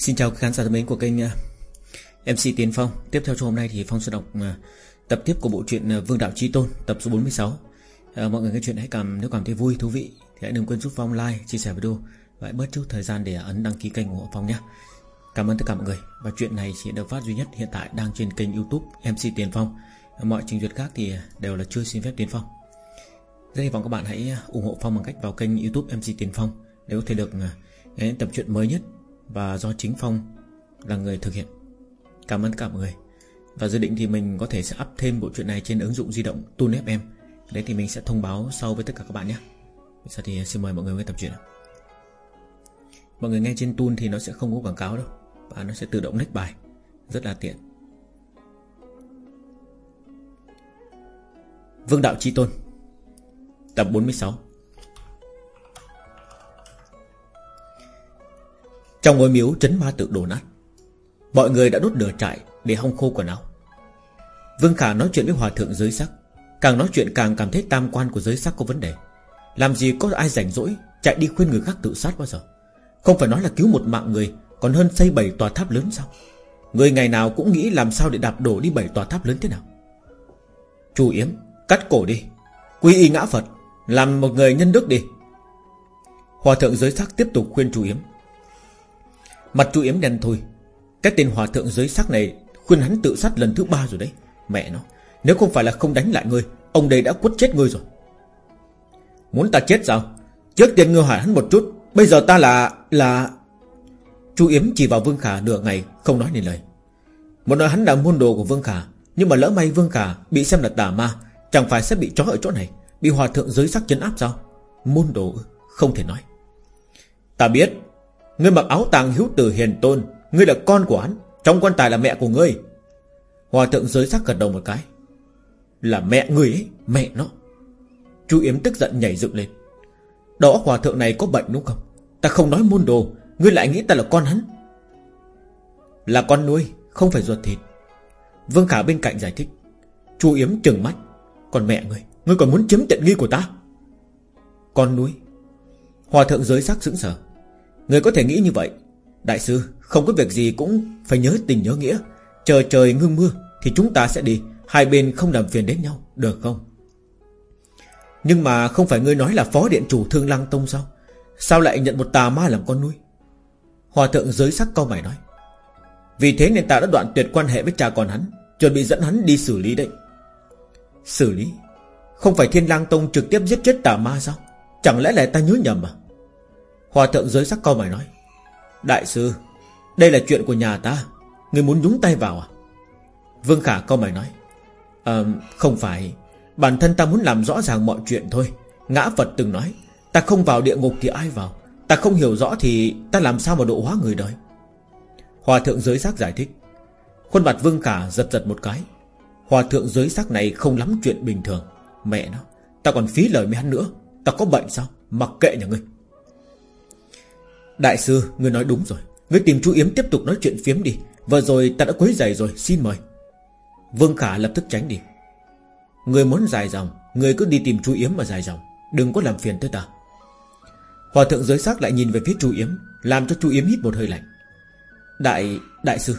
Xin chào khán giả thân mến của kênh à, MC Tiến Phong. Tiếp theo cho hôm nay thì Phong sẽ đọc à, tập tiếp của bộ truyện à, Vương Đạo Chi Tôn Tập số 46 Mọi người nghe chuyện hãy cảm nếu cảm thấy vui, thú vị Thì hãy đừng quên giúp Phong like, chia sẻ video Và hãy bớt chút thời gian để ấn đăng ký kênh ủng hộ Phong nhé. Cảm ơn tất cả mọi người. Và chuyện này chỉ được phát duy nhất hiện tại đang trên kênh youtube MC Tiến Phong. Mọi trình duyệt khác thì đều là chưa xin phép Tiến Phong. Rất hy vọng các bạn hãy ủng hộ Phong bằng cách vào kênh youtube MC Tiến Phong. Để có thể được nghe tập truyện mới nhất và do chính Phong là người thực hiện. Cảm ơn cả mọi người. Và dự định thì mình có thể sẽ up thêm bộ truyện này Trên ứng dụng di động Tune FM Đấy thì mình sẽ thông báo sau với tất cả các bạn nhé. Bây giờ thì xin mời mọi người với tập truyện Mọi người nghe trên Tune thì nó sẽ không có quảng cáo đâu. Và nó sẽ tự động next bài. Rất là tiện. Vương Đạo Chi Tôn, Tập 46 Trong ngôi miếu trấn ma tự đổ nát. Mọi người đã đốt lửa trại Để hong khô quần áo. Vương Khả nói chuyện với hòa thượng giới sắc. Càng nói chuyện càng cảm thấy tam quan của giới sắc có vấn đề. Làm gì có ai rảnh rỗi Chạy đi khuyên người khác tự sát bao giờ? Không phải nói là cứu một mạng người, Còn hơn xây bảy tòa tháp lớn sao? Người ngày nào cũng nghĩ làm sao để đạp đổ đi bảy tòa tháp lớn thế nào? Chu Yếm, Cắt cổ đi. Quy y ngã Phật, Làm một người nhân đức đi. Hòa thượng giới sắc tiếp tục khuyên Chu Yếm. Mặt chú yếm đen thôi. Cái tên hòa thượng giới sắc này, Khuyên hắn tự sát lần thứ ba rồi đấy. Mẹ nó, Nếu không phải là không đánh lại ngươi, Ông đây đã quất chết ngươi rồi. Muốn ta chết sao? Trước tiên ngươi hỏi hắn một chút, Bây giờ ta là là Chú Yếm chỉ vào Vương Khả nửa ngày, Không nói nên lời. Một nói hắn là môn đồ của Vương Khả, Nhưng mà lỡ may Vương Khả bị xem là tà ma, Chẳng phải sẽ bị chó ở chỗ này, Bị hòa thượng giới sắc chấn áp sao? Môn đồ không thể nói. Ta biết Ngươi mặc áo tàng hiếu tử hiền tôn, Ngươi là con của hắn, Trong quan tài là mẹ của ngươi. Hòa thượng giới sắc gật đầu một cái. Là mẹ ngươi ấy, Mẹ nó. Chú Yếm tức giận nhảy dựng lên. Đó, hòa thượng này có bệnh đúng không? Ta không nói môn đồ, Ngươi lại nghĩ ta là con hắn. Là con nuôi, Không phải ruột thịt. Vương Khả bên cạnh giải thích. Chú Yếm trừng mắt. Còn mẹ ngươi Ngươi còn muốn chiếm tiện nghi của ta? Con nuôi. Hòa thượng giới sắc sững sờ. Người có thể nghĩ như vậy. Đại sư, không có việc gì cũng Phải nhớ tình nhớ nghĩa. Chờ trời ngưng mưa thì chúng ta sẽ đi. Hai bên không làm phiền đến nhau, Được không? Nhưng mà không phải ngươi nói là phó điện chủ thương lăng tông sao? Sao lại nhận một tà ma làm con nuôi? Hòa thượng giới sắc câu mày nói. Vì thế nên ta đã đoạn tuyệt quan hệ với cha con hắn, Chuẩn bị dẫn hắn đi xử lý đấy. Xử lý? Không phải thiên lang tông trực tiếp giết chết tà ma sao? Chẳng lẽ là ta nhớ nhầm à? Hòa thượng giới sắc co mày nói Đại sư Đây là chuyện của nhà ta Người muốn nhúng tay vào à? Vương Khả co mày nói à, Không phải Bản thân ta muốn làm rõ ràng mọi chuyện thôi. Ngã Phật từng nói Ta không vào địa ngục thì ai vào? Ta không hiểu rõ thì ta làm sao mà độ hóa người đời? Hòa thượng giới sắc giải thích Khuôn mặt Vương Khả giật giật một cái. Hòa thượng giới sắc này không lắm chuyện bình thường. Mẹ nó Ta còn phí lời với hắn nữa. Ta có bệnh sao? Mặc kệ nhà ngươi. Đại sư, ngươi nói đúng rồi. Ngươi tìm chú Yếm tiếp tục nói chuyện phiếm đi. Vừa rồi ta đã quấy giày rồi, xin mời. Vương Khả lập tức tránh đi. Ngươi muốn dài dòng Ngươi cứ đi tìm chú Yếm mà dài dòng. Đừng có làm phiền tới ta. Hòa thượng giới sắc lại nhìn về phía chú Yếm Làm cho chú Yếm hít một hơi lạnh. Đại, đại sư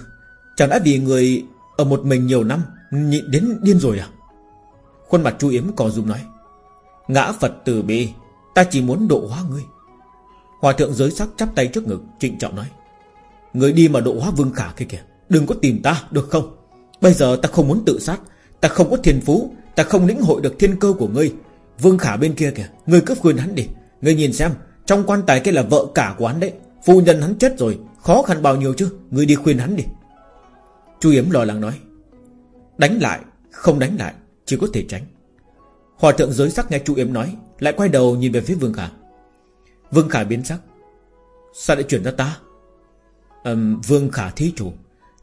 Chẳng đã vì người ở một mình nhiều năm Nhịn đến điên rồi à? Khuôn mặt chú Yếm còn dùng nói. Ngã Phật từ bi Ta chỉ muốn độ hóa ngươi. Hòa thượng giới sắc chắp tay trước ngực, Trịnh trọng nói, Người đi mà độ hóa vương khả kia kìa, Đừng có tìm ta, được không? Bây giờ ta không muốn tự sát, Ta không có thiên phú, Ta không lĩnh hội được thiên cơ của ngươi. Vương khả bên kia kìa, Ngươi cứ khuyên hắn đi, Ngươi nhìn xem, Trong quan tài kia là vợ cả của hắn đấy, Phu nhân hắn chết rồi, Khó khăn bao nhiêu chứ, Ngươi đi khuyên hắn đi. Chu Yếm lo lắng nói, Đánh lại, Không đánh lại, Chỉ có thể tránh. Hòa thượng giới sắc nghe chu Yếm nói, Lại quay đầu nhìn về phía Vương Khả. Vương Khả biến sắc. Sao lại chuyển ra ta? À, Vương Khả thí chủ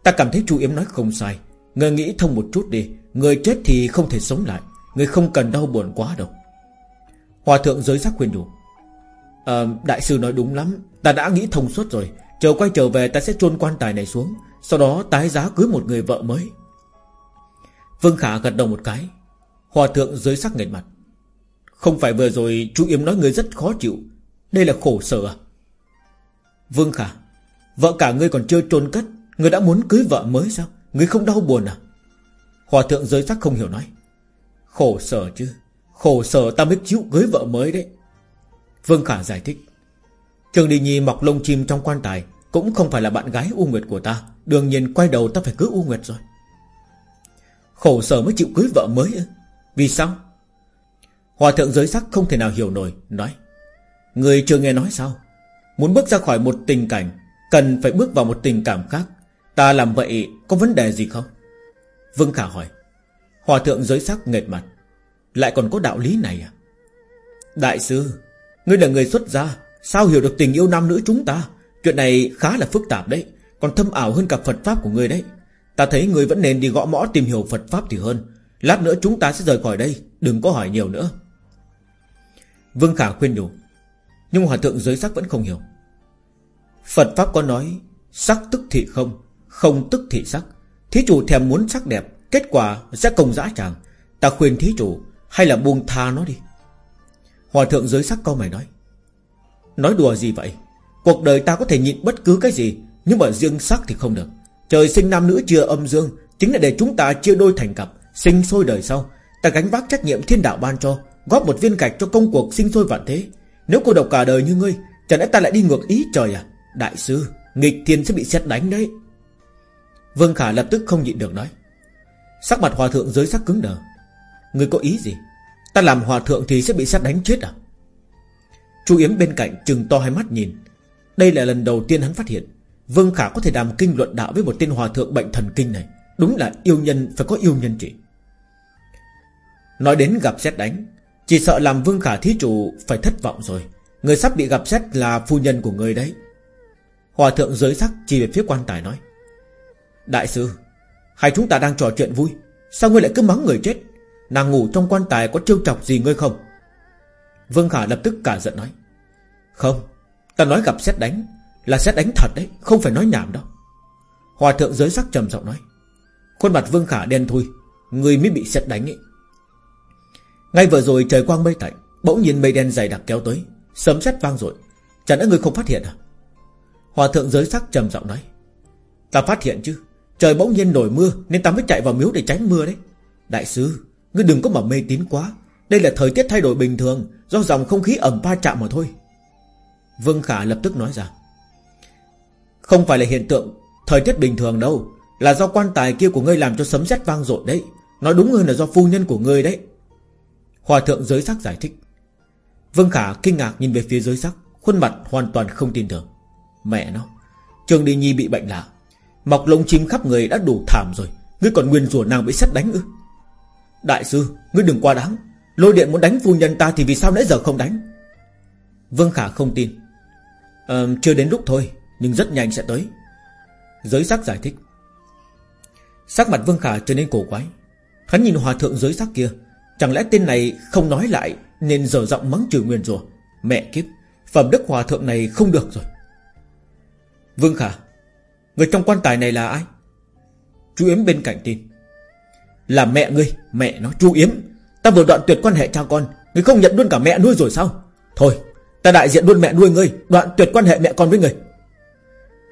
Ta cảm thấy chú Yếm nói không sai. Người nghĩ thông một chút đi Người chết thì không thể sống lại Người không cần đau buồn quá đâu. Hòa thượng giới sắc khuyên nhủ à, Đại sư nói đúng lắm Ta đã nghĩ thông suốt rồi. Chờ quay trở về ta sẽ chôn quan tài này xuống Sau đó tái giá cưới một người vợ mới. Vương Khả gật đầu một cái. Hòa thượng giới sắc nghẹt mặt. Không phải vừa rồi chú Yếm nói người rất khó chịu đây là khổ sở à? Vương Khả, Vợ cả ngươi còn chưa trôn cất, Ngươi đã muốn cưới vợ mới sao? Ngươi không đau buồn à? Hòa thượng giới sắc không hiểu nói. Khổ sở chứ, Khổ sở ta mới chịu cưới vợ mới đấy. Vương Khả giải thích. Trường Đi Nhi mọc lông chim trong quan tài, Cũng không phải là bạn gái U Nguyệt của ta, Đương nhiên quay đầu ta phải cưới U Nguyệt rồi. Khổ sở mới chịu cưới vợ mới Vì sao? Hòa thượng giới sắc không thể nào hiểu nổi, Nói. Người chưa nghe nói sao? Muốn bước ra khỏi một tình cảnh, Cần phải bước vào một tình cảm khác. Ta làm vậy có vấn đề gì không? Vương Khả hỏi. Hòa thượng giới sắc nghệt mặt. Lại còn có đạo lý này à? Đại sư, Ngươi là người xuất gia, Sao hiểu được tình yêu nam nữ chúng ta? Chuyện này khá là phức tạp đấy, Còn thâm ảo hơn cả Phật Pháp của ngươi đấy. Ta thấy ngươi vẫn nên đi gõ mõ tìm hiểu Phật Pháp thì hơn. Lát nữa chúng ta sẽ rời khỏi đây, Đừng có hỏi nhiều nữa. Vương Khả khuyên đủ. Nhưng hòa thượng giới sắc vẫn không hiểu. Phật Pháp có nói, Sắc tức thị không Không tức thị sắc. Thí chủ thèm muốn sắc đẹp, Kết quả sẽ công dã chàng Ta khuyên thí chủ, Hay là buông tha nó đi. Hòa thượng giới sắc câu mày nói Nói đùa gì vậy? Cuộc đời ta có thể nhịn bất cứ cái gì, Nhưng mà riêng sắc thì không được. Trời sinh nam nữ chưa âm dương, Chính là để chúng ta chia đôi thành cặp, Sinh sôi đời sau. Ta gánh vác trách nhiệm thiên đạo ban cho, Góp một viên gạch cho công cuộc sinh sôi vạn thế. Nếu cô độc cả đời như ngươi, Chẳng lẽ ta lại đi ngược ý trời à? Đại sư, Nghịch thiên sẽ bị xét đánh đấy. Vương Khả lập tức không nhịn được nói. Sắc mặt hòa thượng dưới sắc cứng đờ. Ngươi có ý gì? Ta làm hòa thượng thì sẽ bị xét đánh chết à? Chu Yếm bên cạnh chừng to hai mắt nhìn. Đây là lần đầu tiên hắn phát hiện Vương Khả có thể đàm kinh luận đạo với một tên hòa thượng bệnh thần kinh này. Đúng là yêu nhân, phải có yêu nhân trị. Nói đến gặp xét đánh chỉ sợ làm Vương Khả thí chủ phải thất vọng rồi. Người sắp bị gặp xét là phu nhân của người đấy. Hòa thượng giới sắc chỉ về phía quan tài nói, Đại sư, Hai chúng ta đang trò chuyện vui. Sao ngươi lại cứ mắng người chết? Nàng ngủ trong quan tài có trêu chọc gì ngươi không? Vương Khả lập tức cả giận nói, Không, Ta nói gặp xét đánh Là xét đánh thật đấy, Không phải nói nhảm đâu. Hòa thượng giới sắc trầm giọng nói, Khuôn mặt Vương Khả đen thui, Người mới bị xét đánh ấy. Ngay vừa rồi trời quang mây tạnh, Bỗng nhìn mây đen dày đặc kéo tới, Sấm sét vang rồi Chẳng lẽ người không phát hiện à? Hòa thượng giới sắc trầm giọng nói, Ta phát hiện chứ, Trời bỗng nhiên nổi mưa, Nên ta mới chạy vào miếu để tránh mưa đấy. Đại sư, Ngươi đừng có mà mê tín quá, Đây là thời tiết thay đổi bình thường, Do dòng không khí ẩm va chạm mà thôi. Vương Khả lập tức nói ra, Không phải là hiện tượng Thời tiết bình thường đâu, Là do quan tài kia của ngươi làm cho sấm sét vang dội đấy. Nói đúng hơn là do phu nhân của ngươi đấy. Hòa thượng giới sắc giải thích. Vương Khả kinh ngạc nhìn về phía giới sắc Khuôn mặt hoàn toàn không tin tưởng. Mẹ nó Trường Đi Nhi bị bệnh lạ Mọc lông chim khắp người đã đủ thảm rồi Ngươi còn nguyên rủa nàng bị xét đánh ư? Đại sư Ngươi đừng qua đáng. Lôi điện muốn đánh phu nhân ta thì vì sao nãy giờ không đánh? Vương Khả không tin. À, Chưa đến lúc thôi Nhưng rất nhanh sẽ tới. Giới sắc giải thích. Sắc mặt Vương Khả trở nên cổ quái. Hắn nhìn hòa thượng giới sắc kia Chẳng lẽ tên này không nói lại Nên dở giọng mắng trừ nguyên rùa Mẹ kiếp, Phẩm đức hòa thượng này không được rồi. Vương Khả, Người trong quan tài này là ai? Chú Yếm bên cạnh tin. Là mẹ ngươi, Mẹ nó chú Yếm. Ta vừa đoạn tuyệt quan hệ cha con, Ngươi không nhận luôn cả mẹ nuôi rồi sao? Thôi, Ta đại diện luôn mẹ nuôi ngươi, Đoạn tuyệt quan hệ mẹ con với ngươi.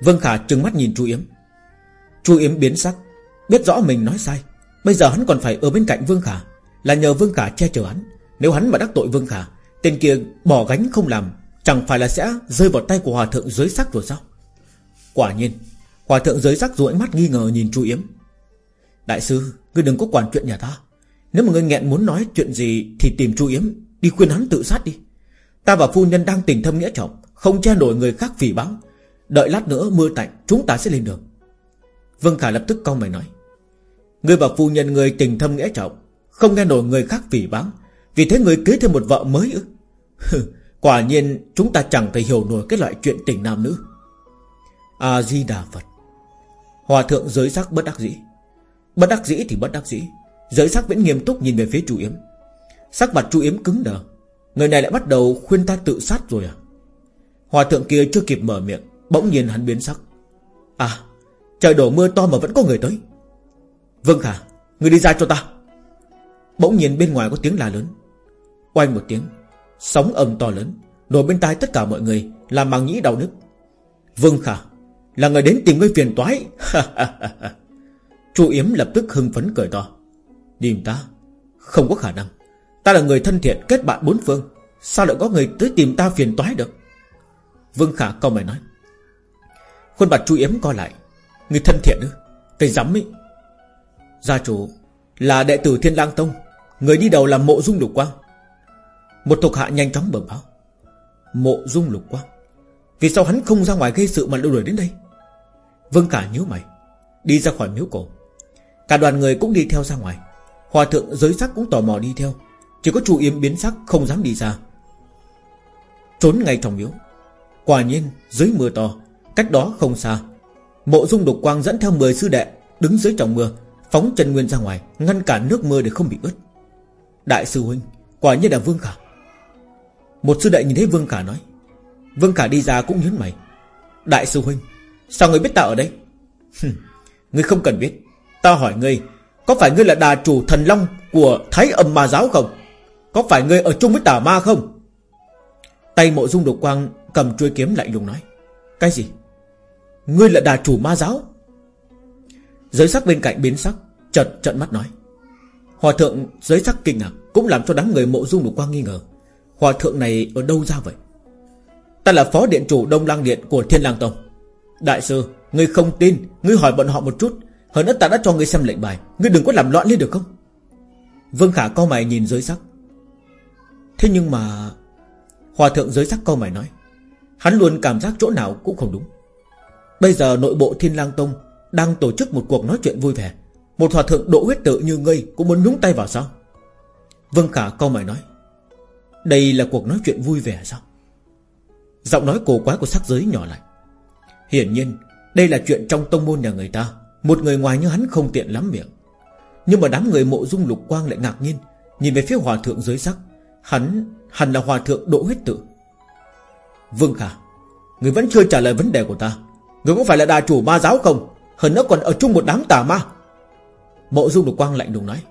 Vương Khả trừng mắt nhìn chú Yếm. Chú Yếm biến sắc, Biết rõ mình nói sai, Bây giờ hắn còn phải ở bên cạnh Vương Khả. Là nhờ Vương Khả che chở hắn. Nếu hắn mà đắc tội Vương Khả, Tên kia bỏ gánh không làm, Chẳng phải là sẽ rơi vào tay của hòa thượng dưới sắc rồi sao? Quả nhiên, Hòa thượng giới sắc rũi ánh mắt nghi ngờ nhìn chu Yếm. Đại sư, Ngươi đừng có quản chuyện nhà ta. Nếu mà ngươi nghẹn muốn nói chuyện gì Thì tìm chu Yếm, Đi khuyên hắn tự sát đi. Ta và phu nhân đang tình thâm nghĩa trọng, Không che nổi người khác phỉ báng. Đợi lát nữa mưa tạnh, Chúng ta sẽ lên đường. Vương Khả lập tức cong mày nói. Ngươi và phu nhân người tình thâm nghĩa trọng không nghe nổi người khác phỉ báng. Vì thế người kế thêm một vợ mới ư? Quả nhiên chúng ta chẳng thể hiểu nổi Cái loại chuyện tình nam nữ. A-di-đà Phật. Hòa thượng giới sắc bất đắc dĩ. Bất đắc dĩ thì bất đắc dĩ. Giới sắc vẫn nghiêm túc nhìn về phía chủ yếm. Sắc mặt chủ yếm cứng đờ. Người này lại bắt đầu khuyên ta tự sát rồi à? Hòa thượng kia chưa kịp mở miệng, Bỗng nhiên hắn biến sắc. À trời đổ mưa to mà vẫn có người tới. Vâng khả, Người đi ra cho ta. Bỗng nhiên bên ngoài có tiếng la lớn. Oanh một tiếng, Sóng âm to lớn, Nổi bên tai tất cả mọi người Làm màng nhĩ đau nứt Vương khả, Là người đến tìm ngươi phiền toái. Chu Yếm lập tức hưng phấn cười to. Tìm ta, Không có khả năng. Ta là người thân thiện kết bạn bốn phương, Sao lại có người tới tìm ta phiền toái được? Vương Khả câu mày nói. Khuôn mặt Chu Yếm co lại. Người thân thiện ư? Cái rắm ấy. Gia chủ Là đệ tử Thiên lang Tông. Người đi đầu là mộ dung lục quang. Một thuộc hạ nhanh chóng bẩm báo. Mộ dung lục quang, Vì sao hắn không ra ngoài gây sự mà lưu đuổi đến đây? Vương cả nhíu mày, Đi ra khỏi miếu cổ. Cả đoàn người cũng đi theo ra ngoài. Hòa thượng giới sắc cũng tò mò đi theo. Chỉ có chủ yếm biến sắc không dám đi ra. Trốn ngay trong miếu. Quả nhiên, dưới mưa to, Cách đó không xa, Mộ dung đục quang dẫn theo 10 sư đệ Đứng dưới trong mưa, Phóng chân nguyên ra ngoài, Ngăn cản nước mưa để không bị ướt. Đại sư huynh, Quả nhiên là Vương Khả. Một sư đệ nhìn thấy Vương Khả nói, Vương Khả đi ra cũng nhấn mày. Đại sư huynh, Sao người biết ta ở đây? Ngươi không cần biết. Ta hỏi ngươi, Có phải ngươi là đà chủ thần long Của Thái âm ma giáo không? Có phải ngươi ở chung với tà ma không? Tay mộ dung độc quang Cầm chuôi kiếm lạnh lùng nói, Cái gì? Ngươi là đà chủ ma giáo? Giới sắc bên cạnh biến sắc, Chợt trận mắt nói Hòa thượng giới sắc kinh ngạc Cũng làm cho đám người mộ dung độc quang nghi ngờ. Hòa thượng này ở đâu ra vậy? Ta là phó điện chủ Đông Lang Điện của Thiên Lang Tông. Đại sư, Ngươi không tin, Ngươi hỏi bọn họ một chút. Hơn nữa ta đã cho ngươi xem lệnh bài, Ngươi đừng có làm loạn lên được không? Vương Khả co mày nhìn giới sắc. Thế nhưng mà, Hòa thượng giới sắc co mày nói, Hắn luôn cảm giác chỗ nào cũng không đúng. Bây giờ nội bộ Thiên lang Tông Đang tổ chức một cuộc nói chuyện vui vẻ. Một hòa thượng độ huyết tự như ngươi Cũng muốn nhúng tay vào sao? Vương Khả, câu mày nói. Đây là cuộc nói chuyện vui vẻ sao? Giọng nói cổ quái của sắc giới nhỏ lại. Hiển nhiên, Đây là chuyện trong tông môn nhà người ta. Một người ngoài như hắn không tiện lắm miệng. Nhưng mà đám người mộ dung lục quang lại ngạc nhiên. Nhìn về phía hòa thượng giới sắc, Hắn hẳn là hòa thượng độ huyết tự. Vương Khả, Người vẫn chưa trả lời vấn đề của ta. Người có phải là đà chủ ma giáo không? Hơn nữa còn ở chung một đám tà ma. Mộ dung lục quang lạnh lùng nói.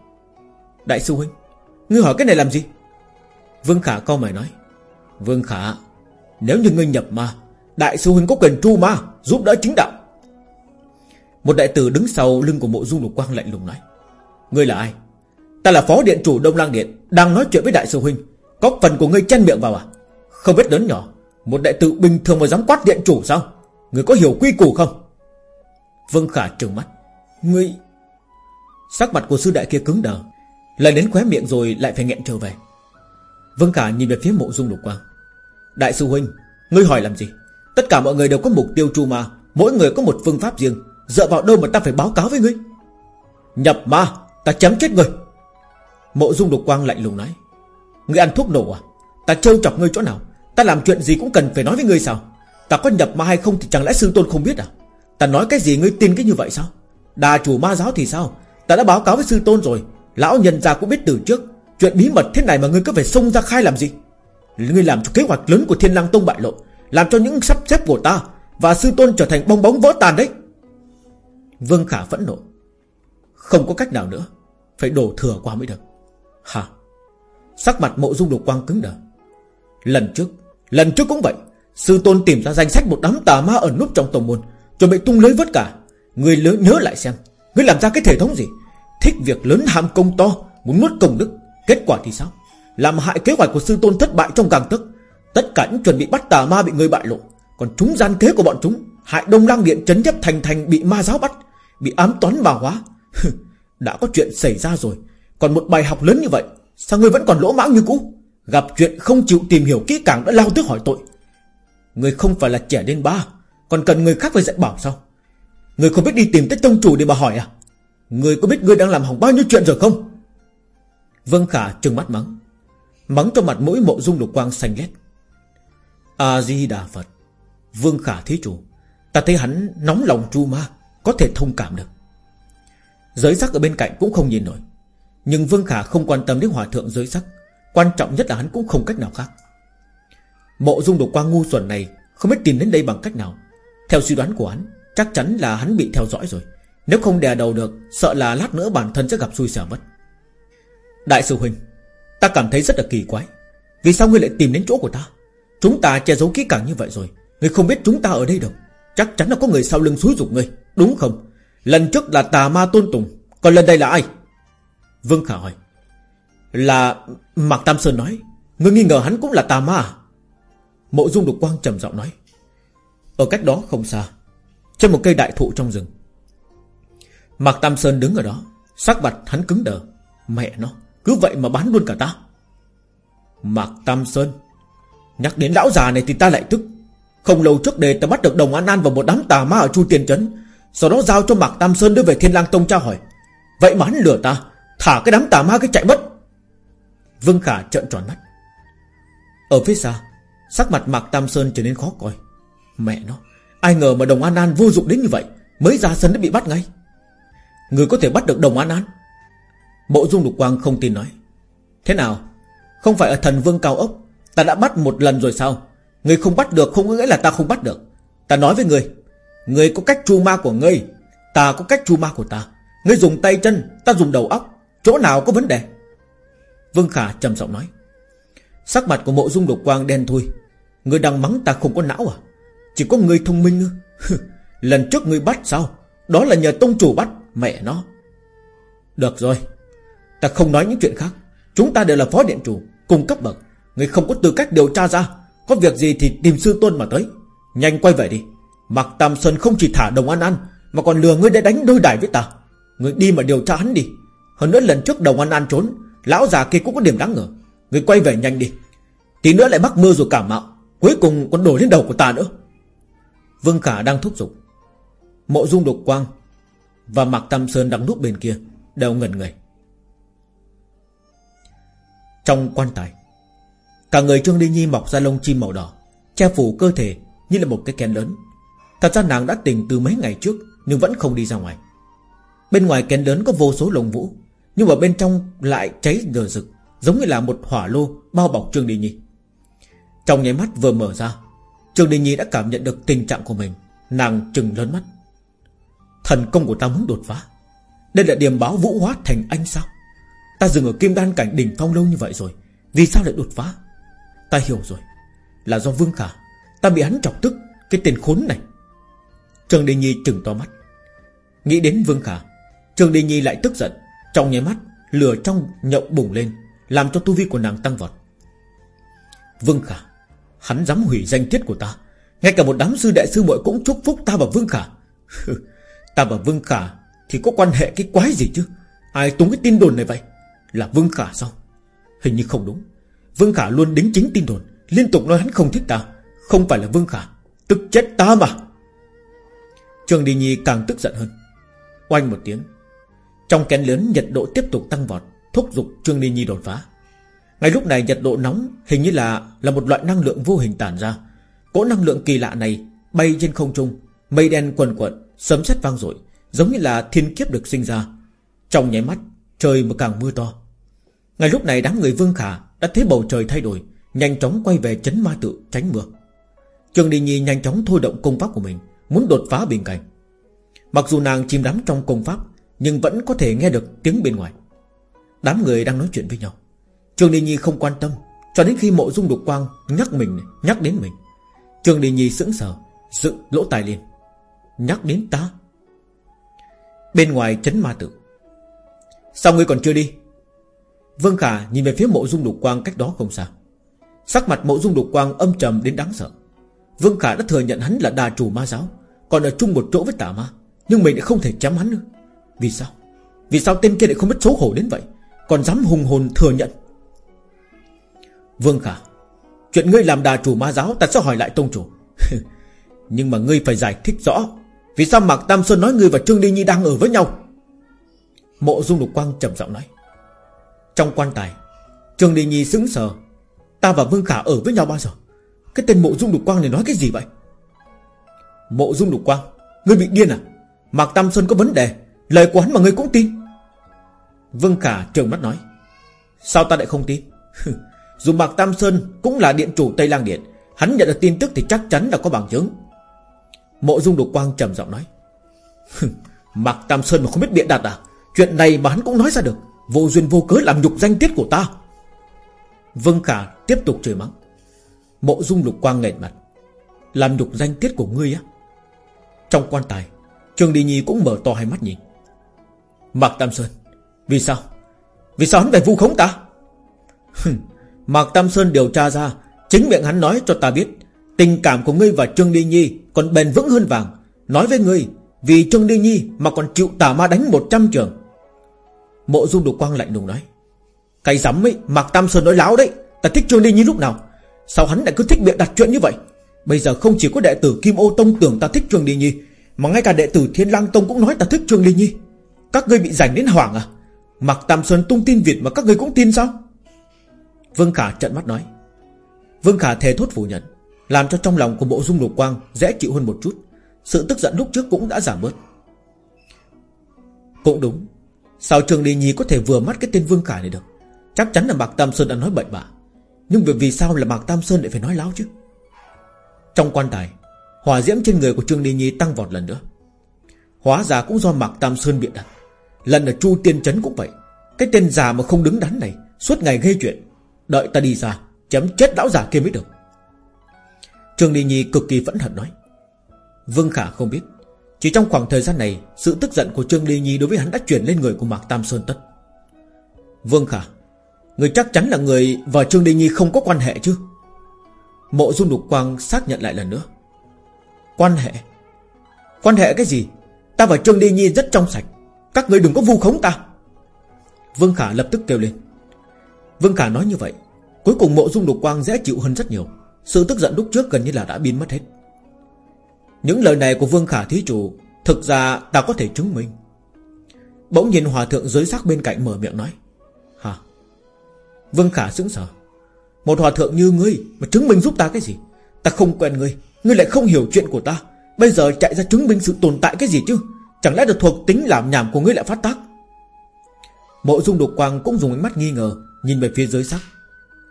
Đại sư huynh, Ngươi hỏi cái này làm gì? Vương Khả co mày nói. Vương Khả, Nếu như ngươi nhập ma, Đại sư huynh có quyền tru ma, Giúp đỡ chính đạo. Một đại tử đứng sau lưng của mộ dung lục quang lạnh lùng nói. Ngươi là ai? Ta là phó điện chủ Đông Lang Điện, Đang nói chuyện với đại sư huynh. Có phần của ngươi chen miệng vào à? Không biết lớn nhỏ, Một đại tử bình thường mà dám quát điện chủ sao? Ngươi có hiểu quy củ không? Vương Khả trừng mắt. Ngươi Sắc mặt của sư đại kia cứng đờ, Lại đến khóe miệng rồi lại phải nghẹn trở về. Vương Khả nhìn về phía mộ dung lục quang. Đại sư huynh, Ngươi hỏi làm gì? Tất cả mọi người đều có mục tiêu tru ma, Mỗi người có một phương pháp riêng, Dựa vào đâu mà ta phải báo cáo với ngươi? Nhập ma, Ta chém chết ngươi. Mộ dung lục quang lạnh lùng nói. Ngươi ăn thuốc nổ à? Ta trêu chọc ngươi chỗ nào? Ta làm chuyện gì cũng cần phải nói với ngươi sao? Ta có nhập ma hay không thì chẳng lẽ sư tôn không biết à? Ta nói cái gì ngươi tin cái như vậy sao? Đà chủ ma giáo thì sao? Ta đã báo cáo với sư tôn rồi. Lão nhân gia cũng biết từ trước. Chuyện bí mật thế này mà ngươi cứ phải xông ra khai làm gì? Ngươi làm cho kế hoạch lớn của thiên lang tông bại lộ, Làm cho những sắp xếp của ta Và sư tôn trở thành bong bóng vỡ tàn đấy. Vương Khả phẫn nộ. Không có cách nào nữa. Phải đổ thừa qua mới được. Hả? Sắc mặt mộ dung đục quang cứng đờ. Lần trước Lần trước cũng vậy. Sư tôn tìm ra danh sách một đám tà ma ở núp trong tổng môn, Chuẩn bị tung lưới vớt cả. Người lớn nhớ lại xem ngươi làm ra cái thể thống gì? Thích việc lớn ham công to, Muốn nuốt công đức. Kết quả thì sao? Làm hại kế hoạch của sư tôn thất bại trong càng tức Tất cả những chuẩn bị bắt tà ma bị người bại lộ. Còn chúng gian kế của bọn chúng, Hại Đông lang Điện chấn chấp thành thành bị ma giáo bắt, Bị ám toán bà hóa. Đã có chuyện xảy ra rồi. Còn một bài học lớn như vậy, Sao ngươi vẫn còn lỗ mãng như cũ? Gặp chuyện không chịu tìm hiểu kỹ càng đã lao tới hỏi tội. Ngươi không phải là trẻ đến ba, Còn cần người khác phải dạy bảo sao? Người không biết đi tìm tới tông chủ để bà hỏi à? Người có biết ngươi đang làm hỏng bao nhiêu chuyện rồi không? Vương Khả trừng mắt mắng. Mắng cho mặt mũi mộ dung lục quang xanh lét. A-di-đà Phật. Vương Khả thí chủ. Ta thấy hắn nóng lòng tru ma, Có thể thông cảm được. Giới sắc ở bên cạnh cũng không nhìn nổi. Nhưng Vương Khả không quan tâm đến hòa thượng giới sắc. Quan trọng nhất là hắn cũng không cách nào khác. Mộ dung độc quang ngu xuẩn này Không biết tìm đến đây bằng cách nào. Theo suy đoán của hắn Chắc chắn là hắn bị theo dõi rồi. Nếu không đè đầu được, Sợ là lát nữa bản thân sẽ gặp xui xẻo mất. Đại sư Huynh, Ta cảm thấy rất là kỳ quái. Vì sao ngươi lại tìm đến chỗ của ta? Chúng ta che giấu kỹ càng như vậy rồi. Ngươi không biết chúng ta ở đây đâu. Chắc chắn là có người sau lưng xúi dục ngươi, Đúng không? Lần trước là tà ma tôn tùng, Còn lần đây là ai? Vương Khả hỏi. Là Mạc Tam Sơn nói. Ngươi nghi ngờ hắn cũng là tà ma à? Mộ dung đục quang trầm giọng nói. Ở cách đó không xa trên một cây đại thụ trong rừng. Mạc Tam Sơn đứng ở đó, Sắc mặt hắn cứng đờ. Mẹ nó, Cứ vậy mà bán luôn cả ta. Mạc Tam Sơn, Nhắc đến lão già này thì ta lại tức. Không lâu trước đây ta bắt được đồng An An Và một đám tà ma ở Chu Tiền Trấn. Sau đó giao cho Mạc Tam Sơn đưa về Thiên Lang Tông tra hỏi. Vậy mà hắn lừa ta, Thả cái đám tà ma cái chạy mất. Vương Khả trợn tròn mắt. Ở phía xa, Sắc mặt Mạc Tam Sơn trở nên khó coi. Mẹ nó Ai ngờ mà đồng An An vô dụng đến như vậy, Mới ra sân đã bị bắt ngay. Người có thể bắt được đồng An An? Mộ Dung Lục Quang không tin nói. Thế nào? Không phải ở thần vương cao ốc, Ta đã bắt một lần rồi sao? Người không bắt được không có nghĩa là ta không bắt được. Ta nói với người Người có cách chu ma của ngươi, Ta có cách chu ma của ta. Ngươi dùng tay chân, Ta dùng đầu óc, Chỗ nào có vấn đề? Vương Khả trầm giọng nói. Sắc mặt của mộ dung lục quang đen thui. Ngươi đang mắng ta không có não à? Chỉ có người thông minh ư Lần trước ngươi bắt sao? Đó là nhờ tông chủ bắt, Mẹ nó. Được rồi. Ta không nói những chuyện khác. Chúng ta đều là phó điện chủ Cùng cấp bậc. Người không có tư cách điều tra ra. Có việc gì thì tìm sư tôn mà tới. Nhanh quay về đi. Mạc Tam Sơn không chỉ thả đồng an an, Mà còn lừa ngươi để đánh đôi đài với ta. Ngươi đi mà điều tra hắn đi. Hơn nữa lần trước đồng an an trốn, Lão già kia cũng có điểm đáng ngờ. Ngươi quay về nhanh đi. Tí nữa lại mắc mưa rồi cảm mạo Cuối cùng còn đổ lên đầu của ta nữa. Vương Khả đang thúc giục. Mộ dung độc quang Và Mạc Tam Sơn đang núp bên kia Đều ngẩn người. Trong quan tài, Cả người Trương Ly Nhi mọc ra lông chim màu đỏ, Che phủ cơ thể như là một cái kén lớn. Thật ra nàng đã tỉnh từ mấy ngày trước Nhưng vẫn không đi ra ngoài. Bên ngoài kén lớn có vô số lồng vũ, Nhưng mà bên trong lại cháy rờ rực, Giống như là một hỏa lô bao bọc Trương Ly Nhi. Trong nháy mắt vừa mở ra Trường Đình Nhi đã cảm nhận được tình trạng của mình. Nàng trừng lớn mắt. Thần công của ta muốn đột phá. Đây là điểm báo vũ hóa thành anh sao? Ta dừng ở kim đan cảnh đỉnh phong lâu như vậy rồi. Vì sao lại đột phá? Ta hiểu rồi. Là do Vương Khả. Ta bị hắn chọc tức. Cái tên khốn này. Trường Đình Nhi trừng to mắt. Nghĩ đến Vương Khả Trường Đình Nhi lại tức giận. Trong nháy mắt, Lửa trong nhậu bùng lên, Làm cho tu vi của nàng tăng vọt. Vương Khả Hắn dám hủy danh tiết của ta. Ngay cả một đám sư đại sư muội cũng chúc phúc ta và Vương Khả. Ta và Vương Khả Thì có quan hệ cái quái gì chứ? Ai tung cái tin đồn này vậy? Là Vương Khả sao? Hình như không đúng. Vương Khả luôn đính chính tin đồn. Liên tục nói hắn không thích ta. Không phải là Vương Khả. Tức chết ta mà. Trường Đi Nhi càng tức giận hơn. Oanh một tiếng. Trong kén lớn, nhiệt độ tiếp tục tăng vọt. Thúc giục Trương Đi Nhi đột phá. Ngay lúc này nhiệt độ nóng Hình như là là một loại năng lượng vô hình tản ra. Cỗ năng lượng kỳ lạ này Bay trên không trung, Mây đen quần quận Sấm sét vang dội, Giống như là thiên kiếp được sinh ra. Trong nháy mắt, Trời mà càng mưa to. Ngay lúc này đám người Vương Khả Đã thấy bầu trời thay đổi, Nhanh chóng quay về chấn ma tự tránh mưa. Trường Đi Nhi nhanh chóng thôi động công pháp của mình, Muốn đột phá bình cảnh. Mặc dù nàng chìm đắm trong công pháp, Nhưng vẫn có thể nghe được tiếng bên ngoài. Đám người đang nói chuyện với nhau. Trường Đi Nhi không quan tâm, Cho đến khi mộ dung đục quang nhắc mình, Nhắc đến mình. Trường Đi Nhi sững sờ, Dựng lỗ tai lên, Nhắc đến ta. Bên ngoài chấn ma tử. Sao ngươi còn chưa đi? Vương Khả nhìn về phía mộ dung đục quang cách đó không xa. Sắc mặt mộ dung đục quang âm trầm đến đáng sợ. Vương Khả đã thừa nhận hắn là đà chủ ma giáo, Còn ở chung một chỗ với tà ma, Nhưng mình lại không thể chém hắn nữa. Vì sao? Vì sao tên kia lại không biết xấu hổ đến vậy? Còn dám hùng hồn thừa nhận Vương Khả, Chuyện ngươi làm đà chủ ma giáo ta sẽ hỏi lại tông chủ. Nhưng mà ngươi phải giải thích rõ, Vì sao Mạc Tam Sơn nói ngươi và Trương Đi Nhi đang ở với nhau? Mộ Dung Lục Quang trầm giọng nói. Trong quan tài, Trương Đi Nhi sững sờ. Ta và Vương Khả ở với nhau bao giờ? Cái tên mộ dung lục quang này nói cái gì vậy? Mộ dung lục quang, Ngươi bị điên à? Mạc Tam Sơn có vấn đề, Lời của hắn mà ngươi cũng tin. Vương Khả trợn mắt nói. Sao ta lại không tin? Dù Mạc Tam Sơn cũng là điện chủ Tây Lang Điện, Hắn nhận được tin tức thì chắc chắn là có bằng chứng. Mộ dung Đục quang trầm giọng nói Mạc Tam Sơn mà không biết biện đặt à? Chuyện này mà hắn cũng nói ra được, Vô duyên vô cớ làm nhục danh tiết của ta. Vương Khả tiếp tục chửi mắng. Mộ dung lục quang nghẹn mặt, Làm nhục danh tiết của ngươi á? Trong quan tài, Trương Đi Nhi cũng mở to hai mắt nhìn. Mạc Tam Sơn, Vì sao? Vì sao hắn phải vu khống ta? Mạc Tam Sơn điều tra ra, Chính miệng hắn nói cho ta biết, Tình cảm của ngươi và Trương Đi Nhi Còn bền vững hơn vàng. Nói với ngươi, Vì Trương Đi Nhi mà còn chịu tà ma đánh 100 trường. Mộ dung đục quang lạnh lùng nói, Cái rắm ấy, Mạc Tam Sơn nói láo đấy. Ta thích Trương Đi Nhi lúc nào? Sao hắn lại cứ thích biện đặt chuyện như vậy? Bây giờ không chỉ có đệ tử Kim Ô Tông tưởng ta thích Trương Đi Nhi, Mà ngay cả đệ tử Thiên Lang Tông cũng nói ta thích Trương Đi Nhi. Các ngươi bị rảnh đến hoảng à? Mạc Tam Sơn tung tin Việt mà các ngươi cũng tin sao? Vương Khả trận mắt nói. Vương Khả thề thốt phủ nhận Làm cho trong lòng của bộ dung lục quang Dễ chịu hơn một chút. Sự tức giận lúc trước cũng đã giảm bớt. Cũng đúng Sao Trường Đi Nhi có thể vừa mắt cái tên Vương Khả này được? Chắc chắn là Mạc Tam Sơn đã nói bậy bạ. Nhưng vì, vì sao là Mạc Tam Sơn lại phải nói láo chứ? Trong quan tài Hỏa diễm trên người của Trương Đi Nhi tăng vọt lần nữa. Hóa ra cũng do Mạc Tam Sơn biện đặt. Lần ở Chu Tiên Trấn cũng vậy. Cái tên già mà không đứng đắn này Suốt ngày gây chuyện. Đợi ta đi ra, Chém chết lão già kia mới được. Trương Đi Nhi cực kỳ phẫn hận nói. Vương Khả không biết, Chỉ trong khoảng thời gian này, Sự tức giận của Trương Đi Nhi đối với hắn đã chuyển lên người của Mạc Tam Sơn Tất. Vương Khả, Người chắc chắn là người và Trương Đi Nhi không có quan hệ chứ? Mộ Dung Đục Quang xác nhận lại lần nữa. Quan hệ? Quan hệ cái gì? Ta và Trương Đi Nhi rất trong sạch. Các người đừng có vu khống ta. Vương Khả lập tức kêu lên. Vương Khả nói như vậy, Cuối cùng mộ dung đục quang dễ chịu hơn rất nhiều. Sự tức giận lúc trước gần như là đã biến mất hết. Những lời này của Vương Khả thí chủ, Thực ra ta có thể chứng minh. Bỗng nhìn hòa thượng giới sắc bên cạnh mở miệng nói, Hả? Vương Khả sững sờ. Một hòa thượng như ngươi mà chứng minh giúp ta cái gì? Ta không quen ngươi Ngươi lại không hiểu chuyện của ta. Bây giờ chạy ra chứng minh sự tồn tại cái gì chứ? Chẳng lẽ được thuộc tính làm nhảm của ngươi lại phát tác? Mộ dung đục quang cũng dùng ánh mắt nghi ngờ Nhìn về phía dưới sắc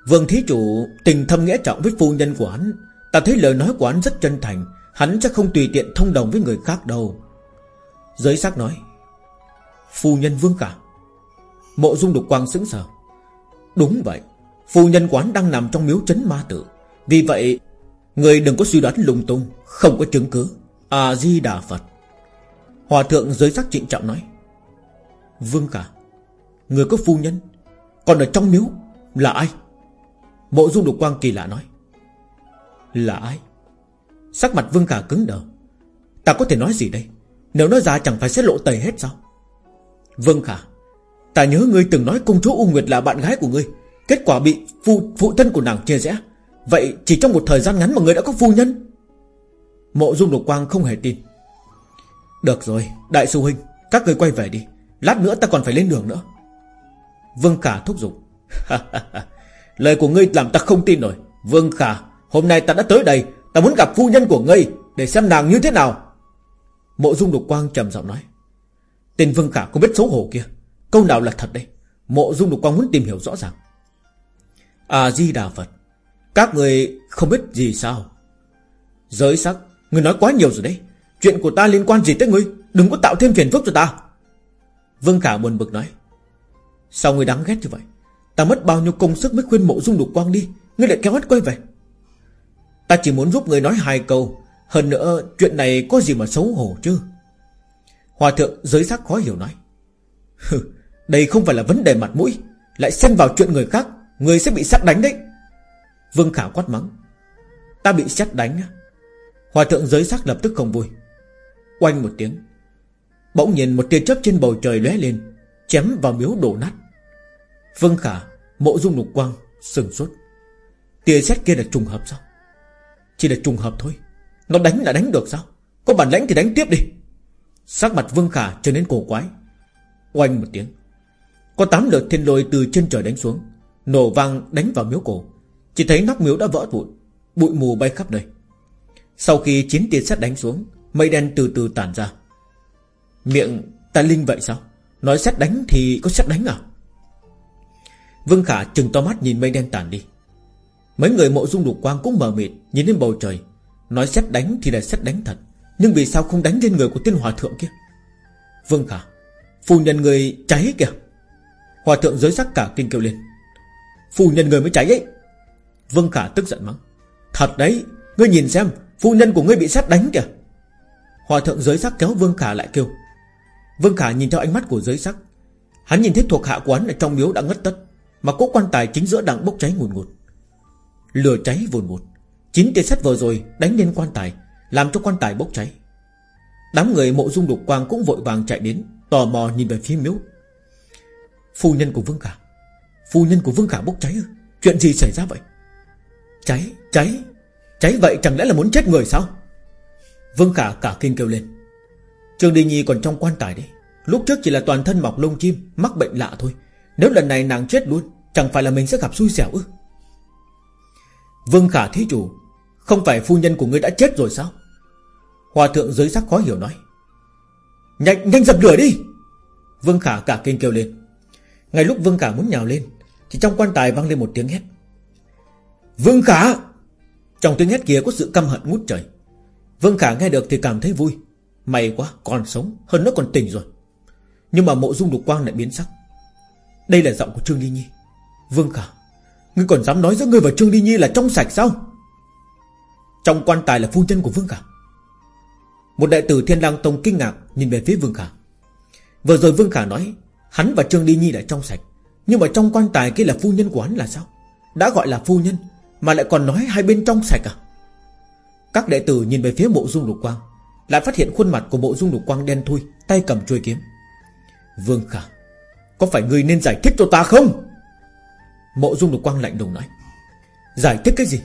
Vương thí chủ, tình thâm nghĩa trọng với phu nhân của hắn. Ta thấy lời nói của hắn rất chân thành. Hắn chắc không tùy tiện thông đồng với người khác đâu. Giới sắc nói, Phu nhân vương cả. Mộ dung đục quang sững sờ. Đúng vậy, Phu nhân quán đang nằm trong miếu chấn ma tử. Vì vậy, Người đừng có suy đoán lung tung, Không có chứng cứ. A-di-đà Phật. Hòa thượng giới sắc trịnh trọng nói, Vương cả, Người có phu nhân còn ở trong miếu Là ai? Mộ dung đục quang kỳ lạ nói. Là ai? Sắc mặt vương cả cứng đờ. Ta có thể nói gì đây? Nếu nói ra chẳng phải sẽ lộ tẩy hết sao? Vương khả Ta nhớ ngươi từng nói công chúa U Nguyệt là bạn gái của ngươi. Kết quả bị phụ, phụ thân của nàng chia rẽ. Vậy chỉ trong một thời gian ngắn mà ngươi đã có phu nhân? Mộ dung đục quang không hề tin. Được rồi Đại sư huynh Các ngươi quay về đi. Lát nữa ta còn phải lên đường nữa. Vương Khả thúc giục. Lời của ngươi làm ta không tin nổi. Vương Khả, Hôm nay ta đã tới đây. Ta muốn gặp phu nhân của ngươi Để xem nàng như thế nào. Mộ dung đục quang trầm giọng nói. Tên Vương Khả có biết xấu hổ kia? Câu nào là thật đây? Mộ dung đục quang muốn tìm hiểu rõ ràng. À-di-đà Phật, Các người không biết gì sao? Giới sắc Người nói quá nhiều rồi đấy. Chuyện của ta liên quan gì tới ngươi? Đừng có tạo thêm phiền phức cho ta. Vương Khả buồn bực nói. Sao người đáng ghét như vậy? Ta mất bao nhiêu công sức mới khuyên mộ dung đục quang đi? Ngươi lại kéo hết quay về. Ta chỉ muốn giúp người nói hai câu. Hơn nữa chuyện này có gì mà xấu hổ chứ? Hòa thượng giới sắc khó hiểu nói. Hừ, Đây không phải là vấn đề mặt mũi. Lại xen vào chuyện người khác Người sẽ bị sát đánh đấy. Vương Khả quát mắng. Ta bị sát đánh Hòa thượng giới sắc lập tức không vui. Oanh một tiếng. Bỗng nhìn một tia chớp trên bầu trời lóe lên Chém vào miếu đổ nát. Vương Khả, Mộ dung lục quang, Sừng sốt. Tia xét kia là trùng hợp sao? Chỉ là trùng hợp thôi. Nó đánh là đánh được sao? Có bản lãnh thì đánh tiếp đi. Sắc mặt Vương Khả trở nên cổ quái. Oanh một tiếng. Có tám lượt thiên lôi từ trên trời đánh xuống. Nổ vang đánh vào miếu cổ. Chỉ thấy nóc miếu đã vỡ vụn. Bụi mù bay khắp nơi. Sau khi chín tia sét đánh xuống, Mây đen từ từ tản ra. Miệng ta linh vậy sao? Nói sét đánh thì có sét đánh à? Vương Khả chừng to mắt nhìn mây đen tàn đi. Mấy người mộ dung lục quang cũng mờ mịt, Nhìn lên bầu trời. Nói xét đánh thì là xét đánh thật, Nhưng vì sao không đánh lên người của tiên hòa thượng kia? Vương Khả, Phu nhân người cháy kìa. Hòa thượng giới sắc cả kinh kêu lên. Phu nhân người mới cháy ấy. Vương Khả tức giận mắng. Thật đấy, Ngươi nhìn xem, Phu nhân của ngươi bị xét đánh kìa. Hòa thượng giới sắc kéo Vương Khả lại kêu. Vương Khả nhìn theo ánh mắt của giới sắc. Hắn nhìn thấy thuộc hạ quán ở trong miếu đã ngất tất. Mà cỗ quan tài chính giữa đang bốc cháy ngùn ngụt. Lửa cháy vùn vụt. Chín tia sắt vừa rồi đánh lên quan tài Làm cho quan tài bốc cháy. Đám người mộ dung lục quang cũng vội vàng chạy đến Tò mò nhìn về phía miếu. Phu nhân của Vương Khả. Phu nhân của Vương Khả bốc cháy ư? Chuyện gì xảy ra vậy? Cháy, cháy Cháy vậy chẳng lẽ là muốn chết người sao? Vương Khả cả kinh kêu lên. Trương Đi Nhi còn trong quan tài đấy. Lúc trước chỉ là toàn thân mọc lông chim Mắc bệnh lạ thôi. Nếu lần này nàng chết luôn Chẳng phải là mình sẽ gặp xui xẻo ư? Vương Khả thí chủ Không phải phu nhân của ngươi đã chết rồi sao? Hòa thượng giới sắc khó hiểu nói. Nhanh, nhanh dập lửa đi! Vương Khả cả kinh kêu lên. Ngay lúc Vương Khả muốn nhào lên Thì trong quan tài vang lên một tiếng hét. Vương Khả! Trong tiếng hét kia có sự căm hận ngút trời. Vương Khả nghe được thì cảm thấy vui. May quá còn sống Hơn nó còn tỉnh rồi. Nhưng mà mộ dung đục quang lại biến sắc. Đây là giọng của Trương Ly Nhi. Vương Khả, Ngươi còn dám nói giữa ngươi và Trương Ly Nhi là trong sạch sao? Trong quan tài là phu nhân của Vương Khả. Một đại tử Thiên lang Tông kinh ngạc Nhìn về phía Vương Khả. Vừa rồi Vương Khả nói, Hắn và Trương Ly Nhi đã trong sạch. Nhưng mà trong quan tài kia là phu nhân của hắn là sao? Đã gọi là phu nhân, Mà lại còn nói hai bên trong sạch à? Các đệ tử nhìn về phía mộ dung lục quang, Lại phát hiện khuôn mặt của mộ dung lục quang đen thui, Tay cầm chuôi kiếm. Vương Khả có phải ngươi nên giải thích cho ta không? Mộ dung lục quang lạnh lùng nói. Giải thích cái gì?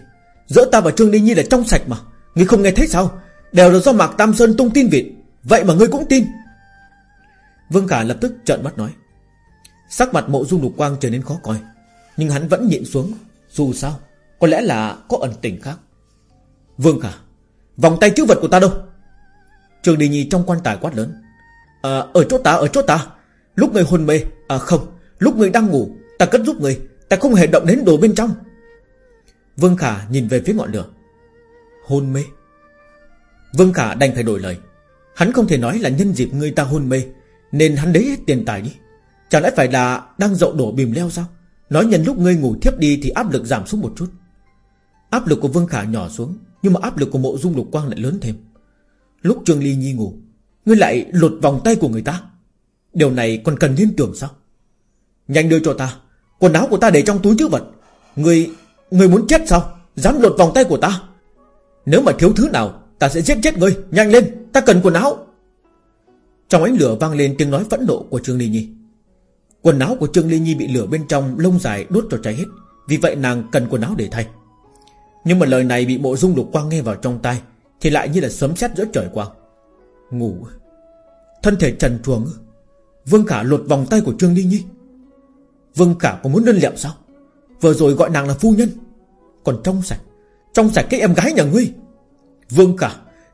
Giữa ta và Trương Ly Nhi là trong sạch mà. Ngươi không nghe thấy sao? Đều là do Mạc Tam Sơn tung tin vịt Vậy mà ngươi cũng tin. Vương Khả lập tức trợn mắt nói. Sắc mặt mộ dung lục quang trở nên khó coi. Nhưng hắn vẫn nhịn xuống. Dù sao Có lẽ là có ẩn tình khác. Vương Khả Vòng tay chữ vật của ta đâu? Trường Đi Nhi trong quan tài quát lớn. À, Ở chỗ ta ở chỗ ta. Lúc người hôn mê À không, Lúc người đang ngủ, Ta cất giúp người Ta không hề động đến đồ bên trong. Vương Khả nhìn về phía ngọn lửa. Hôn mê. Vương Khả đành phải đổi lời. Hắn không thể nói là nhân dịp người ta hôn mê, Nên hắn lấy hết tiền tài đi. Chẳng lẽ phải là đang dậu đổ bìm leo sao? Nói nhân lúc ngươi ngủ thiếp đi Thì áp lực giảm xuống một chút. Áp lực của Vương Khả nhỏ xuống, Nhưng mà áp lực của mộ dung lục quang lại lớn thêm. Lúc Trương Ly Nhi ngủ, Ngươi lại lột vòng tay của người ta. Điều này còn cần liên tưởng sao? Nhanh đưa cho ta. Quần áo của ta để trong túi chứ vật. Người Người muốn chết sao? Dám lột vòng tay của ta. Nếu mà thiếu thứ nào, Ta sẽ giết chết ngươi. Nhanh lên, Ta cần quần áo. Trong ánh lửa vang lên tiếng nói phẫn nộ của Trương Ly Nhi. Quần áo của Trương Ly Nhi bị lửa bên trong Lông dài đốt cho cháy hết. Vì vậy nàng cần quần áo để thay. Nhưng mà lời này bị bộ dung lục quang nghe vào trong tai, Thì lại như là sấm sét giữa trời quang. Ngủ. Thân thể trần truồng. Vương Khả lột vòng tay của Trương Ly Nhi. Vương Khả có muốn đơn liệu sao? Vừa rồi gọi nàng là phu nhân. Còn trong sạch Trong sạch cái em gái nhà ngươi. Vương Khả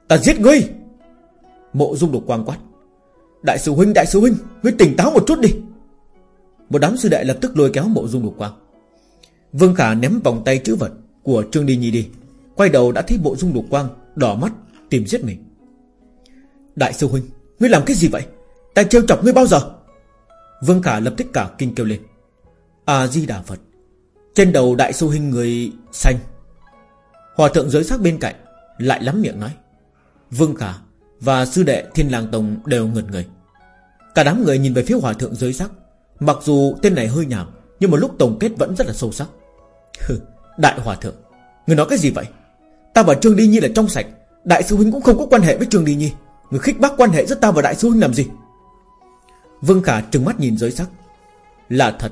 Ta giết ngươi. Mộ dung độc quang quát. Đại sư huynh, đại sư huynh, Ngươi tỉnh táo một chút đi. Một đám sư đệ lập tức lôi kéo mộ dung độc quang. Vương Khả ném vòng tay chữ vật Của Trương Đi Nhi đi. Quay đầu đã thấy mộ dung độc quang Đỏ mắt, tìm giết mình. Đại sư huynh, Ngươi làm cái gì vậy? Ta trêu chọc ngươi bao giờ? Vương Khả lập tức cả kinh kêu lên. A-di-đà Phật. Trên đầu đại sư hình người xanh. Hòa thượng giới sắc bên cạnh Lại lắm miệng nói. Vương Khả và sư đệ Thiên Lang Tông đều ngẩn người. Cả đám người nhìn về phía hòa thượng giới sắc. Mặc dù tên này hơi nhảm Nhưng mà lúc tổng kết vẫn rất là sâu sắc. Đại hòa thượng, Người nói cái gì vậy? Ta và Trương Đi Nhi là trong sạch, Đại sư huynh cũng không có quan hệ với Trương Đi Nhi. Người khích bác quan hệ giữa ta và đại sư huynh làm gì? Vương Khả trừng mắt nhìn giới sắc. Là thật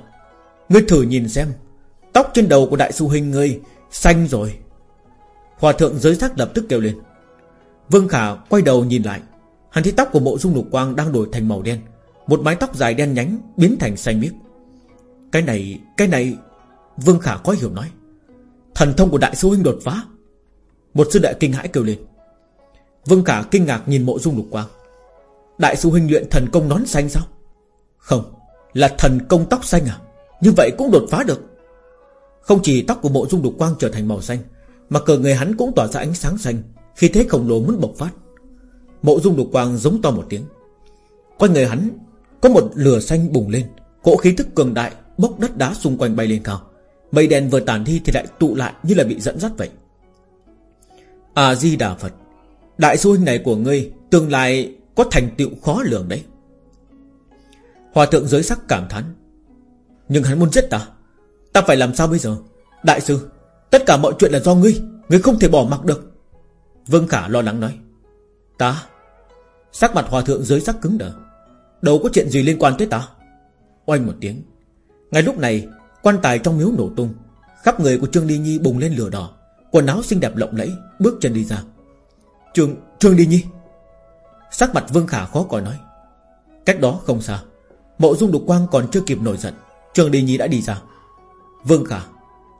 Ngươi thử nhìn xem. Tóc trên đầu của đại sư huynh ngươi Xanh rồi. Hòa thượng giới sắc lập tức kêu lên. Vương Khả quay đầu nhìn lại. Hắn thấy tóc của mộ dung lục quang đang đổi thành màu đen. Một mái tóc dài đen nhánh Biến thành xanh biếc. Cái này, cái này Vương Khả có hiểu nói. Thần thông của đại sư huynh đột phá. Một sư đệ kinh hãi kêu lên. Vương Khả kinh ngạc nhìn mộ dung lục quang. Đại sư huynh luyện thần công nón xanh sao? Không Là thần công tóc xanh à? Như vậy cũng đột phá được. Không chỉ tóc của mộ dung đục quang trở thành màu xanh, Mà cờ người hắn cũng tỏa ra ánh sáng xanh Khi thế khổng lồ muốn bộc phát. Mộ dung đục quang giống to một tiếng. Quanh người hắn Có một lửa xanh bùng lên, Cỗ khí thức cường đại Bốc đất đá xung quanh bay lên cao. Mây đèn vừa tàn đi thì lại tụ lại như là bị dẫn dắt vậy. A-di-đà Phật, Đại sư huynh này của ngươi Tương lai có thành tựu khó lường đấy. Hòa thượng giới sắc cảm thán nhưng hắn muốn giết ta. Ta phải làm sao bây giờ? Đại sư Tất cả mọi chuyện là do ngươi. Ngươi không thể bỏ mặc được. Vương Khả lo lắng nói. Ta? Sắc mặt hòa thượng dưới sắc cứng đờ. Đâu có chuyện gì liên quan tới ta. Oanh một tiếng. Ngay lúc này Quan tài trong miếu nổ tung. Khắp người của Trương Ly Nhi bùng lên lửa đỏ. Quần áo xinh đẹp lộng lẫy Bước chân đi ra. Trương, Trương Ly Nhi? Sắc mặt Vương Khả khó coi nói. Cách đó không xa Mộ dung đục quang còn chưa kịp nổi giận. Trương Đình Nhi đã đi ra. Vương Khả,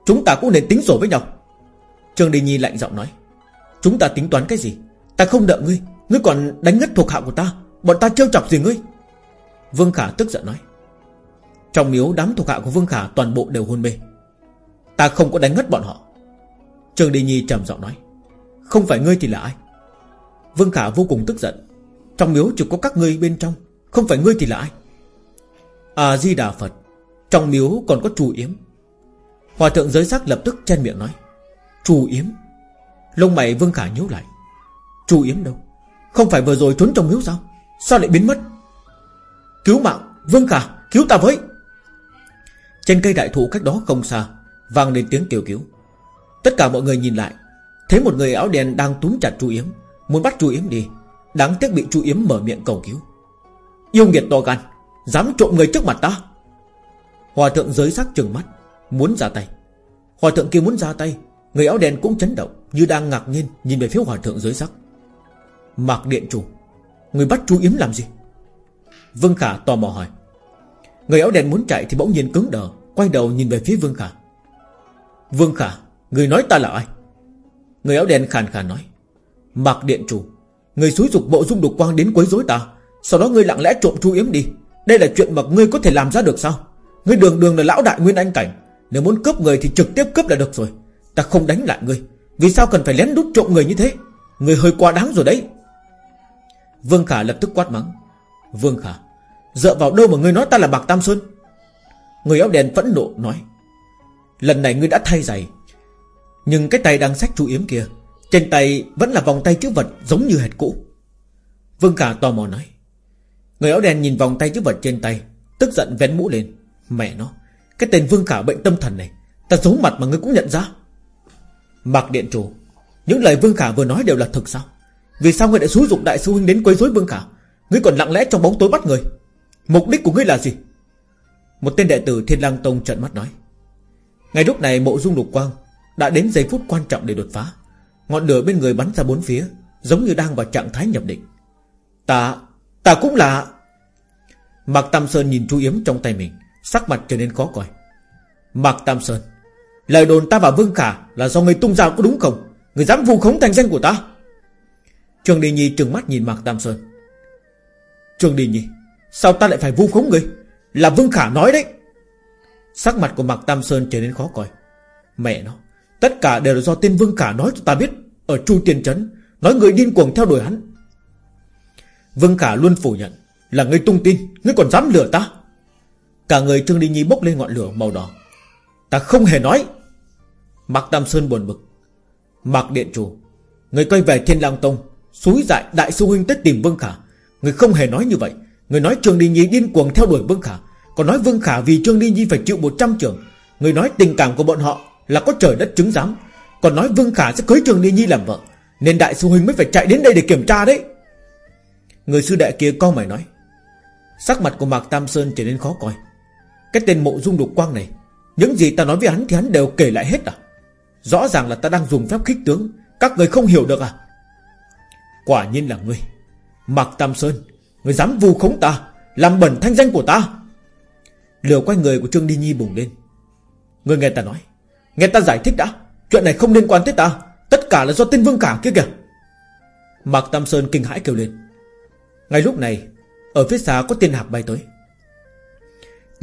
Chúng ta cũng nên tính sổ với nhau. Trương Đình Nhi lạnh giọng nói. Chúng ta tính toán cái gì? Ta không đợi ngươi. Ngươi còn đánh ngất thuộc hạ của ta. Bọn ta trêu chọc gì ngươi? Vương Khả tức giận nói. Trong miếu đám thuộc hạ của Vương Khả toàn bộ đều hôn mê. Ta không có đánh ngất bọn họ. Trương Đình Nhi trầm giọng nói. Không phải ngươi thì là ai? Vương Khả vô cùng tức giận. Trong miếu chỉ có các ngươi bên trong. Không phải ngươi thì là ai? À Di Đà Phật. Trong miếu còn có chủ yếm. Hòa thượng giới sắc lập tức chen miệng nói Chủ yếm? Lông mày Vương Khả nhíu lại Chủ yếm đâu? Không phải vừa rồi trốn trong miếu sao? Sao lại biến mất? Cứu mạng, Vương Khả, cứu ta với. Trên cây đại thụ cách đó không xa, Vang lên tiếng kêu cứu. Tất cả mọi người nhìn lại, Thấy một người áo đen đang túm chặt chu Yếm, Muốn bắt chu Yếm đi. Đáng tiếc bị chu Yếm mở miệng cầu cứu. Yêu nghiệt to gan, Dám trộm người trước mặt ta. Hòa thượng giới sắc trừng mắt, Muốn ra tay. Hòa thượng kia muốn ra tay, Người áo đen cũng chấn động, Như đang ngạc nhiên nhìn về phía hòa thượng giới sắc. Mạc điện chủ, Người bắt chu Yếm làm gì? Vương Khả tò mò hỏi. Người áo đen muốn chạy thì bỗng nhiên cứng đờ, Quay đầu nhìn về phía Vương Khả. Vương Khả, Người nói ta là ai? Người áo đen khàn khàn nói. Mạc điện chủ, Người xúi dục bộ dung đục quang đến quấy rối ta, Sau đó ngươi lặng lẽ trộm chu yếm đi. Đây là chuyện mà ngươi có thể làm ra được sao? Ngươi đường đường là lão đại nguyên anh cảnh. Nếu muốn cướp người thì trực tiếp cướp là được rồi. Ta không đánh lại ngươi. Vì sao cần phải lén đút trộm người như thế? Người hơi quá đáng rồi đấy. Vương Khả lập tức quát mắng. Vương Khả, Dựa vào đâu mà ngươi nói ta là Bạc Tam Sơn? Người áo đen phẫn nộ nói. Lần này ngươi đã thay giày, Nhưng cái tay đang sách chú yếm kia, Trên tay vẫn là vòng tay chữ vật Giống như hệt cũ. Vương Khả tò mò nói. Người áo đen nhìn vòng tay chữ vật trên tay, Tức giận vén mũ lên. Mẹ nó Cái tên Vương Khả bệnh tâm thần này Ta giấu mặt mà ngươi cũng nhận ra. Mạc Điện Chủ Những lời Vương Khả vừa nói đều là thực sao? Vì sao ngươi lại xúi dụng đại sư huynh đến quấy rối Vương Khả? Ngươi còn lặng lẽ trong bóng tối bắt người. Mục đích của ngươi là gì? Một tên đệ tử Thiên Lang Tông trợn mắt nói. Ngay lúc này mộ dung lục quang Đã đến giây phút quan trọng để đột phá. Ngọn lửa bên người bắn ra bốn phía Giống như đang vào trạng thái nhập định. Ta, ta cũng là Mạc Tam Sơn nhìn chú Yếm trong tay mình. Sắc mặt trở nên khó coi. Mạc Tam Sơn, Lời đồn ta và Vương Khả là do người tung ra có đúng không? Người dám vu khống thành danh của ta? Trường Đi Nhi trừng mắt nhìn Mạc Tam Sơn. Trường Đi Nhi, Sao ta lại phải vu khống người? Là Vương Khả nói đấy. Sắc mặt của Mạc Tam Sơn trở nên khó coi. Mẹ nó, Tất cả đều là do tên Vương Khả nói cho ta biết. Ở Chu Tiên Trấn, Nói người điên cuồng theo đuổi hắn. Vương Khả luôn phủ nhận Là người tung tin Ngươi còn dám lừa ta. Cả người Trương Đi Nhi bốc lên ngọn lửa màu đỏ. Ta không hề nói. Mạc Tam Sơn buồn bực. Mạc Điện Chủ, Người quay về Thiên Lang Tông, Xúi dại đại sư huynh tới tìm Vương Khả. Người không hề nói như vậy. Người nói Trương Đi Nhi điên cuồng theo đuổi Vương Khả. Còn nói Vương Khả vì Trương đi Nhi phải chịu 100 trường. Người nói tình cảm của bọn họ Là có trời đất chứng giám. Còn nói Vương Khả sẽ cưới Trương đi Nhi làm vợ. Nên đại sư huynh mới phải chạy đến đây để kiểm tra đấy. Người sư đệ kia co mày nói. Sắc mặt của Mạc Tam Sơn trở nên khó coi. Cái tên mộ dung đục quang này, Những gì ta nói với hắn thì hắn đều kể lại hết à? Rõ ràng là ta đang dùng phép khích tướng, Các người không hiểu được à? Quả nhiên là ngươi, Mạc Tam Sơn Người dám vu khống ta, Làm bẩn thanh danh của ta. Lửa quanh người của Trương Đi Nhi bùng lên. Người nghe ta nói, Nghe ta giải thích đã, Chuyện này không liên quan tới ta, Tất cả là do tên Vương Cả kia kìa. Mạc Tam Sơn kinh hãi kêu lên. Ngay lúc này, Ở phía xa có tiên hạc bay tới.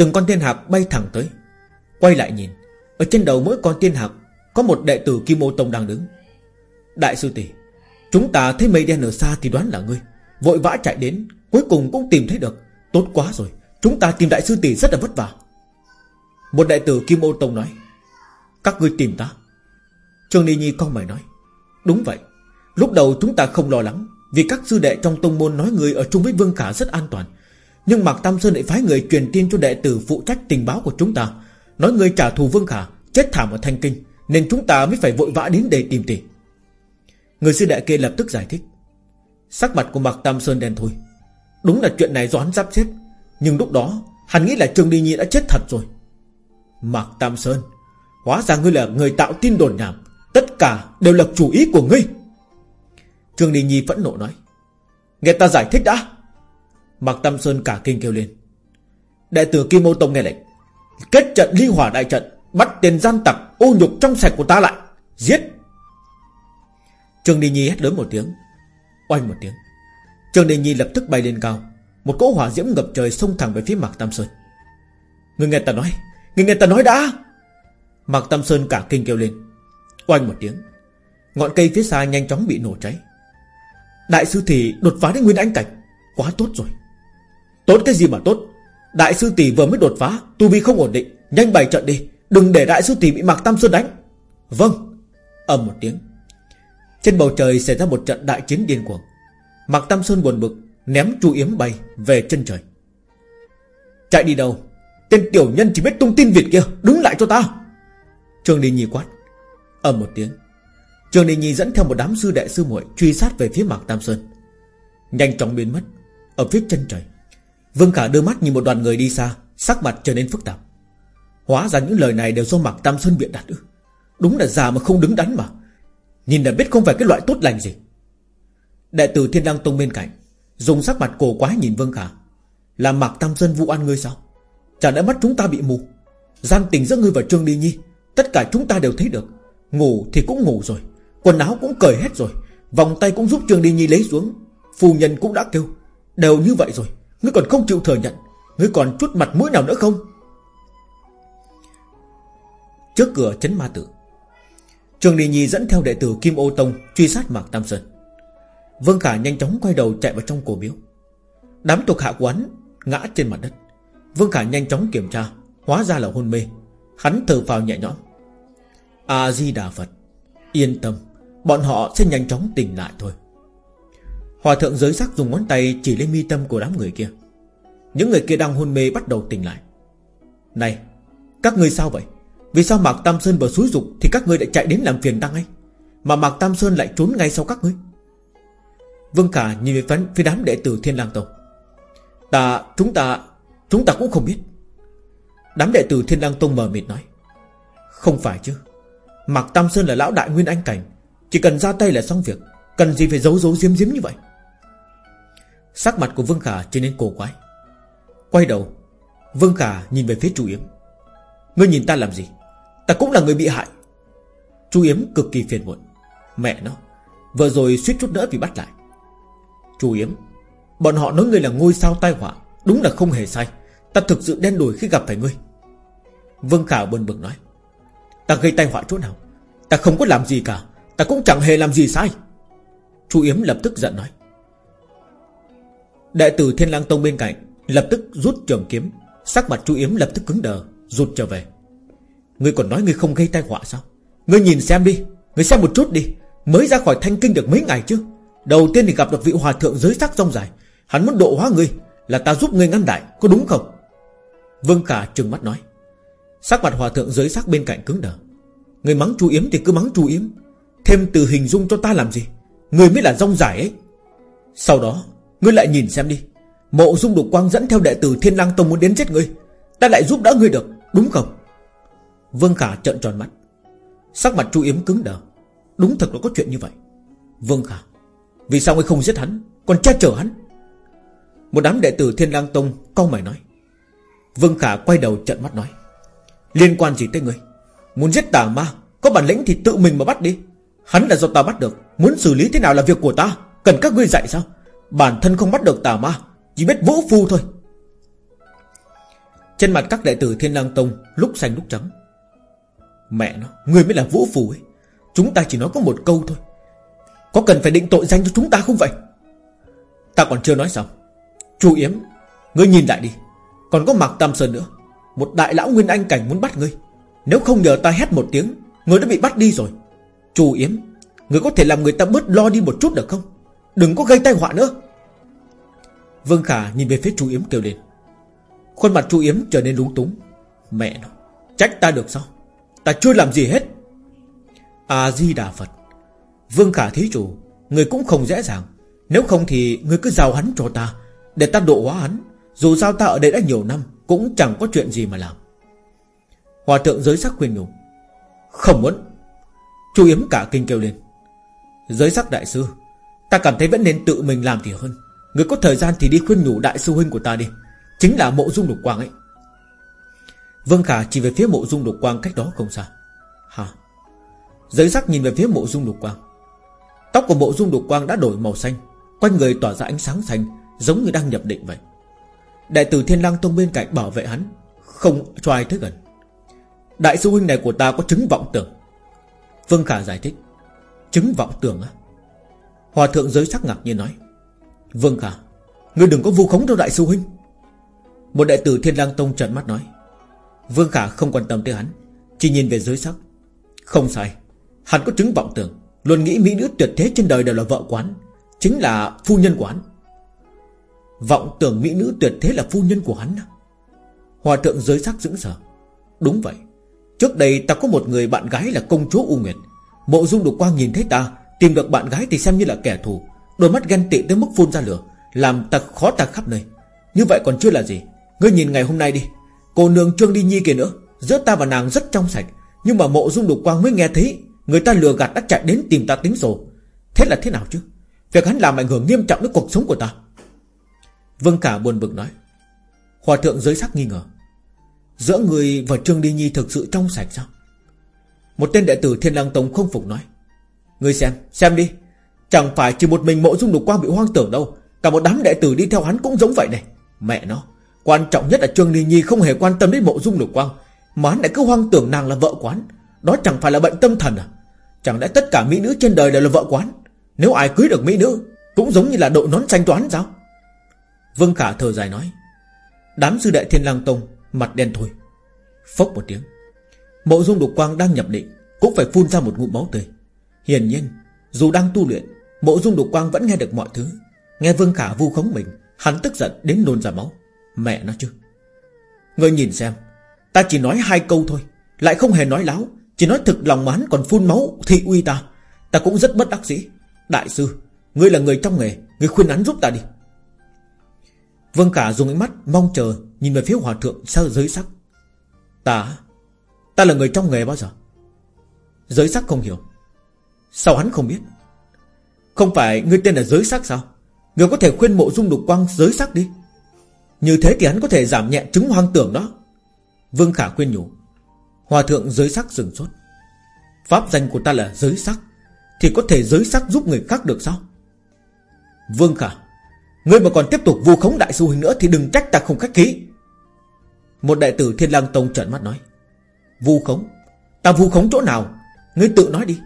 Từng con thiên hạc bay thẳng tới. Quay lại nhìn, Ở trên đầu mỗi con thiên hạc Có một đệ tử Kim Ô Tông đang đứng. Đại sư tỷ, Chúng ta thấy mây đen ở xa thì đoán là ngươi. Vội vã chạy đến, Cuối cùng cũng tìm thấy được. Tốt quá rồi, Chúng ta tìm đại sư tỷ rất là vất vả. Một đại tử Kim Ô Tông nói, Các ngươi tìm ta. Trương ni Nhi con mày nói, Đúng vậy. Lúc đầu chúng ta không lo lắng, Vì các sư đệ trong tông môn nói người ở chung với Vương Khả rất an toàn. Nhưng Mạc Tam Sơn lại phái người truyền tin cho đệ tử phụ trách tình báo của chúng ta. Nói người trả thù Vương Khả, Chết thảm ở Thanh Kinh, Nên chúng ta mới phải vội vã đến để tìm tỷ Người sư đệ kia lập tức giải thích. Sắc mặt của Mạc Tam Sơn đen thôi Đúng là chuyện này do hắn sắp xếp, Nhưng lúc đó, Hắn nghĩ là Trương Đi Nhi đã chết thật rồi. Mạc Tam Sơn, Hóa ra ngươi là người tạo tin đồn nhảm, Tất cả đều là chủ ý của ngươi. Trương Đi Nhi phẫn nộ nói. Nghe ta giải thích đã. Mạc Tam Sơn cả kinh kêu lên. Đệ tử Kim Mô Tông nghe lệnh. Kết trận ly hỏa đại trận, Bắt tiền gian tặc, ô nhục trong sạch của ta lại. Giết! Trương Đi Nhi hét lớn một tiếng. Oanh một tiếng. Trương Đi Nhi lập tức bay lên cao. Một cỗ hỏa diễm ngập trời xông thẳng về phía Mạc Tam Sơn. Người nghe ta nói, Người nghe ta nói đã! Mạc Tam Sơn cả kinh kêu lên. Oanh một tiếng. Ngọn cây phía xa nhanh chóng bị nổ cháy. Đại sư thì đột phá đến nguyên anh cảnh. Quá tốt rồi. Tốt cái gì mà tốt? Đại sư tỷ vừa mới đột phá, Tu vi không ổn định, Nhanh bày trận đi, Đừng để đại sư tỷ bị Mạc Tam Sơn đánh. Vâng ầm một tiếng. Trên bầu trời xảy ra một trận đại chiến điên cuồng. Mạc Tam Sơn buồn bực, Ném chu yếm bay về chân trời. Chạy đi đâu? Tên tiểu nhân chỉ biết tung tin Việt kia, Đứng lại cho ta. Trường Đình Nhi quát. Ầm một tiếng. Trường Đình Nhi dẫn theo một đám sư đệ sư muội Truy sát về phía Mạc Tam Sơn. Nhanh chóng biến mất, Ở phía chân trời. Vương Khả đưa mắt nhìn một đoàn người đi xa, Sắc mặt trở nên phức tạp. Hóa ra những lời này đều do Mạc Tam Sơn biện đặt ư. Đúng là già mà không đứng đắn mà. Nhìn là biết không phải cái loại tốt lành gì. Đại tử Thiên Đăng Tông bên cạnh, Dùng sắc mặt cổ quái nhìn Vương Khả. Là Mạc Tam Sơn vụ ăn ngươi sao? Chả đã mắt chúng ta bị mù? Gian tình giữa ngươi và Trương Đi Nhi, Tất cả chúng ta đều thấy được. Ngủ thì cũng ngủ rồi, Quần áo cũng cởi hết rồi, Vòng tay cũng giúp Trương Đi Nhi lấy xuống, Phu nhân cũng đã kêu. Đều như vậy rồi. Ngươi còn không chịu thừa nhận. Ngươi còn chút mặt mũi nào nữa không? Trước cửa chấn ma tử, Trường Đi Nhi dẫn theo đệ tử Kim Ô Tông Truy sát Mạc Tam Sơn. Vương Khả nhanh chóng quay đầu chạy vào trong cổ miếu. Đám thuộc hạ quán Ngã trên mặt đất. Vương Khả nhanh chóng kiểm tra, Hóa ra là hôn mê. Hắn thở phào nhẹ nhõm. A-di-đà Phật, Yên tâm, Bọn họ sẽ nhanh chóng tỉnh lại thôi. Hòa thượng giới sắc dùng ngón tay chỉ lên mi tâm của đám người kia. Những người kia đang hôn mê bắt đầu tỉnh lại. Này Các ngươi sao vậy? Vì sao Mạc Tam Sơn vừa xúi dục Thì các ngươi lại chạy đến làm phiền tăng ấy Mà Mạc Tam Sơn lại trốn ngay sau các ngươi? Vương Khả nhìn về phía, phía đám đệ tử Thiên Lang Tông. Ta, chúng ta Chúng ta cũng không biết. Đám đệ tử Thiên Lang Tông mờ mịt nói. Không phải chứ. Mạc Tam Sơn là lão đại nguyên anh cảnh. Chỉ cần ra tay là xong việc. Cần gì phải giấu giấu giếm giếm như vậy? Sắc mặt của Vương Khả trở nên cổ quái. Quay đầu, Vương Khả nhìn về phía Chu Yếm. Ngươi nhìn ta làm gì? Ta cũng là người bị hại. Chu Yếm cực kỳ phiền muộn. Mẹ nó, Vừa rồi suýt chút nữa bị bắt lại. Chu Yếm, Bọn họ nói ngươi là ngôi sao tai họa, Đúng là không hề sai. Ta thực sự đen đủi khi gặp phải ngươi. Vương Khả buồn bực nói. Ta gây tai họa chỗ nào? Ta không có làm gì cả. Ta cũng chẳng hề làm gì sai. Chu Yếm lập tức giận nói. Đệ tử Thiên Lang Tông bên cạnh Lập tức rút trường kiếm, Sắc mặt Chu Yếm lập tức cứng đờ Rút trở về. Ngươi còn nói ngươi không gây tai họa sao? Ngươi nhìn xem đi, Ngươi xem một chút đi, Mới ra khỏi thanh kinh được mấy ngày chứ? Đầu tiên thì gặp được vị hòa thượng giới sắc rong dài, Hắn muốn độ hóa ngươi, Là ta giúp ngươi ngăn đại, Có đúng không? Vương Khả trừng mắt nói. Sắc mặt hòa thượng giới sắc bên cạnh cứng đờ. Người mắng chu yếm thì cứ mắng chu yếm, Thêm từ hình dung cho ta làm gì? Người mới là rong dài ấy. Sau đó Ngươi lại nhìn xem đi. Mộ dung đục quang dẫn theo đệ tử Thiên lang Tông muốn đến giết ngươi. Ta lại giúp đỡ ngươi được, Đúng không? Vương Khả trợn tròn mắt. Sắc mặt chu yếm cứng đờ. Đúng thật là có chuyện như vậy. Vương Khả, Vì sao ngươi không giết hắn? Còn che chở hắn? Một đám đệ tử Thiên lang Tông cau mày nói. Vương Khả quay đầu trợn mắt nói. Liên quan gì tới ngươi? Muốn giết tà ma, Có bản lĩnh thì tự mình mà bắt đi. Hắn là do ta bắt được, Muốn xử lý thế nào là việc của ta? Cần các ngươi dạy sao? Bản thân không bắt được tà ma, Chỉ biết vũ phu thôi. Trên mặt các đệ tử Thiên lang Tông Lúc xanh lúc trắng. Mẹ nó Người mới là vũ phu ấy. Chúng ta chỉ nói có một câu thôi. Có cần phải định tội danh cho chúng ta không vậy? Ta còn chưa nói xong. Chu Yếm, Ngươi nhìn lại đi. Còn có Mạc Tam Sơn nữa. Một đại lão Nguyên Anh Cảnh muốn bắt ngươi. Nếu không nhờ ta hét một tiếng, Ngươi đã bị bắt đi rồi. Chu Yếm Người có thể làm người ta bớt lo đi một chút được không? Đừng có gây tai họa nữa. Vương Khả nhìn về phía chú Yếm kêu lên. Khuôn mặt chú Yếm trở nên lúng túng. Mẹ nó, Trách ta được sao? Ta chưa làm gì hết. A-di-đà Phật. Vương Khả thí chủ, Người cũng không dễ dàng. Nếu không thì người cứ giao hắn cho ta, Để ta độ hóa hắn. Dù sao ta ở đây đã nhiều năm, Cũng chẳng có chuyện gì mà làm. Hòa thượng giới sắc khuyên nhủ. Không muốn. Chú Yếm cả kinh kêu lên. Giới sắc đại sư Ta cảm thấy vẫn nên tự mình làm thì hơn. Người có thời gian thì đi khuyên nhủ đại sư huynh của ta đi. Chính là mộ dung lục quang ấy. Vương Khả, chỉ về phía mộ dung lục quang cách đó không xa. Hả? Giới sắc nhìn về phía mộ dung lục quang. Tóc của mộ dung lục quang đã đổi màu xanh, Quanh người tỏa ra ánh sáng xanh, Giống như đang nhập định vậy. Đại tử Thiên lang Tông bên cạnh bảo vệ hắn, Không cho ai tới gần. Đại sư huynh này của ta có chứng vọng tưởng. Vương Khả giải thích. Chứng vọng tưởng á? Hòa thượng giới sắc ngạc nhiên nói Vương Khả Ngươi đừng có vu khống đâu đại sư huynh. Một đại tử Thiên Lang Tông trợn mắt nói Vương Khả không quan tâm tới hắn. Chỉ nhìn về giới sắc. Không sai, Hắn có chứng vọng tưởng. Luôn nghĩ mỹ nữ tuyệt thế trên đời đều là vợ quán, Chính là phu nhân của hắn. Vọng tưởng mỹ nữ tuyệt thế là phu nhân của hắn à? Hòa thượng giới sắc dững sờ. Đúng vậy, Trước đây ta có một người bạn gái là công chúa U Nguyệt. Mộ dung đục quang nhìn thấy ta Tìm được bạn gái thì xem như là kẻ thù. Đôi mắt ghen tị tới mức phun ra lửa, Làm ta khó ta khắp nơi. Như vậy còn chưa là gì. Ngươi nhìn ngày hôm nay đi. Cô nương Trương Đi Nhi kìa nữa, Giữa ta và nàng rất trong sạch. Nhưng mà mộ dung đục quang mới nghe thấy, Người ta lừa gạt đã chạy đến tìm ta tính sổ. Thế là thế nào chứ? Việc hắn làm ảnh hưởng nghiêm trọng đến cuộc sống của ta. Vương Cả buồn bực nói. Hòa thượng giới sắc nghi ngờ. Giữa người và Trương Đi Nhi thực sự trong sạch sao? Một tên đệ tử Thiên Lang Tông không phục nói. Ngươi xem, xem đi. Chẳng phải chỉ một mình mộ dung lục quang bị hoang tưởng đâu. Cả một đám đệ tử đi theo hắn cũng giống vậy này. Mẹ nó Quan trọng nhất là Trương Ly Nhi không hề quan tâm đến mộ dung lục quang. Mà hắn lại cứ hoang tưởng nàng là vợ quán. Đó chẳng phải là bệnh tâm thần à? Chẳng lẽ tất cả mỹ nữ trên đời đều là vợ quán? Nếu ai cưới được mỹ nữ Cũng giống như là đội nón xanh toán sao? Vương Khả thở dài nói. Đám sư đệ thiên lang tông Mặt đen thôi Phốc một tiếng. Mộ dung lục quang đang nhập định Cũng phải phun ra một ngụm máu tươi. Hiển nhiên, Dù đang tu luyện, Mộ dung đục quang vẫn nghe được mọi thứ. Nghe Vương Khả vu khống mình, Hắn tức giận đến nôn ra máu. Mẹ nó chứ. Ngươi nhìn xem, Ta chỉ nói hai câu thôi, Lại không hề nói láo, Chỉ nói thực lòng mà hắn còn phun máu thị uy ta. Ta cũng rất bất đắc dĩ. Đại sư, Ngươi là người trong nghề, Ngươi khuyên hắn giúp ta đi. Vương Khả dùng ánh mắt mong chờ Nhìn về phía hòa thượng sau giới sắc. Ta Ta là người trong nghề bao giờ? Giới sắc không hiểu. Sao hắn không biết? Không phải ngươi tên là giới sắc sao? Ngươi có thể khuyên mộ dung đục quang giới sắc đi. Như thế thì hắn có thể giảm nhẹ chứng hoang tưởng đó. Vương Khả khuyên nhủ. Hòa thượng giới sắc dừng sốt. Pháp danh của ta là giới sắc Thì có thể giới sắc giúp người khác được sao? Vương Khả, Ngươi mà còn tiếp tục vu khống đại sư huynh nữa Thì đừng trách ta không khách khí. Một đại tử Thiên lang Tông trợn mắt nói. Vu khống? Ta vu khống chỗ nào? Ngươi tự nói đi.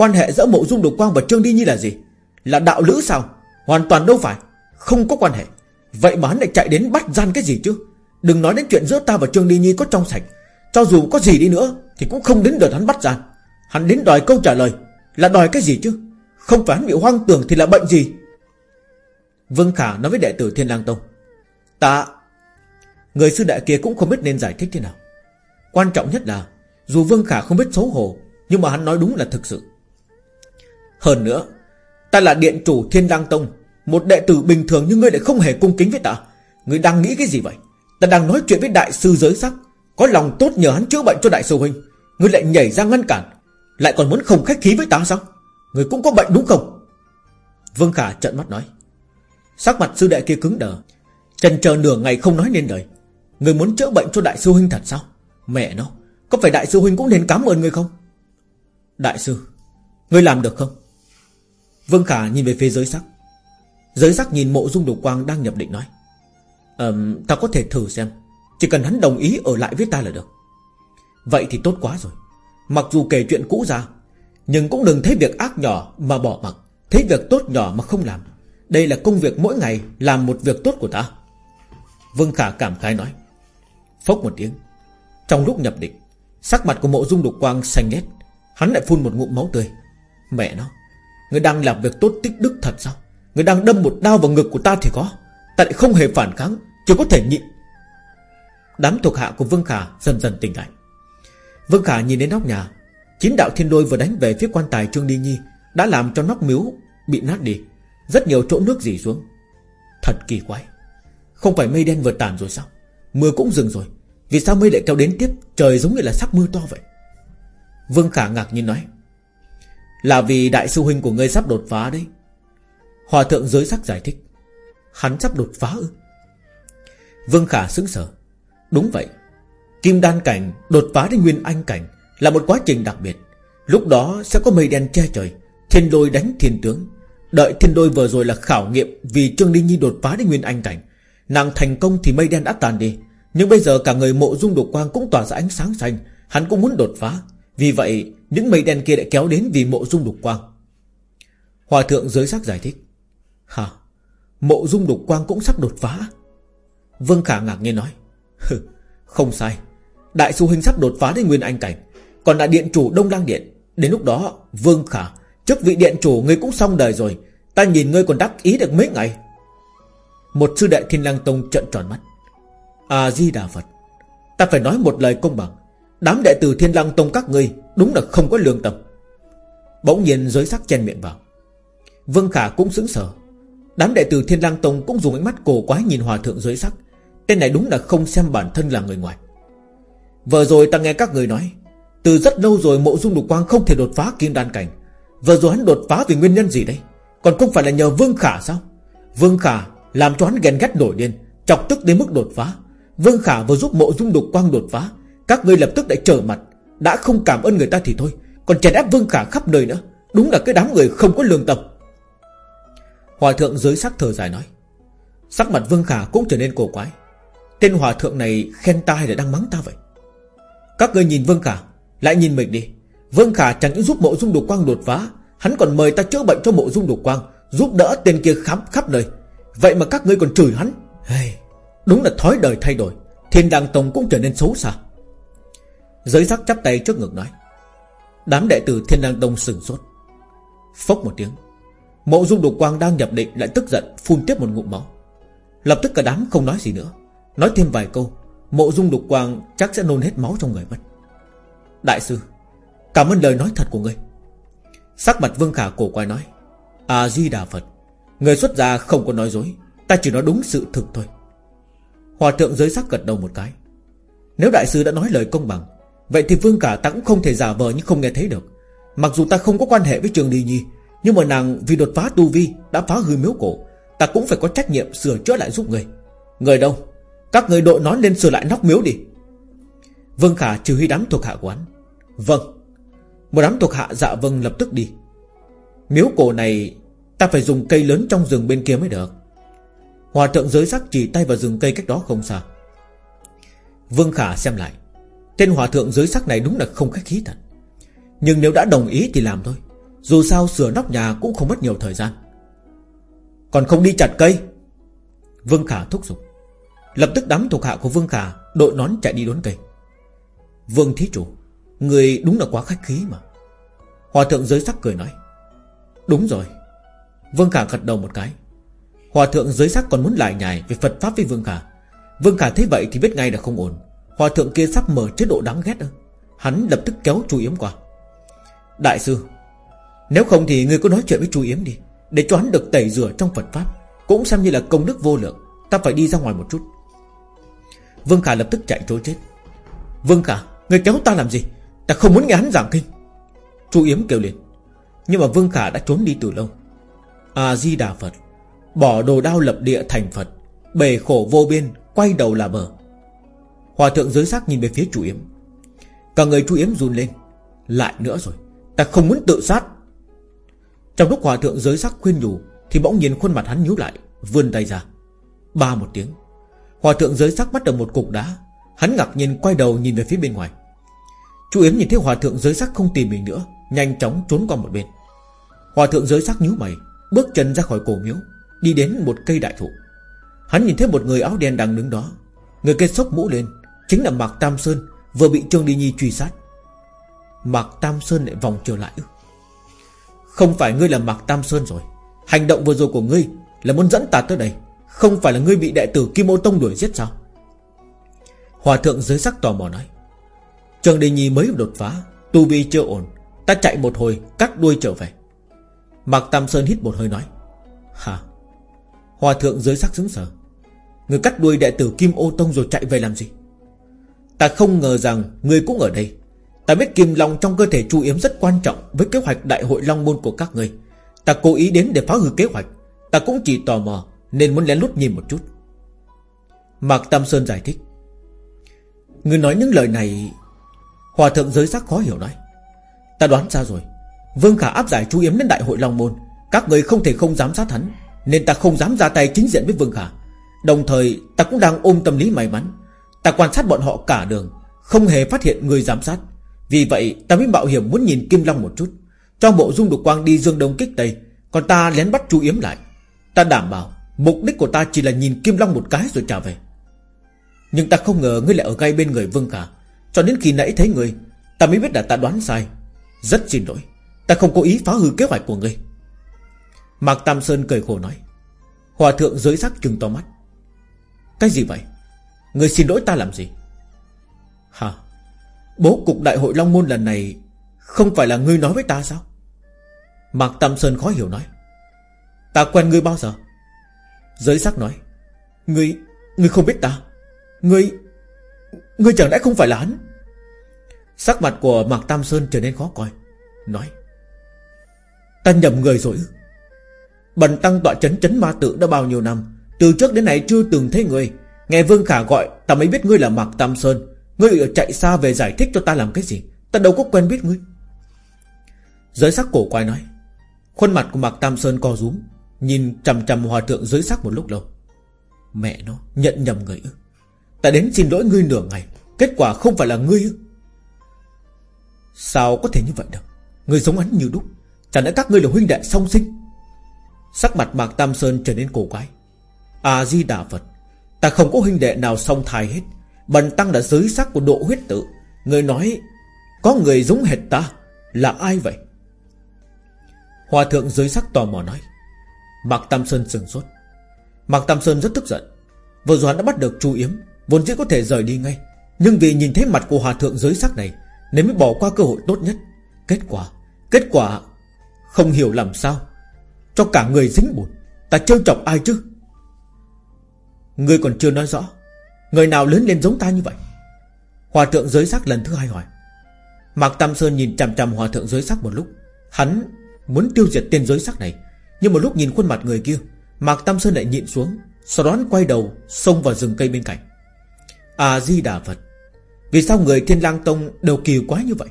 Quan hệ giữa mộ dung độc quang và Trương Đi Nhi là gì? Là đạo lữ sao? Hoàn toàn đâu phải. Không có quan hệ. Vậy mà hắn lại chạy đến bắt gian cái gì chứ? Đừng nói đến chuyện giữa ta và Trương Đi Nhi có trong sạch. Cho dù có gì đi nữa, Thì cũng không đến đợt hắn bắt gian. Hắn đến đòi câu trả lời. Là đòi cái gì chứ? Không phải hắn bị hoang tưởng thì là bệnh gì? Vương Khả nói với đệ tử Thiên Lang Tông. Ta, Người sư đại kia cũng không biết nên giải thích thế nào. Quan trọng nhất là, Dù Vương Khả không biết xấu hổ, Nhưng mà hắn nói đúng là thực sự hơn nữa, Ta là điện chủ Thiên Lang Tông, Một đệ tử bình thường như ngươi lại không hề cung kính với ta. Ngươi đang nghĩ cái gì vậy? Ta đang nói chuyện với đại sư giới sắc, Có lòng tốt nhờ hắn chữa bệnh cho đại sư huynh. Ngươi lại nhảy ra ngăn cản, Lại còn muốn không khách khí với ta sao? Ngươi cũng có bệnh đúng không? Vương Khả trợn mắt nói. Sắc mặt sư đệ kia cứng đờ, Trần chờ nửa ngày không nói nên lời. Người muốn chữa bệnh cho đại sư huynh thật sao? Mẹ nó, Có phải đại sư huynh cũng nên cảm ơn người không? Đại sư Người làm được không? Vương Khả nhìn về phía giới sắc. Giới sắc nhìn mộ dung đục quang đang nhập định nói. Ờm, ta có thể thử xem. Chỉ cần hắn đồng ý ở lại với ta là được. Vậy thì tốt quá rồi. Mặc dù kể chuyện cũ ra, Nhưng cũng đừng thấy việc ác nhỏ mà bỏ mặc. Thấy việc tốt nhỏ mà không làm. Đây là công việc mỗi ngày, Làm một việc tốt của ta. Vương Khả cảm khái nói. Phốc một tiếng. Trong lúc nhập định, Sắc mặt của mộ dung đục quang xanh nét Hắn lại phun một ngụm máu tươi. Mẹ nó. Người đang làm việc tốt tích đức thật sao? Người đang đâm một đao vào ngực của ta thì có. Ta lại không hề phản kháng Chỉ có thể nhịn. Đám thuộc hạ của Vương Khả dần dần tỉnh lại. Vương Khả nhìn đến nóc nhà. Chín đạo thiên đôi vừa đánh về phía quan tài Trương Đi Nhi Đã làm cho nóc miếu bị nát đi. Rất nhiều chỗ nước dì xuống. Thật kỳ quái. Không phải mây đen vừa tàn rồi sao? Mưa cũng dừng rồi. Vì sao mây lại kéo đến tiếp? Trời giống như là sắp mưa to vậy. Vương Khả ngạc nhiên nói. Là vì đại sư huynh của ngươi sắp đột phá đấy. Hòa thượng giới sắc giải thích. Hắn sắp đột phá ư? Vương Khả sững sờ. Đúng vậy. Kim đan cảnh đột phá đến nguyên anh cảnh Là một quá trình đặc biệt. Lúc đó sẽ có mây đen che trời, Thiên đôi đánh thiên tướng. Đợi thiên đôi vừa rồi là khảo nghiệm Vì Trương Linh Nhi đột phá đến nguyên anh cảnh. Nàng thành công thì mây đen đã tàn đi. Nhưng bây giờ cả người mộ dung đột quang cũng tỏa ra ánh sáng xanh. Hắn cũng muốn đột phá. Vì vậy, những mây đen kia đã kéo đến vì mộ dung đục quang. Hòa thượng giới sắc giải thích. Hả? Mộ dung đục quang cũng sắp đột phá. Vương Khả ngạc nhiên nói. Không sai. Đại sư huynh sắp đột phá đến nguyên anh cảnh, Còn đại điện chủ Đông Lang Điện. Đến lúc đó, Vương Khả Trước vị điện chủ ngươi cũng xong đời rồi. Ta nhìn ngươi còn đắc ý được mấy ngày. Một sư đệ thiên lang tông trận tròn mắt. A-di-đà Phật, Ta phải nói một lời công bằng. Đám đệ tử thiên lang tông các ngươi Đúng là không có lương tâm. Bỗng nhiên giới sắc chen miệng vào. Vương Khả cũng sững sờ. Đám đệ tử thiên lang tông cũng dùng ánh mắt cổ quái nhìn hòa thượng giới sắc. Tên này đúng là không xem bản thân là người ngoài. Vừa rồi ta nghe các người nói, Từ rất lâu rồi mộ dung đục quang không thể đột phá kim đan cảnh. Vừa rồi hắn đột phá vì nguyên nhân gì đây? Còn không phải là nhờ Vương Khả sao? Vương Khả làm cho hắn ghen ghét nổi điên, Chọc tức đến mức đột phá. Vương Khả vừa giúp mộ dung đục quang đột phá các ngươi lập tức đã trở mặt. Đã không cảm ơn người ta thì thôi. Còn chèn ép Vương Khả khắp nơi nữa. Đúng là cái đám người không có lương tâm. Hòa thượng dưới sắc thở dài nói. Sắc mặt Vương Khả cũng trở nên cổ quái. Tên hòa thượng này khen ta hay là đang mắng ta vậy? Các ngươi nhìn Vương Khả Lại nhìn mình đi. Vương Khả chẳng những giúp mộ dung đục quang đột phá Hắn còn mời ta chữa bệnh cho mộ dung đục quang Giúp đỡ tên kia khám khắp nơi. Vậy mà các ngươi còn chửi hắn. Hey, Đúng là thói đời thay đổi. Thiên đàng tông cũng trở nên xấu xa. Giới sắc chắp tay trước ngực nói. Đám đệ tử thiên lang tông sừng sốt. Phốc một tiếng. Mộ dung đục quang đang nhập định lại tức giận, Phun tiếp một ngụm máu. Lập tức cả đám không nói gì nữa. Nói thêm vài câu, Mộ dung đục quang chắc sẽ nôn hết máu trong người mất. Đại sư, Cảm ơn lời nói thật của ngươi. Sắc mặt Vương Khả cổ quay nói. A-di-đà Phật, Người xuất gia không có nói dối, Ta chỉ nói đúng sự thực thôi. Hòa thượng giới sắc gật đầu một cái. Nếu đại sư đã nói lời công bằng Vậy thì Vương cả ta cũng không thể giả vờ như không nghe thấy được. Mặc dù ta không có quan hệ với Trường Đi Nhi, Nhưng mà nàng vì đột phá tu vi Đã phá hư miếu cổ, Ta cũng phải có trách nhiệm sửa chữa lại giúp người. Người đâu? Các người đội nón lên sửa lại nóc miếu đi. Vương Khả trừ huy đám thuộc hạ quán Vâng. Một đám thuộc hạ dạ vâng lập tức đi. Miếu cổ này Ta phải dùng cây lớn trong rừng bên kia mới được. Hòa thượng giới sắc chỉ tay vào rừng cây cách đó không xa. Vương Khả xem lại. Tên hòa thượng giới sắc này đúng là không khách khí thật. Nhưng nếu đã đồng ý thì làm thôi. Dù sao sửa nóc nhà cũng không mất nhiều thời gian. Còn không đi chặt cây? Vương Khả thúc giục. Lập tức đám thuộc hạ của Vương Khả Đội nón chạy đi đốn cây. Vương Thí Chủ, Người đúng là quá khách khí mà. Hòa thượng giới sắc cười nói. Đúng rồi. Vương Khả gật đầu một cái. Hòa thượng giới sắc còn muốn lại nhài Về Phật Pháp với Vương Khả. Vương Khả thấy vậy thì biết ngay là không ổn. Hòa thượng kia sắp mở chế độ đáng ghét Hắn lập tức kéo chú Yếm qua. Đại sư, Nếu không thì người có nói chuyện với chú Yếm đi, Để cho hắn được tẩy rửa trong Phật Pháp, Cũng xem như là công đức vô lượng. Ta phải đi ra ngoài một chút. Vương Khả lập tức chạy trốn chết. Vương Khả, Người kéo ta làm gì? Ta không muốn nghe hắn giảng kinh. Chu Yếm kêu lên. Nhưng mà Vương Khả đã trốn đi từ lâu. A-di-đà Phật, Bỏ đồ đao lập địa thành Phật, Bề khổ vô biên, Quay đầu là bờ. Hòa thượng giới sắc nhìn về phía chủ Yếm. Cả người chủ Yếm run lên. Lại nữa rồi, Ta không muốn tự sát. Trong lúc hòa thượng giới sắc khuyên nhủ, Thì bỗng nhiên khuôn mặt hắn nhíu lại, Vươn tay ra. Ba một tiếng, Hòa thượng giới sắc bắt được một cục đá. Hắn ngạc nhiên quay đầu nhìn về phía bên ngoài. Chú Yếm nhìn thấy hòa thượng giới sắc không tìm mình nữa, Nhanh chóng trốn qua một bên. Hòa thượng giới sắc nhíu mày, Bước chân ra khỏi cổ miếu, Đi đến một cây đại thụ. Hắn nhìn thấy một người áo đen đang đứng đó. Người kia sốc mũ lên Chính là Mạc Tam Sơn Vừa bị Trương Đi Nhi truy sát. Mạc Tam Sơn lại vòng trở lại. Không phải ngươi là Mạc Tam Sơn rồi. Hành động vừa rồi của ngươi Là muốn dẫn ta tới đây. Không phải là ngươi bị đệ tử Kim Ô Tông đuổi giết sao? Hòa thượng dưới sắc tò mò nói. Trương Đi Nhi mới đột phá, Tu vi chưa ổn, Ta chạy một hồi, cắt đuôi trở về. Mạc Tam Sơn hít một hơi nói. Hả? Hòa thượng dưới sắc xứng sở Người cắt đuôi đệ tử Kim Ô Tông rồi chạy về làm gì? Ta không ngờ rằng Người cũng ở đây. Ta biết Kim Long trong cơ thể Chu Yếm rất quan trọng Với kế hoạch đại hội Long Môn của các người. Ta cố ý đến để phá hư kế hoạch. Ta cũng chỉ tò mò, Nên muốn lén lút nhìn một chút. Mạc Tam Sơn giải thích. Người nói những lời này, Hòa thượng giới sắc khó hiểu nói. Ta đoán ra rồi. Vương Khả áp giải Chu Yếm đến đại hội Long Môn. Các người không thể không giám sát hắn, Nên ta không dám ra tay chính diện với Vương Khả. Đồng thời, ta cũng đang ôm tâm lý may mắn. Ta quan sát bọn họ cả đường, Không hề phát hiện người giám sát. Vì vậy, ta mới mạo hiểm muốn nhìn Kim Long một chút. Cho bộ dung đục quang đi dương đông kích tây, Còn ta lén bắt Chu Yếm lại. Ta đảm bảo, Mục đích của ta chỉ là nhìn Kim Long một cái rồi trả về. Nhưng ta không ngờ ngươi lại ở ngay bên người Vương Khả. Cho đến khi nãy thấy ngươi, Ta mới biết là ta đoán sai. Rất xin lỗi, Ta không cố ý phá hư kế hoạch của ngươi. Mạc Tam Sơn cười khổ nói, Hòa thượng giới sắc trừng to mắt. Cái gì vậy? Người xin lỗi ta làm gì? Hả? Bố cục đại hội Long Môn lần này Không phải là ngươi nói với ta sao? Mạc Tam Sơn khó hiểu nói. Ta quen ngươi bao giờ? Giới sắc nói. Ngươi Ngươi không biết ta. Ngươi Ngươi chẳng lẽ không phải là hắn? Sắc mặt của Mạc Tam Sơn trở nên khó coi. Nói. Ta nhầm người rồi Bần tăng tọa chấn chấn ma tự đã bao nhiêu năm, Từ trước đến nay chưa từng thấy người. Nghe Vương Khả gọi, Ta mới biết ngươi là Mạc Tam Sơn. Ngươi chạy xa về giải thích cho ta làm cái gì? Ta đâu có quen biết ngươi. Giới sắc cổ quay nói. Khuôn mặt của Mạc Tam Sơn co rúm, Nhìn chằm chằm hòa thượng giới sắc một lúc lâu. Mẹ nó, nhận nhầm người ư? Ta đến xin lỗi ngươi nửa ngày, Kết quả không phải là ngươi ư? Sao có thể như vậy được? Ngươi giống hắn như đúc, Chẳng lẽ các ngươi là huynh đệ song sinh? Sắc mặt Mạc Tam Sơn trở nên cổ quái. A-di-đà Phật Ta không có huynh đệ nào song thai hết. Bần tăng đã giới sắc của độ huyết tự. Người nói, Có người giống hệt ta. Là ai vậy? Hòa thượng giới sắc tò mò nói. Mạc Tam Sơn sừng sốt. Mạc Tam Sơn rất tức giận. Vừa rồi hắn đã bắt được Chu Yếm. Vốn dĩ có thể rời đi ngay. Nhưng vì nhìn thấy mặt của hòa thượng giới sắc này, Nên mới bỏ qua cơ hội tốt nhất. Kết quả Kết quả, Không hiểu làm sao. Cho cả người dính bùn. Ta trêu chọc ai chứ? Ngươi còn chưa nói rõ. Người nào lớn lên giống ta như vậy? Hòa thượng giới sắc lần thứ hai hỏi. Mạc Tam Sơn nhìn chằm chằm hòa thượng giới sắc một lúc. Hắn muốn tiêu diệt tên giới sắc này. Nhưng một lúc nhìn khuôn mặt người kia, Mạc Tam Sơn lại nhịn xuống, Sau đó hắn quay đầu Xông vào rừng cây bên cạnh. À-di-đà Phật, Vì sao người thiên lang tông đều kỳ quá như vậy?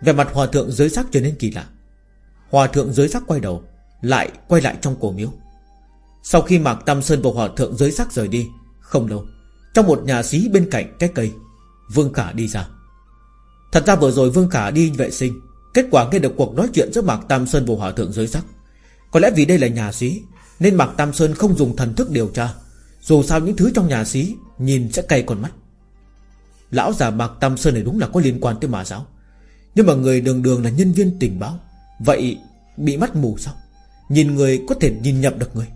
Về mặt hòa thượng giới sắc trở nên kỳ lạ. Hòa thượng giới sắc quay đầu, Lại quay lại trong cổ miếu. Sau khi Mạc Tam Sơn và hòa thượng giới sắc rời đi, Không lâu, Trong một nhà xí bên cạnh cái cây, Vương Khả đi ra. Thật ra vừa rồi Vương Khả đi vệ sinh, Kết quả nghe được cuộc nói chuyện giữa Mạc Tam Sơn và hòa thượng giới sắc. Có lẽ vì đây là nhà xí, Nên Mạc Tam Sơn không dùng thần thức điều tra. Dù sao những thứ trong nhà xí, Nhìn sẽ cay con mắt. Lão già Mạc Tam Sơn này đúng là có liên quan tới mà giáo. Nhưng mà người đường đường là nhân viên tình báo, Vậy bị mắt mù sao? Nhìn người có thể nhìn nhập được người.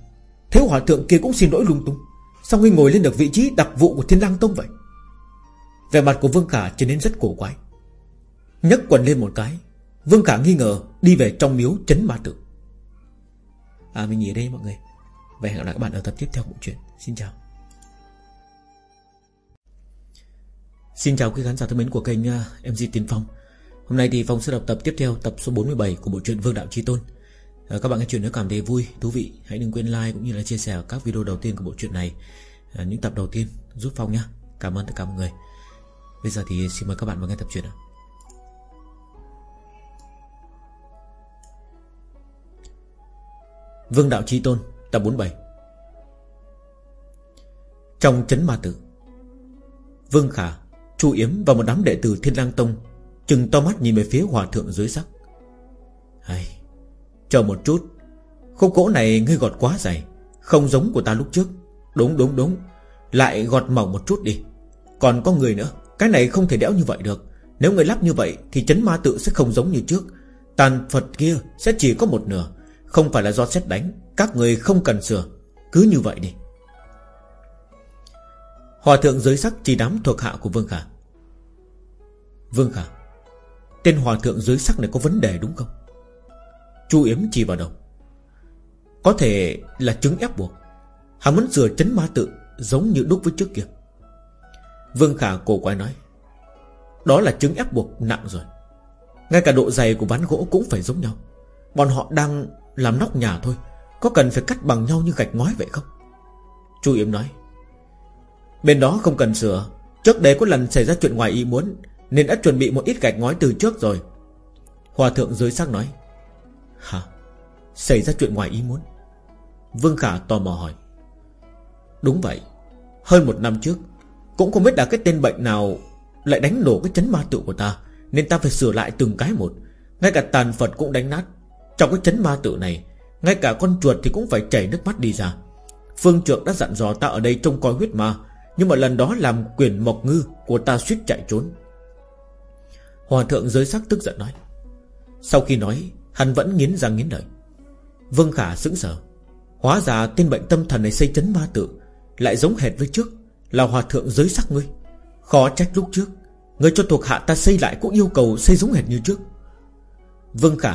Thế hòa thượng kia cũng xin lỗi lung tung. Sao ngươi ngồi lên được vị trí đặc vụ của Thiên lang Tông vậy? Về mặt của Vương Khả trở nên rất cổ quái. Nhấc quần lên một cái, Vương Khả nghi ngờ đi về trong miếu chấn ma tự À mình nghỉ ở đây mọi người. Và hẹn gặp lại các bạn ở tập tiếp theo của chuyện Xin chào. Xin chào quý khán giả thân mến của kênh à, MC Tiến Phong. Hôm nay thì Phong sẽ đọc tập tiếp theo, Tập số 47 của bộ truyện Vương Đạo Chi Tôn à, Các bạn nghe chuyện nếu cảm thấy vui, thú vị Hãy đừng quên like cũng như là chia sẻ các video đầu tiên của bộ truyện này. À, Những tập đầu tiên giúp Phong nhé Cảm ơn tất cả mọi người. Bây giờ thì xin mời các bạn vào nghe tập truyện nào Vương Đạo Chi Tôn Tập 47 Trong chấn ma tử Vương Khả Chu Yếm và một đám đệ tử Thiên Lang Tông Chừng to mắt nhìn về phía hòa thượng dưới sắc. Hay Chờ một chút. Khúc gỗ này ngươi gọt quá dày. Không giống của ta lúc trước. Đúng đúng đúng. Lại gọt mỏng một chút đi. Còn có người nữa. Cái này không thể đẽo như vậy được. Nếu người lắp như vậy Thì chấn ma tự sẽ không giống như trước. Tàn Phật kia sẽ chỉ có một nửa. Không phải là do xét đánh. Các người không cần sửa. Cứ như vậy đi. Hòa thượng giới sắc chỉ đám thuộc hạ của Vương Khả. Vương Khả, Tên hòa thượng giới sắc này có vấn đề đúng không? Chu Yếm chỉ vào đầu. Có thể là chứng ép buộc. Hắn muốn sửa chấn ma tự, Giống như đúc với trước kia. Vương Khả cổ quái nói, Đó là chứng ép buộc nặng rồi. Ngay cả độ dày của ván gỗ cũng phải giống nhau. Bọn họ đang làm nóc nhà thôi, Có cần phải cắt bằng nhau như gạch ngói vậy không? Chu Yếm nói, Bên đó không cần sửa. Trước đây có lần xảy ra chuyện ngoài ý muốn, Nên đã chuẩn bị một ít gạch ngói từ trước rồi. Hòa thượng dưới sắc nói Hả? Xảy ra chuyện ngoài ý muốn. Vương Khả tò mò hỏi. Đúng vậy. Hơn một năm trước, Cũng không biết là cái tên bệnh nào Lại đánh nổ cái chấn ma tự của ta, Nên ta phải sửa lại từng cái một. Ngay cả tàn Phật cũng đánh nát. Trong cái chấn ma tự này, Ngay cả con chuột thì cũng phải chảy nước mắt đi ra. Phương trượng đã dặn dò ta ở đây trông coi huyết ma, Nhưng mà lần đó làm quyền mộc ngư Của ta suýt chạy trốn. Hòa thượng giới sắc tức giận nói. Sau khi nói Hắn vẫn nghiến răng nghiến lợi. Vương Khả sững sờ. Hóa ra tên bệnh tâm thần này xây chấn ma tự, Lại giống hệt với trước, Là hòa thượng giới sắc ngươi. Khó trách lúc trước, Ngươi cho thuộc hạ ta xây lại cũng yêu cầu xây giống hệt như trước. Vương Khả,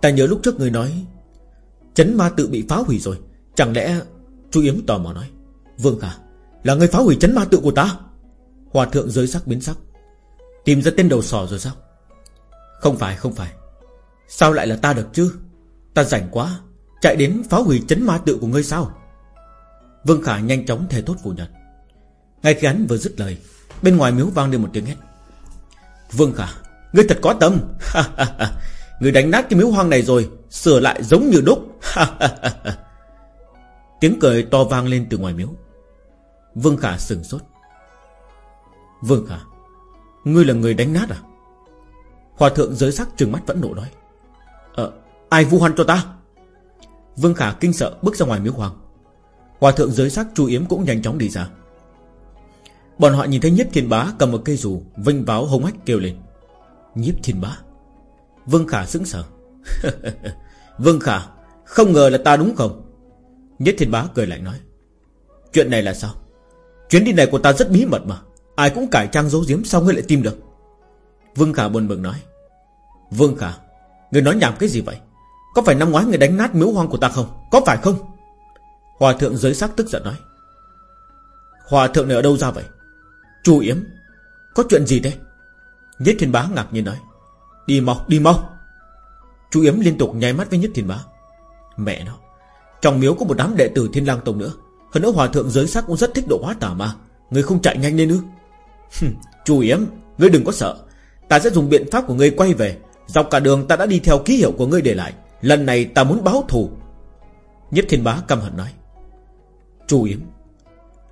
Ta nhớ lúc trước ngươi nói, Chấn ma tự bị phá hủy rồi, Chẳng lẽ Chú Yếm tò mò nói, Vương Khả, Là ngươi phá hủy chấn ma tự của ta? Hòa thượng giới sắc biến sắc. Tìm ra tên đầu sò rồi sao? Không phải không phải. Sao lại là ta được chứ? Ta rảnh quá, Chạy đến phá hủy chấn ma tự của ngươi sao? Vương Khả nhanh chóng thề tốt phủ nhận. Ngay khi hắn vừa dứt lời, Bên ngoài miếu vang lên một tiếng hét. Vương Khả, Ngươi thật có tâm. Ngươi đánh nát cái miếu hoang này rồi, Sửa lại giống như đúc. Tiếng cười to vang lên từ ngoài miếu. Vương Khả sừng sốt. Vương Khả, Ngươi là người đánh nát à? Hòa thượng giới sắc trừng mắt vẫn nộ nói ai vu hoan cho ta? Vương Khả kinh sợ bước ra ngoài miếu hoàng. Hòa thượng giới sắc chu yếm cũng nhanh chóng đi ra. Bọn họ nhìn thấy nhiếp thiên bá cầm một cây dù Vinh váo hống hách kêu lên. Nhiếp thiên bá? Vương Khả sững sờ. Vương Khả, Không ngờ là ta đúng không? Nhiếp thiên bá cười lại nói. Chuyện này là sao? Chuyến đi này của ta rất bí mật mà. Ai cũng cải trang giấu giếm sao ngươi lại tìm được? Vương Khả buồn bực nói. Vương Khả, Người nói nhảm cái gì vậy? Có phải năm ngoái người đánh nát miếu hoang của ta không? Có phải không? Hòa thượng giới sắc tức giận nói. Hòa thượng này ở đâu ra vậy? Chu Yếm, Có chuyện gì đây? Nhất thiên bá ngạc nhiên nói. Đi mau đi mau. Chu Yếm liên tục nháy mắt với nhất thiên bá. Mẹ nó, Trong miếu có một đám đệ tử thiên lang tông nữa. Hơn nữa hòa thượng giới sắc cũng rất thích độ hóa tà ma. Người không chạy nhanh lên nữa Chu Yếm, Ngươi đừng có sợ. Ta sẽ dùng biện pháp của ngươi quay về. Dọc cả đường ta đã đi theo ký hiệu của ngươi để lại. Lần này ta muốn báo thù. Nhất thiên bá căm hận nói. Chu Yếm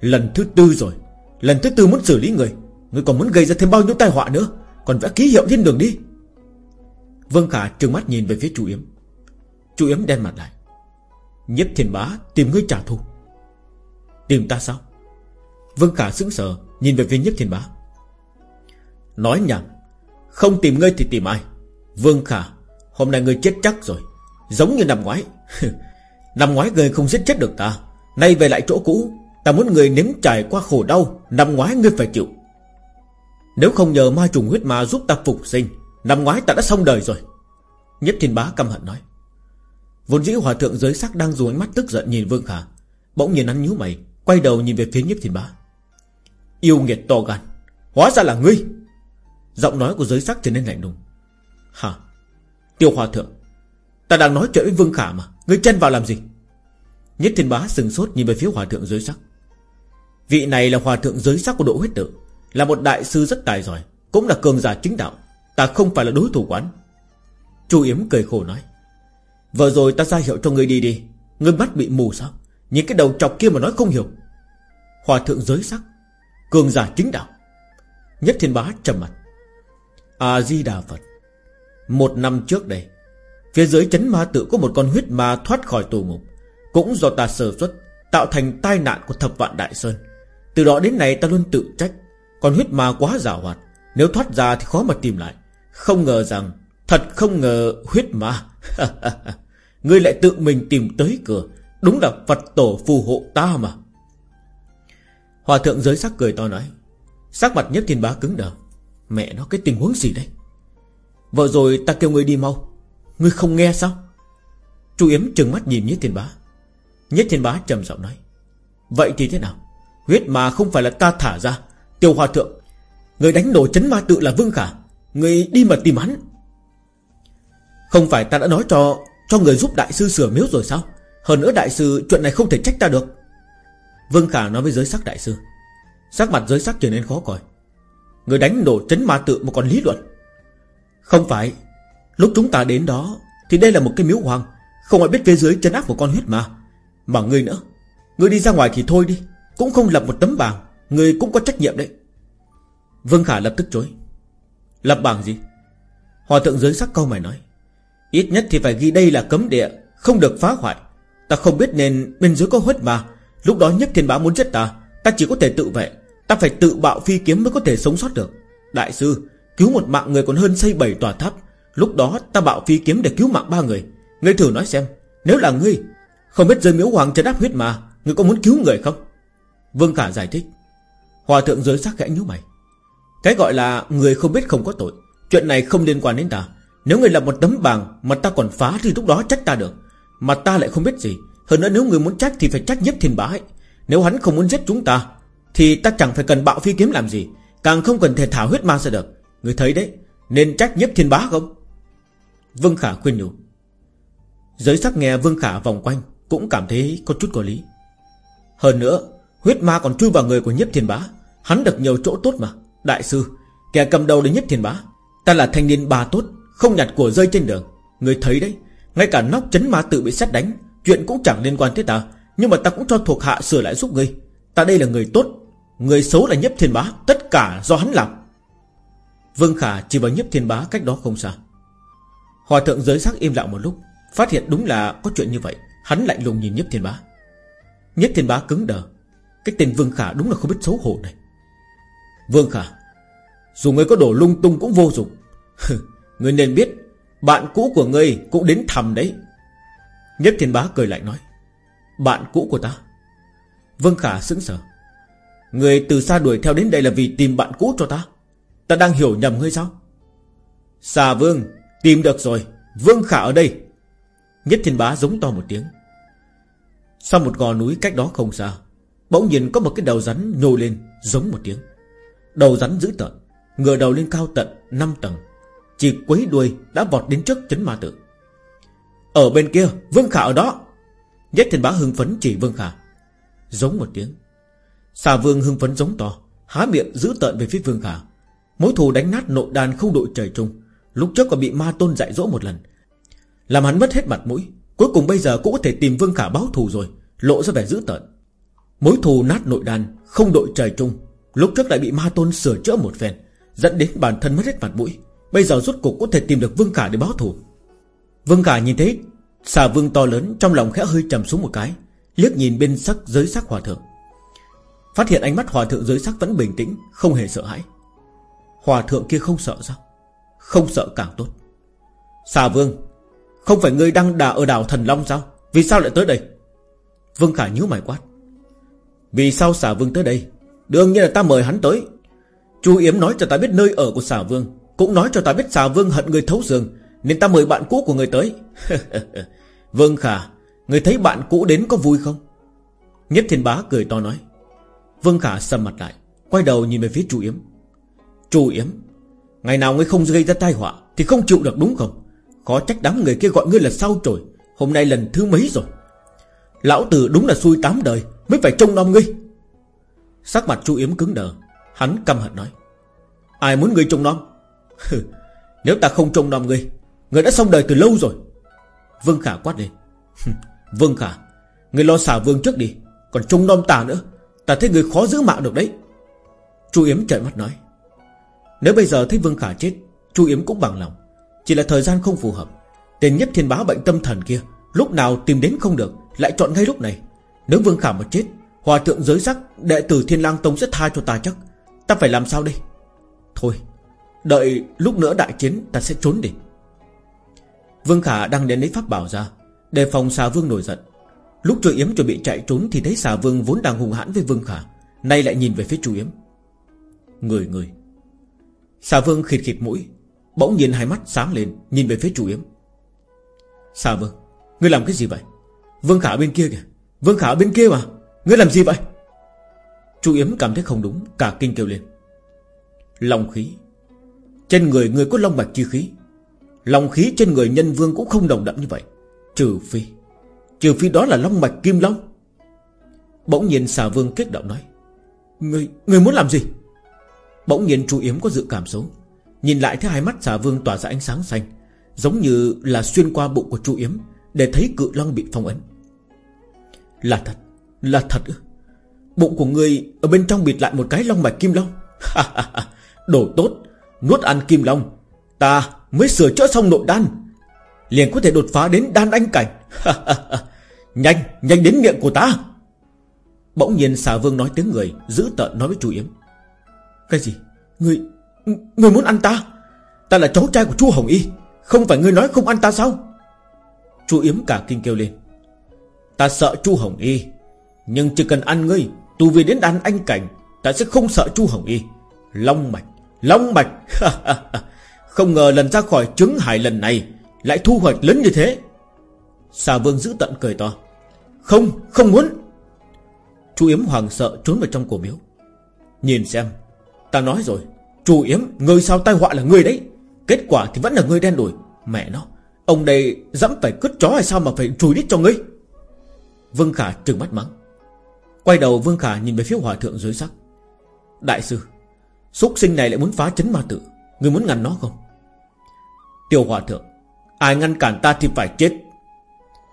Lần thứ tư rồi. Lần thứ tư muốn xử lý người. Người còn muốn gây ra thêm bao nhiêu tai họa nữa? Còn vẽ ký hiệu trên đường đi. Vương Khả trừng mắt nhìn về phía Chu Yếm Chu Yếm đen mặt lại. Nhất thiên bá tìm ngươi trả thù. Tìm ta sao? Vương Khả sững sờ, Nhìn về phía nhất thiên bá. Nói nhảm, Không tìm ngươi thì tìm ai? Vương Khả, Hôm nay ngươi chết chắc rồi. Giống như năm ngoái. Năm ngoái người không giết chết được ta. Nay về lại chỗ cũ, Ta muốn người nếm trải qua khổ đau. Năm ngoái ngươi phải chịu. Nếu không nhờ ma trùng huyết ma giúp ta phục sinh, Năm ngoái ta đã xong đời rồi. Nhất thiên bá căm hận nói. Vốn dĩ hòa thượng giới sắc đang dùng ánh mắt tức giận nhìn Vương Khả, Bỗng nhìn hắn nhíu mày, Quay đầu nhìn về phía nhiếp thiên bá. Yêu nghiệt to gan, Hóa ra là ngươi. Giọng nói của giới sắc trở nên lạnh lùng. Hả? Tiêu hòa thượng Ta đang nói chuyện với Vương Khả mà. Ngươi chen vào làm gì? Nhất thiên bá sừng sốt nhìn về phía hòa thượng giới sắc. Vị này là hòa thượng giới sắc của độ huyết tự, Là một đại sư rất tài giỏi, Cũng là cường giả chính đạo. Ta không phải là đối thủ quán. Chu Yếm cười khổ nói, Vừa rồi ta ra hiệu cho ngươi đi đi. Ngươi mắt bị mù sao? Những cái đầu chọc kia mà nói không hiểu. Hòa thượng giới sắc, Cường giả chính đạo. Nhất thiên bá trầm mặt. A-di-đà Phật, Một năm trước đây Phía dưới chấn ma tự có một con huyết ma thoát khỏi tù ngục. Cũng do ta sơ xuất, Tạo thành tai nạn của thập vạn đại sơn. Từ đó đến nay ta luôn tự trách. Con huyết ma quá giả hoạt, Nếu thoát ra thì khó mà tìm lại. Không ngờ rằng, Thật không ngờ huyết ma. Ngươi lại tự mình tìm tới cửa. Đúng là Phật tổ phù hộ ta mà. Hòa thượng giới sắc cười to nói. Sắc mặt nhất thiên bá cứng đờ. Mẹ nó, cái tình huống gì đây? Vợ rồi ta kêu ngươi đi mau. Ngươi không nghe sao? Chu Yếm trừng mắt nhìn Nhất Thiên Bá. Nhất Thiên Bá trầm giọng nói, Vậy thì thế nào? Huyết mà không phải là ta thả ra, Tiêu Hòa Thượng, Người đánh đổ chấn ma tự là Vương Khả, Người đi mà tìm hắn. Không phải ta đã nói cho Cho người giúp đại sư sửa miếu rồi sao? Hơn nữa đại sư chuyện này không thể trách ta được. Vương Khả nói với giới sắc đại sư. Sắc mặt giới sắc trở nên khó coi. Người đánh đổ chấn ma tự một con lý luận. Không phải Lúc chúng ta đến đó, Thì đây là một cái miếu hoang. Không ai biết phía dưới chân áp một con huyết mà. Mà ngươi nữa. Ngươi đi ra ngoài thì thôi đi. Cũng không lập một tấm bảng. Ngươi cũng có trách nhiệm đấy. Vương Khả lập tức chối. Lập bảng gì? Hòa thượng dưới sắc câu mày nói. Ít nhất thì phải ghi đây là cấm địa, Không được phá hoại. Ta không biết nên bên dưới có huyết mà. Lúc đó nhất thiên bá muốn giết ta Ta chỉ có thể tự vệ. Ta phải tự bạo phi kiếm mới có thể sống sót được. Đại sư, Cứu một mạng người còn hơn xây bảy tòa tháp. Lúc đó ta bạo phi kiếm để cứu mạng ba người. Ngươi thử nói xem, Nếu là ngươi, Không biết rơi miếu hoàng trấn áp huyết mà, Ngươi có muốn cứu người không? Vương Khả giải thích. Hòa thượng giới sắc khẽ nhíu mày. Cái gọi là người không biết không có tội, Chuyện này không liên quan đến ta. Nếu người là một tấm bảng mà ta còn phá Thì lúc đó trách ta được. Mà ta lại không biết gì. Hơn nữa nếu người muốn trách thì phải trách nhất thiên bá ấy. Nếu hắn không muốn giết chúng ta, Thì ta chẳng phải cần bạo phi kiếm làm gì, Càng không cần thể thảo huyết ma ra được. Người thấy đấy, Nên trách nhất thiên bá không? Vương Khả khuyên nhủ. Giới sắc nghe Vương Khả vòng quanh, Cũng cảm thấy có chút có lý. Hơn nữa, Huyết ma còn chui vào người của Nhất Thiên Bá. Hắn được nhiều chỗ tốt mà. Đại sư, Kẻ cầm đầu đến Nhất Thiên Bá, Ta là thanh niên bà tốt, Không nhặt của rơi trên đường. Người thấy đấy, Ngay cả nóc chấn ma tự bị xét đánh, Chuyện cũng chẳng liên quan tới ta. Nhưng mà ta cũng cho thuộc hạ sửa lại giúp ngươi. Ta đây là người tốt, Người xấu là Nhất Thiên Bá, Tất cả do hắn làm. Vương Khả chỉ vào Nhất Thiên Bá cách đó không xa. Hòa thượng giới sắc im lặng một lúc, Phát hiện đúng là có chuyện như vậy. Hắn lạnh lùng nhìn Nhất Thiên Bá. Nhất Thiên Bá cứng đờ. Cái tên Vương Khả đúng là không biết xấu hổ này. Vương Khả, Dù ngươi có đổ lung tung cũng vô dụng. Ngươi nên biết, Bạn cũ của ngươi cũng đến thầm đấy. Nhất Thiên Bá cười lại nói, Bạn cũ của ta? Vương Khả sững sờ. Người từ xa đuổi theo đến đây là vì tìm bạn cũ cho ta? Ta đang hiểu nhầm ngươi sao? Xà Vương Tìm được rồi, Vương Khả ở đây. Nhất thiên bá giống to một tiếng. Sau một gò núi cách đó không xa, Bỗng nhiên có một cái đầu rắn nhô lên, Giống một tiếng. Đầu rắn dữ tợn, Ngửa đầu lên cao tận 5 tầng, Chỉ quấy đuôi đã vọt đến trước chấn ma tử. Ở bên kia, Vương Khả ở đó. Nhất thiên bá hưng phấn chỉ Vương Khả. Giống một tiếng. Xà vương hưng phấn giống to, Há miệng giữ tợn về phía Vương Khả. Mối thù đánh nát nội đàn không đội trời chung. Lúc trước còn bị ma tôn dạy dỗ một lần. Làm hắn mất hết mặt mũi. Cuối cùng bây giờ cũng có thể tìm Vương Khả báo thù rồi. Lộ ra vẻ dữ tợn. Mối thù nát nội đàn, Không đội trời chung. Lúc trước lại bị ma tôn sửa chữa một phen, Dẫn đến bản thân mất hết mặt mũi. Bây giờ rốt cuộc có thể tìm được Vương Khả để báo thù. Vương Khả nhìn thấy Xà vương to lớn trong lòng khẽ hơi trầm xuống một cái, Liếc nhìn bên sắc giới sắc hòa thượng. Phát hiện ánh mắt hòa thượng giới sắc vẫn bình tĩnh, Không hề sợ hãi. Hòa thượng kia không sợ sao? Không sợ càng tốt. Xà vương, Không phải ngươi đang đà ở đảo Thần Long sao? Vì sao lại tới đây? Vương Khả nhíu mày quát. Vì sao xà vương tới đây? Đương nhiên là ta mời hắn tới. Chu Yếm nói cho ta biết nơi ở của xà vương, Cũng nói cho ta biết xà vương hận người thấu giường Nên ta mời bạn cũ của người tới. Vương Khả, Người thấy bạn cũ đến có vui không? Nhất thiên bá cười to nói. Vương Khả sầm mặt lại, Quay đầu nhìn về phía Chu Yếm. Chu Yếm Ngày nào ngươi không gây ra tai họa Thì không chịu được đúng không? Khó trách đám người kia gọi ngươi là sao trồi Hôm nay lần thứ mấy rồi? Lão tử đúng là xui tám đời, Mới phải trông nom ngươi. Sắc mặt chu yếm cứng đờ, Hắn căm hận nói. Ai muốn ngươi trông nom? Nếu ta không trông nom ngươi Ngươi đã xong đời từ lâu rồi. Vương Khả quát lên. Vương Khả, Ngươi lo xả vương trước đi, Còn trông nom ta nữa, Ta thấy ngươi khó giữ mạng được đấy. Chu Yếm trợn mắt nói nếu bây giờ thấy Vương Khả chết, Chu Yếm cũng bằng lòng. Chỉ là thời gian không phù hợp. Tên nhất thiên bá bệnh tâm thần kia, Lúc nào tìm đến không được, Lại chọn ngay lúc này. Nếu Vương Khả mà chết, Hòa thượng giới sắc, Đệ tử Thiên lang Tông sẽ tha cho ta chắc. Ta phải làm sao đây? Thôi, Đợi lúc nữa đại chiến, ta sẽ trốn đi. Vương Khả đang đến lấy pháp bảo ra, Đề phòng xà vương nổi giận. Lúc Chu Yếm chuẩn bị chạy trốn Thì thấy xà vương vốn đang hung hãn với Vương Khả, Nay lại nhìn về phía Chu Yếm. Người người Xà vương khịt khịt mũi Bỗng nhiên hai mắt sáng lên Nhìn về phía chủ Yếm. Xà vương Ngươi làm cái gì vậy? Vương Khả bên kia kìa Vương Khả bên kia mà Ngươi làm gì vậy? Chu Yếm cảm thấy không đúng Cả kinh kêu lên. Long khí Trên người người có long bạch chi khí. Long khí trên người nhân vương cũng không đồng đậm như vậy Trừ phi Trừ phi đó là long mạch kim long. Bỗng nhiên xà vương kích động nói Người, người muốn làm gì? Bỗng nhiên chú Yếm có dự cảm xấu. Nhìn lại thấy hai mắt xà vương tỏa ra ánh sáng xanh, Giống như là xuyên qua bụng của chú Yếm Để thấy cự long bị phong ấn. Là thật Là thật ư? Bụng của người ở bên trong bịt lại một cái long mạch kim long. Đồ tốt, Nuốt ăn kim long. Ta mới sửa chữa xong nội đan, Liền có thể đột phá đến đan anh cảnh. Nhanh Nhanh đến miệng của ta. Bỗng nhiên xà vương nói tiếng người Giữ tợn nói với chú Yếm. Cái gì? Người Người muốn ăn ta? Ta là cháu trai của chú Hồng Y. Không phải ngươi nói không ăn ta sao? Chú Yếm cả kinh kêu lên. Ta sợ chú Hồng Y, Nhưng chỉ cần ăn ngươi Tu vi đến đàn anh cảnh, Ta sẽ không sợ chu Hồng Y. Long mạch Long mạch. Không ngờ lần ra khỏi trứng hải lần này, Lại thu hoạch lớn như thế. Xà vương giữ tận cười to. Không không muốn. Chu Yếm hoàng sợ trốn vào trong cổ miếu. Nhìn xem Ta nói rồi, chủ Yếm, Người sao tai họa là người đấy. Kết quả thì vẫn là người đen đủi. Mẹ nó, Ông đây dẫm phải cướp chó hay sao mà phải chùi đít cho ngươi? Vương Khả trừng mắt mắng. Quay đầu Vương Khả nhìn về phía hòa thượng dưới sắc. Đại sư Xúc sinh này lại muốn phá chấn ma tự Người muốn ngăn nó không? Tiểu hòa thượng, Ai ngăn cản ta thì phải chết.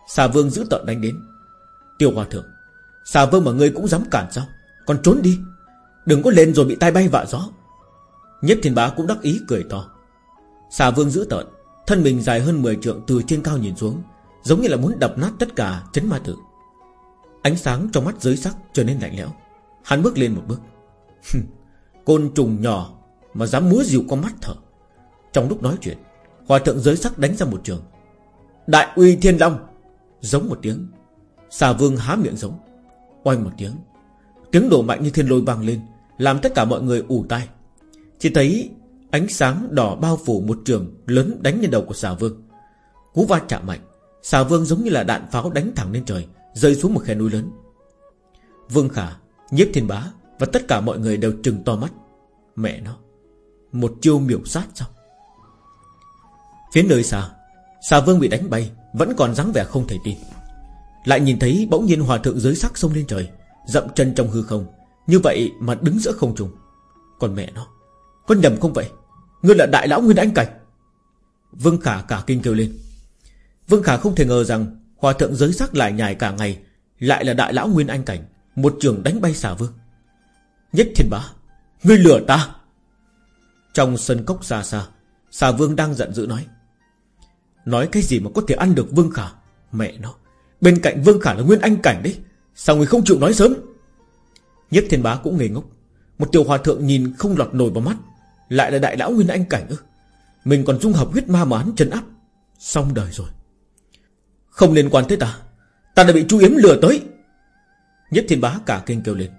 Xà vương giữ tợn đánh đến. Tiểu hòa thượng Xà vương mà ngươi cũng dám cản sao? Còn trốn đi. Đừng có lên rồi bị tai bay vạ gió. Nhất thiên bá cũng đắc ý cười to. Xà vương giữ tợn, Thân mình dài hơn 10 trượng từ trên cao nhìn xuống, Giống như là muốn đập nát tất cả chấn ma tử. Ánh sáng trong mắt giới sắc trở nên lạnh lẽo. Hắn bước lên một bước. Côn trùng nhỏ Mà dám múa dịu con mắt thở. Trong lúc nói chuyện, Hòa thượng giới sắc đánh ra một trường. Đại uy thiên long! Giống một tiếng, Xà vương há miệng giống. Oanh một tiếng Tiếng đổ mạnh như thiên lôi vang lên làm tất cả mọi người ù tai. Chỉ thấy ánh sáng đỏ bao phủ một trường Lớn đánh lên đầu của xà vương. Cú va chạm mạnh, Xà vương giống như là đạn pháo đánh thẳng lên trời, Rơi xuống một khe núi lớn. Vương Khả, Nhiếp Thiên Bá Và tất cả mọi người đều trừng to mắt. Mẹ nó, Một chiêu miểu sát sao? Phía nơi xa Xà Vương bị đánh bay, Vẫn còn dáng vẻ không thể tin. Lại nhìn thấy bỗng nhiên hòa thượng giới sắc sông lên trời, Dậm chân trong hư không như vậy mà đứng giữa không trung. Còn mẹ nó Con nhầm không vậy? Ngươi là đại lão Nguyên Anh Cảnh Vương Khả cả kinh kêu lên. Vương Khả không thể ngờ rằng Hòa thượng giới sắc lại nhài cả ngày, Lại là đại lão Nguyên Anh Cảnh Một trường đánh bay xà vương. Nhất thiên bá, Ngươi lừa ta. Trong sân cốc xa xa, Xà vương đang giận dữ nói. Nói cái gì mà có thể ăn được Vương Khả? Mẹ nó, Bên cạnh Vương Khả là Nguyên Anh Cảnh đấy, Sao người không chịu nói sớm? Nhất thiên bá cũng ngây ngốc. Một tiểu hòa thượng nhìn không lọt nổi vào mắt, Lại là đại lão Nguyên Anh Cảnh ư? Mình còn dung hợp huyết ma mà hắn chân áp. Xong đời rồi. Không liên quan tới ta. Ta đã bị chu Yếm lừa tới. Nhất thiên bá cả kinh kêu lên.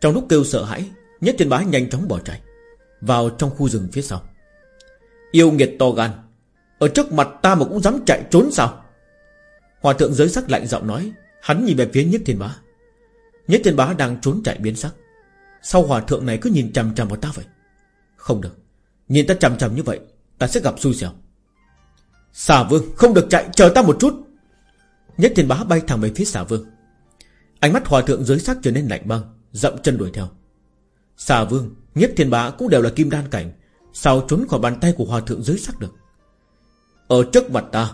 Trong lúc kêu sợ hãi, Nhất thiên bá nhanh chóng bỏ chạy, Vào trong khu rừng phía sau. Yêu nghiệt to gan, Ở trước mặt ta mà cũng dám chạy trốn sao? Hòa thượng giới sắc lạnh giọng nói, Hắn nhìn về phía nhất thiên bá. Nhất thiên bá đang trốn chạy biến sắc. Sau hòa thượng này cứ nhìn chằm chằm vào ta vậy? Không được. Nhìn ta chằm chằm như vậy, Ta sẽ gặp xui xẻo. Xà vương, không được chạy, chờ ta một chút. Nhất thiên bá bay thẳng về phía xà vương. Ánh mắt hòa thượng dưới sắc trở nên lạnh băng, Dậm chân đuổi theo. Xà vương Nhất thiên bá cũng đều là kim đan cảnh, Sao trốn khỏi bàn tay của hòa thượng dưới sắc được? Ở trước mặt ta,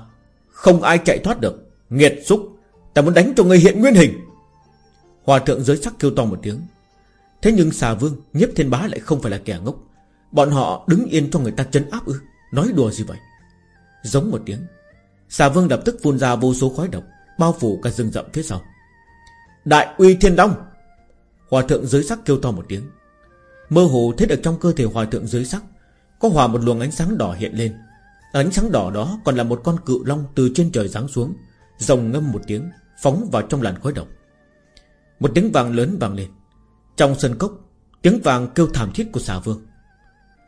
Không ai chạy thoát được. Nghiệt xúc, Ta muốn đánh cho người hiện nguyên hình. Hòa thượng giới sắc kêu to một tiếng. Thế nhưng xà vương Nhiếp thiên bá lại không phải là kẻ ngốc. Bọn họ đứng yên cho người ta chân áp ư? Nói đùa gì vậy? Giống một tiếng Xà vương lập tức phun ra vô số khói độc Bao phủ cả rừng rậm phía sau. Đại uy thiên đông, Hòa thượng dưới sắc kêu to một tiếng. Mơ hồ thấy được trong cơ thể hòa thượng dưới sắc Có hòa một luồng ánh sáng đỏ hiện lên. Ánh sáng đỏ đó còn là một con cự long từ trên trời giáng xuống Rồng ngâm một tiếng Phóng vào trong làn khói độc. Một tiếng vàng lớn vang lên. Trong sân cốc, Tiếng vàng kêu thảm thiết của xà vương.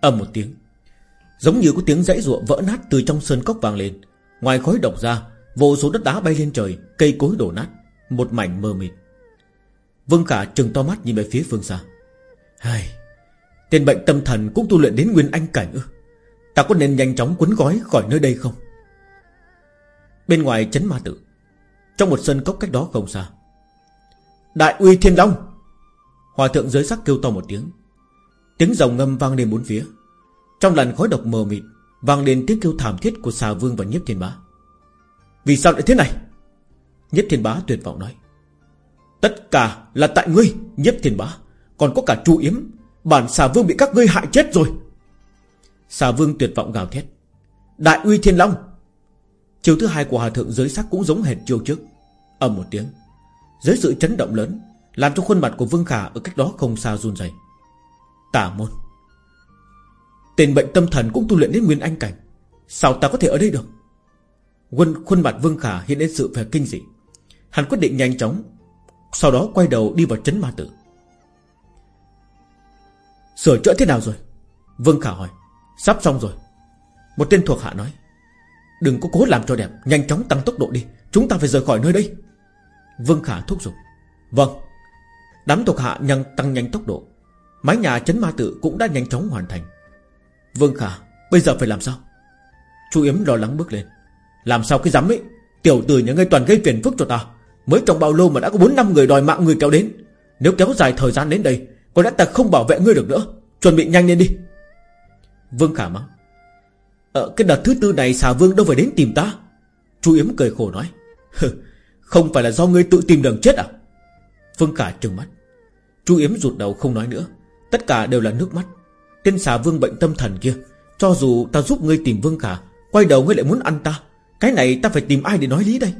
Âm một tiếng, Giống như có tiếng dãy ruộng vỡ nát từ trong sơn cốc vang lên. Ngoài khói độc ra, Vô số đất đá bay lên trời, Cây cối đổ nát, Một mảnh mờ mịt. Vương Khả trừng to mắt nhìn về phía phương xa. Hai Tên bệnh tâm thần cũng tu luyện đến nguyên anh cảnh ư? Ta có nên nhanh chóng cuốn gói khỏi nơi đây không? Bên ngoài chấn ma tự. Trong một sân cốc cách đó không xa Đại uy thiên long. Hòa thượng giới sắc kêu to một tiếng. Tiếng rồng ngâm vang lên bốn phía. Trong làn khói độc mờ mịt, Vang lên tiếng kêu thảm thiết của xà vương và nhiếp thiên bá. Vì sao lại thế này? Nhiếp thiên bá tuyệt vọng nói. Tất cả là tại ngươi Nhiếp thiên bá. Còn có cả chu yếm, Bản xà vương bị các ngươi hại chết rồi. Xà vương tuyệt vọng gào thét. Đại uy thiên long. Chiều thứ hai của hòa thượng giới sắc cũng giống hệt chiều trước. Ầm một tiếng. Dưới sự chấn động lớn, Làm cho khuôn mặt của Vương Khả ở cách đó không xa run rẩy. Tả môn. Tên bệnh tâm thần cũng tu luyện đến nguyên anh cảnh. Sao ta có thể ở đây được? Quân, khuôn mặt Vương Khả hiện lên sự vẻ kinh dị. Hắn quyết định nhanh chóng, Sau đó quay đầu đi vào chấn ma tử. Sửa chữa thế nào rồi? Vương Khả hỏi. Sắp xong rồi. Một tên thuộc hạ nói. Đừng có cố làm cho đẹp, Nhanh chóng tăng tốc độ đi. Chúng ta phải rời khỏi nơi đây. Vương Khả thúc giục. Vâng. Đám thuộc hạ nhân tăng nhanh tốc độ. Mái nhà chấn ma tự cũng đã nhanh chóng hoàn thành. Vương Khả, Bây giờ phải làm sao? Chú Yếm lo lắng bước lên. Làm sao cái dám ấy? Tiểu tử nhà ngươi toàn gây phiền phức cho ta. Mới trong bao lâu mà đã có 4 năm người đòi mạng người kéo đến. Nếu kéo dài thời gian đến đây, Có lẽ ta không bảo vệ ngươi được nữa. Chuẩn bị nhanh lên đi. Vương Khả mắng. Ờ cái đợt thứ tư này xà vương đâu phải đến tìm ta? Chú Yếm cười khổ nói. Không phải là do ngươi tự tìm đường chết à? Vương Khả trừng mắt. Chú Yếm rụt đầu không nói nữa. Tất cả đều là nước mắt. Tên xà vương bệnh tâm thần kia, Cho dù ta giúp ngươi tìm Vương Khả, Quay đầu ngươi lại muốn ăn ta. Cái này ta phải tìm ai để nói lý đây?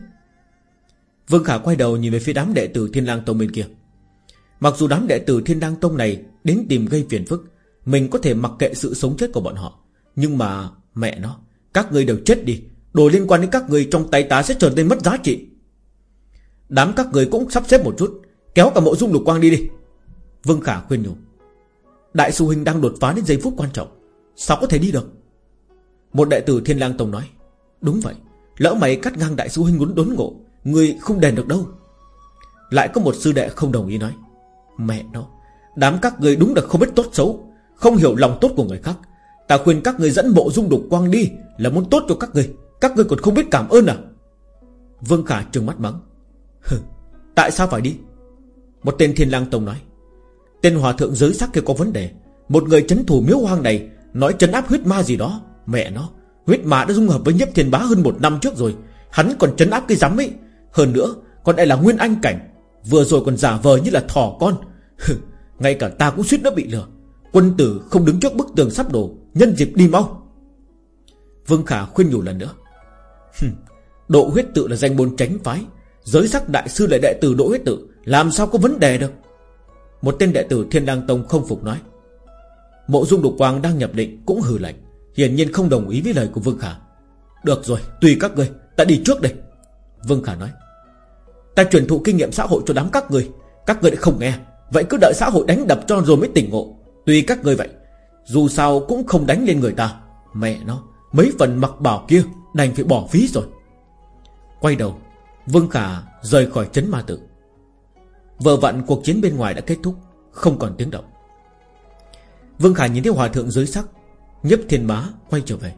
Vương Khả quay đầu nhìn về phía đám đệ tử Thiên lang Tông bên kia. Mặc dù đám đệ tử Thiên lang Tông này Đến tìm gây phiền phức, Mình có thể mặc kệ sự sống chết của bọn họ. Nhưng mà mẹ nó, Các ngươi đều chết đi. Đồ liên quan đến các ngươi trong tay ta sẽ trở nên mất giá trị. Đám các người cũng sắp xếp một chút, Kéo cả mộ dung lục quang đi đi. Vương Khả khuyên nhủ. Đại sư huynh đang đột phá đến giây phút quan trọng, Sao có thể đi được? Một đệ tử Thiên lang Tông nói. Đúng vậy, Lỡ mày cắt ngang đại sư huynh muốn đốn ngộ Người không đền được đâu. Lại có một sư đệ không đồng ý nói. Mẹ nó, Đám các người đúng là không biết tốt xấu, Không hiểu lòng tốt của người khác. Ta khuyên các người dẫn bộ dung đục quang đi Là muốn tốt cho các người. Các người còn không biết cảm ơn à? Vương Khả trừng mắt mắng. Tại sao phải đi? Một tên thiên lang tông nói. Tên hòa thượng giới sắc kia có vấn đề. Một người chấn thủ miếu hoang này, Nói chấn áp huyết ma gì đó. Mẹ nó, Huyết ma đã dung hợp với nhấp thiên bá hơn một năm trước rồi. Hắn còn chấn áp cái giám ấy. Hơn nữa Còn đây là nguyên anh cảnh. Vừa rồi còn giả vờ như là thỏ con. Ngay cả ta cũng suýt nữa bị lừa. Quân tử không đứng trước bức tường sắp đổ. Nhân dịp đi mau. Vương Khả khuyên nhủ lần nữa. Độ huyết tự là danh môn tránh phái. Giới sắc đại sư là đệ tử đỗ huyết tự Làm sao có vấn đề được? Một tên đệ tử Thiên Đăng Tông không phục nói. Mộ dung đục quang đang nhập định Cũng hừ lạnh, Hiển nhiên không đồng ý với lời của Vương Khả. Được rồi, tùy các người Ta đi trước đây. Vương Khả nói. Ta truyền thụ kinh nghiệm xã hội cho đám các người Các người lại không nghe. Vậy cứ đợi xã hội đánh đập cho rồi mới tỉnh ngộ. Tùy các người vậy. Dù sao cũng không đánh lên người ta. Mẹ nó, Mấy phần mặc bảo kia, Đành phải bỏ phí rồi. Quay đầu Vương Khả rời khỏi chấn ma tự. Vợ vặn cuộc chiến bên ngoài đã kết thúc, Không còn tiếng động. Vương Khả nhìn thấy hòa thượng dưới sắc, Nhấp thiên bá quay trở về.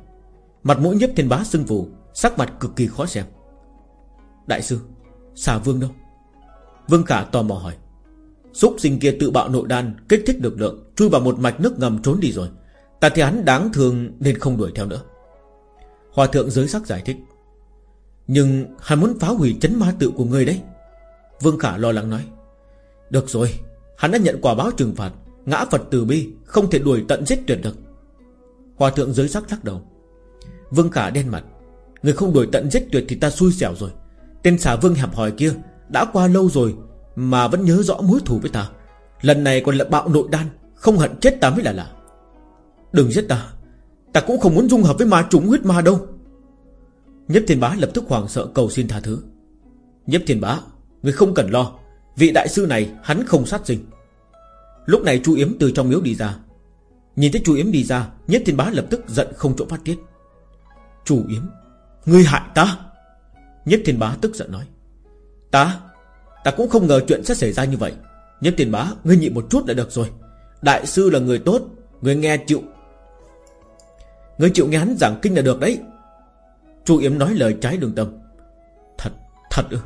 Mặt mũi nhấp thiên bá sưng phù, Sắc mặt cực kỳ khó xem. Đại sư, Xà vương đâu? Vương Khả tò mò hỏi. Xúc sinh kia tự bạo nội đan, Kích thích lực lượng, Chui vào một mạch nước ngầm trốn đi rồi. Ta thì hắn đáng thương nên không đuổi theo nữa. Hòa thượng giới sắc giải thích. Nhưng hắn muốn phá hủy chấn ma tự của người đấy. Vương Khả lo lắng nói, Được rồi, Hắn đã nhận quả báo trừng phạt, Ngã Phật từ bi, Không thể đuổi tận giết tuyệt được. Hòa thượng giới sắc lắc đầu. Vương Khả đen mặt, Người không đuổi tận giết tuyệt thì ta xui xẻo rồi. Tên xà vương hẹp hòi kia Đã qua lâu rồi Mà vẫn nhớ rõ mối thù với ta. Lần này còn là bạo nội đan, Không hận chết ta mới là lạ. Đừng giết ta. Ta cũng không muốn dung hợp với ma chúng huyết ma đâu. Nhếp thiên bá lập tức hoàng sợ cầu xin tha thứ. Nhếp thiên bá, Người không cần lo, Vị đại sư này hắn không sát sinh. Lúc này chu Yếm từ trong miếu đi ra. Nhìn thấy chu Yếm đi ra Nhếp thiên bá lập tức giận không chỗ phát tiết. Chu Yếm, Ngươi hại ta? Nhếp thiên bá tức giận nói. Ta Ta cũng không ngờ chuyện sẽ xảy ra như vậy. Nhếp thiên bá, Ngươi nhịn một chút đã được rồi. Đại sư là người tốt Ngươi nghe chịu. Ngươi chịu nghe hắn giảng kinh là được đấy. Chu Yếm nói lời trái đường tâm. Thật, thật ư?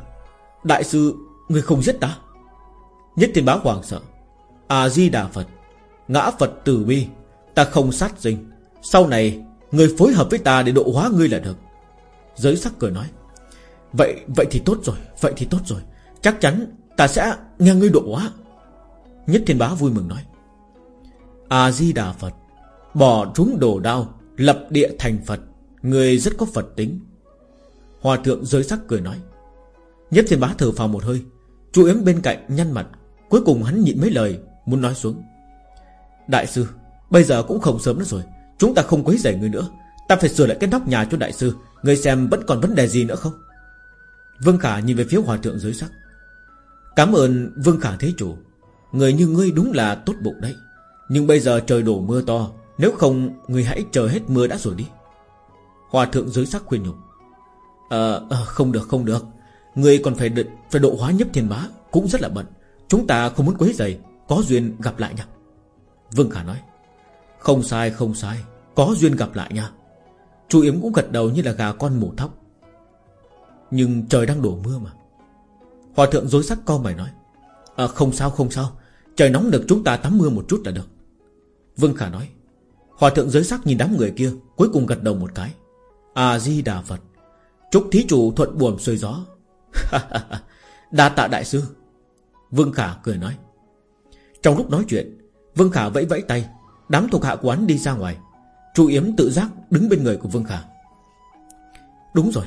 Đại sư, người không giết ta? Nhất thiên bá hoàng sợ. A-di-đà Phật Ngã Phật từ bi Ta không sát sinh. Sau này Người phối hợp với ta để độ hóa ngươi là được. Giới sắc cười nói. Vậy vậy thì tốt rồi Vậy thì tốt rồi. Chắc chắn ta sẽ nghe ngươi độ hóa. Nhất thiên bá vui mừng nói. A-di-đà Phật Bỏ trúng đồ đao Lập địa thành Phật. Người rất có Phật tính. Hòa thượng giới sắc cười nói, Nhất thiên bá thở phào một hơi Chú Yếm bên cạnh nhăn mặt, Cuối cùng hắn nhịn mấy lời, Muốn nói xuống, Đại sư, Bây giờ cũng không sớm nữa rồi, Chúng ta không quấy rầy người nữa, Ta phải sửa lại cái nóc nhà cho đại sư, Người xem vẫn còn vấn đề gì nữa không? Vương Khả nhìn về phía hòa thượng giới sắc, Cảm ơn Vương Khả thế chủ, Người như ngươi đúng là tốt bụng đấy, Nhưng bây giờ trời đổ mưa to, Nếu không người hãy chờ hết mưa đã rồi đi. Hòa thượng giới sắc khuyên nhủ. Ờ à, không được không được. Người còn phải định, phải độ hóa nhấp thiên bá Cũng rất là bận. Chúng ta không muốn quấy giày Có duyên gặp lại nha. Vương Khả nói. Không sai không sai Có duyên gặp lại nha. Chú Yếm cũng gật đầu như là gà con mổ thóc. Nhưng trời đang đổ mưa mà. Hòa thượng dối sắc co mày nói. À, Không sao không sao. Trời nóng được chúng ta tắm mưa một chút là được. Vương Khả nói. Hòa thượng giới sắc nhìn đám người kia Cuối cùng gật đầu một cái. A-di-đà Phật. Chúc thí chủ thuận buồm xuôi gió. Đa tạ đại sư. Vương Khả cười nói. Trong lúc nói chuyện Vương Khả vẫy vẫy tay. Đám thuộc hạ quán đi ra ngoài. Chu Yếm tự giác đứng bên người của Vương Khả. Đúng rồi.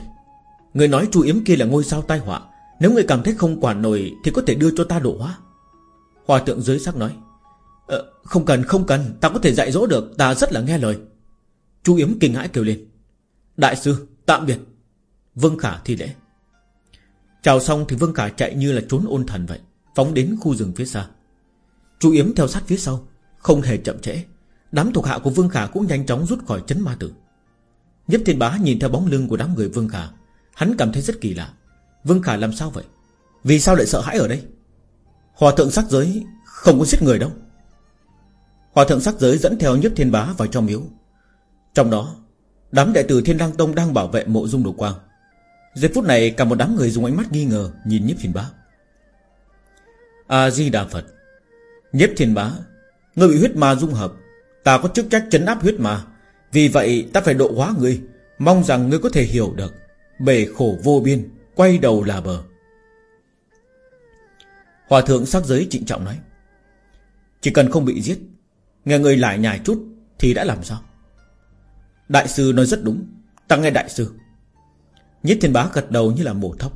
Người nói Chu Yếm kia là ngôi sao tai họa. Nếu người cảm thấy không quản nổi Thì có thể đưa cho ta độ hóa. Hòa tượng dưới sắc nói. Ờ, Không cần không cần. Ta có thể dạy dỗ được. Ta rất là nghe lời. Chu Yếm kinh hãi kêu lên. Đại sư, tạm biệt. Vương Khả thi lễ. Chào xong thì Vương Khả chạy như là trốn ôn thần vậy, Phóng đến khu rừng phía xa. Chu Yếm theo sát phía sau, Không hề chậm trễ. Đám thuộc hạ của Vương Khả cũng nhanh chóng rút khỏi chấn ma tử. Nhếp thiên bá nhìn theo bóng lưng của đám người Vương Khả, Hắn cảm thấy rất kỳ lạ. Vương Khả làm sao vậy? Vì sao lại sợ hãi ở đây? Hòa thượng sắc giới không có giết người đâu. Hòa thượng sắc giới dẫn theo nhếp thiên bá vào trong miếu. Trong đó Đám đệ tử Thiên Lang Tông đang bảo vệ mộ dung đồ quang. Giây phút này, cả một đám người dùng ánh mắt nghi ngờ Nhìn nhiếp thiên bá. A-di-đà Phật. Nhiếp thiên bá, Ngươi bị huyết ma dung hợp. Ta có chức trách chấn áp huyết ma. Vì vậy, ta phải độ hóa ngươi. Mong rằng ngươi có thể hiểu được. Bể khổ vô biên, Quay đầu là bờ. Hòa thượng sắc giới trịnh trọng nói. Chỉ cần không bị giết, Nghe người lại nhài chút, Thì đã làm sao? Đại sư nói rất đúng. Ta nghe đại sư. Nhất thiên bá gật đầu như là mổ thóc.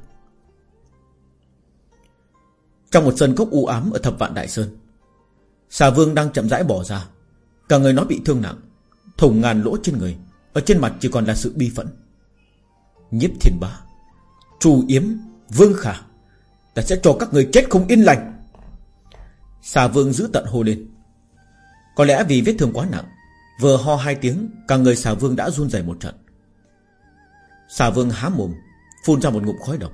Trong một sân cốc u ám ở thập vạn đại sơn, Xà vương đang chậm rãi bỏ ra. Cả người nó bị thương nặng Thủng ngàn lỗ trên người, Ở trên mặt chỉ còn là sự bi phẫn. Nhiếp thiên bá Trù yếm, Vương khả, Ta sẽ cho các người chết không yên lành. Xà vương giữ tận hô lên. Có lẽ vì vết thương quá nặng Vừa ho hai tiếng, Cả người xà vương đã run rẩy một trận. Xà vương há mồm, Phun ra một ngụm khói độc.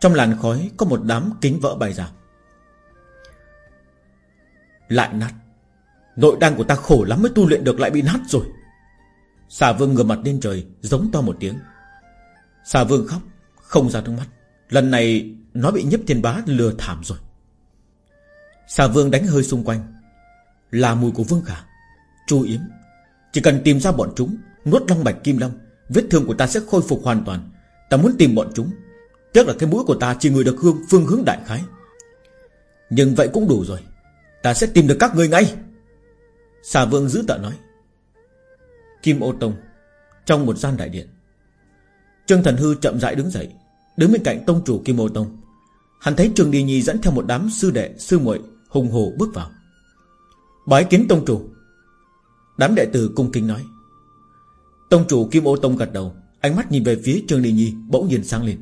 Trong làn khói có một đám kính vỡ bay ra. Lại nát. Nội đan của ta khổ lắm mới tu luyện được lại bị nát rồi. Xà vương ngửa mặt lên trời, Giống to một tiếng. Xà vương khóc, Không ra nước mắt. Lần này, nó bị nhấp thiên bá lừa thảm rồi. Xà vương đánh hơi xung quanh. Là mùi của vương khả, Chu yếm. Chỉ cần tìm ra bọn chúng, Nuốt long bạch kim long, Vết thương của ta sẽ khôi phục hoàn toàn. Ta muốn tìm bọn chúng. Tiếc là cái mũi của ta chỉ người được hương, phương hướng đại khái. Nhưng vậy cũng đủ rồi. Ta sẽ tìm được các người ngay. Xà vương giữ tợ nói. Kim ô tông, Trong một gian đại điện, Trương Thần Hư chậm rãi đứng dậy, Đứng bên cạnh tông chủ Kim ô tông. Hắn thấy Trương Đi Nhi dẫn theo một đám sư đệ, Sư muội hùng hồ bước vào. Bái kiến tông chủ. Đám đệ tử cung kính nói. Tông chủ Kim Ô Tông gật đầu, Ánh mắt nhìn về phía Trương Ly Nhi, Bỗng nhiên sáng lên.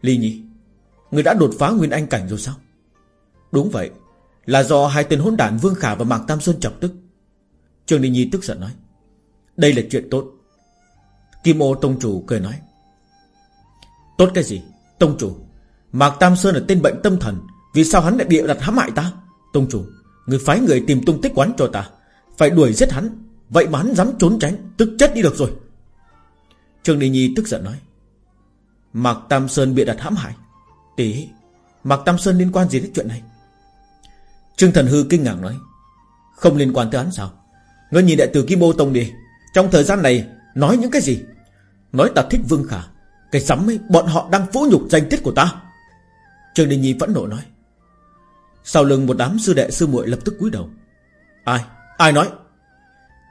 Ly Nhi, Người đã đột phá Nguyên Anh Cảnh rồi sao? Đúng vậy, Là do hai tên hỗn đản Vương Khả và Mạc Tam Sơn chọc tức. Trương Ly Nhi tức giận nói. Đây là chuyện tốt. Kim Ô Tông Chủ cười nói. Tốt cái gì, Tông Chủ? Mạc Tam Sơn là tên bệnh tâm thần, Vì sao hắn lại bị đặt hãm hại ta? Tông Chủ, Người phái người tìm tung tích quán cho ta. Phải đuổi giết hắn. Vậy mà hắn dám trốn tránh, Tức chết đi được rồi. Trương đình Nhi tức giận nói, Mạc Tam Sơn bị đặt hãm hại. Tỷ Mạc Tam Sơn liên quan gì đến chuyện này? Trương Thần Hư kinh ngạc nói, Không liên quan tới hắn sao? Ngươi nhìn đại tử Kim Ô Tông đi. Trong thời gian này, nói những cái gì? Nói ta thích Vương Khả, Cái sắm ấy, bọn họ đang phũ nhục danh tiết của ta. Trương Đình Nhi vẫn nộ nói, Sau lưng một đám sư đệ sư muội lập tức cúi đầu. Ai? Ai nói?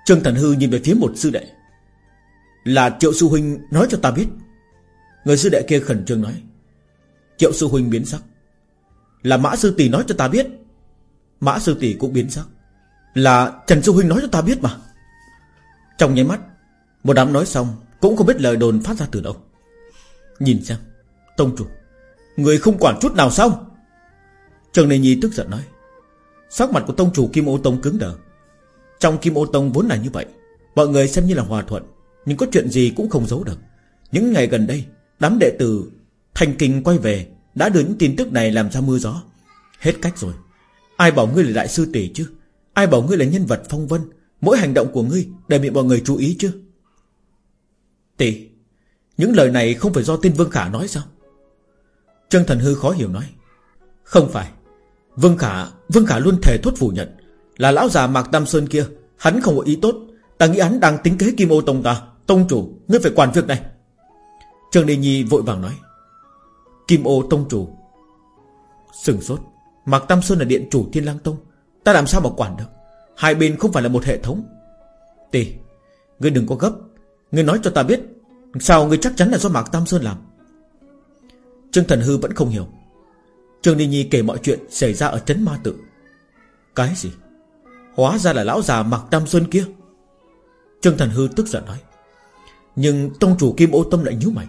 Trương Thần Hư nhìn về phía một sư đệ. Là Triệu Sư Huynh nói cho ta biết. Người sư đệ kia khẩn trương nói. Triệu Sư Huynh biến sắc. Là Mã Sư Tỷ nói cho ta biết. Mã Sư Tỷ cũng biến sắc. Là Trần Sư Huynh nói cho ta biết mà. Trong nháy mắt, Một đám nói xong Cũng không biết lời đồn phát ra từ đâu. Nhìn xem, Tông chủ, Người không quản chút nào sao? Trần Này Nhi tức giận nói. Sắc mặt của tông chủ Kim Ô Tông cứng đờ. Trong Kim Ô Tông vốn là như vậy, Mọi người xem như là hòa thuận, Nhưng có chuyện gì cũng không giấu được. Những ngày gần đây, Đám đệ tử Thành kinh quay về, Đã đưa những tin tức này làm ra mưa gió. Hết cách rồi. Ai bảo ngươi là đại sư tỷ chứ? Ai bảo ngươi là nhân vật phong vân? Mỗi hành động của ngươi đều bị mọi người chú ý chứ? Tỷ, Những lời này không phải do tiên Vương Khả nói sao? Trương Thần Hư khó hiểu nói. Không phải. Vương Khả Vương Khả luôn thề thốt phủ nhận. Là lão già Mạc Tam Sơn kia, Hắn không có ý tốt. Ta nghĩ hắn đang tính kế Kim Ô Tông ta. Tông chủ, Ngươi phải quản việc này. Trương Đề Nhi vội vàng nói. Kim Ô Tông chủ, Sừng sốt. Mạc Tam Sơn là điện chủ Thiên Lang Tông. Ta làm sao mà quản được? Hai bên không phải là một hệ thống. Tỷ Ngươi đừng có gấp. Ngươi nói cho ta biết, Sao ngươi chắc chắn là do Mạc Tam Sơn làm? Trương Thần Hư vẫn không hiểu. Trương Ni Nhi kể mọi chuyện xảy ra ở Trấn Ma Tự. Cái gì? Hóa ra là lão già mặc Tam xuân kia. Trương Thần Hư tức giận nói, Nhưng tông chủ Kim Ô Tâm lại nhíu mày.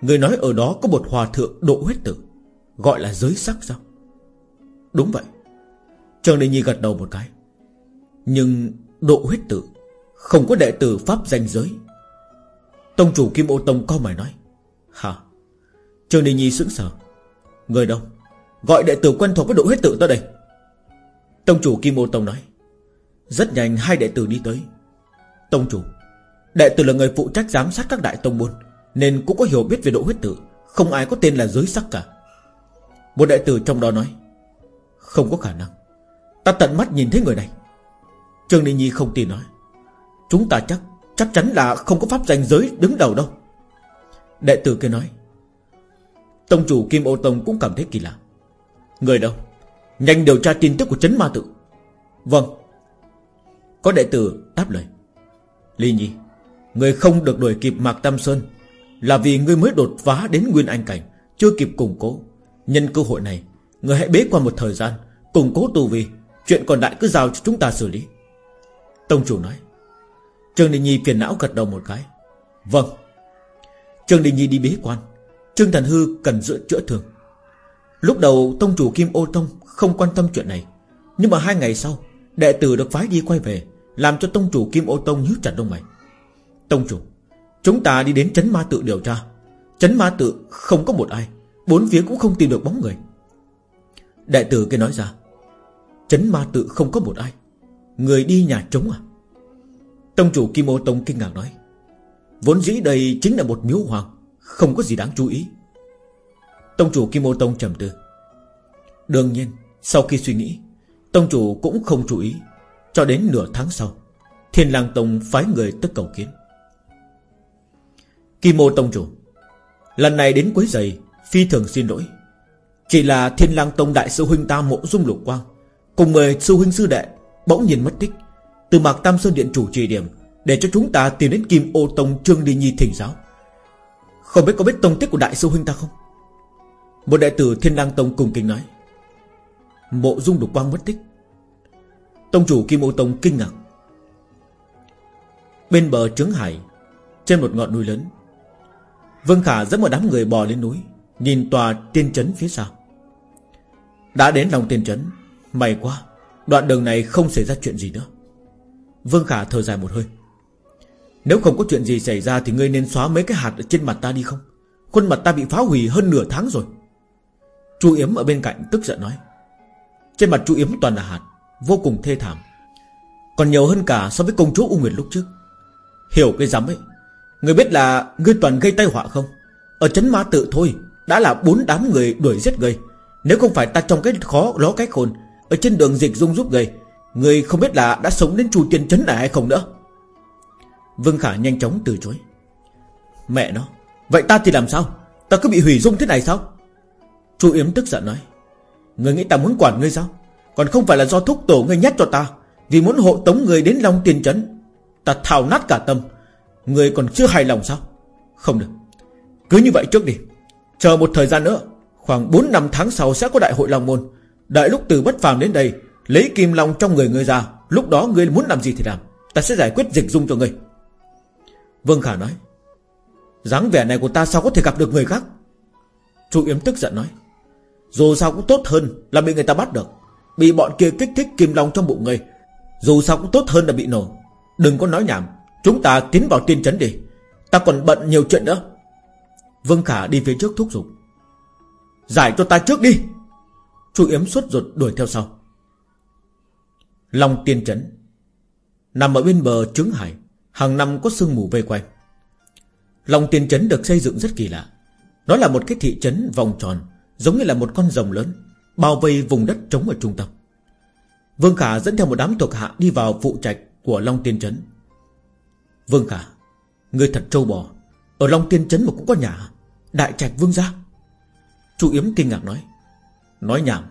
Người nói ở đó có một hòa thượng độ huyết tử, Gọi là giới sắc sao? Đúng vậy. Trương Đình Nhi gật đầu một cái. Nhưng độ huyết tử Không có đệ tử Pháp danh giới. Tông chủ Kim Ô Tông co mày nói, Hả? Trương Đình Nhi sững sờ. Người đâu? Gọi đệ tử quen thuộc với độ huyết tử tới đây. Tông chủ Kim Ô Tông nói. Rất nhanh hai đệ tử đi tới. Tông chủ, Đệ tử là người phụ trách giám sát các đại tông môn, Nên cũng có hiểu biết về độ huyết tự Không ai có tên là giới sắc cả. Một đệ tử trong đó nói, Không có khả năng. Ta tận mắt nhìn thấy người này. Trương Ninh Nhi không tin nói, Chúng ta chắc Chắc chắn là không có pháp danh giới đứng đầu đâu. Đệ tử kia nói, Tông chủ Kim Ô Tông cũng cảm thấy kỳ lạ. Người đâu? Nhanh điều tra tin tức của chấn ma tự Vâng. Có đệ tử đáp lời. Ly Nhi, Người không được đuổi kịp Mạc Tam Sơn Là vì người mới đột phá đến Nguyên Anh Cảnh, Chưa kịp củng cố. Nhân cơ hội này, Người hãy bế qua một thời gian, Củng cố tù vi. Chuyện còn lại cứ giao cho chúng ta xử lý. Tông chủ nói. Trương Đình Nhi phiền não gật đầu một cái. Vâng. Trương Đình Nhi đi bế quan. Trương Thần Hư cần giữ chữa thương. Lúc đầu tông chủ Kim Ô Tông Không quan tâm chuyện này. Nhưng mà hai ngày sau, Đệ tử được phái đi quay về, Làm cho tông chủ Kim Ô Tông nhíu chặt đông mày. Tông chủ, Chúng ta đi đến chấn ma tự điều tra. Chấn ma tự không có một ai, Bốn phía cũng không tìm được bóng người. Đệ tử kia nói ra, Chấn ma tự không có một ai, Người đi nhà trống à? Tông chủ Kim Ô Tông kinh ngạc nói, Vốn dĩ đây chính là một miếu hoàng, không có gì đáng chú ý. Tông chủ Kim Ô Tông trầm tư. Đương nhiên, Sau khi suy nghĩ, Tông chủ cũng không chú ý. Cho đến nửa tháng sau, Thiên lang Tông phái người tức cầu kiến. Kim Ô Tông chủ, Lần này đến quấy giày, Phi thường xin lỗi. Chỉ là Thiên lang Tông đại sư huynh ta mộ dung lục quang, Cùng mời sư huynh sư đệ Bỗng nhiên mất tích. Từ mạc Tam Sơn Điện chủ trì điểm, Để cho chúng ta tìm đến Kim Ô Tông Trương Đi Nhi thỉnh giáo. Không biết có biết tông tích của đại sư huynh ta không? Một đệ tử Thiên đăng Tông cùng kính nói. Mộ dung đục quang mất tích. Tông chủ Kim Ô Tông kinh ngạc. Bên bờ Trướng hải, Trên một ngọn núi lớn. Vương Khả dẫn một đám người bò lên núi, Nhìn tòa tiên trấn phía sau. Đã đến lòng tiên trấn May quá, Đoạn đường này không xảy ra chuyện gì nữa. Vương Khả thở dài một hơi. Nếu không có chuyện gì xảy ra Thì ngươi nên xóa mấy cái hạt ở trên mặt ta đi không? Khuôn mặt ta bị phá hủy hơn nửa tháng rồi. Chu Yếm ở bên cạnh tức giận nói. Trên mặt Chu Yếm toàn là hạt, Vô cùng thê thảm. Còn nhiều hơn cả so với công chúa U Nguyệt lúc trước. Hiểu cái dám ấy, Người biết là ngươi toàn gây tai họa không? Ở chấn ma tự thôi, Đã là bốn đám người đuổi giết gây Nếu không phải ta trong cái khó ló cái khôn, Ở trên đường dịch dung giúp gây Người không biết là đã sống đến chu tiên chấn này hay không nữa. Vương Khả nhanh chóng từ chối. Mẹ nó, Vậy ta thì làm sao? Ta cứ bị hủy dung thế này sao? Chu Yếm tức giận nói, Người nghĩ ta muốn quản ngươi sao? Còn không phải là do thúc tổ ngươi nhét cho ta, Vì muốn hộ tống người đến Long Tiên Trấn. Ta thảo nát cả tâm, Người còn chưa hài lòng sao? Không được, Cứ như vậy trước đi. Chờ một thời gian nữa, Khoảng 4 năm tháng sau sẽ có đại hội Long Môn. Đợi lúc từ bất phàm đến đây, Lấy kim long trong người ngươi ra, Lúc đó ngươi muốn làm gì thì làm. Ta sẽ giải quyết dịch dung cho ngươi. Vương Khả nói, dáng vẻ này của ta sao có thể gặp được người khác? Chu Yếm tức giận nói dù sao cũng tốt hơn là bị người ta bắt được. Bị bọn kia kích thích kim long trong bụng ngươi Dù sao cũng tốt hơn là bị nổ. Đừng có nói nhảm. Chúng ta tiến vào tiên trấn đi. Ta còn bận nhiều chuyện nữa. Vương Khả đi phía trước thúc giục. Giải cho ta trước đi. Chu Yếm suốt ruột đuổi theo sau. Long tiên trấn. Nằm ở bên bờ trứng hải. Hàng năm có sương mù vây quanh. Long tiên trấn được xây dựng rất kỳ lạ. Nó là một cái thị trấn vòng tròn. Giống như là một con rồng lớn, Bao vây vùng đất trống ở trung tâm. Vương Khả dẫn theo một đám thuộc hạ Đi vào phụ trạch của Long tiên trấn. Vương Khả, Ngươi thật trâu bò. Ở Long tiên trấn mà cũng có nhà, Đại trạch vương gia. Chu Yếm kinh ngạc nói Nói nhảm,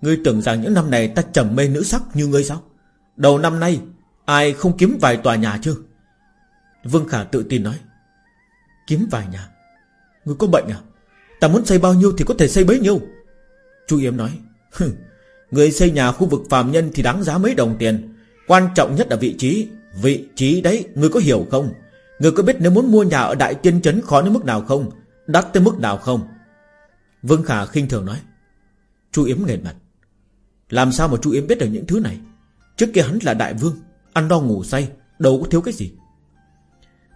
Ngươi tưởng rằng những năm này ta trầm mê nữ sắc như ngươi sao? Đầu năm nay, Ai không kiếm vài tòa nhà chưa? Vương Khả tự tin nói, Kiếm vài nhà? Ngươi có bệnh à? Ta muốn xây bao nhiêu thì có thể xây bấy nhiêu. Chu Yếm nói Người xây nhà khu vực phàm nhân thì đáng giá mấy đồng tiền. Quan trọng nhất là vị trí. Vị trí đấy, Người có hiểu không? Người có biết nếu muốn mua nhà ở Đại Tiên Trấn khó đến mức nào không? Đắt tới mức nào không? Vương Khả khinh thường nói, Chu Yếm nghẹn mặt, Làm sao mà chu Yếm biết được những thứ này? Trước kia hắn là đại vương, Ăn no ngủ say, Đâu có thiếu cái gì.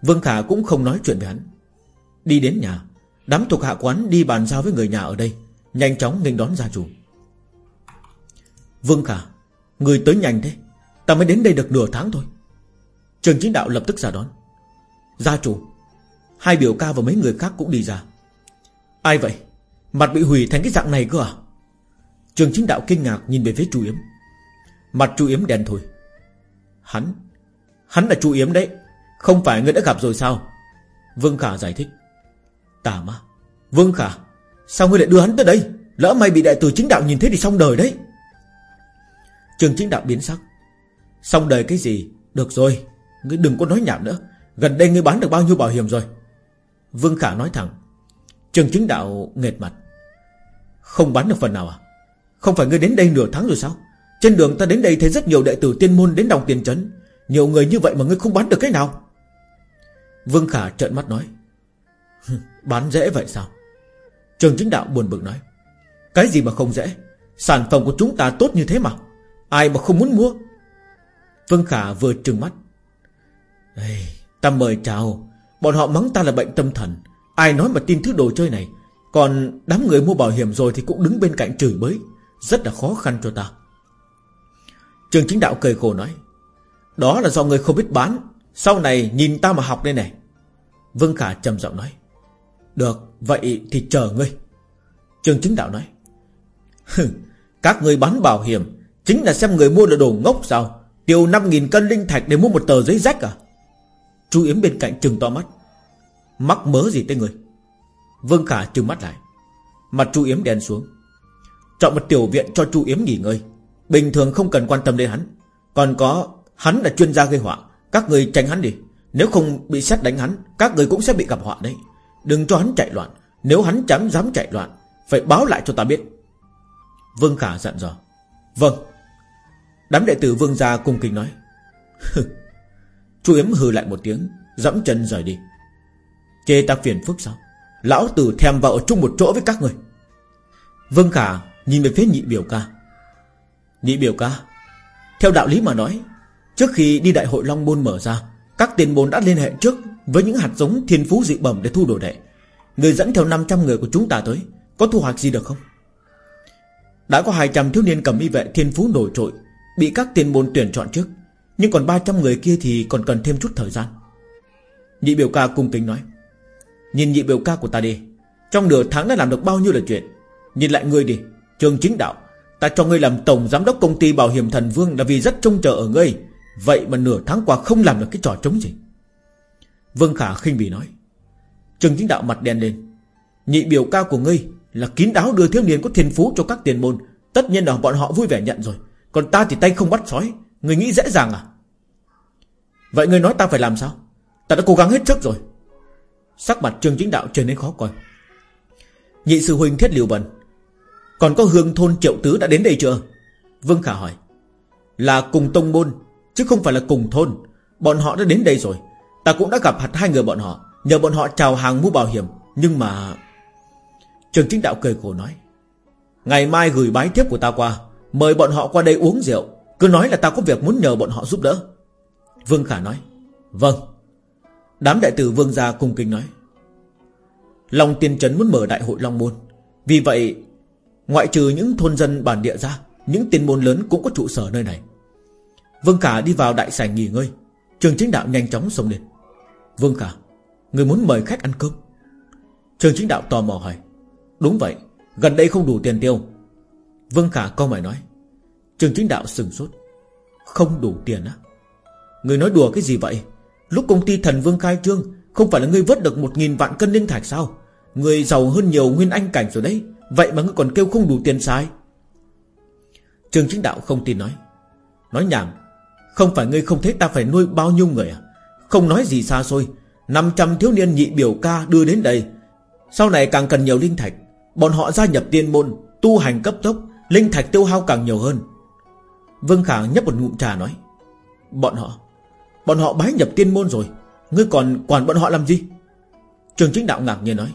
Vương Khả cũng không nói chuyện với hắn. Đi đến nhà Đám thuộc hạ quán đi bàn giao với người nhà ở đây, Nhanh chóng nghênh đón gia chủ. Vương Khả, Người tới nhanh thế, Ta mới đến đây được nửa tháng thôi. Trường chính đạo lập tức ra đón. Gia chủ, Hai biểu ca và mấy người khác cũng đi ra. Ai vậy? Mặt bị hủy thành cái dạng này cơ à? Trường chính đạo kinh ngạc nhìn về phía chu Yếm. Mặt chu Yếm đen thôi. Hắn Hắn là chu Yếm đấy, Không phải người đã gặp rồi sao? Vương Khả giải thích. Tà ma Vương Khả, Sao ngươi lại đưa hắn tới đây? Lỡ mày bị đại tử chính đạo nhìn thấy thì xong đời đấy. Trường chính đạo biến sắc. Xong đời cái gì? Được rồi, Ngươi đừng có nói nhảm nữa. Gần đây ngươi bán được bao nhiêu bảo hiểm rồi? Vương Khả nói thẳng. Trường chính đạo nghệt mặt. Không bán được phần nào à? Không phải ngươi đến đây nửa tháng rồi sao? Trên đường ta đến đây thấy rất nhiều đệ tử tiên môn đến đồng tiền trấn Nhiều người như vậy mà ngươi không bán được cái nào? Vương Khả trợn mắt nói. Bán dễ vậy sao? Trường chính đạo buồn bực nói. Cái gì mà không dễ? Sản phẩm của chúng ta tốt như thế mà. Ai mà không muốn mua? Vương Khả vừa trừng mắt. Ê, Ta mời chào. Bọn họ mắng ta là bệnh tâm thần. Ai nói mà tin thứ đồ chơi này? Còn đám người mua bảo hiểm rồi thì cũng đứng bên cạnh chửi bới. Rất là khó khăn cho ta. Trường chính đạo cười khổ nói. Đó là do người không biết bán. Sau này nhìn ta mà học đây này. Vương Khả trầm giọng nói. Được, vậy thì chờ ngươi. Trường chính đạo nói Các người bán bảo hiểm, Chính là xem người mua là đồ ngốc sao? Tiêu 5.000 cân linh thạch để mua một tờ giấy rách à? Chú Yếm bên cạnh trừng to mắt, Mắc mớ gì tới người Vương Khả trừng mắt lại, Mặt chú Yếm đen xuống, Chọn một tiểu viện cho chú Yếm nghỉ ngơi, Bình thường không cần quan tâm đến hắn. Còn có, hắn là chuyên gia gây họa, Các người tránh hắn đi. Nếu không bị xét đánh hắn, Các người cũng sẽ bị gặp họa đấy. Đừng cho hắn chạy loạn. Nếu hắn chẳng dám chạy loạn, Phải báo lại cho ta biết. Vương Khả dặn dò. Vâng. Đám đệ tử Vương gia cung kính nói. Chu Yếm hừ lại một tiếng, Dẫm chân rời đi. Chê ta phiền phức sao? Lão tử thèm vào ở chung một chỗ với các người. Vương Khả nhìn về phía nhị biểu ca. Nhị biểu ca, Theo đạo lý mà nói, Trước khi đi đại hội Long Môn mở ra, Các tiền môn đã liên hệ trước với những hạt giống thiên phú dị bẩm để thu đồ đệ, Người dẫn theo 500 người của chúng ta tới, Có thu hoạch gì được không? Đã có 200 thiếu niên cầm y vệ thiên phú nổi trội, Bị các tiền môn tuyển chọn trước, Nhưng còn 300 người kia thì còn cần thêm chút thời gian. Nhị biểu ca cung kính nói, Nhìn nhị biểu ca của ta đi, Trong nửa tháng đã làm được bao nhiêu là chuyện? Nhìn lại ngươi đi, Trường chính đạo, Ta cho ngươi làm tổng giám đốc công ty bảo hiểm thần vương Là vì rất trông chờ ở ngươi, Vậy mà nửa tháng qua không làm được cái trò trống gì. Vương Khả khinh bỉ nói. Trường chính đạo mặt đen lên. Nhị biểu ca của ngươi Là kín đáo đưa thiếu niên có thiên phú cho các tiền môn. Tất nhiên là bọn họ vui vẻ nhận rồi. Còn ta thì tay không bắt sói. Người nghĩ dễ dàng à? Vậy ngươi nói ta phải làm sao? Ta đã cố gắng hết sức rồi. Sắc mặt trường chính đạo trở nên khó coi. Nhị sư huynh thiết liều bần. Còn có hương thôn triệu tứ đã đến đây chưa? Vương Khả hỏi. Là cùng tông môn, Chứ không phải là cùng thôn. Bọn họ đã đến đây rồi. Ta cũng đã gặp hạt hai người bọn họ, Nhờ bọn họ chào hàng mua bảo hiểm. Nhưng mà Trường chính đạo cười khổ nói, Ngày mai gửi bái tiếp của ta qua, Mời bọn họ qua đây uống rượu. Cứ nói là ta có việc muốn nhờ bọn họ giúp đỡ. Vương Khả nói Vâng. Đám đại tử Vương gia cung kính nói, Long tiên trấn muốn mở đại hội Long Môn. Vì vậy, Ngoại trừ những thôn dân bản địa ra, Những tiên môn lớn cũng có trụ sở nơi này. Vương Khả đi vào đại sảnh nghỉ ngơi. Trường chính đạo nhanh chóng xông lên. Vương Khả Người muốn mời khách ăn cơm. Trường chính đạo tò mò hỏi. Đúng vậy, Gần đây không đủ tiền tiêu. Vương Khả câu mày nói. Trường chính đạo sừng sốt. Không đủ tiền á? Người nói đùa cái gì vậy? Lúc công ty thần vương khai trương, Không phải là ngươi vớt được một nghìn vạn cân linh thạch sao? Người giàu hơn nhiều nguyên anh cảnh rồi đấy. Vậy mà ngươi còn kêu không đủ tiền sai Trường chính đạo không tin nói. Nói nhảm, Không phải ngươi không thấy ta phải nuôi bao nhiêu người à? Không nói gì xa xôi. 500 thiếu niên nhị biểu ca đưa đến đây. Sau này càng cần nhiều linh thạch. Bọn họ gia nhập tiên môn, Tu hành cấp tốc, Linh thạch tiêu hao càng nhiều hơn. Vương Khả nhấp một ngụm trà nói, Bọn họ Bọn họ bái nhập tiên môn rồi. Ngươi còn quản bọn họ làm gì? Trường chính đạo ngạc nhiên nói,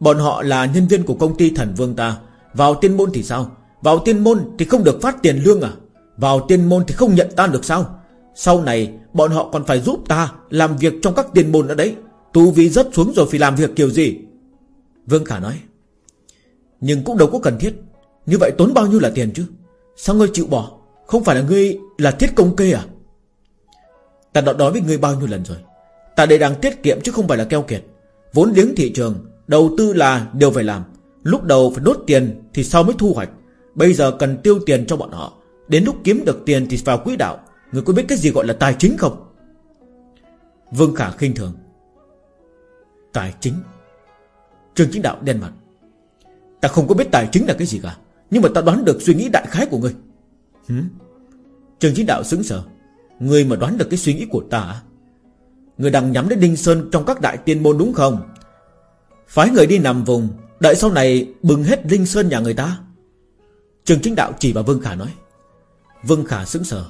Bọn họ là nhân viên của công ty thần vương ta. Vào tiên môn thì sao? Vào tiên môn thì không được phát tiền lương à? Vào tiên môn thì không nhận ta được sao? Sau này, bọn họ còn phải giúp ta Làm việc trong các tiền môn nữa đấy. Tu vi rớt xuống rồi phải làm việc kiểu gì? Vương Khả nói, Nhưng cũng đâu có cần thiết. Như vậy tốn bao nhiêu là tiền chứ? Sao ngươi chịu bỏ? Không phải là ngươi là thiết công kê à? Ta đã nói với ngươi bao nhiêu lần rồi. Ta đây đang tiết kiệm chứ không phải là keo kiệt. Vốn liếng thị trường, Đầu tư là đều phải làm. Lúc đầu phải đốt tiền thì sau mới thu hoạch. Bây giờ cần tiêu tiền cho bọn họ. Đến lúc kiếm được tiền thì vào quỹ đạo. Người có biết cái gì gọi là tài chính không? Vương Khả khinh thường. Tài chính? Trường chính đạo đen mặt. Ta không có biết tài chính là cái gì cả, Nhưng mà ta đoán được suy nghĩ đại khái của ngươi. Hử? Trường chính đạo sững sờ. Người mà đoán được cái suy nghĩ của ta Người đang nhắm đến Đinh Sơn Trong các đại tiên môn đúng không? Phái người đi nằm vùng, Đợi sau này bừng hết Đinh Sơn nhà người ta. Trường chính đạo chỉ vào Vương Khả nói. Vương Khả sững sờ.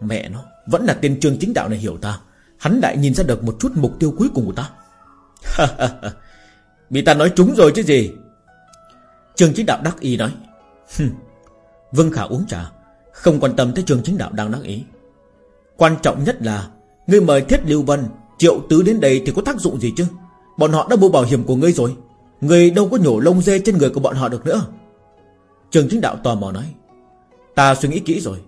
Mẹ nó, Vẫn là tên trương chính đạo này hiểu ta. Hắn lại nhìn ra được một chút mục tiêu cuối cùng của ta. Bị ta nói trúng rồi chứ gì? Trương chính đạo đắc ý nói. Vương Khả uống trà, Không quan tâm tới trường chính đạo đang đắc ý. Quan trọng nhất là, Ngươi mời Thiết Lưu Vân, Triệu Tứ đến đây thì có tác dụng gì chứ? Bọn họ đã mua bảo hiểm của ngươi rồi. Ngươi đâu có nhổ lông dê trên người của bọn họ được nữa. Trường chính đạo tò mò nói. Ta suy nghĩ kỹ rồi.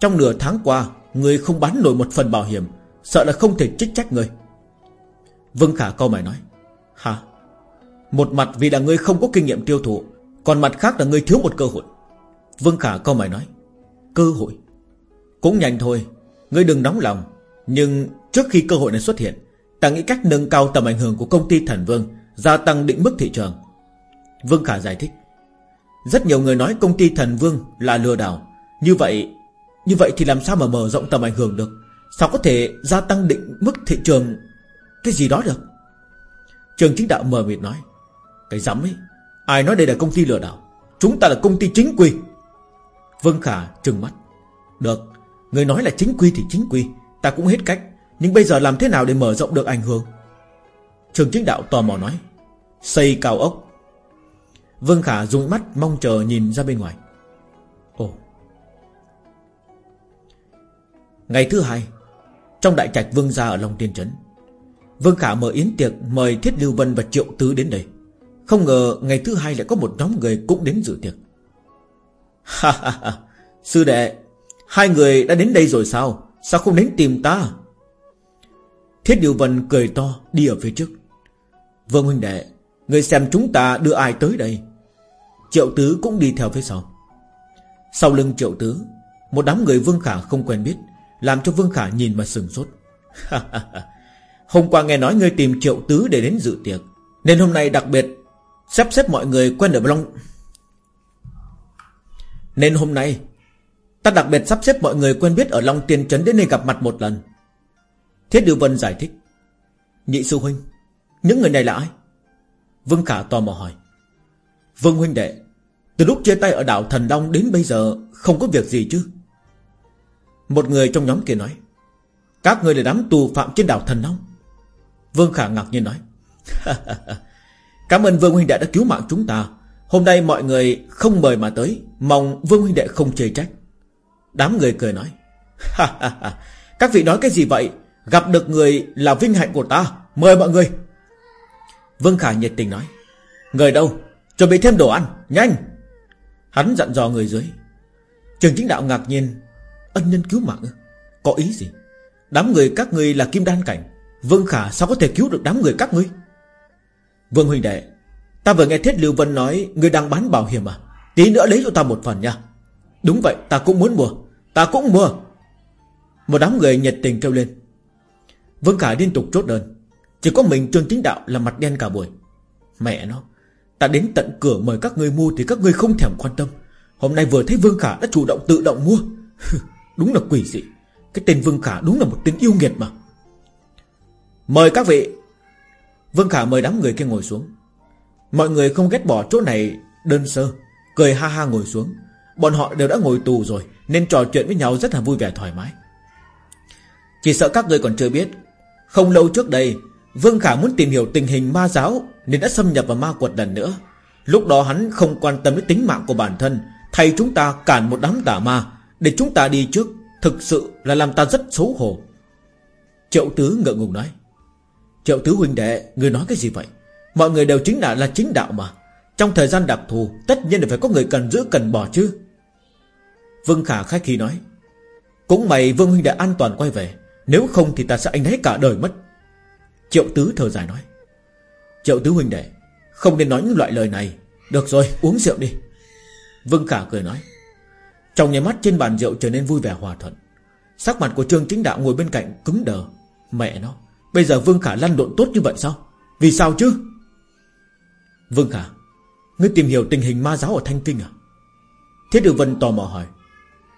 Trong nửa tháng qua, người không bán nổi một phần bảo hiểm, Sợ là không thể trích trách người. Vương Khả câu mày nói, Hả? Một mặt vì là ngươi không có kinh nghiệm tiêu thụ, Còn mặt khác là ngươi thiếu một cơ hội. Vương Khả câu mày nói, Cơ hội? Cũng nhanh thôi Ngươi đừng nóng lòng, Nhưng trước khi cơ hội này xuất hiện, Ta nghĩ cách nâng cao tầm ảnh hưởng của công ty Thần Vương, Gia tăng định mức thị trường. Vương Khả giải thích, Rất nhiều người nói công ty Thần Vương là lừa đảo, Như vậy như vậy thì làm sao mà mở rộng tầm ảnh hưởng được? Sao có thể gia tăng định mức thị trường Cái gì đó được? Trường chính đạo mờ mịt nói, Cái dám ấy, Ai nói đây là công ty lừa đảo? Chúng ta là công ty chính quy. Vương Khả trừng mắt, Được, Người nói là chính quy thì chính quy, Ta cũng hết cách. Nhưng bây giờ làm thế nào để mở rộng được ảnh hưởng? Trường chính đạo tò mò nói, Xây cao ốc. Vương Khả dùng mắt mong chờ nhìn ra bên ngoài. Ngày thứ hai, Trong đại trạch Vương gia ở Long Tiên Trấn, Vương Khả mở yến tiệc Mời Thiết Lưu Vân và Triệu Tứ đến đây. Không ngờ ngày thứ hai lại có một nhóm người cũng đến dự tiệc. Ha ha ha. Sư đệ, Hai người đã đến đây rồi sao? Sao không đến tìm ta? Thiết Lưu Vân cười to, đi ở phía trước. Vương huynh đệ, Người xem chúng ta đưa ai tới đây? Triệu Tứ cũng đi theo phía sau. Sau lưng Triệu Tứ, Một đám người Vương Khả không quen biết. Làm cho Vương Khả nhìn mà sừng sốt. Hôm qua nghe nói ngươi tìm Triệu Tứ để đến dự tiệc, Nên hôm nay đặc biệt Sắp xếp mọi người quen ở Long Nên hôm nay, Ta đặc biệt sắp xếp mọi người quen biết Ở Long Tiên Trấn đến đây gặp mặt một lần. Thiết Điều Vân giải thích. Nhị sư huynh, Những người này là ai? Vương Khả tò mò hỏi. Vương huynh đệ, Từ lúc chia tay ở đảo Thần Đông đến bây giờ, Không có việc gì chứ? Một người trong nhóm kia nói, Các người là đám tù phạm trên đảo Thần Long. Vương Khả ngạc nhiên nói, Cảm ơn Vương huynh đệ đã cứu mạng chúng ta. Hôm nay mọi người không mời mà tới, Mong Vương huynh đệ không chê trách. Đám người cười nói, Các vị nói cái gì vậy? Gặp được người là vinh hạnh của ta. Mời mọi người. Vương Khả nhiệt tình nói, Người đâu? Chuẩn bị thêm đồ ăn. Nhanh. Hắn dặn dò người dưới. Trường chính đạo ngạc nhiên Ân nhân cứu mạng. Có ý gì? Đám người các ngươi là kim đan cảnh. Vương Khả sao có thể cứu được đám người các ngươi? Vương huynh đệ, Ta vừa nghe Thiết Lưu Vân nói Ngươi đang bán bảo hiểm à? Tí nữa lấy cho ta một phần nha. Đúng vậy, ta cũng muốn mua. Ta cũng mua. Một đám người nhiệt tình kêu lên. Vương Khả liên tục chốt đơn. Chỉ có mình Trương Chính Đạo là mặt đen cả buổi. Mẹ nó, Ta đến tận cửa mời các ngươi mua Thì các ngươi không thèm quan tâm. Hôm nay vừa thấy Vương Khả đã chủ động tự động mua. Đúng là quỷ dị. Cái tên Vương Khả đúng là một tên yêu nghiệt mà. Mời các vị. Vương Khả mời đám người kia ngồi xuống. Mọi người không ghét bỏ chỗ này, đơn sơ, Cười ha ha ngồi xuống. Bọn họ đều đã ngồi tù rồi, Nên trò chuyện với nhau rất là vui vẻ thoải mái. Chỉ sợ các người còn chưa biết, Không lâu trước đây, Vương Khả muốn tìm hiểu tình hình ma giáo Nên đã xâm nhập vào ma quật lần nữa. Lúc đó hắn không quan tâm đến tính mạng của bản thân, Thay chúng ta cản một đám tà ma. Để chúng ta đi trước, Thực sự là làm ta rất xấu hổ. Triệu tứ ngượng ngùng nói. Triệu tứ huynh đệ, Người nói cái gì vậy? Mọi người đều chính là là chính đạo mà. Trong thời gian đặc thù, Tất nhiên là phải có người cần giữ, cần bỏ chứ. Vương Khả khách khi nói. Cũng mày Vương huynh đệ an toàn quay về. Nếu không thì ta sẽ anh thấy cả đời mất. Triệu tứ thở dài nói. Triệu tứ huynh đệ, Không nên nói những loại lời này. Được rồi, uống rượu đi. Vương Khả cười nói. Trong nhà mắt trên bàn rượu trở nên vui vẻ hòa thuận. Sắc mặt của Trương Chính Đạo ngồi bên cạnh cứng đờ. Mẹ nó, Bây giờ Vương Khả lăn lộn tốt như vậy sao? Vì sao chứ? Vương Khả, Ngươi tìm hiểu tình hình ma giáo ở Thanh Kinh à? Thiết Điều Vân tò mò hỏi.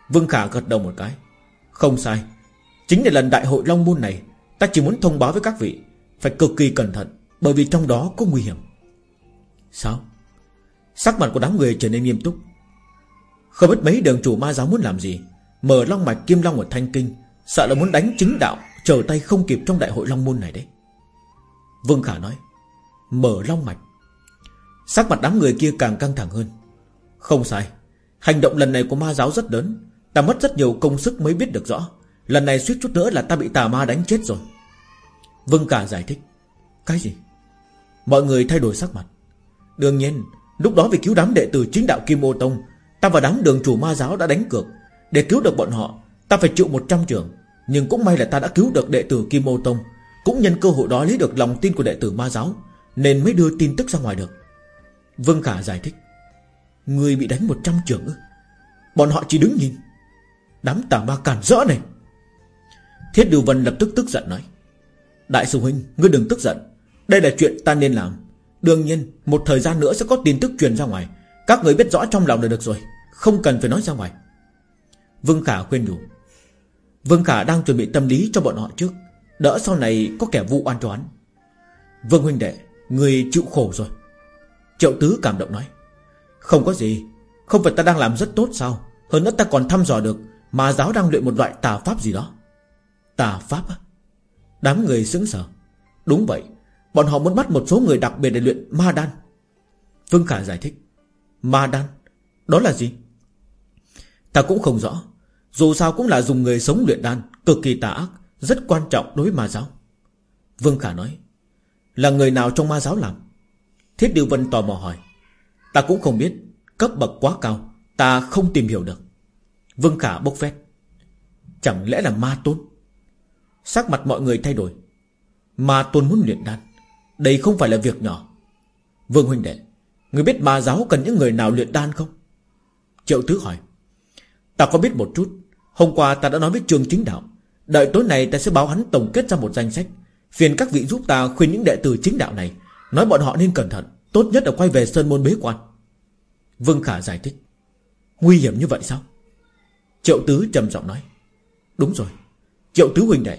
Vương Khả gật đầu một cái. Không sai. Chính là lần đại hội Long Môn này, Ta chỉ muốn thông báo với các vị, Phải cực kỳ cẩn thận, Bởi vì trong đó có nguy hiểm. Sao? Sắc mặt của đám người trở nên nghiêm túc. Không biết mấy đường chủ ma giáo muốn làm gì. Mở long mạch kim long ở Thanh Kinh, Sợ là muốn đánh chính đạo, Trở tay không kịp trong đại hội long môn này đấy. Vương Khả nói, Mở long mạch. Sắc mặt đám người kia càng căng thẳng hơn. Không sai, Hành động lần này của ma giáo rất lớn, Ta mất rất nhiều công sức mới biết được rõ. Lần này suýt chút nữa là ta bị tà ma đánh chết rồi. Vương khả giải thích, Cái gì? Mọi người thay đổi sắc mặt. Đương nhiên, Lúc đó vì cứu đám đệ tử chính đạo Kim Ô Tông Ta và đám đường chủ ma giáo đã đánh cược. Để cứu được bọn họ, Ta phải chịu 100 trường. Nhưng cũng may là ta đã cứu được đệ tử Kim Ô Tông, Cũng nhân cơ hội đó lấy được lòng tin của đệ tử ma giáo, Nên mới đưa tin tức ra ngoài được. Vương Khả giải thích. Người bị đánh 100 trường ư? Bọn họ chỉ đứng nhìn. Đám tà ma cản rỡ này. Thiết Điều Vân lập tức tức giận nói. Đại sư huynh, Ngươi đừng tức giận. Đây là chuyện ta nên làm. Đương nhiên, một thời gian nữa sẽ có tin tức truyền ra ngoài. Các người biết rõ trong lòng là được rồi, Không cần phải nói ra ngoài. Vương Khả khuyên đủ. Vương Khả đang chuẩn bị tâm lý cho bọn họ trước. Đỡ sau này có kẻ vụ oan cho hắn. Vương huynh đệ, Người chịu khổ rồi. Triệu Tứ cảm động nói. Không có gì, Không phải ta đang làm rất tốt sao? Hơn nữa ta còn thăm dò được Mà giáo đang luyện một loại tà pháp gì đó. Tà pháp á? Đám người sững sờ. Đúng vậy, Bọn họ muốn bắt một số người đặc biệt để luyện ma đan. Vương Khả giải thích. Ma đan. Đó là gì? Ta cũng không rõ. Dù sao cũng là dùng người sống luyện đan, Cực kỳ tà ác, Rất quan trọng đối với ma giáo. Vương Khả nói, Là người nào trong ma giáo làm? Thiết Điều Vân tò mò hỏi, Ta cũng không biết, Cấp bậc quá cao, Ta không tìm hiểu được. Vương Khả bốc phét, Chẳng lẽ là ma tôn? Sắc mặt mọi người thay đổi, Ma tôn muốn luyện đan, Đây không phải là việc nhỏ. Vương huynh đệ Người biết ma giáo cần những người nào luyện đan không? Triệu tứ hỏi. Ta có biết một chút. Hôm qua ta đã nói với trường chính đạo. Đợi tối nay ta sẽ báo hắn tổng kết ra một danh sách. Phiền các vị giúp ta khuyên những đệ tử chính đạo này. Nói bọn họ nên cẩn thận. Tốt nhất là quay về Sơn Môn bế quan. Vương Khả giải thích. Nguy hiểm như vậy sao? Triệu Tứ trầm giọng nói. Đúng rồi. Triệu Tứ huynh đệ,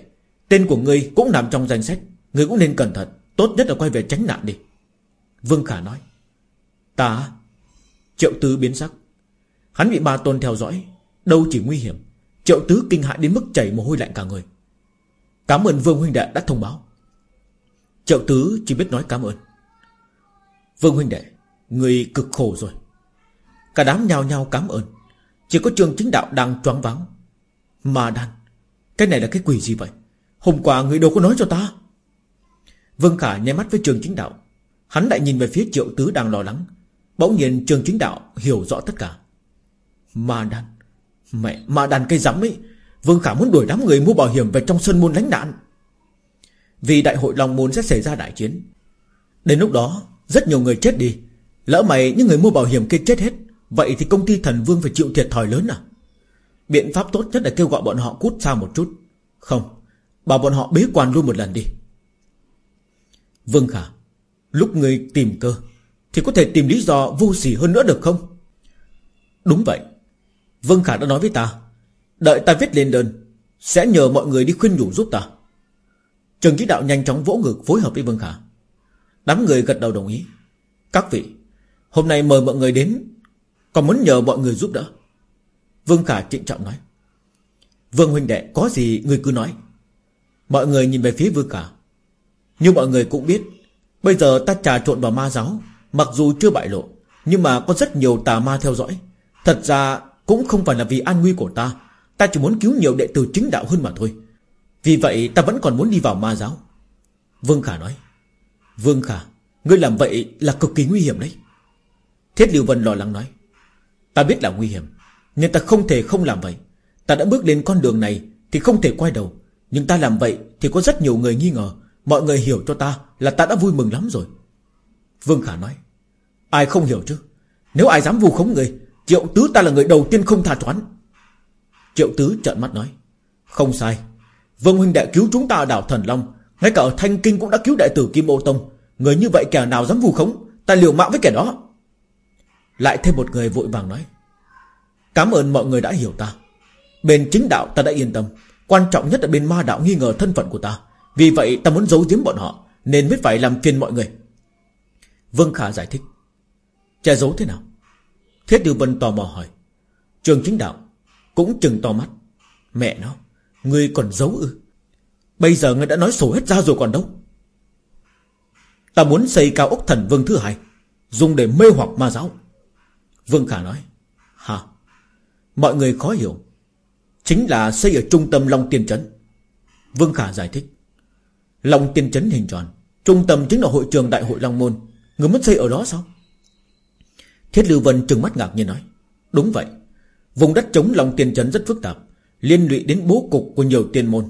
Tên của ngươi cũng nằm trong danh sách. Ngươi cũng nên cẩn thận. Tốt nhất là quay về tránh nạn đi. Vương Khả nói. Ta, Triệu Tứ biến sắc. Hắn bị ba tôn theo dõi, Đâu chỉ nguy hiểm. Triệu Tứ kinh hại đến mức chảy mồ hôi lạnh cả người. Cảm ơn Vương huynh đệ đã thông báo. Triệu Tứ chỉ biết nói cảm ơn. Vương huynh đệ, Người cực khổ rồi. Cả đám nhao nhao cảm ơn. Chỉ có trường chính đạo đang choáng váng. Mà đàn Cái này là cái quỷ gì vậy? Hôm qua người đâu có nói cho ta? Vương Khả nháy mắt với trường chính đạo. Hắn lại nhìn về phía triệu tứ đang lo lắng. Bỗng nhiên trường chính đạo hiểu rõ tất cả. Ma đàn Mẹ, ma đàn cây rắm ấy. Vương Khả muốn đuổi đám người mua bảo hiểm về trong sân môn lánh nạn. Vì đại hội Long Môn sẽ xảy ra đại chiến. Đến lúc đó, Rất nhiều người chết đi. Lỡ mày, những người mua bảo hiểm kia chết hết, Vậy thì công ty thần vương phải chịu thiệt thòi lớn à? Biện pháp tốt nhất là kêu gọi bọn họ cút xa một chút. Không, Bảo bọn họ bế quan luôn một lần đi. Vương Khả, Lúc người tìm cơ thì có thể tìm lý do vô sỉ hơn nữa được không? Đúng vậy. Vương Khả đã nói với ta, Đợi ta viết lên đơn, Sẽ nhờ mọi người đi khuyên nhủ giúp ta. Trường chỉ đạo nhanh chóng vỗ ngực phối hợp với Vương Khả. Đám người gật đầu đồng ý. Các vị, Hôm nay mời mọi người đến, Còn muốn nhờ mọi người giúp đỡ? Vương Khả trịnh trọng nói. Vương huynh đệ, có gì người cứ nói. Mọi người nhìn về phía Vương Khả. Nhưng mọi người cũng biết, Bây giờ ta trà trộn vào ma giáo Mặc dù chưa bại lộ, Nhưng mà có rất nhiều tà ma theo dõi. Thật ra cũng không phải là vì an nguy của ta. Ta chỉ muốn cứu nhiều đệ tử chính đạo hơn mà thôi. Vì vậy ta vẫn còn muốn đi vào ma giáo. Vương Khả nói, Vương Khả, Ngươi làm vậy là cực kỳ nguy hiểm đấy. Thiết Lưu Vân lo lắng nói, Ta biết là nguy hiểm, Nhưng ta không thể không làm vậy. Ta đã bước lên con đường này Thì không thể quay đầu. Nhưng ta làm vậy thì có rất nhiều người nghi ngờ. Mọi người hiểu cho ta là ta đã vui mừng lắm rồi. Vương Khả nói, Ai không hiểu chứ? Nếu ai dám vu khống người, Triệu Tứ ta là người đầu tiên không tha toán. Triệu Tứ trợn mắt nói, Không sai. Vương huynh đệ cứu chúng ta ở đảo Thần Long, Ngay cả ở Thanh Kinh cũng đã cứu đại tử Kim Ô Tông. Người như vậy kẻ nào dám vu khống? Ta liều mạng với kẻ đó. Lại thêm một người vội vàng nói, Cảm ơn mọi người đã hiểu ta. Bên chính đạo ta đã yên tâm. Quan trọng nhất là bên ma đạo nghi ngờ thân phận của ta. Vì vậy ta muốn giấu giếm bọn họ, Nên mới phải làm phiền mọi người. Vương Khả giải thích. Che giấu thế nào? Thiết Điều Vân tò mò hỏi. Trường chính đạo Cũng chừng to mắt. Mẹ nó, Ngươi còn giấu ư? Bây giờ ngươi đã nói sổ hết ra rồi còn đâu? Ta muốn xây cao ốc thần vương thứ hai, Dùng để mê hoặc ma giáo. Vương Khả nói. Hả? Mọi người khó hiểu. Chính là xây ở trung tâm Long Tiên Trấn. Vương Khả giải thích. Long Tiên Trấn hình tròn, Trung tâm chính là hội trường đại hội Long Môn. Người muốn xây ở đó sao? Thiết Lưu Vân trừng mắt ngạc nhiên nói. Đúng vậy. Vùng đất chống lòng tiền Trấn rất phức tạp, Liên lụy đến bố cục của nhiều tiền môn.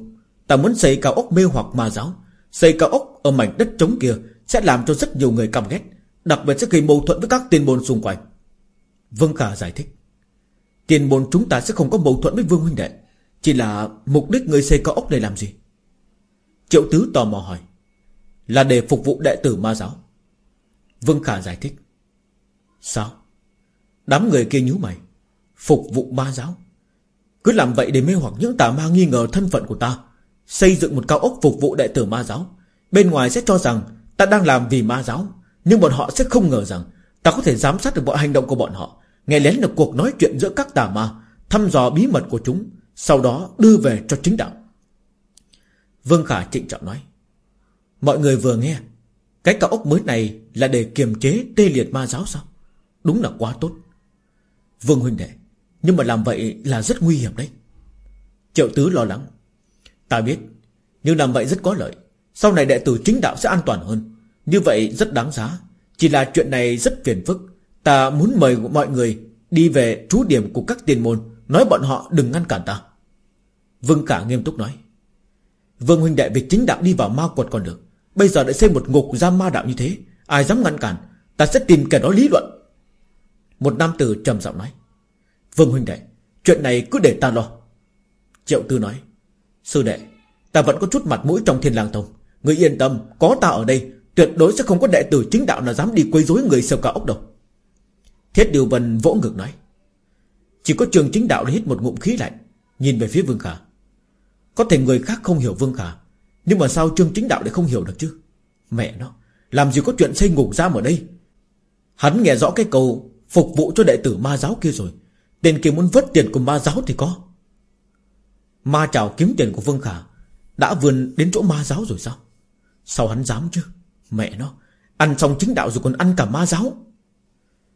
Ta muốn xây cao ốc mê hoặc ma giáo. Xây cao ốc ở mảnh đất trống kia Sẽ làm cho rất nhiều người căm ghét, Đặc biệt sẽ gây mâu thuẫn với các tiền môn xung quanh. Vương Khả giải thích. Tiền môn chúng ta sẽ không có mâu thuẫn với Vương huynh đệ, Chỉ là mục đích người xây cao ốc này làm gì? Triệu Tứ tò mò hỏi. Là để phục vụ đệ tử ma giáo. Vương Khả giải thích. Sao? Đám người kia nhíu mày, Phục vụ ma giáo. Cứ làm vậy để mê hoặc những tà ma nghi ngờ thân phận của ta. Xây dựng một cao ốc phục vụ đệ tử ma giáo. Bên ngoài sẽ cho rằng Ta đang làm vì ma giáo, Nhưng bọn họ sẽ không ngờ rằng Ta có thể giám sát được mọi hành động của bọn họ, Nghe lén được cuộc nói chuyện giữa các tà ma, Thăm dò bí mật của chúng, Sau đó đưa về cho chính đạo. Vương Khả trịnh trọng nói. Mọi người vừa nghe cái cao ốc mới này là để kiềm chế tê liệt ma giáo sao? Đúng là quá tốt. Vương huynh đệ, Nhưng mà làm vậy là rất nguy hiểm đấy. Triệu tứ lo lắng. Ta biết, Nhưng làm vậy rất có lợi. Sau này đệ tử chính đạo sẽ an toàn hơn. Như vậy rất đáng giá. Chỉ là chuyện này rất phiền phức. Ta muốn mời mọi người Đi về trú điểm của các tiền môn. Nói bọn họ đừng ngăn cản ta. Vương cả nghiêm túc nói. Vương huynh đệ vì chính đạo đi vào ma quật còn được. Bây giờ lại xây một ngục giam ma đạo như thế, Ai dám ngăn cản? Ta sẽ tìm kẻ đó lý luận. Một nam tử trầm giọng nói, Vương huynh đệ, Chuyện này cứ để ta lo. Triệu tư nói, Sư đệ, Ta vẫn có chút mặt mũi trong thiên lang tông. Người yên tâm, Có ta ở đây, Tuyệt đối sẽ không có đệ tử chính đạo nào dám đi quấy rối người sâu cả ốc đâu. Thiết Điều Vân vỗ ngực nói, Chỉ có trường chính đạo hít một ngụm khí lạnh, Nhìn về phía Vương Khả. Có thể người khác không hiểu Vương Khả nhưng mà sao trương chính đạo lại không hiểu được chứ? Mẹ nó, Làm gì có chuyện xây ngục giam ở đây? Hắn nghe rõ cái câu Phục vụ cho đệ tử ma giáo kia rồi. Tên kia muốn vớt tiền của ma giáo thì có. Ma chào kiếm tiền của Vương Khả Đã vươn đến chỗ ma giáo rồi sao? Sao hắn dám chứ? Mẹ nó, Ăn xong chính đạo rồi còn ăn cả ma giáo.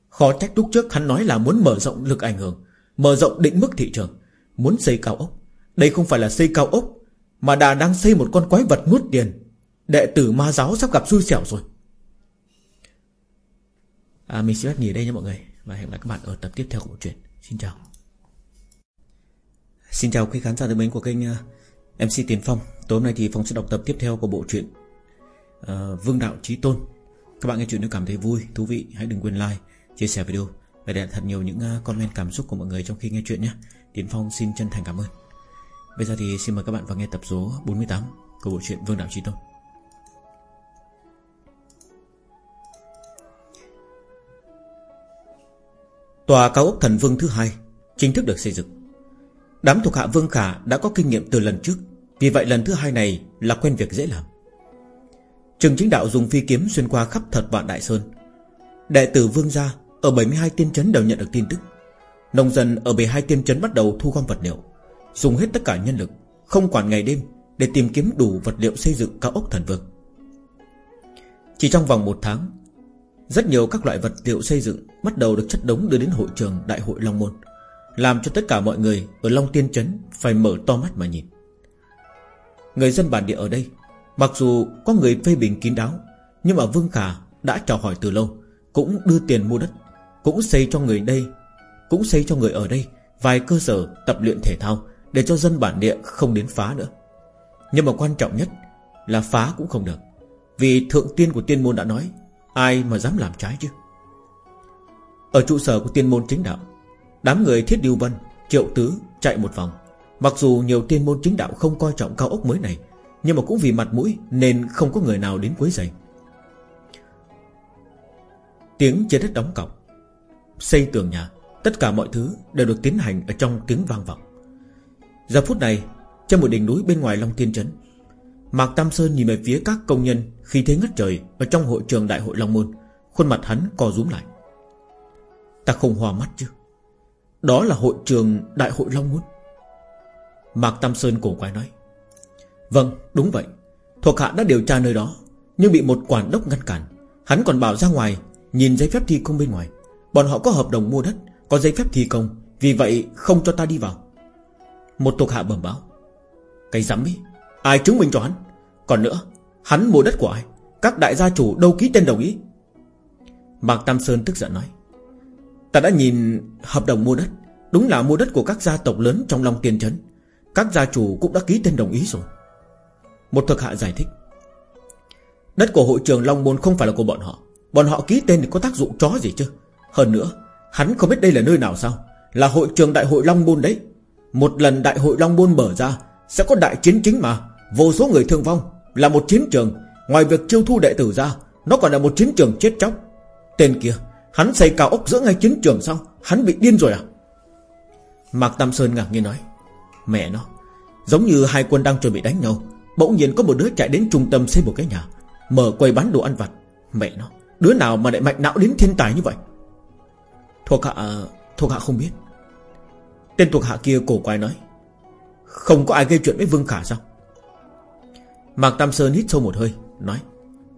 Khó trách lúc trước hắn nói là muốn mở rộng lực ảnh hưởng, Mở rộng định mức thị trường, Muốn xây cao ốc. Đây không phải là xây cao ốc mà đà đang xây một con quái vật nuốt tiền. Đệ tử ma giáo sắp gặp xui xẻo rồi. À, Mình sẽ bắt nghỉ đây nha mọi người. Và hẹn gặp lại các bạn ở tập tiếp theo của bộ truyện. Xin chào. Xin chào quý khán giả thân mến của kênh à, MC Tiến Phong. Tối hôm nay thì Phong sẽ đọc tập tiếp theo của bộ truyện uh, Vương Đạo Trí Tôn. Các bạn nghe chuyện nếu cảm thấy vui, thú vị Hãy đừng quên like, chia sẻ video Và để lại thật nhiều những à, comment cảm xúc của mọi người trong khi nghe chuyện nhé. Tiến Phong xin chân thành cảm ơn. Bây giờ thì xin mời các bạn vào nghe tập số 48 Của bộ truyện Vương Đạo Trí Tôn. Tòa cao ốc thần vương thứ hai Chính thức được xây dựng. Đám thuộc hạ Vương Khả đã có kinh nghiệm từ lần trước, Vì vậy lần thứ hai này là quen việc dễ làm. Trường chính đạo dùng phi kiếm xuyên qua khắp thật vạn Đại Sơn. Đệ tử Vương gia Ở 72 tiên trấn đều nhận được tin tức. Nông dân ở 72 tiên trấn bắt đầu thu gom vật liệu. Dùng hết tất cả nhân lực, Không quản ngày đêm, Để tìm kiếm đủ vật liệu xây dựng cao ốc thần vực. Chỉ trong vòng một tháng, Rất nhiều các loại vật liệu xây dựng Bắt đầu được chất đống đưa đến hội trường Đại hội Long Môn, làm cho tất cả mọi người Ở Long Tiên Trấn Phải mở to mắt mà nhìn. Người dân bản địa ở đây, Mặc dù có người phê bình kín đáo, Nhưng mà Vương Khả đã chào hỏi từ lâu, Cũng đưa tiền mua đất, Cũng xây cho người đây, Cũng xây cho người ở đây Vài cơ sở tập luyện thể thao để cho dân bản địa không đến phá nữa. Nhưng mà quan trọng nhất Là phá cũng không được, Vì thượng tiên của tiên môn đã nói, Ai mà dám làm trái chứ? Ở trụ sở của tiên môn chính đạo, Đám người thiết điêu vân, Triệu tứ chạy một vòng. Mặc dù nhiều tiên môn chính đạo không coi trọng cao ốc mới này, Nhưng mà cũng vì mặt mũi Nên không có người nào đến quấy giày Tiếng trên đất đóng cọc, Xây tường nhà, Tất cả mọi thứ đều được tiến hành Ở trong tiếng vang vọng. Giờ phút này, Trên một đỉnh núi bên ngoài Long Thiên Trấn, Mạc Tam Sơn nhìn về phía các công nhân Khi thế ngất trời Ở trong hội trường đại hội Long Môn, Khuôn mặt hắn co rúm lại. Ta không hòa mắt chứ? Đó là hội trường Đại hội Long Môn. Mạc Tam Sơn cổ quái nói. Vâng đúng vậy. Thuộc hạ đã điều tra nơi đó, Nhưng bị một quản đốc ngăn cản. Hắn còn bảo ra ngoài Nhìn giấy phép thi công bên ngoài. Bọn họ có hợp đồng mua đất, Có giấy phép thi công, Vì vậy không cho ta đi vào. Một thuộc hạ bẩm báo. Cái dám ý, Ai chứng minh cho hắn? Còn nữa, Hắn mua đất của ai? Các đại gia chủ đâu ký tên đồng ý? Mạc Tam Sơn tức giận nói. Ta đã nhìn hợp đồng mua đất. Đúng là mua đất của các gia tộc lớn trong Long Tiên Trấn. Các gia chủ cũng đã ký tên đồng ý rồi. Một thực hạ giải thích. Đất của hội trường Long Môn không phải là của bọn họ. Bọn họ ký tên thì có tác dụng chó gì chứ? Hơn nữa, Hắn không biết đây là nơi nào sao? Là hội trường đại hội Long Môn đấy. Một lần đại hội Long Môn mở ra, Sẽ có đại chiến chính mà. Vô số người thương vong, Là một chiến trường. Ngoài việc chiêu thu đệ tử ra, Nó còn là một chiến trường chết chóc. Tên kia, Hắn xây cao ốc giữa ngay chiến trường sao? Hắn bị điên rồi à? Mạc Tam Sơn ngạc nhiên nói, Mẹ nó, Giống như hai quân đang chuẩn bị đánh nhau, Bỗng nhiên có một đứa chạy đến trung tâm xây một cái nhà, Mở quầy bán đồ ăn vặt. Mẹ nó, Đứa nào mà lại mạnh não đến thiên tài như vậy? Thuộc hạ Thuộc hạ không biết. Tên thuộc hạ kia cổ quái nói, Không có ai gây chuyện với Vương Khả sao? Mạc Tam Sơn hít sâu một hơi, Nói,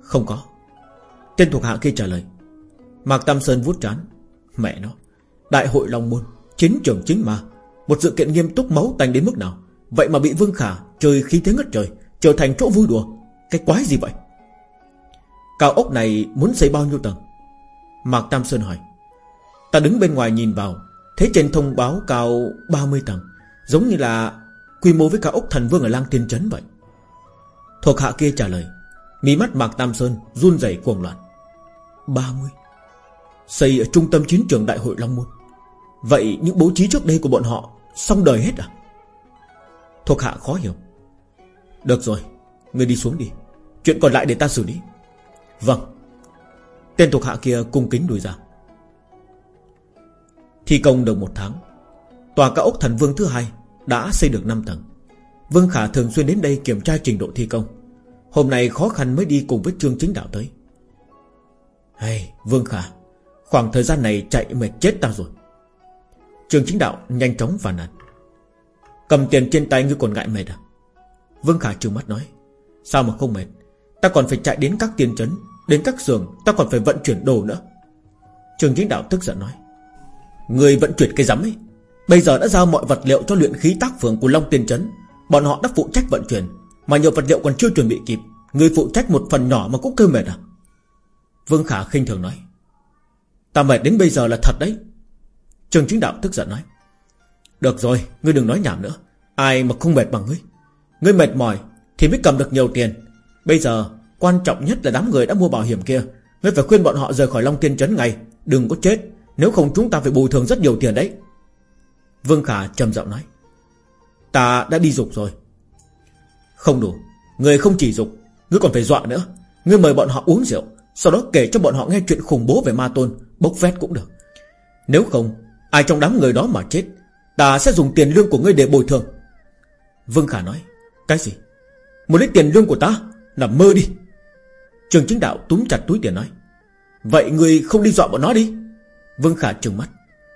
Không có. Tên thuộc hạ kia trả lời, Mạc Tam Sơn vuốt trán, Mẹ nó, Đại hội Long Môn, Chiến trường chính mà Một sự kiện nghiêm túc máu tanh đến mức nào? Vậy mà bị Vương Khả chơi khí thế ngất trời, Trở thành chỗ vui đùa, Cái quái gì vậy? Cao ốc này muốn xây bao nhiêu tầng? Mạc Tam Sơn hỏi, Ta đứng bên ngoài nhìn vào thế trên thông báo cao 30 tầng, Giống như là Quy mô với cao ốc thần vương ở Lang Tiên Trấn vậy. Thuộc hạ kia trả lời, Mí mắt Mạc Tam Sơn run rẩy cuồng loạn. 30 Xây ở trung tâm chiến trường đại hội Long Môn. Vậy những bố trí trước đây của bọn họ Xong đời hết à? Thuộc hạ khó hiểu. Được rồi, ngươi đi xuống đi. Chuyện còn lại để ta xử lý. Vâng. Tên thuộc hạ kia cung kính đuổi ra. Thi công được một tháng. Tòa cao ốc thần vương thứ hai Đã xây được 5 tầng. Vương Khả thường xuyên đến đây kiểm tra trình độ thi công. Hôm nay khó khăn mới đi cùng với Trương Chính Đạo tới. Hay Vương Khả, Khoảng thời gian này chạy mệt chết ta rồi. Trương Chính Đạo nhanh chóng phản nàn. Cầm tiền trên tay ngươi còn ngại mệt à? Vương Khả trừng mắt nói. Sao mà không mệt? Ta còn phải chạy đến các tiền trấn Đến các giường Ta còn phải vận chuyển đồ nữa. Trương Chính Đạo tức giận nói. Người vận chuyển cái rắm ấy. Bây giờ đã giao mọi vật liệu cho luyện khí tác phường của Long Tiên Trấn. Bọn họ đã phụ trách vận chuyển Mà nhiều vật liệu còn chưa chuẩn bị kịp. Người phụ trách một phần nhỏ mà cũng kêu mệt à? Vương Khả khinh thường nói. Ta mệt đến bây giờ là thật đấy. Trường Chính Đạo tức giận nói. Được rồi, ngươi đừng nói nhảm nữa. Ai mà không mệt bằng ngươi? Ngươi mệt mỏi thì mới cầm được nhiều tiền. Bây giờ quan trọng nhất là đám người đã mua bảo hiểm kia. Ngươi phải khuyên bọn họ rời khỏi Long Tiên Trấn ngay Đừng có chết. Nếu không chúng ta phải bồi thường rất nhiều tiền đấy. Vương Khả trầm giọng nói. Ta đã đi dục rồi. Không đủ. Người không chỉ dục Ngươi còn phải dọa nữa. Ngươi mời bọn họ uống rượu, Sau đó kể cho bọn họ nghe chuyện khủng bố về ma tôn, Bốc vét cũng được. Nếu không, Ai trong đám người đó mà chết, Ta sẽ dùng tiền lương của ngươi để bồi thường. Vương Khả nói, Cái gì? Muốn lấy tiền lương của ta? Nằm mơ đi. Trường chính đạo túm chặt túi tiền nói, Vậy ngươi không đi dọa bọn nó đi. Vương Khả trừng mắt.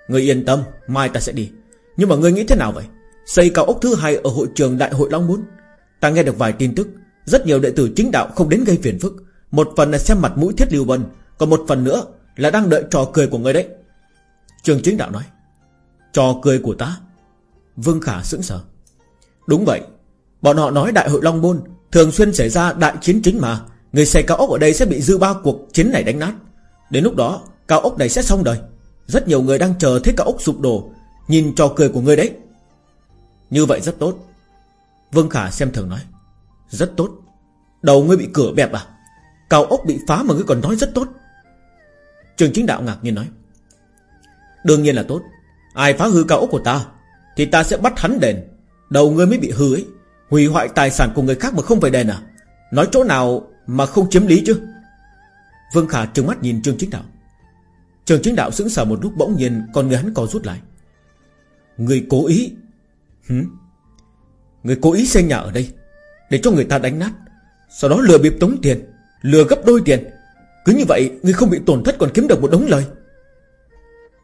Người yên tâm, Mai ta sẽ đi. Nhưng mà người nghĩ thế nào vậy? Xây cao ốc thứ hai ở hội trường đại hội Long Muốn Ta nghe được vài tin tức. Rất nhiều đệ tử chính đạo không đến gây phiền phức. Một phần là xem mặt mũi thiết lưu vân, Còn một phần nữa là đang đợi trò cười của người đấy. Trường chính đạo nói. Trò cười của ta? Vương Khả sững sờ. Đúng vậy. Bọn họ nói đại hội Long Môn Thường xuyên xảy ra đại chiến chính mà. Người xây cao ốc ở đây sẽ bị dư ba cuộc chiến này đánh nát. Đến lúc đó, Cao ốc này sẽ xong đời. Rất nhiều người đang chờ thấy cả ốc sụp đổ. Nhìn trò cười của ngươi đấy. Như vậy rất tốt. Vương Khả xem thường nói. Rất tốt. Đầu ngươi bị cửa bẹp à? Cao ốc bị phá mà ngươi còn nói rất tốt. Trường chính đạo ngạc nhiên nói. Đương nhiên là tốt. Ai phá hư cao ốc của ta, Thì ta sẽ bắt hắn đền. Đầu ngươi mới bị hư ấy. Hủy hoại tài sản của người khác mà không phải đền à? Nói chỗ nào mà không chiếm lý chứ? Vương Khả trừng mắt nhìn Trương Chính Đạo trường Chính Đạo sững sờ một lúc bỗng nhiên Còn người hắn co rút lại. Người cố ý? Hử? Người cố ý xây nhà ở đây, Để cho người ta đánh nát, Sau đó lừa bịp tống tiền, Lừa gấp đôi tiền. Cứ như vậy, người không bị tổn thất còn kiếm được một đống lời.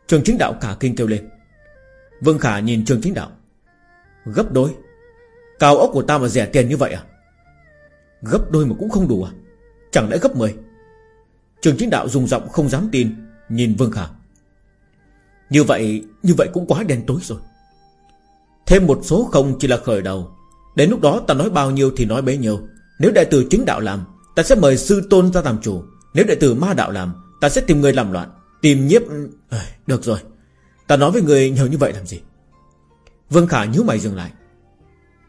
Trường chính đạo cả kinh kêu lên. Vương Khả nhìn trường chính đạo. Gấp đôi? Cao ốc của ta mà rẻ tiền như vậy à? Gấp đôi mà cũng không đủ à? Chẳng lẽ gấp 10 Trường chính đạo dùng giọng không dám tin. Nhìn Vương Khả Như vậy Như vậy cũng quá đen tối rồi. Thêm một số không chỉ là khởi đầu. Đến lúc đó ta nói bao nhiêu thì nói bấy nhiêu. Nếu đệ tử chính đạo làm Ta sẽ mời sư tôn ra làm chủ. Nếu đệ tử ma đạo làm Ta sẽ tìm người làm loạn Tìm nhiếp à, Được rồi. Ta nói với người nhiều như vậy làm gì? Vương Khả nhíu mày dừng lại.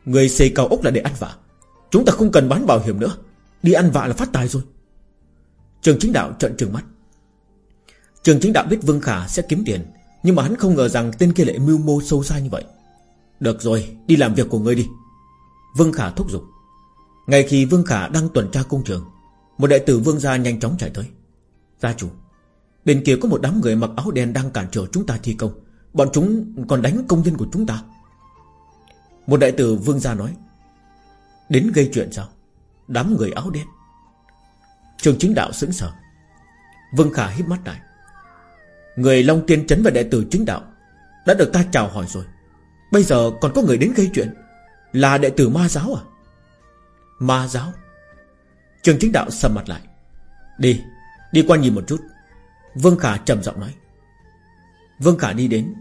Người xây cao ốc là để ăn vạ. Chúng ta không cần bán bảo hiểm nữa. Đi ăn vạ là phát tài rồi. Trường chính đạo trợn trừng mắt. Trường chính đạo biết Vương Khả sẽ kiếm tiền, Nhưng mà hắn không ngờ rằng tên kia lại mưu mô sâu xa như vậy. Được rồi, Đi làm việc của ngươi đi. Vương Khả thúc giục. Ngay khi Vương Khả đang tuần tra công trường, Một đệ tử Vương gia nhanh chóng chạy tới. Gia chủ, Bên kia có một đám người mặc áo đen đang cản trở chúng ta thi công. Bọn chúng còn đánh công nhân của chúng ta. Một đại tử vương gia nói, Đến gây chuyện sao? Đám người áo đen. Trường chính đạo sững sờ. Vương Khả hít mắt lại. Người Long Tiên Trấn và đệ tử chính đạo, Đã được ta chào hỏi rồi. Bây giờ còn có người đến gây chuyện, Là đệ tử ma giáo à? Ma giáo. Trường chính đạo sầm mặt lại. Đi Đi qua nhìn một chút. Vương Khả trầm giọng nói. Vương Khả đi đến,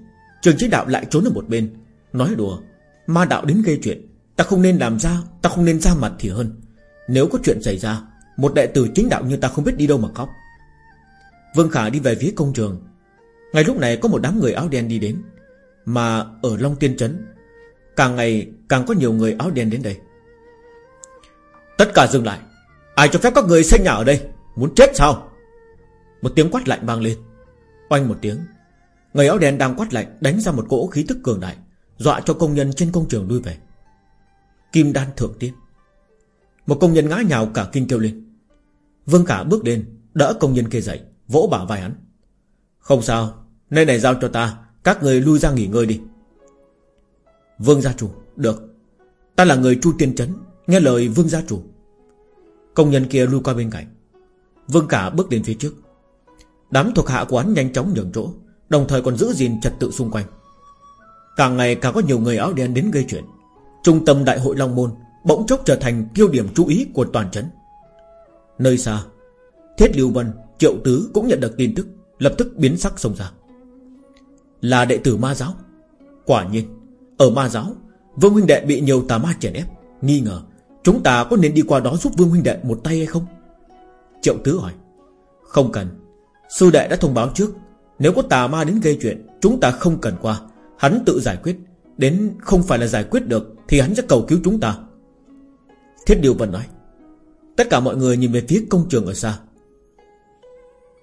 Trường chính đạo lại trốn ở một bên, Nói đùa. Ma đạo đến gây chuyện, Ta không nên làm ra, Ta không nên ra mặt thì hơn. Nếu có chuyện xảy ra, Một đệ tử chính đạo như ta không biết đi đâu mà khóc. Vương Khả đi về phía công trường ngay lúc này có một đám người áo đen đi đến, Mà ở Long Tiên Trấn, Càng ngày càng có nhiều người áo đen đến đây. Tất cả dừng lại. Ai cho phép các người xây nhà ở đây? Muốn chết sao? Một tiếng quát lạnh vang lên. Oanh một tiếng, Người áo đen đang quát lạnh đánh ra một cỗ khí tức cường đại, Dọa cho công nhân trên công trường lui về. Kim đan thượng tiên. Một công nhân ngã nhào cả kinh kêu lên. Vương cả bước lên Đỡ công nhân kia dậy, Vỗ bả vai hắn. Không sao Nơi này giao cho ta Các người lui ra nghỉ ngơi đi. Vương gia chủ Được. Ta là người Chu Tiên chấn, Nghe lời Vương gia chủ. Công nhân kia lui qua bên cạnh. Vương cả bước đến phía trước. Đám thuộc hạ của hắn nhanh chóng nhường chỗ Đồng thời còn giữ gìn trật tự xung quanh. Càng ngày càng có nhiều người áo đen đến gây chuyện. Trung tâm đại hội Long Môn Bỗng chốc trở thành tiêu điểm chú ý của toàn trấn. Nơi xa Thiết Lưu Vân, Triệu Tứ cũng nhận được tin tức Lập tức biến sắc xông ra. Là đệ tử ma giáo. Quả nhiên, Ở ma giáo, Vương huynh đệ bị nhiều tà ma chèn ép. Nghi ngờ, Chúng ta có nên đi qua đó giúp Vương huynh đệ một tay hay không? Triệu Tứ hỏi. Không cần. Sư đệ đã thông báo trước, Nếu có tà ma đến gây chuyện, Chúng ta không cần qua. Hắn tự giải quyết. Đến không phải là giải quyết được, Thì hắn sẽ cầu cứu chúng ta. Thiết Điều Vân nói. Tất cả mọi người nhìn về phía công trường ở xa.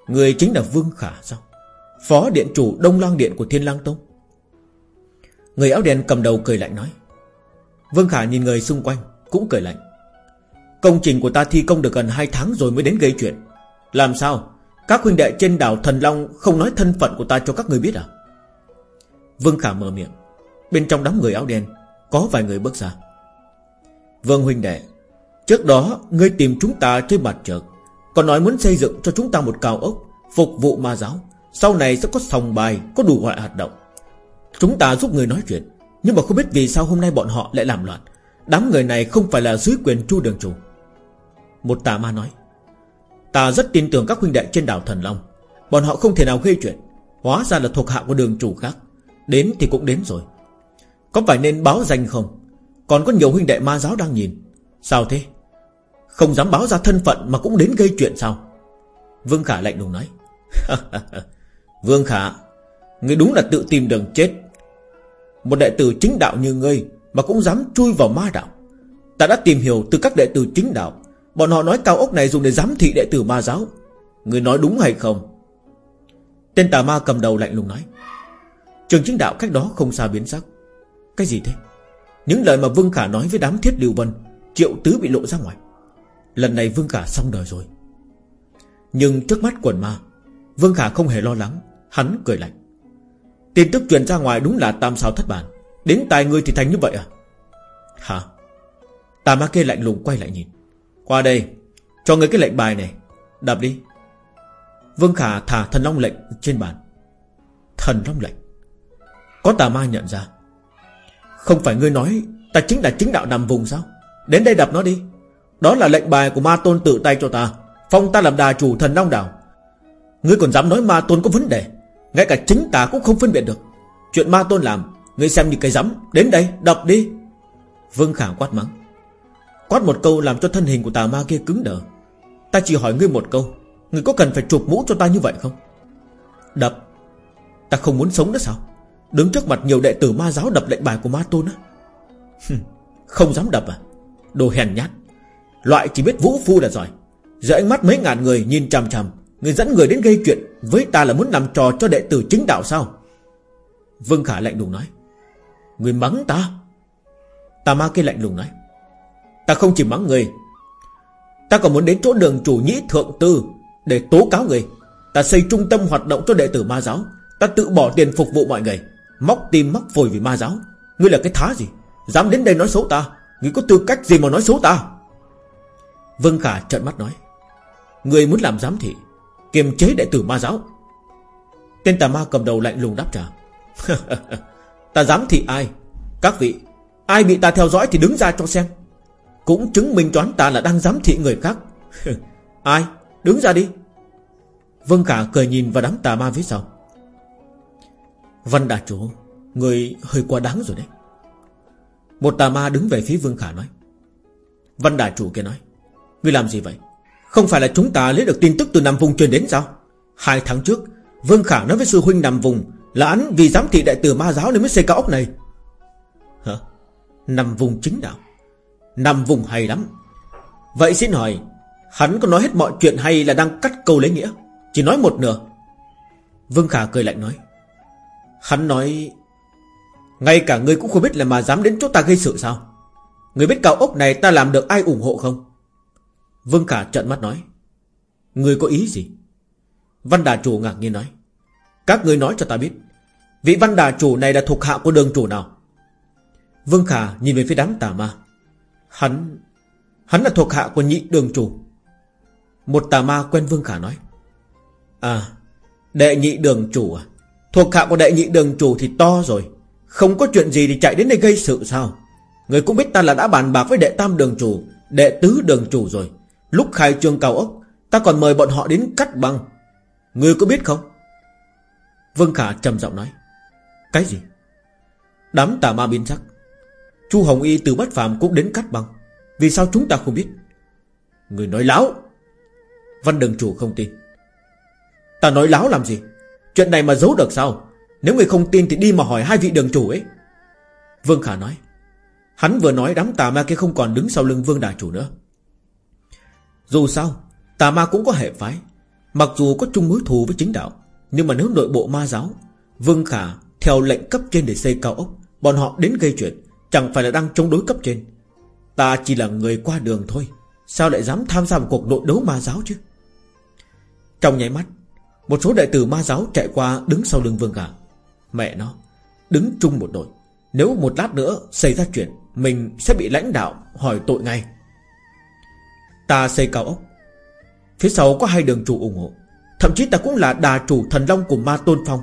Người chính là Vương Khả sao? Phó điện chủ Đông Lang Điện của Thiên Lang Tông. Người áo đen cầm đầu cười lạnh nói. Vương Khả nhìn người xung quanh, Cũng cười lạnh. Công trình của ta thi công được gần 2 tháng rồi mới đến gây chuyện. Làm sao? Các huynh đệ trên đảo Thần Long Không nói thân phận của ta cho các người biết à? Vương Khả mở miệng. Bên trong đám người áo đen, Có vài người bước ra. Vương huynh đệ, Trước đó ngươi tìm chúng ta trên mặt trượt Còn nói muốn xây dựng cho chúng ta một cao ốc Phục vụ ma giáo. Sau này sẽ có sòng bài, Có đủ loại hoạt động. Chúng ta giúp người nói chuyện, Nhưng mà không biết vì sao hôm nay bọn họ lại làm loạn. Đám người này không phải là dưới quyền chu đường chủ. Một tà ma nói, Ta rất tin tưởng các huynh đệ trên đảo Thần Long. Bọn họ không thể nào gây chuyện, Hóa ra là thuộc hạ của đường chủ khác. Đến thì cũng đến rồi. Có phải nên báo danh không? Còn có nhiều huynh đệ ma giáo đang nhìn. Sao thế? Không dám báo ra thân phận mà cũng đến gây chuyện sao? Vương Khả lạnh lùng nói Vương Khả Ngươi đúng là tự tìm đường chết. Một đệ tử chính đạo như ngươi Mà cũng dám chui vào ma đạo. Ta đã tìm hiểu từ các đệ tử chính đạo. Bọn họ nói cao ốc này dùng để giám thị đệ tử ma giáo. Ngươi nói đúng hay không? Tên tà ma cầm đầu lạnh lùng nói. Trường chính đạo cách đó không xa biến sắc. Cái gì thế? Những lời mà Vương Khả nói với đám thiết lưu vân, Triệu tứ bị lộ ra ngoài. Lần này Vương Khả xong đời rồi. Nhưng trước mắt quần ma, Vương Khả không hề lo lắng. Hắn cười lạnh. Tin tức truyền ra ngoài đúng là tam sao thất bản. Đến tài ngươi thì thành như vậy à? Hả? Tà ma kia lạnh lùng quay lại nhìn. Qua đây, Cho ngươi cái lệnh bài này. Đập đi. Vương Khả thả thần long lệnh trên bàn. Thần long lệnh? Có tà ma nhận ra. Không phải ngươi nói Ta chính là chính đạo nằm vùng sao? Đến đây đập nó đi. Đó là lệnh bài của ma tôn tự tay cho ta. Phong ta làm đà chủ thần long đảo. Ngươi còn dám nói ma tôn có vấn đề? Ngay cả chính ta cũng không phân biệt được. Chuyện ma tôn làm, Ngươi xem như cái rắm Đến đây đập đi. Vương Khả quát mắng. Quát một câu làm cho thân hình của tà ma kia cứng đờ. Ta chỉ hỏi ngươi một câu. Ngươi có cần phải chụp mũ cho ta như vậy không? Đập. Ta không muốn sống nữa sao? Đứng trước mặt nhiều đệ tử ma giáo đập lệnh bài của ma tôn á. Không dám đập à? Đồ hèn nhát. Loại chỉ biết vũ phu là giỏi. Giờ ánh mắt mấy ngàn người nhìn chằm chằm Người dẫn người đến gây chuyện, Với ta là muốn làm trò cho đệ tử chính đạo sao? Vương Khả lạnh lùng nói. Người mắng ta? Tà ma kia lạnh lùng nói. Ta không chỉ mắng người. Ta còn muốn đến chỗ đường chủ nhĩ thượng tư Để tố cáo người. Ta xây trung tâm hoạt động cho đệ tử ma giáo. Ta tự bỏ tiền phục vụ mọi người. Móc tim, móc phổi vì ma giáo. Ngươi là cái thá gì? Dám đến đây nói xấu ta? Ngươi có tư cách gì mà nói xấu ta? Vương Khả trợn mắt nói. Ngươi muốn làm giám thị Kiềm chế đệ tử ma giáo. Tên tà ma cầm đầu lạnh lùng đáp trả. Ta dám thị ai? Các vị, Ai bị ta theo dõi thì đứng ra cho xem. Cũng chứng minh toán ta là đang dám thị người khác. Ai? Đứng ra đi. Vương Khả cười nhìn vào đám tà ma phía sau. Văn Đà Chủ, Người hơi quá đáng rồi đấy. Một tà ma đứng về phía Vương Khả nói. Văn Đà Chủ kia nói Người làm gì vậy? Không phải là chúng ta lấy được tin tức từ Nam Vùng truyền đến sao? Hai tháng trước, Vương Khả nói với sư huynh Nam Vùng Là hắn vì giám thị đại tử ma giáo nên mới xây cao ốc này. Hả? Nam Vùng chính đạo. Nam Vùng hay lắm. Vậy xin hỏi, Hắn có nói hết mọi chuyện hay là đang cắt câu lấy nghĩa? Chỉ nói một nửa. Vương Khả cười lạnh nói. Hắn nói, Ngay cả ngươi cũng không biết là mà dám đến chỗ ta gây sự sao? Ngươi biết cao ốc này ta làm được ai ủng hộ không? Vương Khả trợn mắt nói, người có ý gì? Văn đà chủ ngạc nhiên nói, Các người nói cho ta biết, Vị văn đà chủ này là thuộc hạ của đường chủ nào? Vương Khả nhìn về phía đám tà ma, Hắn Hắn là thuộc hạ của nhị đường chủ. Một tà ma quen Vương Khả nói À Đệ nhị đường chủ à Thuộc hạ của đệ nhị đường chủ thì to rồi, Không có chuyện gì thì chạy đến đây gây sự sao? Người cũng biết ta là đã bàn bạc với đệ tam đường chủ, Đệ tứ đường chủ rồi. Lúc khai trương cao ốc, Ta còn mời bọn họ đến cắt băng. Người có biết không? Vương Khả trầm giọng nói. Cái gì? Đám tà ma biến sắc. Chu Hồng Y từ bất phàm cũng đến cắt băng. Vì sao chúng ta không biết? Người nói láo. Văn đường chủ không tin. Ta nói láo làm gì? Chuyện này mà giấu được sao? Nếu người không tin thì đi mà hỏi hai vị đường chủ ấy. Vương Khả nói. Hắn vừa nói đám tà ma kia không còn đứng sau lưng Vương Đà Chủ nữa. Dù sao, Tà ma cũng có hệ phái. Mặc dù có chung mối thù với chính đạo, Nhưng mà nếu nội bộ ma giáo, Vương Khả theo lệnh cấp trên để xây cao ốc, Bọn họ đến gây chuyện, Chẳng phải là đang chống đối cấp trên. Ta chỉ là người qua đường thôi, Sao lại dám tham gia một cuộc nội đấu ma giáo chứ? Trong nháy mắt, Một số đệ tử ma giáo chạy qua đứng sau lưng Vương Khả. Mẹ nó, Đứng chung một đội. Nếu một lát nữa xảy ra chuyện, Mình sẽ bị lãnh đạo hỏi tội ngay. Ta xây cao ốc. Phía sau có hai đường chủ ủng hộ. Thậm chí ta cũng là đà chủ thần long của ma tôn phong,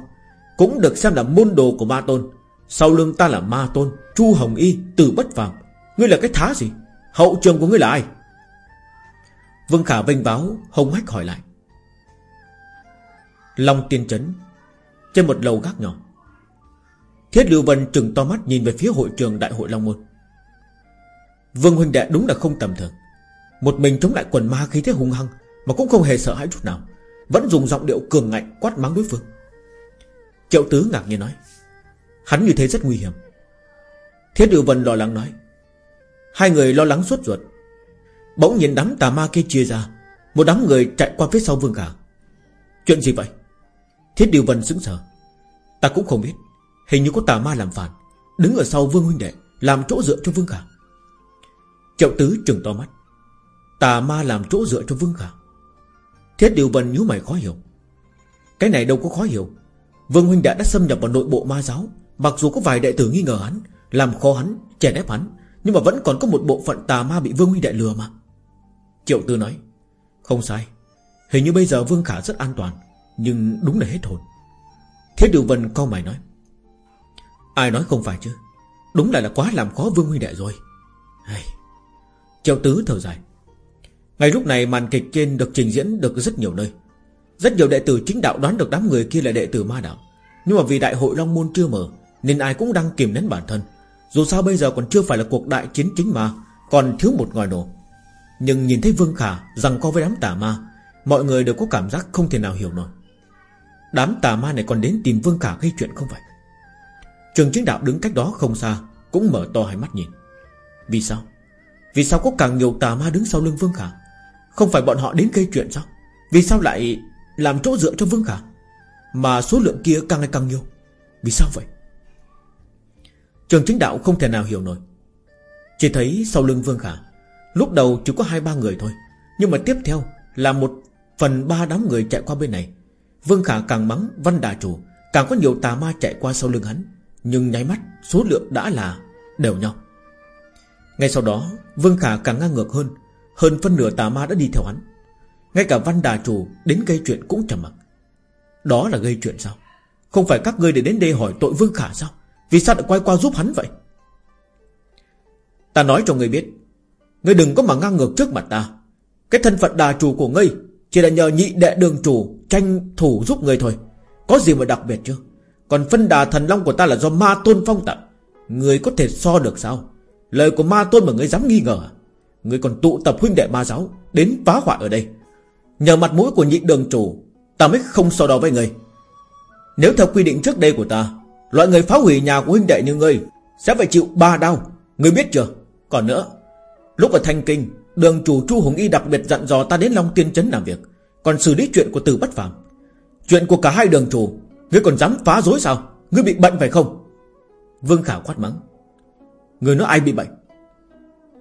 Cũng được xem là môn đồ của ma tôn. Sau lưng ta là ma tôn, Chu Hồng Y từ bất phàm. Ngươi là cái thá gì? Hậu trường của ngươi là ai? Vương Khả vinh báo hồng hách hỏi lại. Long tiên chấn, Trên một lầu gác nhỏ. Thiết Lưu Vân trừng to mắt nhìn về phía hội trường đại hội Long Môn. Vương huynh đệ đúng là không tầm thường. Một mình chống lại quần ma khí thế hung hăng, Mà cũng không hề sợ hãi chút nào. Vẫn dùng giọng điệu cường ngạnh quát mắng đối phương. Triệu tứ ngạc nhiên nói, Hắn như thế rất nguy hiểm. Thiết điều Vân lo lắng nói, Hai người lo lắng suốt ruột. Bỗng nhìn đám tà ma kia chia ra, Một đám người chạy qua phía sau Vương Khả Chuyện gì vậy? Thiết Điều Vân sững sờ. Ta cũng không biết, Hình như có tà ma làm phản, Đứng ở sau Vương Huynh Đệ, Làm chỗ dựa cho Vương Khả Triệu Tứ trừng to mắt. Tà ma làm chỗ dựa cho Vương Khả. Thiết Điều Vân nhíu mày khó hiểu. Cái này đâu có khó hiểu. Vương Huynh Đệ đã xâm nhập vào nội bộ ma giáo. Mặc dù có vài đệ tử nghi ngờ hắn Làm khó hắn, chèn ép hắn Nhưng mà vẫn còn có một bộ phận tà ma bị Vương Huynh Đệ lừa mà. Triệu Tư nói Không sai. Hình như bây giờ Vương Khả rất an toàn Nhưng đúng là hết hồn. Thiết Điều Vân cau mày nói Ai nói không phải chứ? Đúng là là quá làm khó Vương Huynh Đệ rồi. Hey. Triệu Tứ thở dài ngay lúc này màn kịch trên được trình diễn được rất nhiều nơi. Rất nhiều đệ tử chính đạo đoán được đám người kia là đệ tử ma đạo. Nhưng mà vì đại hội Long Môn chưa mở, Nên ai cũng đang kìm nén bản thân. Dù sao bây giờ còn chưa phải là cuộc đại chiến chính mà, Còn thiếu một ngòi nổ. Nhưng nhìn thấy Vương Khả rằng co với đám tà ma, Mọi người đều có cảm giác không thể nào hiểu nổi. Đám tà ma này còn đến tìm Vương Khả gây chuyện không phải? Trường chính đạo đứng cách đó không xa, Cũng mở to hai mắt nhìn. Vì sao? Vì sao có càng nhiều tà ma đứng sau lưng Vương Khả? Không phải bọn họ đến gây chuyện sao? Vì sao lại làm chỗ dựa cho Vương Khả? Mà số lượng kia càng ngày càng nhiều. Vì sao vậy? Trường chính đạo không thể nào hiểu nổi. Chỉ thấy sau lưng Vương Khả, Lúc đầu chỉ có hai ba người thôi. Nhưng mà tiếp theo là một phần ba đám người chạy qua bên này. Vương Khả càng mắng văn đà chủ, Càng có nhiều tà ma chạy qua sau lưng hắn. Nhưng nháy mắt, số lượng đã là đều nhau. Ngay sau đó, Vương Khả càng ngang ngược hơn. Hơn phân nửa tà ma đã đi theo hắn. Ngay cả văn đà chủ đến gây chuyện cũng trầm mặc. Đó là gây chuyện sao? Không phải các ngươi để đến đây hỏi tội Vương Khả sao? Vì sao lại quay qua giúp hắn vậy? Ta nói cho người biết, Ngươi đừng có mà ngang ngược trước mặt ta. Cái thân phận đà chủ của ngươi Chỉ là nhờ nhị đệ đường chủ Tranh thủ giúp ngươi thôi. Có gì mà đặc biệt chứ? Còn phân đà thần long của ta là do ma tôn phong tặng. Ngươi có thể so được sao? Lời của ma tôn mà ngươi dám nghi ngờ à? Ngươi còn tụ tập huynh đệ ma giáo Đến phá hoại ở đây. Nhờ mặt mũi của nhị đường chủ, Ta mới không so đo với ngươi Nếu theo quy định trước đây của ta, Loại người phá hủy nhà của huynh đệ như ngươi Sẽ phải chịu ba đau. Ngươi biết chưa? Còn nữa, Lúc ở Thanh Kinh, Đường chủ Chu Hùng Y đặc biệt dặn dò ta đến Long Tiên Trấn làm việc. Còn xử lý chuyện của Từ Bất Phàm. Chuyện của cả hai đường chủ, Ngươi còn dám phá dối sao? Ngươi bị bệnh phải không? Vương Khả quát mắng. Ngươi nói ai bị bệnh?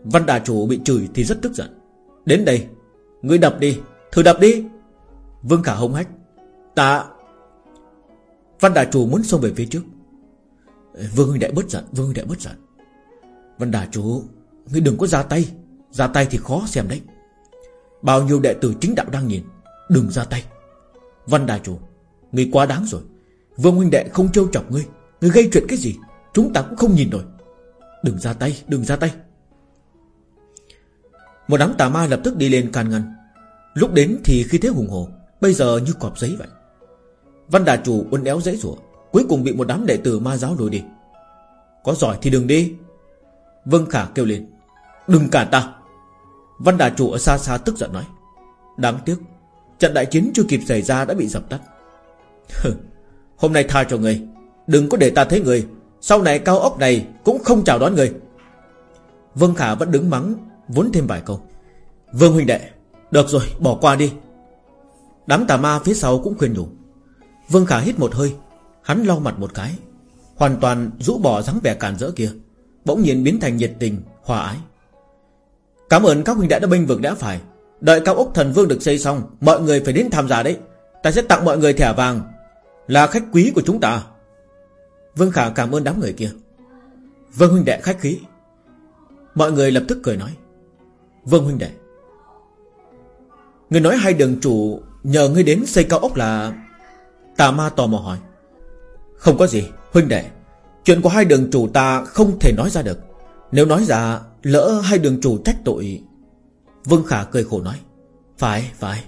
Văn đà chủ bị chửi thì rất tức giận. Đến đây, Ngươi đập đi, Thử đập đi. Vương Khả hống hách. Ta, Văn đà chủ muốn xông về phía trước. Vương huynh đệ bất giận, Vương huynh đệ bất giận. Văn đà chủ, Ngươi đừng có ra tay. Ra tay thì khó xem đấy. Bao nhiêu đệ tử chính đạo đang nhìn, Đừng ra tay. Văn đà chủ, Ngươi quá đáng rồi. Vương huynh đệ không trêu chọc ngươi. Ngươi gây chuyện cái gì? Chúng ta cũng không nhìn rồi Đừng ra tay, Đừng ra tay. Một đám tà ma lập tức đi lên can ngăn. Lúc đến thì khi thế hùng hồ, Bây giờ như cọp giấy vậy. Văn đà chủ uốn éo dãy rủa, Cuối cùng bị một đám đệ tử ma giáo đuổi đi. Có giỏi thì đừng đi. Vương Khả kêu lên, Đừng cả ta. Văn đà chủ ở xa xa tức giận nói, Đáng tiếc, Trận đại chiến chưa kịp xảy ra đã bị dập tắt. Hôm nay tha cho người, Đừng có để ta thấy người, Sau này cao ốc này cũng không chào đón người. Vương Khả vẫn đứng mắng Vốn thêm vài câu. Vương huynh đệ Được rồi bỏ qua đi. Đám tà ma phía sau cũng khuyên nhủ. Vương Khả hít một hơi Hắn lau mặt một cái Hoàn toàn rũ bỏ dáng vẻ cản rỡ kia Bỗng nhiên biến thành nhiệt tình, hòa ái. Cảm ơn các huynh đệ đã bênh vực đã phải. Đợi cao ốc thần vương được xây xong Mọi người phải đến tham gia đấy. Ta sẽ tặng mọi người thẻ vàng Là khách quý của chúng ta. Vương Khả cảm ơn đám người kia. Vương huynh đệ khách khí. Mọi người lập tức cười nói vâng huynh đệ. Người nói hai đường chủ Nhờ ngươi đến xây cao ốc là Tà ma tò mò hỏi. Không có gì, huynh đệ. Chuyện của hai đường chủ ta không thể nói ra được. Nếu nói ra, Lỡ hai đường chủ trách tội, Vương Khả cười khổ nói. Phải phải.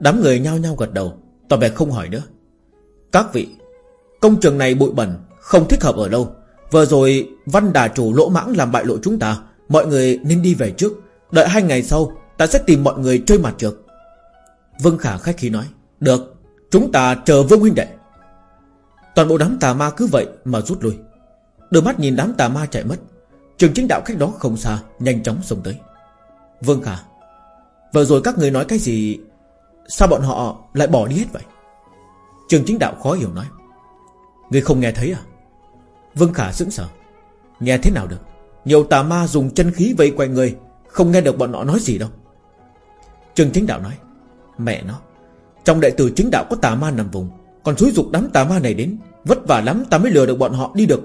Đám người nhao nhao gật đầu, Tỏ vẻ không hỏi nữa. Các vị, Công trường này bụi bẩn, Không thích hợp ở đâu Vừa rồi văn đà chủ lỗ mãng làm bại lộ chúng ta, Mọi người nên đi về trước. Đợi hai ngày sau, Ta sẽ tìm mọi người chơi mặt trượt Vương Khả khách khí nói, Được, Chúng ta chờ Vương huynh đệ. Toàn bộ đám tà ma cứ vậy mà rút lui. Đôi mắt nhìn đám tà ma chạy mất, Trường chính đạo cách đó không xa, Nhanh chóng xông tới. Vương Khả, Vừa rồi các người nói cái gì, Sao bọn họ lại bỏ đi hết vậy? Trường chính đạo khó hiểu nói, Người không nghe thấy à? Vương Khả sững sờ, Nghe thế nào được? Nhiều tà ma dùng chân khí vây quanh người không nghe được bọn họ nói gì đâu. Trường chính đạo nói, Mẹ nó, Trong đệ tử chính đạo có tà ma nằm vùng, Còn xúi dục đám tà ma này đến, Vất vả lắm ta mới lừa được bọn họ đi được.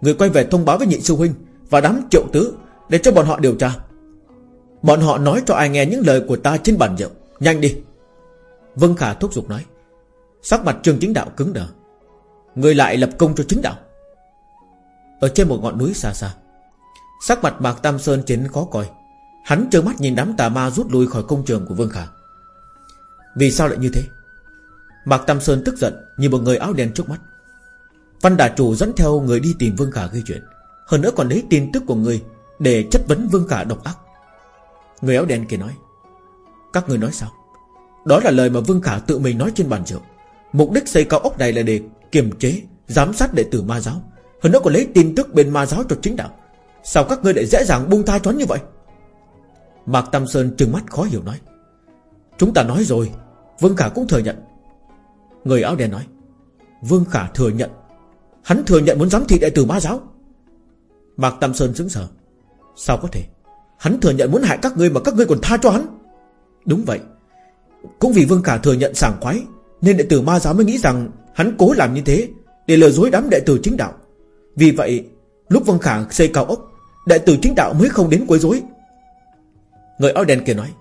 Người quay về thông báo với nhị sư huynh Và đám triệu tứ Để cho bọn họ điều tra. Bọn họ nói cho ai nghe những lời của ta trên bàn rượu. Nhanh đi. Vân Khả thúc giục nói, Sắc mặt trường chính đạo cứng đờ. Người lại lập công cho chính đạo. Ở trên một ngọn núi xa xa, Sắc mặt Mạc Tam Sơn chiến khó coi. Hắn trơ mắt nhìn đám tà ma rút lui khỏi công trường của Vương Khả. Vì sao lại như thế? Mạc Tam Sơn tức giận Nhìn một người áo đen trước mắt. Văn Đà Chủ dẫn theo người đi tìm Vương Khả gây chuyện. Hơn nữa còn lấy tin tức của người Để chất vấn Vương Khả độc ác. Người áo đen kia nói, Các người nói sao? Đó là lời mà Vương Khả tự mình nói trên bàn rượu. Mục đích xây cao ốc này là để kiềm chế, Giám sát đệ tử ma giáo. Hơn nữa còn lấy tin tức bên ma giáo cho chính đạo. Sao các ngươi lại dễ dàng buông tha choán như vậy? Mạc Tam Sơn trừng mắt khó hiểu nói. Chúng ta nói rồi, Vương Khả cũng thừa nhận. Người áo đen nói. Vương Khả thừa nhận. Hắn thừa nhận muốn giám thị đệ tử ma giáo. Mạc Tam Sơn sững sờ. Sao có thể? Hắn thừa nhận muốn hại các ngươi mà các ngươi còn tha cho hắn. Đúng vậy. Cũng vì Vương Khả thừa nhận sảng khoái, Nên đệ tử ma giáo mới nghĩ rằng Hắn cố làm như thế Để lừa dối đám đệ tử chính đạo. Vì vậy, lúc Vương Khả xây cao ốc, Đệ tử chính đạo mới không đến quấy rối. Người áo đen kia nói,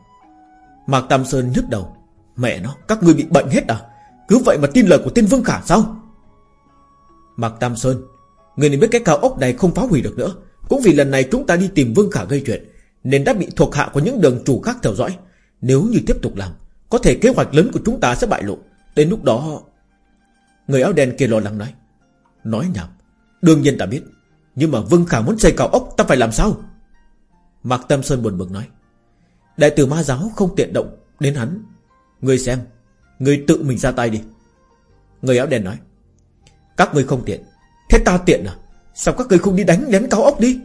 Mạc Tam Sơn nhức đầu. Mẹ nó, các ngươi bị bệnh hết à? Cứ vậy mà tin lời của tên Vương Khả sao? Mạc Tam Sơn, Người nên biết cái cao ốc này không phá hủy được nữa. Cũng vì lần này chúng ta đi tìm Vương Khả gây chuyện, Nên đã bị thuộc hạ của những đường chủ khác theo dõi. Nếu như tiếp tục làm, Có thể kế hoạch lớn của chúng ta sẽ bại lộ. Đến lúc đó, Người áo đen kia lo lắng nói Nói nhảm. Đương nhiên ta biết. Nhưng mà Vương Khả muốn xây cao ốc, ta phải làm sao? Mạc tam Sơn buồn bực nói Đại tử ma giáo không tiện động Đến hắn. Người xem Người tự mình ra tay đi. Người áo đen nói, Các người không tiện. Thế ta tiện à? Sao các người không đi đánh lén cao ốc đi?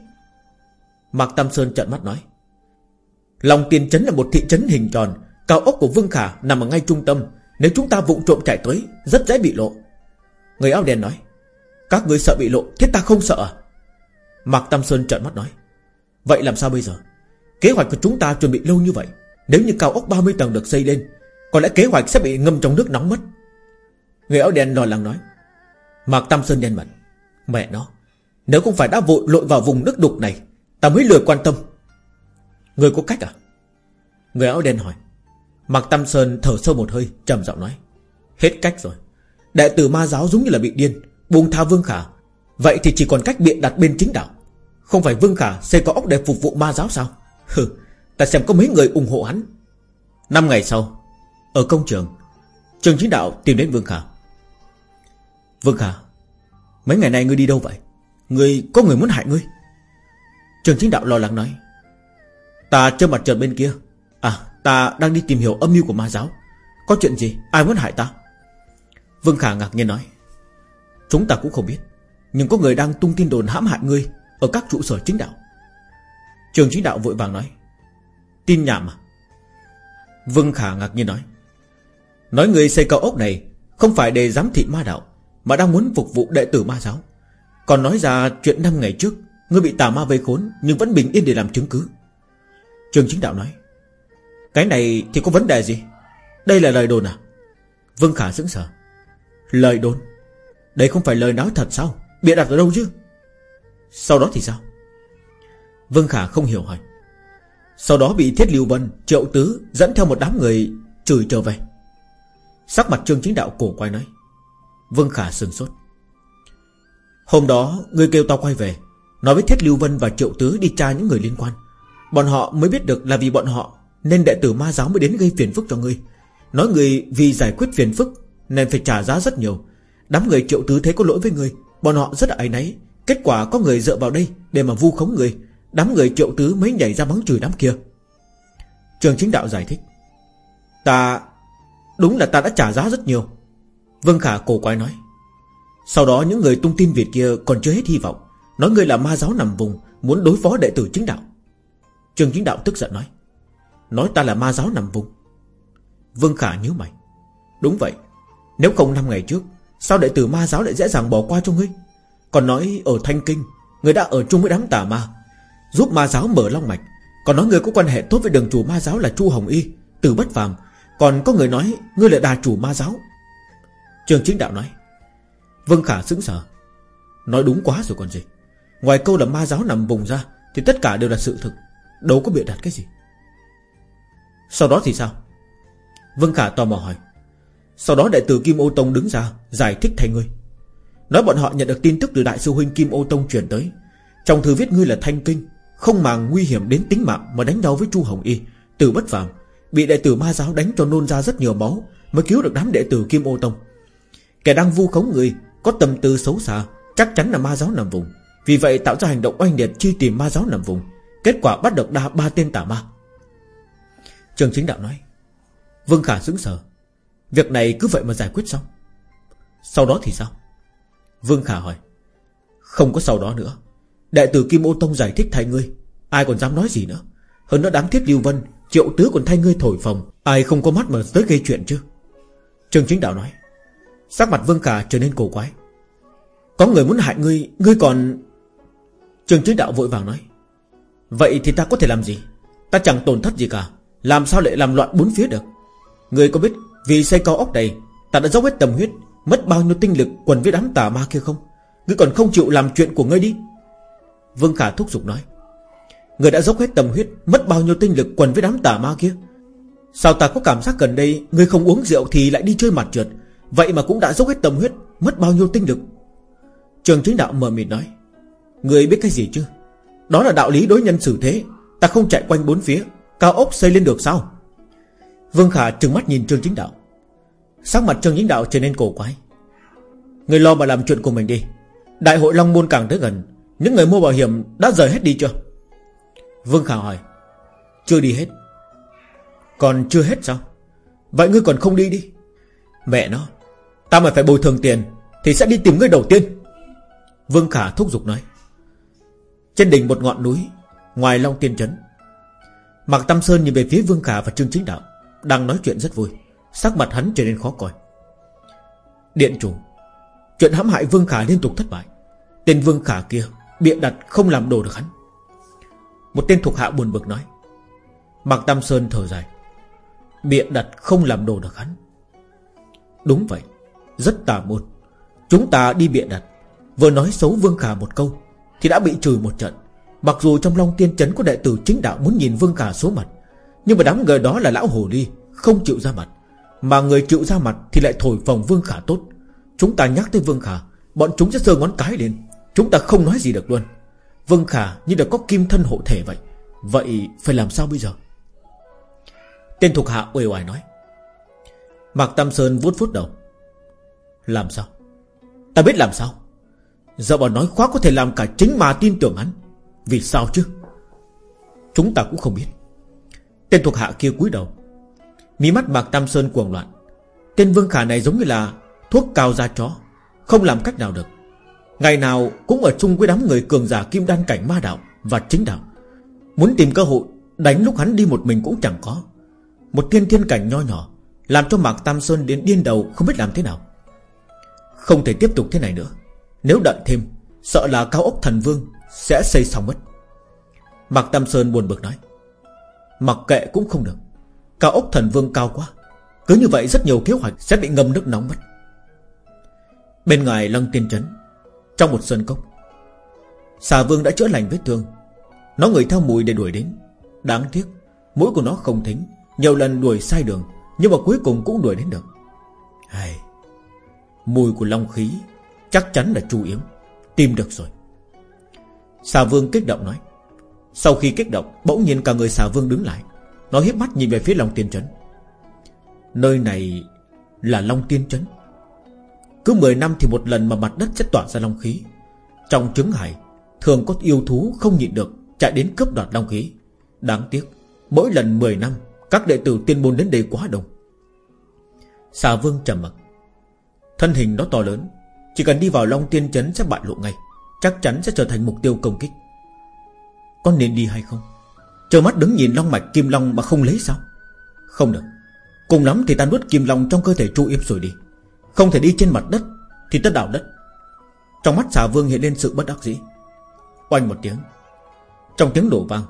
Mạc Tam Sơn trợn mắt nói Lòng tiền trấn là một thị trấn hình tròn. Cao ốc của Vương Khả nằm ở ngay trung tâm. Nếu chúng ta vụng trộm chạy tới, Rất dễ bị lộ. Người áo đen nói, Các người sợ bị lộ, Thế ta không sợ à? Mạc Tam Sơn trợn mắt nói, Vậy làm sao bây giờ? Kế hoạch của chúng ta chuẩn bị lâu như vậy. Nếu như cao ốc 30 tầng được xây lên, Có lẽ kế hoạch sẽ bị ngâm trong nước nóng mất. Người áo đen lo lắng nói. Mạc Tam Sơn đen mặt. Mẹ nó, Nếu không phải đã vội lội vào vùng nước đục này, Ta mới lười quan tâm. Người có cách à? Người áo đen hỏi. Mạc Tam Sơn thở sâu một hơi, trầm giọng nói. Hết cách rồi. Đệ tử ma giáo giống như là bị điên, Buông tha Vương Khả. Vậy thì chỉ còn cách biện đặt bên chính đạo. Không phải Vương Khả xây có ốc để phục vụ ma giáo sao? Hừ, Ta xem có mấy người ủng hộ hắn. Năm ngày sau, Ở công trường Trường chính đạo tìm đến Vương Khả. Vương Khả, Mấy ngày nay ngươi đi đâu vậy? Ngươi có người muốn hại ngươi? Trường chính đạo lo lắng nói. Ta chơi mặt trận bên kia. À ta đang đi tìm hiểu âm mưu của ma giáo. Có chuyện gì? Ai muốn hại ta? Vương Khả ngạc nhiên nói. Chúng ta cũng không biết, Nhưng có người đang tung tin đồn hãm hại ngươi Ở các trụ sở chính đạo. Trường chính đạo vội vàng nói, Tin nhảm à? Vương Khả ngạc nhiên nói Nói người xây cao ốc này Không phải để giám thị ma đạo, Mà đang muốn phục vụ đệ tử ma giáo. Còn nói ra chuyện năm ngày trước, Ngươi bị tà ma vây khốn Nhưng vẫn bình yên để làm chứng cứ. Trường chính đạo nói, Cái này thì có vấn đề gì? Đây là lời đồn à? Vương Khả sững sờ, Lời đồn? Đây không phải lời nói thật sao? Bịa đặt ở đâu chứ? Sau đó thì sao? Vương Khả không hiểu hỏi. Sau đó bị Thiết Lưu Vân, Triệu Tứ dẫn theo một đám người Chửi trở về. Sắc mặt trương chính đạo cổ quay nói. Vương Khả sừng sốt. Hôm đó, người kêu tao quay về, Nói với Thiết Lưu Vân và Triệu Tứ đi tra những người liên quan. Bọn họ mới biết được là vì bọn họ Nên đệ tử ma giáo mới đến gây phiền phức cho ngươi. Nói người vì giải quyết phiền phức Nên phải trả giá rất nhiều. Đám người Triệu Tứ thấy có lỗi với người Bọn họ rất là áy náy. Kết quả có người dựa vào đây Để mà vu khống người Đám người Triệu Tứ mới nhảy ra bắn chửi đám kia. Trường chính đạo giải thích. Ta, Đúng là ta đã trả giá rất nhiều. Vương Khả cổ quái nói. Sau đó những người tung tin Việt kia còn chưa hết hy vọng. Nói người là ma giáo nằm vùng, Muốn đối phó đệ tử chính đạo. Trường chính đạo tức giận nói. Nói ta là ma giáo nằm vùng. Vương Khả nhớ mày. Đúng vậy. Nếu không năm ngày trước, Sao đệ tử ma giáo lại dễ dàng bỏ qua cho ngươi? Còn nói ở Thanh Kinh Người đã ở chung với đám tà ma Giúp ma giáo mở long mạch. Còn nói người có quan hệ tốt với đường chủ ma giáo là Chu Hồng Y, Từ bất phàm. Còn có người nói ngươi là đà chủ ma giáo. Trường chính đạo nói Vương Khả sững sờ. Nói đúng quá rồi còn gì. Ngoài câu là ma giáo nằm vùng ra, Thì tất cả đều là sự thực. Đâu có bịa đặt cái gì. Sau đó thì sao? Vương Khả tò mò hỏi. Sau đó đại tử Kim Ô Tông đứng ra, Giải thích thay ngươi. Nói bọn họ nhận được tin tức từ đại sư huynh Kim Ô Tông truyền tới. Trong thư viết ngươi là Thanh Kinh không màng nguy hiểm đến tính mạng Mà đánh nhau với Chu Hồng Y. Từ bất phàm, Bị đệ tử ma giáo đánh cho nôn ra rất nhiều máu Mới cứu được đám đệ tử Kim Ô Tông. Kẻ đang vu khống người, Có tâm tư xấu xa, Chắc chắn là ma giáo nằm vùng. Vì vậy tạo ra hành động oanh liệt truy tìm ma giáo nằm vùng. Kết quả bắt được đa ba tên tà ma. Trường chính đạo nói, Vương Khả sững sờ. Việc này cứ vậy mà giải quyết xong. Sau đó thì sao? Vương Khả hỏi, Không có sau đó nữa. Đệ tử Kim Ô Tông giải thích thay ngươi. Ai còn dám nói gì nữa? Hơn nữa đáng thiết Lưu Vân, Triệu tứ còn thay ngươi thổi phòng Ai không có mắt mà tới gây chuyện chứ? Trường chính đạo nói. Sắc mặt Vương Khả trở nên cổ quái. Có người muốn hại ngươi Ngươi còn Trường chính đạo vội vàng nói. Vậy thì ta có thể làm gì? Ta chẳng tổn thất gì cả. Làm sao lại làm loạn bốn phía được? Ngươi có biết vì xây cao ốc này, Ta đã dốc hết tầm huyết, Mất bao nhiêu tinh lực quần với đám tà ma kia không? Ngươi còn không chịu làm chuyện của ngươi đi. Vương Khả thúc giục nói, người đã dốc hết tầm huyết, Mất bao nhiêu tinh lực quần với đám tà ma kia? Sao ta có cảm giác gần đây người không uống rượu thì lại đi chơi mặt trượt? Vậy mà cũng đã dốc hết tầm huyết, Mất bao nhiêu tinh lực? Trường chính đạo mờ mịt nói, người biết cái gì chứ? Đó là đạo lý đối nhân xử thế, Ta không chạy quanh bốn phía, Cao ốc xây lên được sao? Vương Khả trừng mắt nhìn Trương Chính Đạo. Sắc mặt Trương Chính Đạo trở nên cổ quái. Người lo mà làm chuyện của mình đi. Đại hội Long Môn càng tới gần những người mua bảo hiểm đã rời hết đi chưa? Vương Khả hỏi. Chưa đi hết. Còn chưa hết sao? Vậy ngươi còn không đi đi. Mẹ nó, Ta mà phải bồi thường tiền Thì sẽ đi tìm ngươi đầu tiên. Vương Khả thúc giục nói. Trên đỉnh một ngọn núi, Ngoài Long Tiên Trấn, Mạc Tâm Sơn nhìn về phía Vương Khả và Trương Chính Đạo, Đang nói chuyện rất vui. Sắc mặt hắn trở nên khó coi. Điện chủ, Chuyện hãm hại Vương Khả liên tục thất bại. Tên Vương Khả kia Bịa đặt không làm đồ được hắn. Một tên thuộc hạ buồn bực nói. Mạc Tam Sơn thở dài. Bịa đặt không làm đồ được hắn. Đúng vậy, Rất tà môn. Chúng ta đi bịa đặt. Vừa nói xấu Vương Khả một câu, Thì đã bị chửi một trận. Mặc dù trong Long Tiên Trấn có đệ tử chính đạo muốn nhìn Vương Khả số mặt, Nhưng mà đám người đó là lão hồ ly, Không chịu ra mặt. Mà người chịu ra mặt thì lại thổi phồng Vương Khả tốt. Chúng ta nhắc tới Vương Khả, Bọn chúng sẽ sơ ngón cái lên. Chúng ta không nói gì được luôn. Vương Khả như được có kim thân hộ thể vậy. Vậy phải làm sao bây giờ? Tên thuộc hạ uể oải nói. Mạc Tam Sơn vuốt vuốt đầu. Làm sao? Ta biết làm sao. Giờ bảo nói khoác có thể làm cả chính mà tin tưởng hắn. Vì sao chứ? Chúng ta cũng không biết. Tên thuộc hạ kia cúi đầu. Mí mắt Mạc Tam Sơn cuồng loạn. Tên Vương Khả này giống như là Thuốc cao da chó, Không làm cách nào được. Ngày nào cũng ở chung với đám người cường giả kim đan cảnh ma đạo Và chính đạo. Muốn tìm cơ hội Đánh lúc hắn đi một mình cũng chẳng có. Một thiên thiên cảnh nho nhỏ Làm cho Mạc Tam Sơn đến điên đầu không biết làm thế nào. Không thể tiếp tục thế này nữa. Nếu đợi thêm, Sợ là cao ốc thần vương Sẽ xây xong mất. Mạc Tam Sơn buồn bực nói. Mặc kệ cũng không được. Cao ốc thần vương cao quá. Cứ như vậy rất nhiều kế hoạch sẽ bị ngâm nước nóng mất. Bên ngoài lăng tiên trấn trong một sân cốc. Xà vương đã chữa lành vết thương. Nó người theo mùi để đuổi đến. Đáng tiếc, Mũi của nó không thính. Nhiều lần đuổi sai đường, Nhưng mà cuối cùng cũng đuổi đến được. Hay, Mùi của long khí Chắc chắn là chu yếm. Tìm được rồi. Xà vương kích động nói. Sau khi kích động, Bỗng nhiên cả người xà vương đứng lại. Nó hiếp mắt nhìn về phía Long Tiên Trấn. Nơi này là Long Tiên Trấn cứ 10 năm thì một lần mà mặt đất sẽ tỏa ra long khí. Trong trứng hải Thường có yêu thú không nhịn được Chạy đến cướp đoạt long khí. Đáng tiếc, Mỗi lần 10 năm, Các đệ tử tiên môn đến đây quá đông. Xà vương trầm mặc. Thân hình nó to lớn, Chỉ cần đi vào long tiên chấn sẽ bại lộ ngay, Chắc chắn sẽ trở thành mục tiêu công kích. Con nên đi hay không? Chờ mắt đứng nhìn long mạch kim long mà không lấy sao? Không được. Cùng lắm thì ta nuốt kim long trong cơ thể tru yếm rồi đi không thể đi trên mặt đất Thì tất đảo đất. Trong mắt xà vương hiện lên sự bất đắc dĩ. Oanh một tiếng. Trong tiếng đổ vang,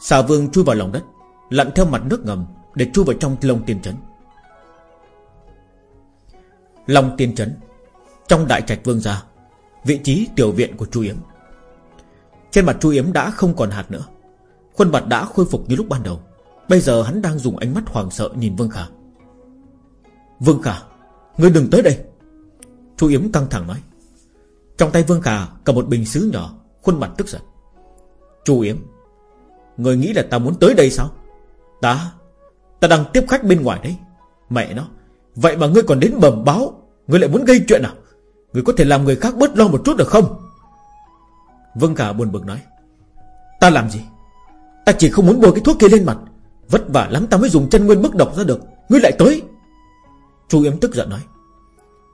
Xà vương chui vào lòng đất, Lặn theo mặt nước ngầm Để chui vào trong lông tiên trấn Long tiên trấn Trong đại trạch vương gia, Vị trí tiểu viện của Chu Yếm. Trên mặt Chu Yếm đã không còn hạt nữa. Khuôn mặt đã khôi phục như lúc ban đầu. Bây giờ hắn đang dùng ánh mắt hoàng sợ nhìn Vương Khả. Vương Khả Ngươi đừng tới đây. Chu Yếm căng thẳng nói. Trong tay Vương Khả, cầm một bình xứ nhỏ, Khuôn mặt tức giận. Chu Yếm Ngươi nghĩ là ta muốn tới đây sao? Ta Ta đang tiếp khách bên ngoài đấy. Mẹ nó, Vậy mà ngươi còn đến bẩm báo, Ngươi lại muốn gây chuyện à? Ngươi có thể làm người khác bớt lo một chút được không? Vương Khả buồn bực nói. Ta làm gì? Ta chỉ không muốn bôi cái thuốc kia lên mặt. Vất vả lắm ta mới dùng chân nguyên bức độc ra được. Ngươi lại tới. Chu Yếm tức giận nói,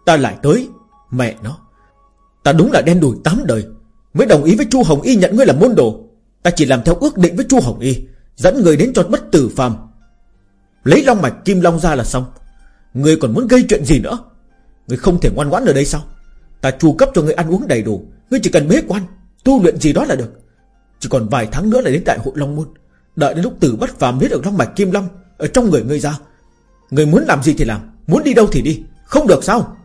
Ta lại tới, Mẹ nó. Ta đúng là đen đùi tám đời, Mới đồng ý với Chu Hồng Y nhận ngươi làm môn đồ. Ta chỉ làm theo ước định với Chu Hồng Y, Dẫn người đến cho bất tử phàm. Lấy long mạch kim long ra là xong. Ngươi còn muốn gây chuyện gì nữa? Ngươi không thể ngoan ngoãn ở đây sao? Ta chu cấp cho ngươi ăn uống đầy đủ. Ngươi chỉ cần bế quan, Tu luyện gì đó là được. Chỉ còn vài tháng nữa là đến đại hội Long Môn. Đợi đến lúc tử bất phàm biết được long mạch kim long Ở trong người ngươi ra, Ngươi muốn làm gì thì làm. Muốn đi đâu thì đi, Không được sao?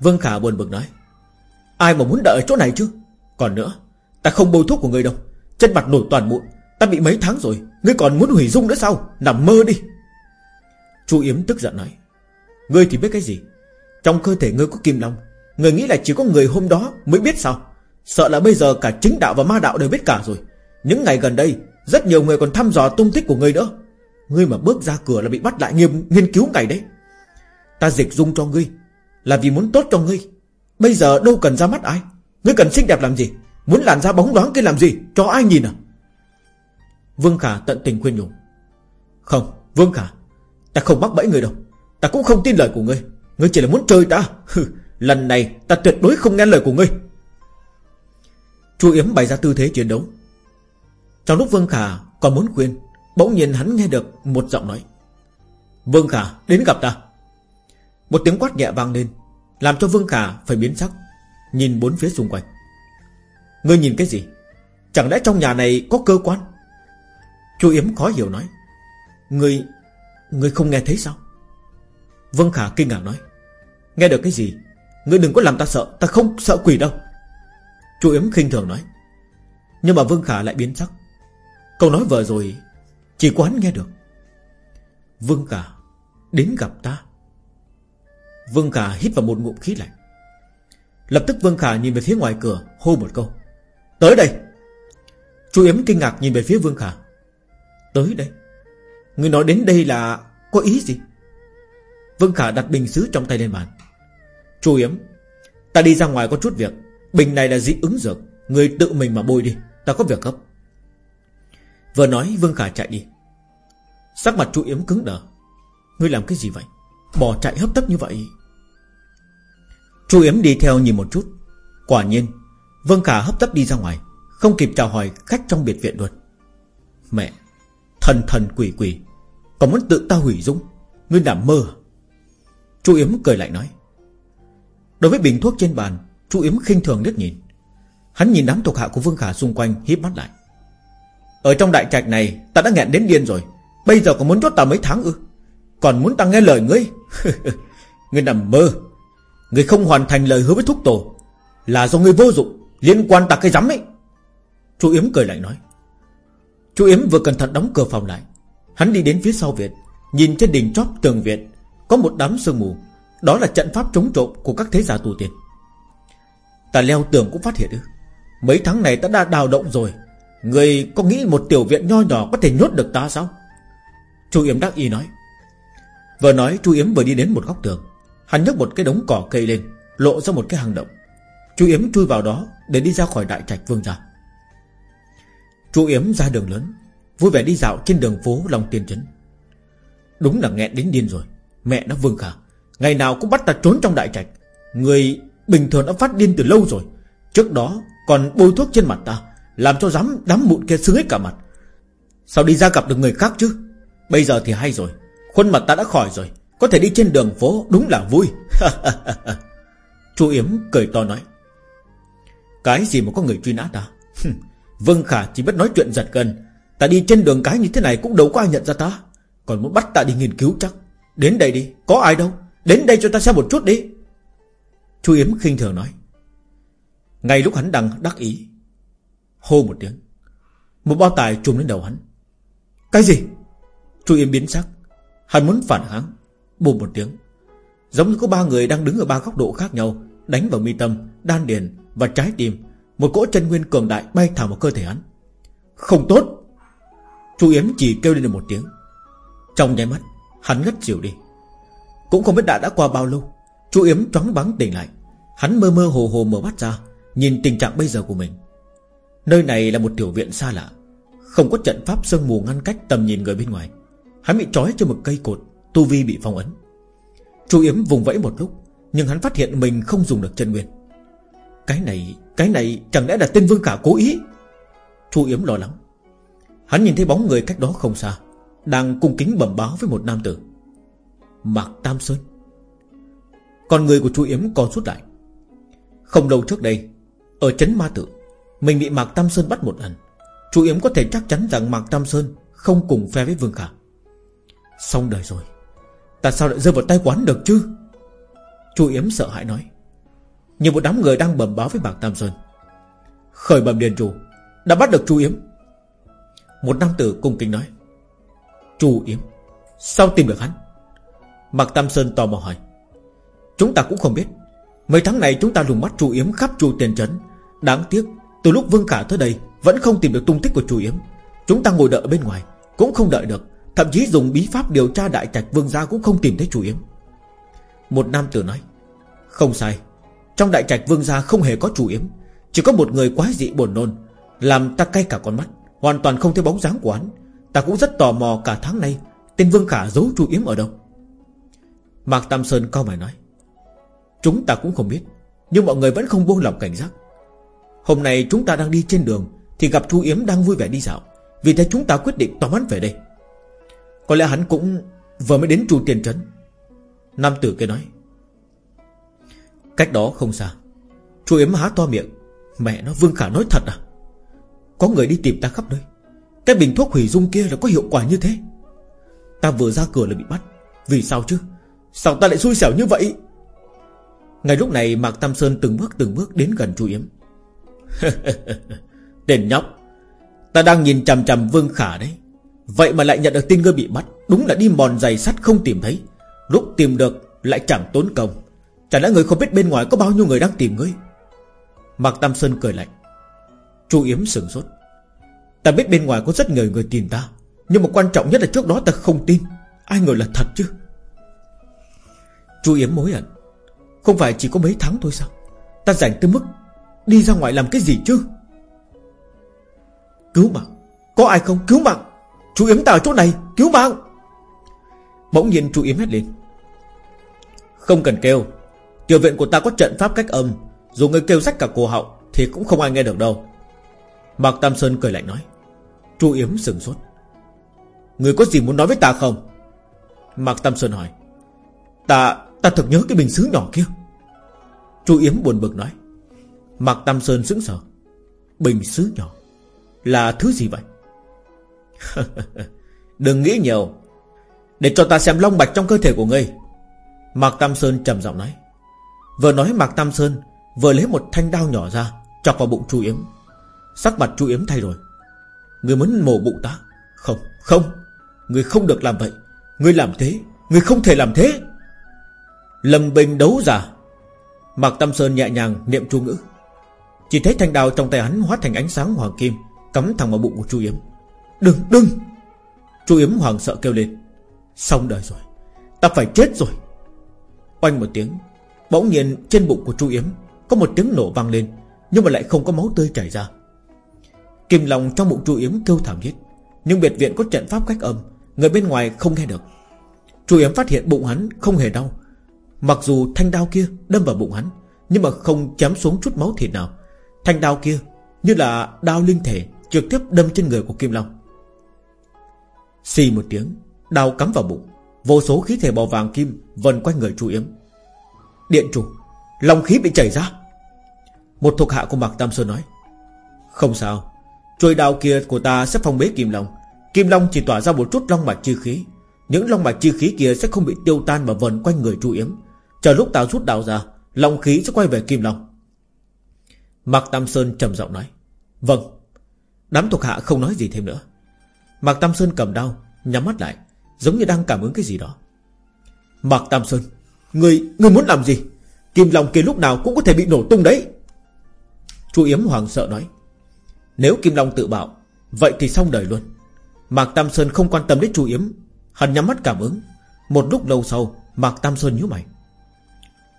Vương Khả buồn bực nói, Ai mà muốn đợi ở chỗ này chứ? Còn nữa, Ta không bôi thuốc của ngươi đâu, Chân mặt nổi toàn mụn, Ta bị mấy tháng rồi, Ngươi còn muốn hủy dung nữa sao? Nằm mơ đi. Chu Yếm tức giận nói, Ngươi thì biết cái gì? Trong cơ thể ngươi có kim long, Ngươi nghĩ là chỉ có người hôm đó mới biết sao? Sợ là bây giờ cả chính đạo và ma đạo đều biết cả rồi. Những ngày gần đây, Rất nhiều người còn thăm dò tung tích của ngươi nữa. Ngươi mà bước ra cửa là bị bắt lại nghiêm, nghiên cứu ngày đấy. Ta dịch dung cho ngươi, Là vì muốn tốt cho ngươi. Bây giờ đâu cần ra mắt ai? Ngươi cần xinh đẹp làm gì? Muốn làn da bóng loáng kia làm gì? Cho ai nhìn à? Vương Khả tận tình khuyên nhủ. Không, Vương Khả, Ta không mắc bẫy người đâu. Ta cũng không tin lời của ngươi. Ngươi chỉ là muốn chơi ta. Lần này ta tuyệt đối không nghe lời của ngươi. Chu Yếm bày ra tư thế chiến đấu. Trong lúc Vương Khả còn muốn khuyên, Bỗng nhiên hắn nghe được một giọng nói. Vương Khả, đến gặp ta. Một tiếng quát nhẹ vang lên, Làm cho Vương Khả phải biến sắc, Nhìn bốn phía xung quanh. Ngươi nhìn cái gì? Chẳng lẽ trong nhà này có cơ quan? Chu Yếm khó hiểu nói. Ngươi Ngươi không nghe thấy sao? Vương Khả kinh ngạc nói. Nghe được cái gì? Ngươi đừng có làm ta sợ, Ta không sợ quỷ đâu. Chu Yếm khinh thường nói. Nhưng mà Vương Khả lại biến sắc. Câu nói vừa rồi, Chỉ có hắn nghe được. Vương Khả Đến gặp ta. Vương Khả hít vào một ngụm khí lạnh. Lập tức Vương Khả nhìn về phía ngoài cửa, Hô một câu. Tới đây! Chu Yếm kinh ngạc nhìn về phía Vương Khả. Tới đây? Người nói đến đây là Có ý gì? Vương Khả đặt bình xứ trong tay lên bàn. Chu Yếm, Ta đi ra ngoài có chút việc. Bình này là dị ứng dược. Người tự mình mà bôi đi. Ta có việc gấp. Vừa nói, Vương Khả chạy đi. Sắc mặt Chu Yếm cứng đờ. Ngươi làm cái gì vậy? Bỏ chạy hấp tấp như vậy. Chu Yếm đi theo nhìn một chút. Quả nhiên, Vương Khả hấp tấp đi ra ngoài, Không kịp chào hỏi khách trong biệt viện luôn. Mẹ, Thần thần quỷ quỷ Còn muốn tự ta hủy dung? Ngươi nằm mơ à? Chu Yếm cười lại nói. Đối với bình thuốc trên bàn, Chu Yếm khinh thường liếc nhìn. Hắn nhìn đám thuộc hạ của Vương Khả xung quanh, híp mắt lại. Ở trong đại trạch này, Ta đã nghẹn đến điên rồi. Bây giờ còn muốn chốt ta mấy tháng ư? Còn muốn ta nghe lời ngươi? Ngươi nằm mơ người không hoàn thành lời hứa với thúc tổ Là do người vô dụng Liên quan ta cái rắm ấy. Chu Yếm cười lại nói. Chu Yếm vừa cẩn thận đóng cửa phòng lại. Hắn đi đến phía sau viện, Nhìn trên đỉnh chóp tường viện, Có một đám sương mù. Đó là trận pháp chống trộm của các thế gia tu tiên. Ta leo tường cũng phát hiện được Mấy tháng này ta đã đào động rồi. Người có nghĩ một tiểu viện nho nhỏ Có thể nhốt được ta sao? Chu Yếm đắc y nói. Vừa nói, Chu Yếm vừa đi đến một góc tường. Hắn nhấc một cái đống cỏ cây lên, Lộ ra một cái hang động. Chu Yếm chui vào đó Để đi ra khỏi đại trạch vương gia. Chu Yếm ra đường lớn, Vui vẻ đi dạo trên đường phố Long Tiên Trấn. Đúng là nghẹn đến điên rồi, Mẹ nó Vương Khả, Ngày nào cũng bắt ta trốn trong đại trạch. Người bình thường đã phát điên từ lâu rồi, Trước đó còn bôi thuốc trên mặt ta, Làm cho dám đám mụn kia sưng hết cả mặt. Sao đi ra gặp được người khác chứ? Bây giờ thì hay rồi, Khuôn mặt ta đã khỏi rồi có thể đi trên đường phố đúng là vui. Chu Yếm cười to nói. Cái gì mà có người truy nã ta? Vương Khả chỉ biết nói chuyện giật gần Ta đi trên đường cái như thế này cũng đâu có ai nhận ra ta. Còn muốn bắt ta đi nghiên cứu chắc. Đến đây đi, có ai đâu. Đến đây cho ta xem một chút đi. Chu Yếm khinh thường nói. Ngay lúc hắn đang đắc ý Hô một tiếng. Một bao tài trùm lên đầu hắn. Cái gì? Chu Yếm biến sắc. Hắn muốn phản kháng. Bùm một tiếng. Giống như có ba người đang đứng ở ba góc độ khác nhau Đánh vào mi tâm, đan điền và trái tim Một cỗ chân nguyên cường đại bay thẳng vào cơ thể hắn. Không tốt! Chu Yếm chỉ kêu lên được một tiếng. Trong nháy mắt Hắn ngất xỉu đi. Cũng không biết đã đã qua bao lâu Chu Yếm choáng vắng tỉnh lại. Hắn mơ mơ hồ hồ mở mắt ra Nhìn tình trạng bây giờ của mình. Nơi này là một tiểu viện xa lạ Không có trận pháp sương mù ngăn cách tầm nhìn người bên ngoài. Hắn bị trói cho một cây cột Tu vi bị phong ấn. Chu Yếm vùng vẫy một lúc, Nhưng hắn phát hiện mình không dùng được chân nguyên. Cái này Cái này chẳng lẽ là tên vương cả cố ý? Chu Yếm lo lắng. Hắn nhìn thấy bóng người cách đó không xa, Đang cung kính bẩm báo với một nam tử. Mạc Tam Sơn. Con người của chu Yếm còn rút lại. Không lâu trước đây, Ở Trấn Ma Tử Mình bị Mạc Tam Sơn bắt một lần. Chu Yếm có thể chắc chắn rằng Mạc Tam Sơn Không cùng phe với Vương Khả Xong đời rồi. Tại sao lại rơi vào tay quán được chứ? Chu Yếm sợ hãi nói. Như một đám người đang bẩm báo với Mạc Tam Sơn. Khởi bẩm điền chủ, Đã bắt được Chu Yếm. Một nam tử cung kính nói. Chu Yếm, Sao tìm được hắn? Mạc Tam Sơn tò mò hỏi. Chúng ta cũng không biết. Mấy tháng này chúng ta lùng mắt Chu Yếm khắp Chu Tiền Trấn. Đáng tiếc, từ lúc Vương Khả tới đây, Vẫn không tìm được tung tích của Chu Yếm. Chúng ta ngồi đợi bên ngoài, Cũng không đợi được. Thậm chí dùng bí pháp điều tra đại trạch vương gia Cũng không tìm thấy chủ yếm Một nam tử nói, Không sai, Trong đại trạch vương gia không hề có chủ yếm Chỉ có một người quái dị buồn nôn, Làm ta cay cả con mắt, Hoàn toàn không thấy bóng dáng của hắn. Ta cũng rất tò mò cả tháng nay, Tên Vương Khả giấu chủ yếm ở đâu. Mạc Tam Sơn cao mày nói, Chúng ta cũng không biết, Nhưng mọi người vẫn không buông lòng cảnh giác. Hôm nay chúng ta đang đi trên đường, Thì gặp chú Yếm đang vui vẻ đi dạo. Vì thế chúng ta quyết định tóm hắn về đây. Có lẽ hắn cũng vừa mới đến chu tiền trấn. Nam tử kia nói, Cách đó không xa Chú Yếm há to miệng, Mẹ nó, Vương Khả nói thật à? Có người đi tìm ta khắp nơi, Cái bình thuốc hủy dung kia là có hiệu quả như thế? Ta vừa ra cửa là bị bắt, Vì sao chứ? Sao ta lại xui xẻo như vậy? Ngay lúc này, Mạc Tam Sơn từng bước từng bước đến gần chu Yếm. Tên nhóc, Ta đang nhìn chằm chằm Vương Khả đấy. Vậy mà lại nhận được tin ngươi bị bắt, Đúng là đi mòn giày sắt không tìm thấy. Lúc tìm được, lại chẳng tốn công. Chẳng lẽ người không biết bên ngoài có bao nhiêu người đang tìm ngươi? Mạc Tam Sơn cười lạnh. Chu Yếm sừng sốt. Ta biết bên ngoài có rất nhiều người tìm ta, Nhưng mà quan trọng nhất là trước đó ta không tin. Ai ngờ là thật chứ? Chu Yếm mối hận. Không phải chỉ có mấy tháng thôi sao? Ta rảnh tới mức Đi ra ngoài làm cái gì chứ? Cứu mạng. Có ai không? Cứu mạng. Chú Yếm ta ở chỗ này, cứu mạng. Bỗng nhiên chú Yếm hét lên. Không cần kêu. Tiểu viện của ta có trận pháp cách âm. Dù người kêu rách cả cổ họng, Thì cũng không ai nghe được đâu. Mạc Tam Sơn cười lạnh nói. Chu Yếm sừng sốt. Người có gì muốn nói với ta không? Mạc Tam Sơn hỏi. Ta Ta thực nhớ cái bình xứ nhỏ kia. Chu Yếm buồn bực nói. Mạc Tam Sơn sững sờ. Bình xứ nhỏ. Là thứ gì vậy? Đừng nghĩ nhiều. Để cho ta xem long bạch trong cơ thể của ngươi. Mạc Tam Sơn trầm giọng nói. Vừa nói Mạc Tam Sơn Vừa lấy một thanh đao nhỏ ra Chọc vào bụng Chu Yếm. Sắc mặt Chu Yếm thay rồi Người muốn mổ bụng ta? Không, không. Người không được làm vậy. Người làm thế Người không thể làm thế. Lâm bình đấu giả. Mạc Tam Sơn nhẹ nhàng niệm chu ngữ. Chỉ thấy thanh đao trong tay hắn hóa thành ánh sáng hoàng kim Cắm thẳng vào bụng của Chu Yếm. Đừng đừng. Chu Yếm hoàng sợ kêu lên. Xong đời rồi, Ta phải chết rồi. Oanh một tiếng, Bỗng nhiên trên bụng của Chu Yếm Có một tiếng nổ vang lên, Nhưng mà lại không có máu tươi chảy ra. Kim lòng trong bụng Chu Yếm kêu thảm thiết, Nhưng biệt viện có trận pháp cách âm, Người bên ngoài không nghe được. Chu Yếm phát hiện bụng hắn không hề đau. Mặc dù thanh đao kia đâm vào bụng hắn, Nhưng mà không chém xuống chút máu thịt nào. Thanh đao kia như là đao linh thể Trực tiếp đâm trên người của Kim Long. Xì một tiếng, Đau cắm vào bụng. Vô số khí thể màu vàng kim vần quanh người Chu Yếm. Điện chủ Long khí bị chảy ra. Một thuộc hạ của Mạc Tam Sơn nói, Không sao, Chuôi đao kia của ta sẽ phong bế Kim Long. Kim Long chỉ tỏa ra một chút long mạch chi khí. Những long mạch chi khí kia sẽ không bị tiêu tan Mà vần quanh người Chu Yếm. Chờ lúc ta rút đao ra, Long khí sẽ quay về Kim Long. Mạc Tam Sơn trầm giọng nói Vâng. Đám thuộc hạ không nói gì thêm nữa. Mạc Tam Sơn cầm đao Nhắm mắt lại Giống như đang cảm ứng cái gì đó. Mạc Tam Sơn Người, người muốn làm gì? Kim Long kia lúc nào cũng có thể bị nổ tung đấy. Chu Yếm hoàng sợ nói Nếu Kim Long tự bảo Vậy thì xong đời luôn. Mạc Tam Sơn không quan tâm đến Chu Yếm Hắn nhắm mắt cảm ứng. Một lúc lâu sau Mạc Tam Sơn nhíu mày.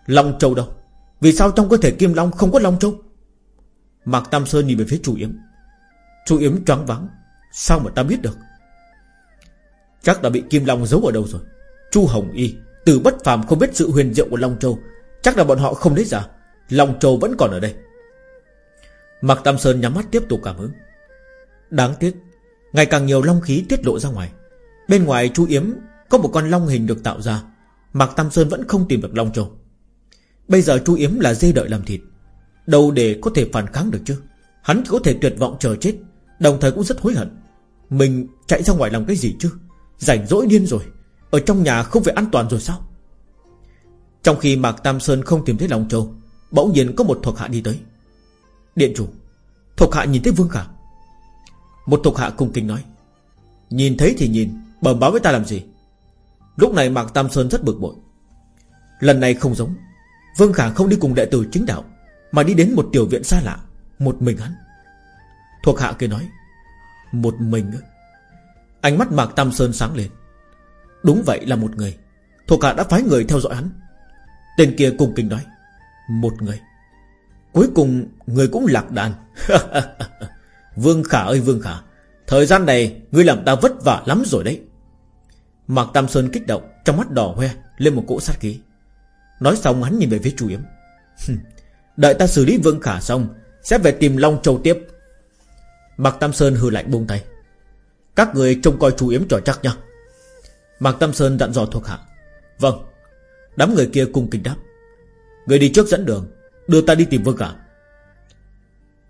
Long Châu đâu? Vì sao trong cơ thể Kim Long không có Long Châu? Mạc Tam Sơn nhìn về phía Chu Yếm. Chu Yếm choáng vắng Sao mà ta biết được? Chắc đã bị Kim Long giấu ở đâu rồi? Chu Hồng Y, Từ bất phàm không biết sự huyền diệu của Long Châu, Chắc là bọn họ không lấy ra. Long Châu vẫn còn ở đây. Mạc Tam Sơn nhắm mắt tiếp tục cảm ứng. Đáng tiếc, Ngày càng nhiều long khí tiết lộ ra ngoài. Bên ngoài Chu Yếm Có một con long hình được tạo ra. Mạc Tam Sơn vẫn không tìm được Long Châu. Bây giờ Chu Yếm là dê đợi làm thịt. Đâu để có thể phản kháng được chứ? Hắn chỉ có thể tuyệt vọng chờ chết, Đồng thời cũng rất hối hận. Mình chạy ra ngoài làm cái gì chứ? Rảnh rỗi điên rồi. Ở trong nhà không phải an toàn rồi sao? Trong khi Mạc Tam Sơn không tìm thấy Long Châu, Bỗng nhiên có một thuộc hạ đi tới. Điện chủ, Thuộc hạ nhìn thấy Vương Khả. Một thuộc hạ cung kính nói, Nhìn thấy thì nhìn, Bẩm báo với ta làm gì? Lúc này Mạc Tam Sơn rất bực bội. Lần này không giống. Vương Khả không đi cùng đệ tử chính đạo, Mà đi đến một tiểu viện xa lạ, Một mình hắn. Thuộc hạ kia nói một mình Ánh mắt Mạc Tam Sơn sáng lên. Đúng vậy là một người. Thuộc hạ đã phái người theo dõi hắn. Tên kia cùng kinh nói, Một người. Cuối cùng người cũng lạc đàn. Vương Khả ơi, Vương Khả, Thời gian này Ngươi làm ta vất vả lắm rồi đấy. Mạc Tam Sơn kích động, Trong mắt đỏ hoe Lên một cỗ sát khí. Nói xong hắn nhìn về phía Chu Yếm. Đợi ta xử lý Vương Khả xong, Sẽ về tìm Long Châu tiếp. Mạc Tam Sơn hư lạnh buông tay. Các người trông coi Chu Yếm trò chắc nha Mạc Tam Sơn dặn dò thuộc hạ. Vâng. Đám người kia cùng kinh đáp. Người đi trước dẫn đường, Đưa ta đi tìm Vương cả.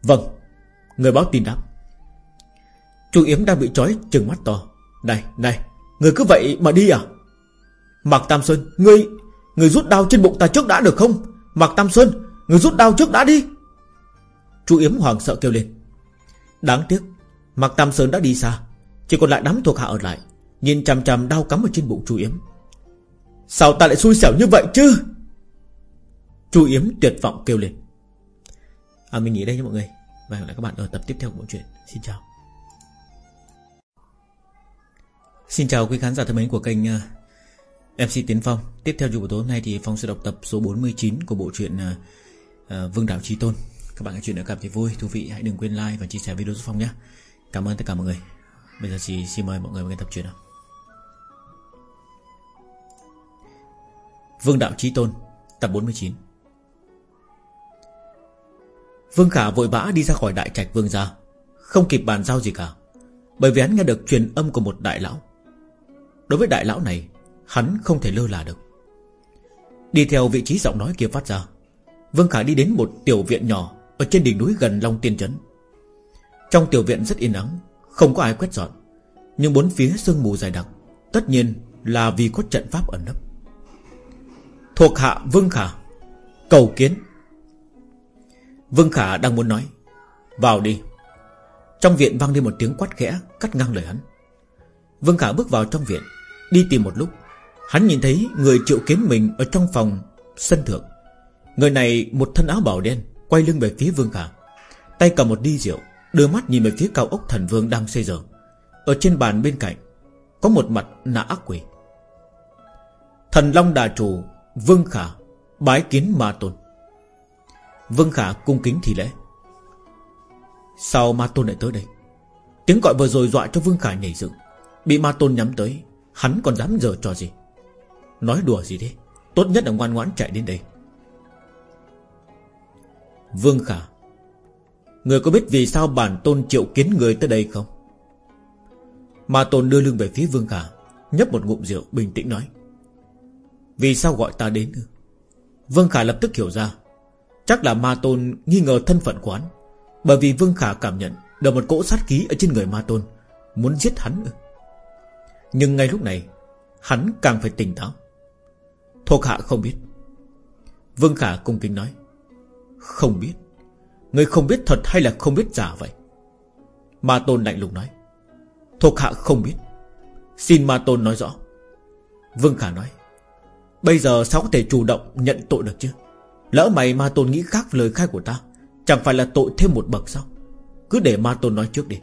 Vâng. Người báo tin đáp. Chu Yếm đang bị trói, trừng mắt to. Này này, Người cứ vậy mà đi à? Mạc Tam Sơn, Ngươi Người rút đao trên bụng ta trước đã được không? Mạc Tam Sơn Người rút đao trước đã đi. Chu Yếm hoàng sợ kêu lên. Đáng tiếc, Mạc Tam Sơn đã đi xa, Chỉ còn lại đám thuộc hạ ở lại, Nhìn chằm chằm đau cắm ở trên bụng Chu Yếm. Sao ta lại xui xẻo như vậy chứ? Chu Yếm tuyệt vọng kêu lên. À mình nghỉ đây nha mọi người. Và hẹn gặp lại các bạn ở tập tiếp theo của bộ truyện. Xin chào. Xin chào quý khán giả thân mến của kênh à, MC Tiến Phong. Tiếp theo buổi tối hôm nay thì Phong sẽ đọc tập số 49 của bộ truyện à, à, Vương Đạo Trí Tôn. Các bạn nghe chuyện đã cảm thấy vui, thú vị. Hãy đừng quên like và chia sẻ video giúp Phong nhé. Cảm ơn tất cả mọi người. Bây giờ thì xin mời mọi người nghe tập truyện nào. Vương Đạo Trí Tôn Tập 49 Vương Khả vội vã đi ra khỏi đại trạch Vương gia. Không kịp bàn giao gì cả Bởi vì hắn nghe được truyền âm của một đại lão. Đối với đại lão này Hắn không thể lơ là được. Đi theo vị trí giọng nói kia phát ra Vương Khả đi đến một tiểu viện nhỏ. Ở trên đỉnh núi gần Long Tiên Trấn. Trong tiểu viện rất yên ắng, Không có ai quét dọn, Nhưng bốn phía sương mù dày đặc, Tất nhiên là vì có trận pháp ẩn nấp. Thuộc hạ Vương Khả, Cầu kiến. Vương Khả đang muốn nói, Vào đi. Trong viện vang lên một tiếng quát khẽ, Cắt ngang lời hắn. Vương Khả bước vào trong viện, Đi tìm một lúc. Hắn nhìn thấy người triệu kiến mình Ở trong phòng sân thượng. Người này một thân áo bảo đen Quay lưng về phía Vương Khả. Tay cầm một đi rượu, Đưa mắt nhìn về phía cao ốc thần vương đang xây dựng Ở trên bàn bên cạnh, Có một mặt nạ ác quỷ. Thần Long Đà Chủ, Vương Khả, Bái kiến Ma Tôn. Vương Khả cung kính thì lễ. Sao Ma Tôn lại tới đây? Tiếng gọi vừa rồi dọa cho Vương Khả nhảy dựng. Bị Ma Tôn nhắm tới, Hắn còn dám giờ trò gì? Nói đùa gì thế? Tốt nhất là ngoan ngoãn chạy đến đây. Vương Khả, Người có biết vì sao bản tôn triệu kiến người tới đây không? Ma Tôn đưa lưng về phía Vương Khả, Nhấp một ngụm rượu bình tĩnh nói. Vì sao gọi ta đến Vương Khả lập tức hiểu ra. Chắc là Ma Tôn nghi ngờ thân phận quán Bởi vì Vương Khả cảm nhận Được một cỗ sát khí ở trên người Ma Tôn, Muốn giết hắn Nhưng ngay lúc này, Hắn càng phải tỉnh táo. Thuộc hạ không biết. Vương Khả cung kính nói. Không biết. Người không biết thật hay là không biết giả vậy? Ma Tôn lạnh lùng nói. Thuộc hạ không biết. Xin Ma Tôn nói rõ. Vương Khả nói. Bây giờ sao có thể chủ động nhận tội được chứ? Lỡ mày Ma Tôn nghĩ khác lời khai của ta, Chẳng phải là tội thêm một bậc sao? Cứ để Ma Tôn nói trước đi.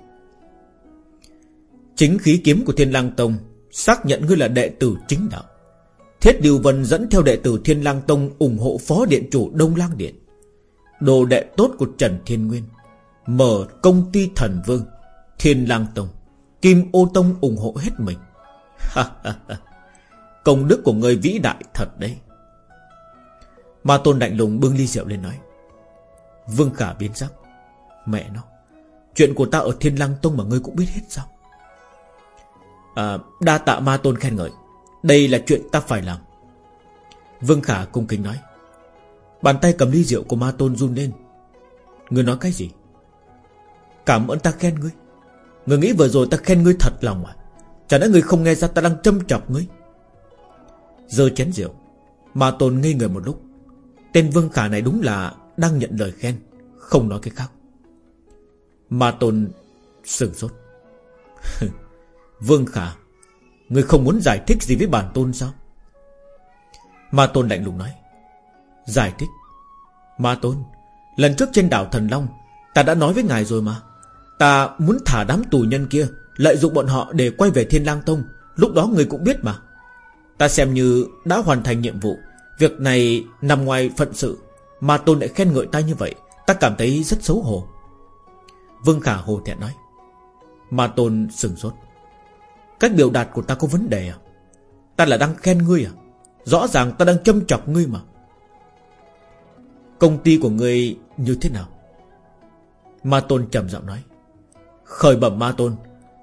Chính khí kiếm của Thiên Lang Tông Xác nhận ngươi là đệ tử chính đạo. Thiết Điều Vân dẫn theo đệ tử Thiên Lang Tông ủng hộ phó điện chủ Đông Lang Điện. Đồ đệ tốt của Trần Thiên Nguyên. Mở công ty thần vương. Thiên Lang Tông. Kim Ô Tông ủng hộ hết mình. Công đức của người vĩ đại thật đấy. Ma Tôn lạnh lùng bưng ly rượu lên nói. Vương Khả biến sắc. Mẹ nó. Chuyện của ta ở Thiên Lang Tông mà ngươi cũng biết hết sao? À, đa tạ Ma Tôn khen ngợi. Đây là chuyện ta phải làm Vương Khả cung kính nói Bàn tay cầm ly rượu của ma tôn run lên. Ngươi nói cái gì? Cảm ơn ta khen ngươi. Ngươi nghĩ vừa rồi ta khen ngươi thật lòng à? Chả lẽ ngươi không nghe ra ta đang châm chọc ngươi? Giờ chén rượu, Ma tôn ngây người một lúc. Tên Vương Khả này đúng là Đang nhận lời khen, Không nói cái khác. Ma tôn sừng sốt. Vương Khả, Người không muốn giải thích gì với bản tôn sao? Ma tôn lạnh lùng nói. Giải thích. Ma tôn, Lần trước trên đảo Thần Long, Ta đã nói với ngài rồi mà. Ta muốn thả đám tù nhân kia, Lợi dụng bọn họ để quay về Thiên lang Tông. Lúc đó người cũng biết mà. Ta xem như đã hoàn thành nhiệm vụ. Việc này nằm ngoài phận sự. Mà Tôn lại khen ngợi ta như vậy. Ta cảm thấy rất xấu hổ. Vương Khả hồ thẹn nói. Mà Tôn sừng sốt. Cách biểu đạt của ta có vấn đề à? Ta là đang khen ngươi à? Rõ ràng ta đang châm chọc ngươi mà. Công ty của ngươi như thế nào? Ma Tôn trầm giọng nói. Khởi bẩm Ma Tôn,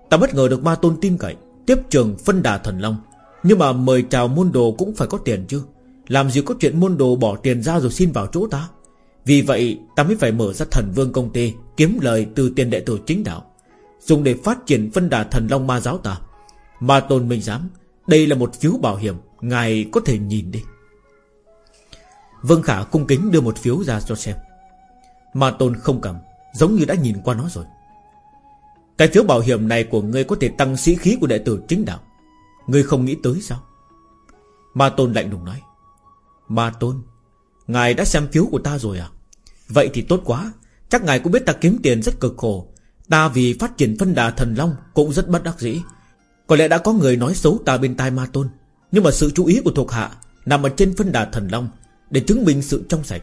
Ta bất ngờ được Ma Tôn tin cậy, Tiếp trường phân đà thần long. Nhưng mà mời chào môn đồ cũng phải có tiền chứ. Làm gì có chuyện môn đồ bỏ tiền ra rồi xin vào chỗ ta? Vì vậy, ta mới phải mở ra thần vương công ty, Kiếm lời từ tiền đệ tử chính đạo. Dùng để phát triển phân đà thần long ma giáo ta. Ma Tôn mình dám Đây là một phiếu bảo hiểm, Ngài có thể nhìn đi. Vương Khả cung kính đưa một phiếu ra cho xem. Ma Tôn không cầm, Giống như đã nhìn qua nó rồi. Cái phiếu bảo hiểm này của ngươi có thể tăng sĩ khí của đệ tử chính đạo. Ngươi không nghĩ tới sao? Ma Tôn lạnh lùng nói. Ma Tôn, Ngài đã xem phiếu của ta rồi à? Vậy thì tốt quá, Chắc ngài cũng biết ta kiếm tiền rất cực khổ. Ta vì phát triển phân đà thần long Cũng rất bất đắc dĩ. Có lẽ đã có người nói xấu ta bên tai Ma Tôn, Nhưng mà sự chú ý của thuộc hạ Nằm ở trên phân đà thần long. Để chứng minh sự trong sạch,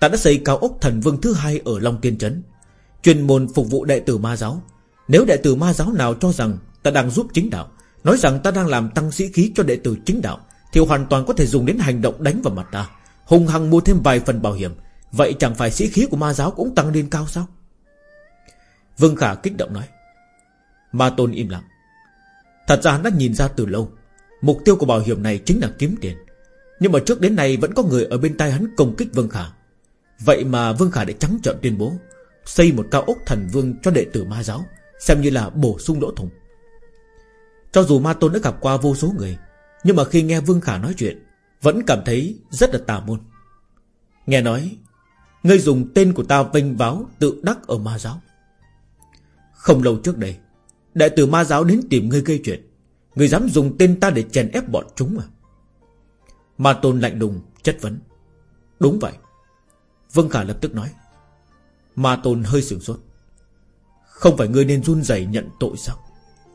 Ta đã xây cao ốc thần vương thứ hai ở Long Tiên Trấn. Chuyên môn phục vụ đệ tử ma giáo. Nếu đệ tử ma giáo nào cho rằng Ta đang giúp chính đạo, Nói rằng ta đang làm tăng sĩ khí cho đệ tử chính đạo, Thì hoàn toàn có thể dùng đến hành động đánh vào mặt ta Hùng hăng mua thêm vài phần bảo hiểm. Vậy chẳng phải sĩ khí của ma giáo cũng tăng lên cao sao? Vương Khả kích động nói. Ma Tôn im lặng. Thật ra hắn đã nhìn ra từ lâu, Mục tiêu của bảo hiểm này chính là kiếm tiền. Nhưng mà trước đến nay vẫn có người ở bên tai hắn công kích Vương Khả. Vậy mà Vương Khả đã trắng trợn tuyên bố, Xây một cao ốc thần vương cho đệ tử ma giáo, Xem như là bổ sung lỗ thủng. Cho dù Ma Tôn đã gặp qua vô số người, Nhưng mà khi nghe Vương Khả nói chuyện, Vẫn cảm thấy rất là tà môn. Nghe nói, Ngươi dùng tên của ta vinh váo Tự đắc ở ma giáo. Không lâu trước đây Đại tử ma giáo đến tìm ngươi gây chuyện. Ngươi dám dùng tên ta để chèn ép bọn chúng à? Ma tôn lạnh lùng, chất vấn. Đúng vậy. Vương Khả lập tức nói. Ma tôn hơi sửng sốt. Không phải ngươi nên run rẩy nhận tội sao?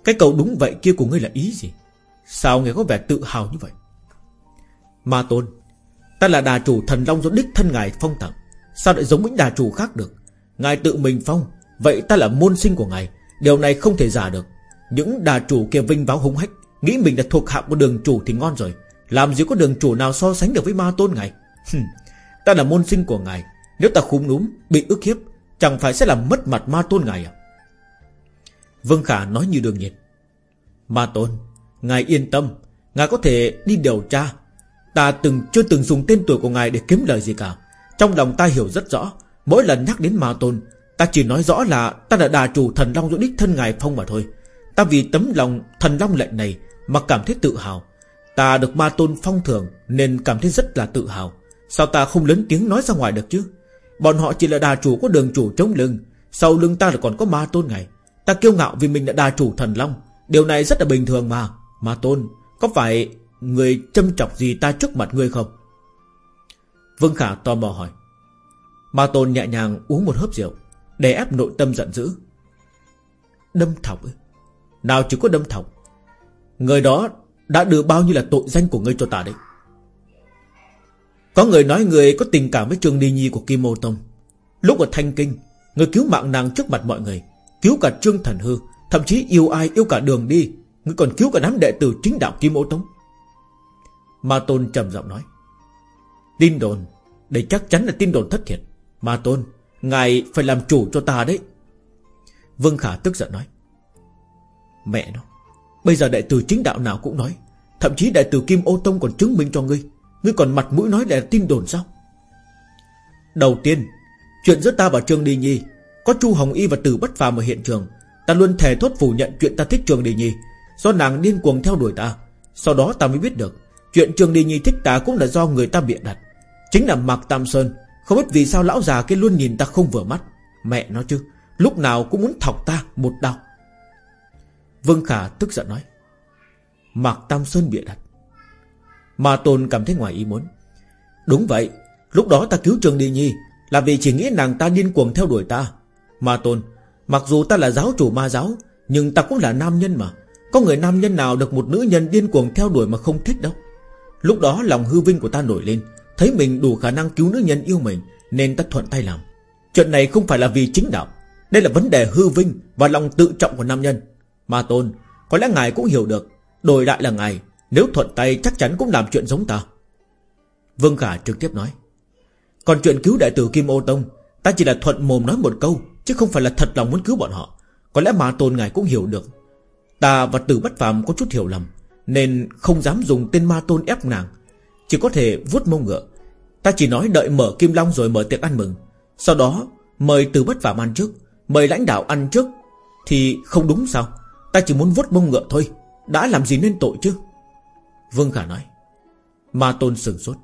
Cái câu đúng vậy kia của ngươi là ý gì? Sao nghe có vẻ tự hào như vậy? Ma tôn, Ta là đà chủ thần long do đích thân ngài phong tặng. Sao lại giống những đà chủ khác được? Ngài tự mình phong, Vậy ta là môn sinh của ngài. Điều này không thể giả được. Những đà chủ kia vinh váo hung hách, Nghĩ mình là thuộc hạ của đường chủ thì ngon rồi. Làm gì có đường chủ nào so sánh được với ma tôn ngài? Ta là môn sinh của ngài. Nếu ta khúm núm, Bị ức hiếp, Chẳng phải sẽ làm mất mặt ma tôn ngài à? Vương Khả nói như đương nhiên. Ma tôn, Ngài yên tâm. Ngài có thể đi điều tra. Ta từng, chưa từng dùng tên tuổi của ngài để kiếm lời gì cả. Trong lòng ta hiểu rất rõ, Mỗi lần nhắc đến ma tôn, Ta chỉ nói rõ là ta là đà chủ thần long dỗ đích thân ngài phong mà thôi. Ta vì tấm lòng thần long lệnh này Mà cảm thấy tự hào. Ta được ma tôn phong thưởng Nên cảm thấy rất là tự hào. Sao ta không lớn tiếng nói ra ngoài được chứ? Bọn họ chỉ là đà chủ có đường chủ chống lưng. Sau lưng ta là còn có ma tôn ngài Ta kiêu ngạo vì mình là đà chủ thần long. Điều này rất là bình thường mà. Ma tôn, Có phải người châm chọc gì ta trước mặt ngươi không? Vương Khả tò mò hỏi. Ma Tôn nhẹ nhàng uống một hớp rượu, Để ép nội tâm giận dữ. Đâm thọc Nào chỉ có đâm thọc. Người đó đã đưa bao nhiêu là tội danh của ngươi cho ta đấy? Có người nói người có tình cảm với Trương ni Nhi của Kim Mô Tông. Lúc ở Thanh Kinh, Người cứu mạng nàng trước mặt mọi người, Cứu cả Trương Thần Hư, Thậm chí yêu ai yêu cả đường đi, Người còn cứu cả đám đệ tử chính đạo Kim Mô Tông. Ma Tôn trầm giọng nói, Tin đồn, Đây chắc chắn là tin đồn thất thiệt. Ma Tôn, Ngài phải làm chủ cho ta đấy. Vương Khả tức giận nói, Mẹ nó Bây giờ đại tử chính đạo nào cũng nói, Thậm chí đại tử Kim Ô Tông còn chứng minh cho ngươi. Ngươi còn mặt mũi nói là tin đồn sao? Đầu tiên, Chuyện giữa ta và Trương Đi Nhi, Có Chu Hồng Y và Tử Bất Phàm ở hiện trường. Ta luôn thề thốt phủ nhận chuyện ta thích Trương Đi Nhi. Do nàng điên cuồng theo đuổi ta, Sau đó ta mới biết được, Chuyện Trương Đi Nhi thích ta cũng là do người ta bịa đặt. Chính là Mạc Tam Sơn, Không biết vì sao lão già kia luôn nhìn ta không vừa mắt. Mẹ nó chứ, Lúc nào cũng muốn thọc ta một đau. Vương Khả tức giận nói, Mạc Tam Sơn bịa đặt. Mà Tôn cảm thấy ngoài ý muốn. Đúng vậy, Lúc đó ta cứu Trường Đi Nhi, Là vì chỉ nghĩ nàng ta điên cuồng theo đuổi ta. Mà Tôn Mặc dù ta là giáo chủ ma giáo, Nhưng ta cũng là nam nhân mà. Có người nam nhân nào được một nữ nhân điên cuồng theo đuổi mà không thích đâu? Lúc đó lòng hư vinh của ta nổi lên, Thấy mình đủ khả năng cứu nữ nhân yêu mình, Nên ta thuận tay làm. Chuyện này không phải là vì chính đạo, Đây là vấn đề hư vinh và lòng tự trọng của nam nhân. Ma tôn, Có lẽ ngài cũng hiểu được. Đổi lại là ngài, Nếu thuận tay chắc chắn cũng làm chuyện giống ta. Vương Khả trực tiếp nói. Còn chuyện cứu đại tử Kim Ô Tông, Ta chỉ là thuận mồm nói một câu, Chứ không phải là thật lòng muốn cứu bọn họ. Có lẽ ma tôn ngài cũng hiểu được. Ta và tử bất phàm có chút hiểu lầm, Nên không dám dùng tên ma tôn ép nàng. Chỉ có thể vuốt mông ngựa. Ta chỉ nói đợi mở Kim Long rồi mở tiệc ăn mừng. Sau đó, mời tử bất phàm ăn trước, Mời lãnh đạo ăn trước, Thì không đúng sao? Ta chỉ muốn vuốt mông ngựa thôi. Đã làm gì nên tội chứ? Vương Khả nói. Ma tôn sừng sốt.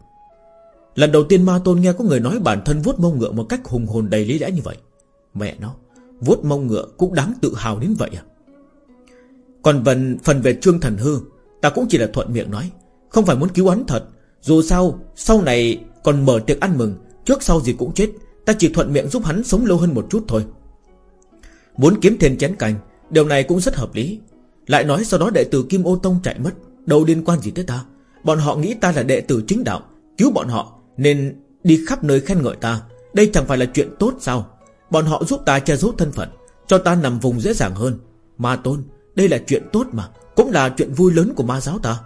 Lần đầu tiên Ma tôn nghe có người nói bản thân vuốt mông ngựa Một cách hùng hồn đầy lý lẽ như vậy. Mẹ nó vuốt mông ngựa cũng đáng tự hào đến vậy à? Còn phần, phần về Trương Thần Hư Ta cũng chỉ là thuận miệng nói. Không phải muốn cứu hắn thật. Dù sao sau này còn mở tiệc ăn mừng. Trước sau gì cũng chết. Ta chỉ thuận miệng giúp hắn sống lâu hơn một chút thôi. Muốn kiếm thêm chén canh Điều này cũng rất hợp lý. Lại nói sau đó đệ tử Kim Ô Tông chạy mất, Đâu liên quan gì tới ta? Bọn họ nghĩ ta là đệ tử chính đạo, Cứu bọn họ, Nên đi khắp nơi khen ngợi ta. Đây chẳng phải là chuyện tốt sao? Bọn họ giúp ta che giấu thân phận, Cho ta nằm vùng dễ dàng hơn. Ma tôn, Đây là chuyện tốt mà, Cũng là chuyện vui lớn của ma giáo ta.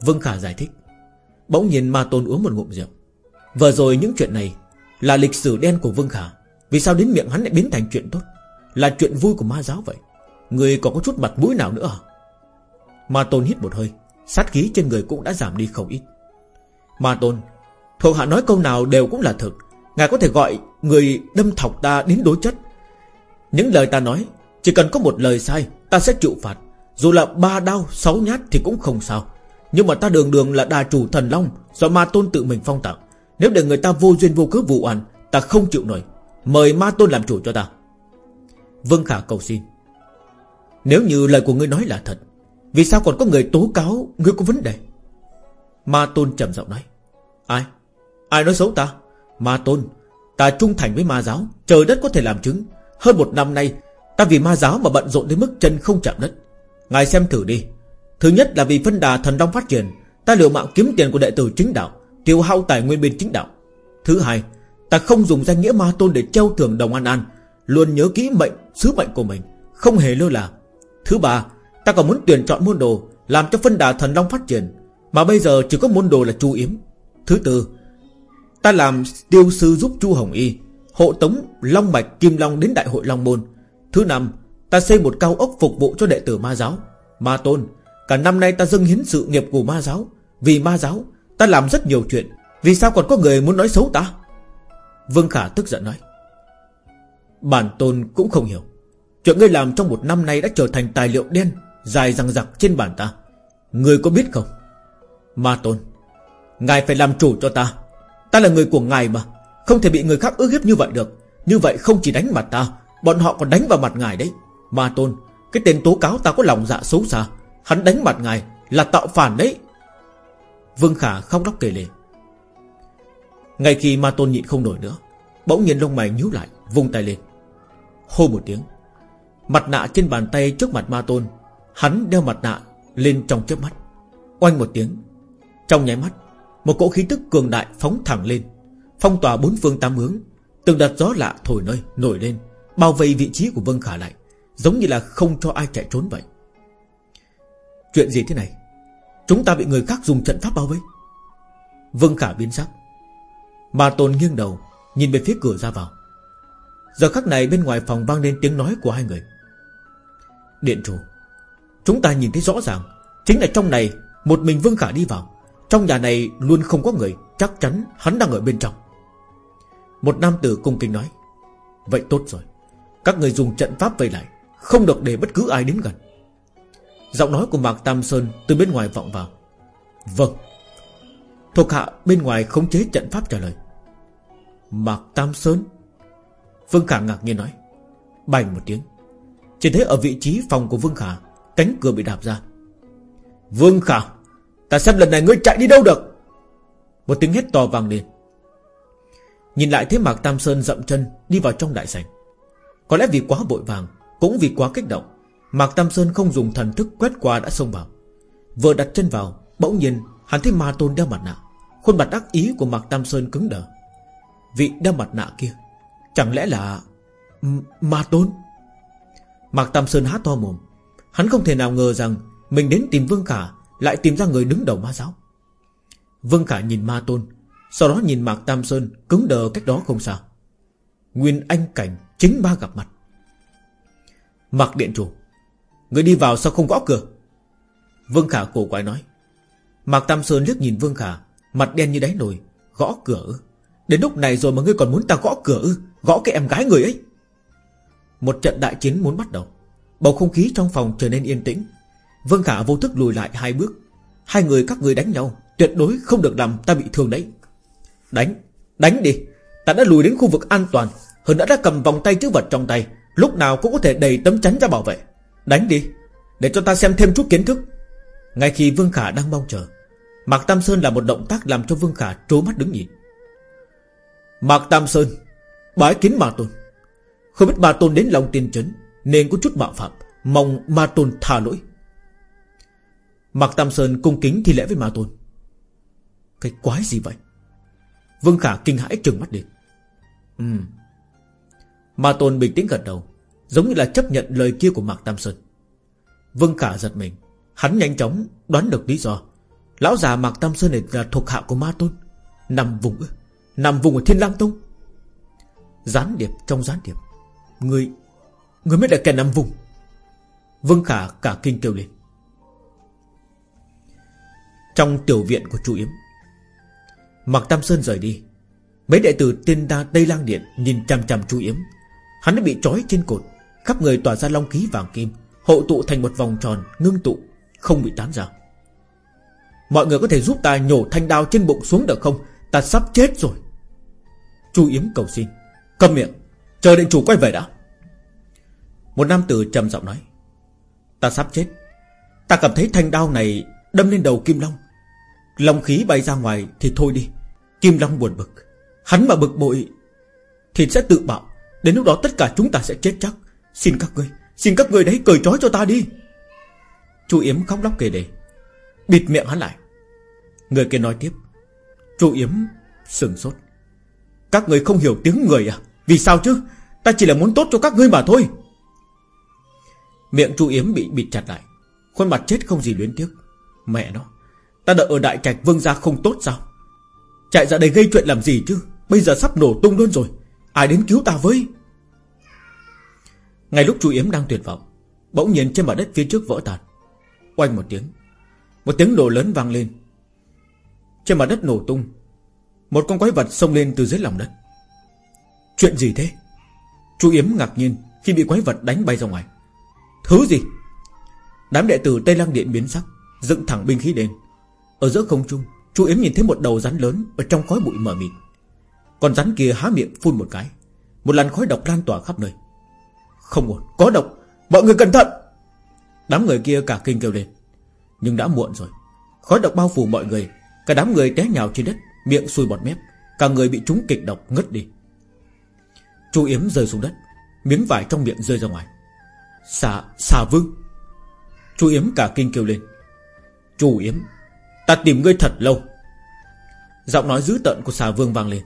Vương Khả giải thích. Bỗng nhìn ma tôn uống một ngụm rượu. Vừa rồi những chuyện này Là lịch sử đen của Vương Khả, Vì sao đến miệng hắn lại biến thành chuyện tốt? Là chuyện vui của ma giáo vậy. Người còn có chút mặt mũi nào nữa à? Ma tôn hít một hơi, Sát khí trên người cũng đã giảm đi không ít. Ma tôn, Thuộc hạ nói câu nào đều cũng là thực Ngài có thể gọi người đâm thọc ta đến đối chất. Những lời ta nói, Chỉ cần có một lời sai, Ta sẽ chịu phạt. Dù là ba đau sáu nhát thì cũng không sao. Nhưng mà ta đường đường là đà chủ thần long, Do ma tôn tự mình phong tặng. Nếu để người ta vô duyên vô cớ vụ oan, Ta không chịu nổi. Mời ma tôn làm chủ cho ta. Vương Khả cầu xin. Nếu như lời của ngươi nói là thật, Vì sao còn có người tố cáo Ngươi có vấn đề? Ma tôn trầm giọng nói. Ai? Ai nói xấu ta? Ma tôn, Ta trung thành với ma giáo, Trời đất có thể làm chứng. Hơn một năm nay, Ta vì ma giáo mà bận rộn đến mức chân không chạm đất. Ngài xem thử đi. Thứ nhất là vì phân đà thần long phát triển, Ta liều mạng kiếm tiền của đệ tử chính đạo, Tiêu hao tài nguyên bên chính đạo. Thứ hai, Ta không dùng danh nghĩa ma tôn để treo thưởng đồng an an. Luôn nhớ kỹ mệnh, Sứ mệnh của mình. Không hề lơ là. Thứ ba, Ta còn muốn tuyển chọn môn đồ Làm cho phân đà thần long phát triển, Mà bây giờ chỉ có môn đồ là chu yếm. Thứ tư, Ta làm tiêu sư giúp Chu Hồng Y, Hộ tống Long Mạch, Kim Long đến đại hội Long Môn. Thứ năm, Ta xây một cao ốc phục vụ cho đệ tử ma giáo. Ma Tôn, Cả năm nay ta dâng hiến sự nghiệp của ma giáo. Vì ma giáo, Ta làm rất nhiều chuyện. Vì sao còn có người muốn nói xấu ta? Vương Khả tức giận nói. Bản Tôn cũng không hiểu. Chuyện ngươi làm trong một năm nay đã trở thành tài liệu đen, Dài răng rặc trên bản ta. Ngươi có biết không? Ma Tôn, Ngài phải làm chủ cho ta. Ta là người của ngài mà, Không thể bị người khác ước hiếp như vậy được. Như vậy không chỉ đánh mặt ta, Bọn họ còn đánh vào mặt ngài đấy. Ma tôn, Cái tên tố cáo ta có lòng dạ xấu xa. Hắn đánh mặt ngài là tạo phản đấy. Vương Khả khóc lóc kể lên Ngay khi ma tôn nhịn không nổi nữa, Bỗng nhiên lông mày nhíu lại, Vung tay lên. Hô một tiếng. Mặt nạ trên bàn tay trước mặt ma tôn, Hắn đeo mặt nạ lên trong chớp mắt. Oanh một tiếng, Trong nháy mắt, một cỗ khí tức cường đại phóng thẳng lên, Phong tỏa bốn phương tám hướng, Từng đợt gió lạ thổi nơi, nổi lên, Bao vây vị trí của vương Khả lại, Giống như là không cho ai chạy trốn vậy. Chuyện gì thế này? Chúng ta bị người khác dùng trận pháp bao vây? Vương Khả biến sắc. Ma tôn nghiêng đầu, Nhìn về phía cửa ra vào. Giờ khắc này bên ngoài phòng vang lên tiếng nói của hai người. Điện chủ, Chúng ta nhìn thấy rõ ràng, Chính là trong này Một mình Vương Khả đi vào. Trong nhà này luôn không có người, Chắc chắn hắn đang ở bên trong. Một nam tử cung kính nói, Vậy tốt rồi, Các người dùng trận pháp vây lại, Không được để bất cứ ai đến gần. Giọng nói của Mạc Tam Sơn từ bên ngoài vọng vào. Vâng. Thuộc hạ bên ngoài khống chế trận pháp trả lời. Mạc Tam Sơn Vương Khả ngạc nhiên nói. Bành một tiếng. Chỉ thấy ở vị trí phòng của Vương Khả, Cánh cửa bị đạp ra. Vương Khả, Ta xem lần này ngươi chạy đi đâu được? Một tiếng hét to vang lên. Nhìn lại thấy Mạc Tam Sơn dậm chân Đi vào trong đại sảnh. Có lẽ vì quá vội vàng, Cũng vì quá kích động, Mạc Tam Sơn không dùng thần thức quét qua đã xông vào. Vừa đặt chân vào, Bỗng nhiên, hắn thấy ma tôn đeo mặt nạ. Khuôn mặt ác ý của Mạc Tam Sơn cứng đờ. Vị đeo mặt nạ kia Chẳng lẽ là Ma tôn? Mạc Tam Sơn há to mồm. Hắn không thể nào ngờ rằng Mình đến tìm Vương Khả, Lại tìm ra người đứng đầu ma giáo. Vương Khả nhìn ma tôn, Sau đó nhìn Mạc Tam Sơn Cứng đờ cách đó không sao Nguyên Anh Cảnh chính ba gặp mặt. Mạc Điện Chủ, Người đi vào sao không gõ cửa? Vương Khả cổ quái nói. Mạc Tam Sơn liếc nhìn Vương Khả, Mặt đen như đáy nồi, Gõ cửa. ư Đến lúc này rồi mà ngươi còn muốn ta gõ cửa ư? Gõ cái em gái người ấy. Một trận đại chiến muốn bắt đầu. Bầu không khí trong phòng trở nên yên tĩnh. Vương Khả vô thức lùi lại hai bước. Hai người các người đánh nhau Tuyệt đối không được làm ta bị thương đấy. Đánh, đánh đi. Ta đã lùi đến khu vực an toàn. Hơn đã đã cầm vòng tay chữ vật trong tay. Lúc nào cũng có thể đầy tấm chắn ra bảo vệ. Đánh đi Để cho ta xem thêm chút kiến thức. Ngay khi Vương Khả đang mong chờ Mạc Tam Sơn là một động tác làm cho Vương Khả trố mắt đứng nhìn. Mạc Tam Sơn, Bái kiến Ma Tôn. Không biết Ma Tôn đến lòng tiên chấn Nên có chút mạo phạm, Mong Ma Tôn tha lỗi. Mạc Tam Sơn cung kính thi lễ với Ma Tôn. Cái quái gì vậy? Vương Khả kinh hãi trừng mắt đi Ừ Ma Tôn bình tĩnh gật đầu, Giống như là chấp nhận lời kia của Mạc Tam Sơn. Vương Khả giật mình, Hắn nhanh chóng đoán được lý do. Lão già Mạc Tam Sơn này là thuộc hạ của Ma Tôn, Nằm vùng Nằm vùng ở Thiên Lam Tông. Gián điệp trong gián điệp. Người Người mới là kẻ nằm vùng. Vương Khả cả kinh kêu lên. Trong tiểu viện của chủ Yếm, Mạc Tam Sơn rời đi. Mấy đệ tử tiên đa Tây Lang Điện Nhìn chằm chằm chủ Yếm. Hắn đã bị trói trên cột. Khắp người tỏa ra long khí vàng kim. Hộ tụ thành một vòng tròn, ngưng tụ, Không bị tán ra. Mọi người có thể giúp ta nhổ thanh đao trên bụng xuống được không? Ta sắp chết rồi. Chu Yếm cầu xin. Cầm miệng, Chờ định chủ quay về đã. Một nam tử trầm giọng nói, Ta sắp chết. Ta cảm thấy thanh đao này đâm lên đầu Kim Long. Long khí bay ra ngoài thì thôi đi. Kim Long buồn bực. Hắn mà bực bội Thì sẽ tự bạo. Đến lúc đó tất cả chúng ta sẽ chết chắc. Xin các ngươi, Xin các ngươi đấy, cởi trói cho ta đi. Chu Yếm khóc lóc kề đề, Bịt miệng hắn lại. Người kia nói tiếp. Chu Yếm sừng sốt. Các người không hiểu tiếng người à? Vì sao chứ? Ta chỉ là muốn tốt cho các ngươi mà thôi. Miệng Chu Yếm bị bịt chặt lại. Khuôn mặt chết không gì luyến tiếc. Mẹ nó, Ta đợi ở đại trạch vương gia không tốt sao? Chạy ra đây gây chuyện làm gì chứ? Bây giờ sắp nổ tung luôn rồi. Ai đến cứu ta với? Ngay lúc Chu Yếm đang tuyệt vọng, Bỗng nhiên trên mặt đất phía trước vỡ tan. Oanh một tiếng Một tiếng nổ lớn vang lên. Trên mặt đất nổ tung một con quái vật xông lên từ dưới lòng đất. Chuyện gì thế? Chu Yếm ngạc nhiên khi bị quái vật đánh bay ra ngoài. Thứ gì? Đám đệ tử Tây Lăng Điện biến sắc Dựng thẳng binh khí lên. Ở giữa không trung Chu Yếm nhìn thấy một đầu rắn lớn Ở trong khói bụi mờ mịt. Con rắn kia há miệng phun một cái. Một làn khói độc lan tỏa khắp nơi. Không ổn, có độc. Mọi người cẩn thận! Đám người kia cả kinh kêu lên. Nhưng đã muộn rồi. Khói độc bao phủ mọi người. Cả đám người té nhào trên đất. Miệng sùi bọt mép Cả người bị trúng kịch độc ngất đi. Chu Yếm rơi xuống đất Miếng vải trong miệng rơi ra ngoài. Xà, xà vương Chu Yếm cả kinh kêu lên. Chu Yếm Ta tìm ngươi thật lâu. Giọng nói dữ tợn của xà vương vang lên.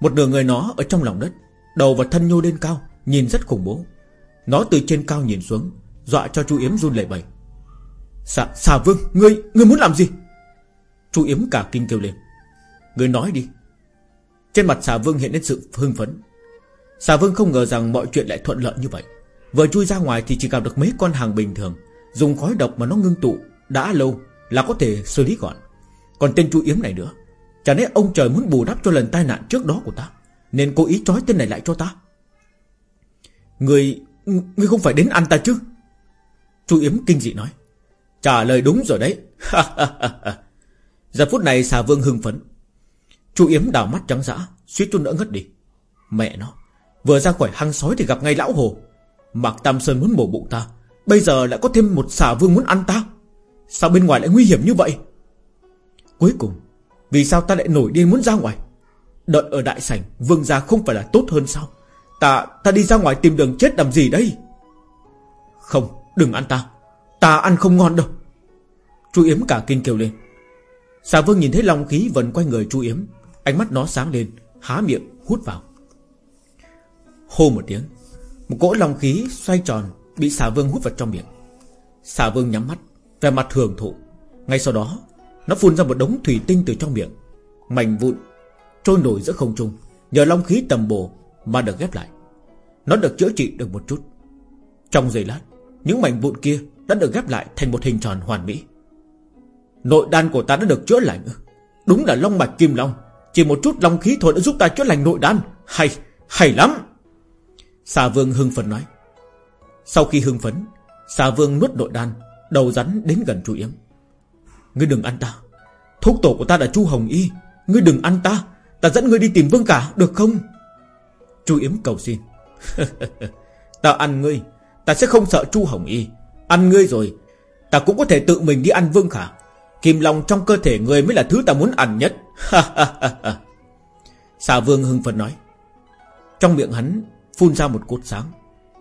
Một nửa người nó ở trong lòng đất Đầu và thân nhô lên cao Nhìn rất khủng bố. Nó từ trên cao nhìn xuống Dọa cho chu Yếm run lẩy bẩy. Xà, xà vương, ngươi, ngươi muốn làm gì? Chu Yếm cả kinh kêu lên người nói đi. Trên mặt xà vương hiện lên sự hưng phấn. Xà vương không ngờ rằng mọi chuyện lại thuận lợi như vậy. Vừa chui ra ngoài thì chỉ gặp được mấy con hàng bình thường, Dùng khói độc mà nó ngưng tụ, Đã lâu là có thể xử lý gọn. Còn tên chu Yếm này nữa, Chả lẽ ông trời muốn bù đắp cho lần tai nạn trước đó của ta, Nên cố ý trói tên này lại cho ta? Người Người không phải đến ăn ta chứ? Chu Yếm kinh dị nói. Trả lời đúng rồi đấy. Giờ phút này xà vương hưng phấn. Chu Yếm đào mắt trắng dã Suýt chút nữa ngất đi. Mẹ nó Vừa ra khỏi hang sói thì gặp ngay lão hồ. Mạc Tam Sơn muốn mổ bụng ta Bây giờ lại có thêm một xà vương muốn ăn ta. Sao bên ngoài lại nguy hiểm như vậy? Cuối cùng Vì sao ta lại nổi điên muốn ra ngoài? Đợi ở đại sảnh Vương gia không phải là tốt hơn sao? Ta, ta đi ra ngoài tìm đường chết làm gì đây? Không, đừng ăn ta. Ta ăn không ngon đâu. Chu Yếm cả kinh kêu lên. Xà vương nhìn thấy long khí vẫn quanh người Chu Yếm. Ánh mắt nó sáng lên, Há miệng hút vào. Hô một tiếng, Một cỗ long khí xoay tròn Bị xà vương hút vào trong miệng. Xà vương nhắm mắt Về mặt hưởng thụ. Ngay sau đó, Nó phun ra một đống thủy tinh từ trong miệng, Mảnh vụn, Trôi nổi giữa không trung, Nhờ long khí tầm bổ Mà được ghép lại. Nó được chữa trị được một chút. Trong giây lát, Những mảnh vụn kia Đã được ghép lại thành một hình tròn hoàn mỹ. Nội đan của ta đã được chữa lành Đúng là long mạch kim long. Chỉ một chút long khí thôi đã giúp ta chữa lành nội đan. Hay, hay lắm! Xà vương hưng phấn nói. Sau khi hưng phấn Xà vương nuốt nội đan Đầu rắn đến gần chu Yếm. Ngươi đừng ăn ta. Thúc tổ của ta là chu Hồng Y. Ngươi đừng ăn ta. Ta dẫn ngươi đi tìm vương cả được không? Chu Yếm cầu xin. Ta ăn ngươi. Ta sẽ không sợ chu Hồng Y. Ăn ngươi rồi Ta cũng có thể tự mình đi ăn vương khả Kim Long trong cơ thể người mới là thứ ta muốn ăn nhất. Xà vương hưng phấn nói. Trong miệng hắn Phun ra một cột sáng,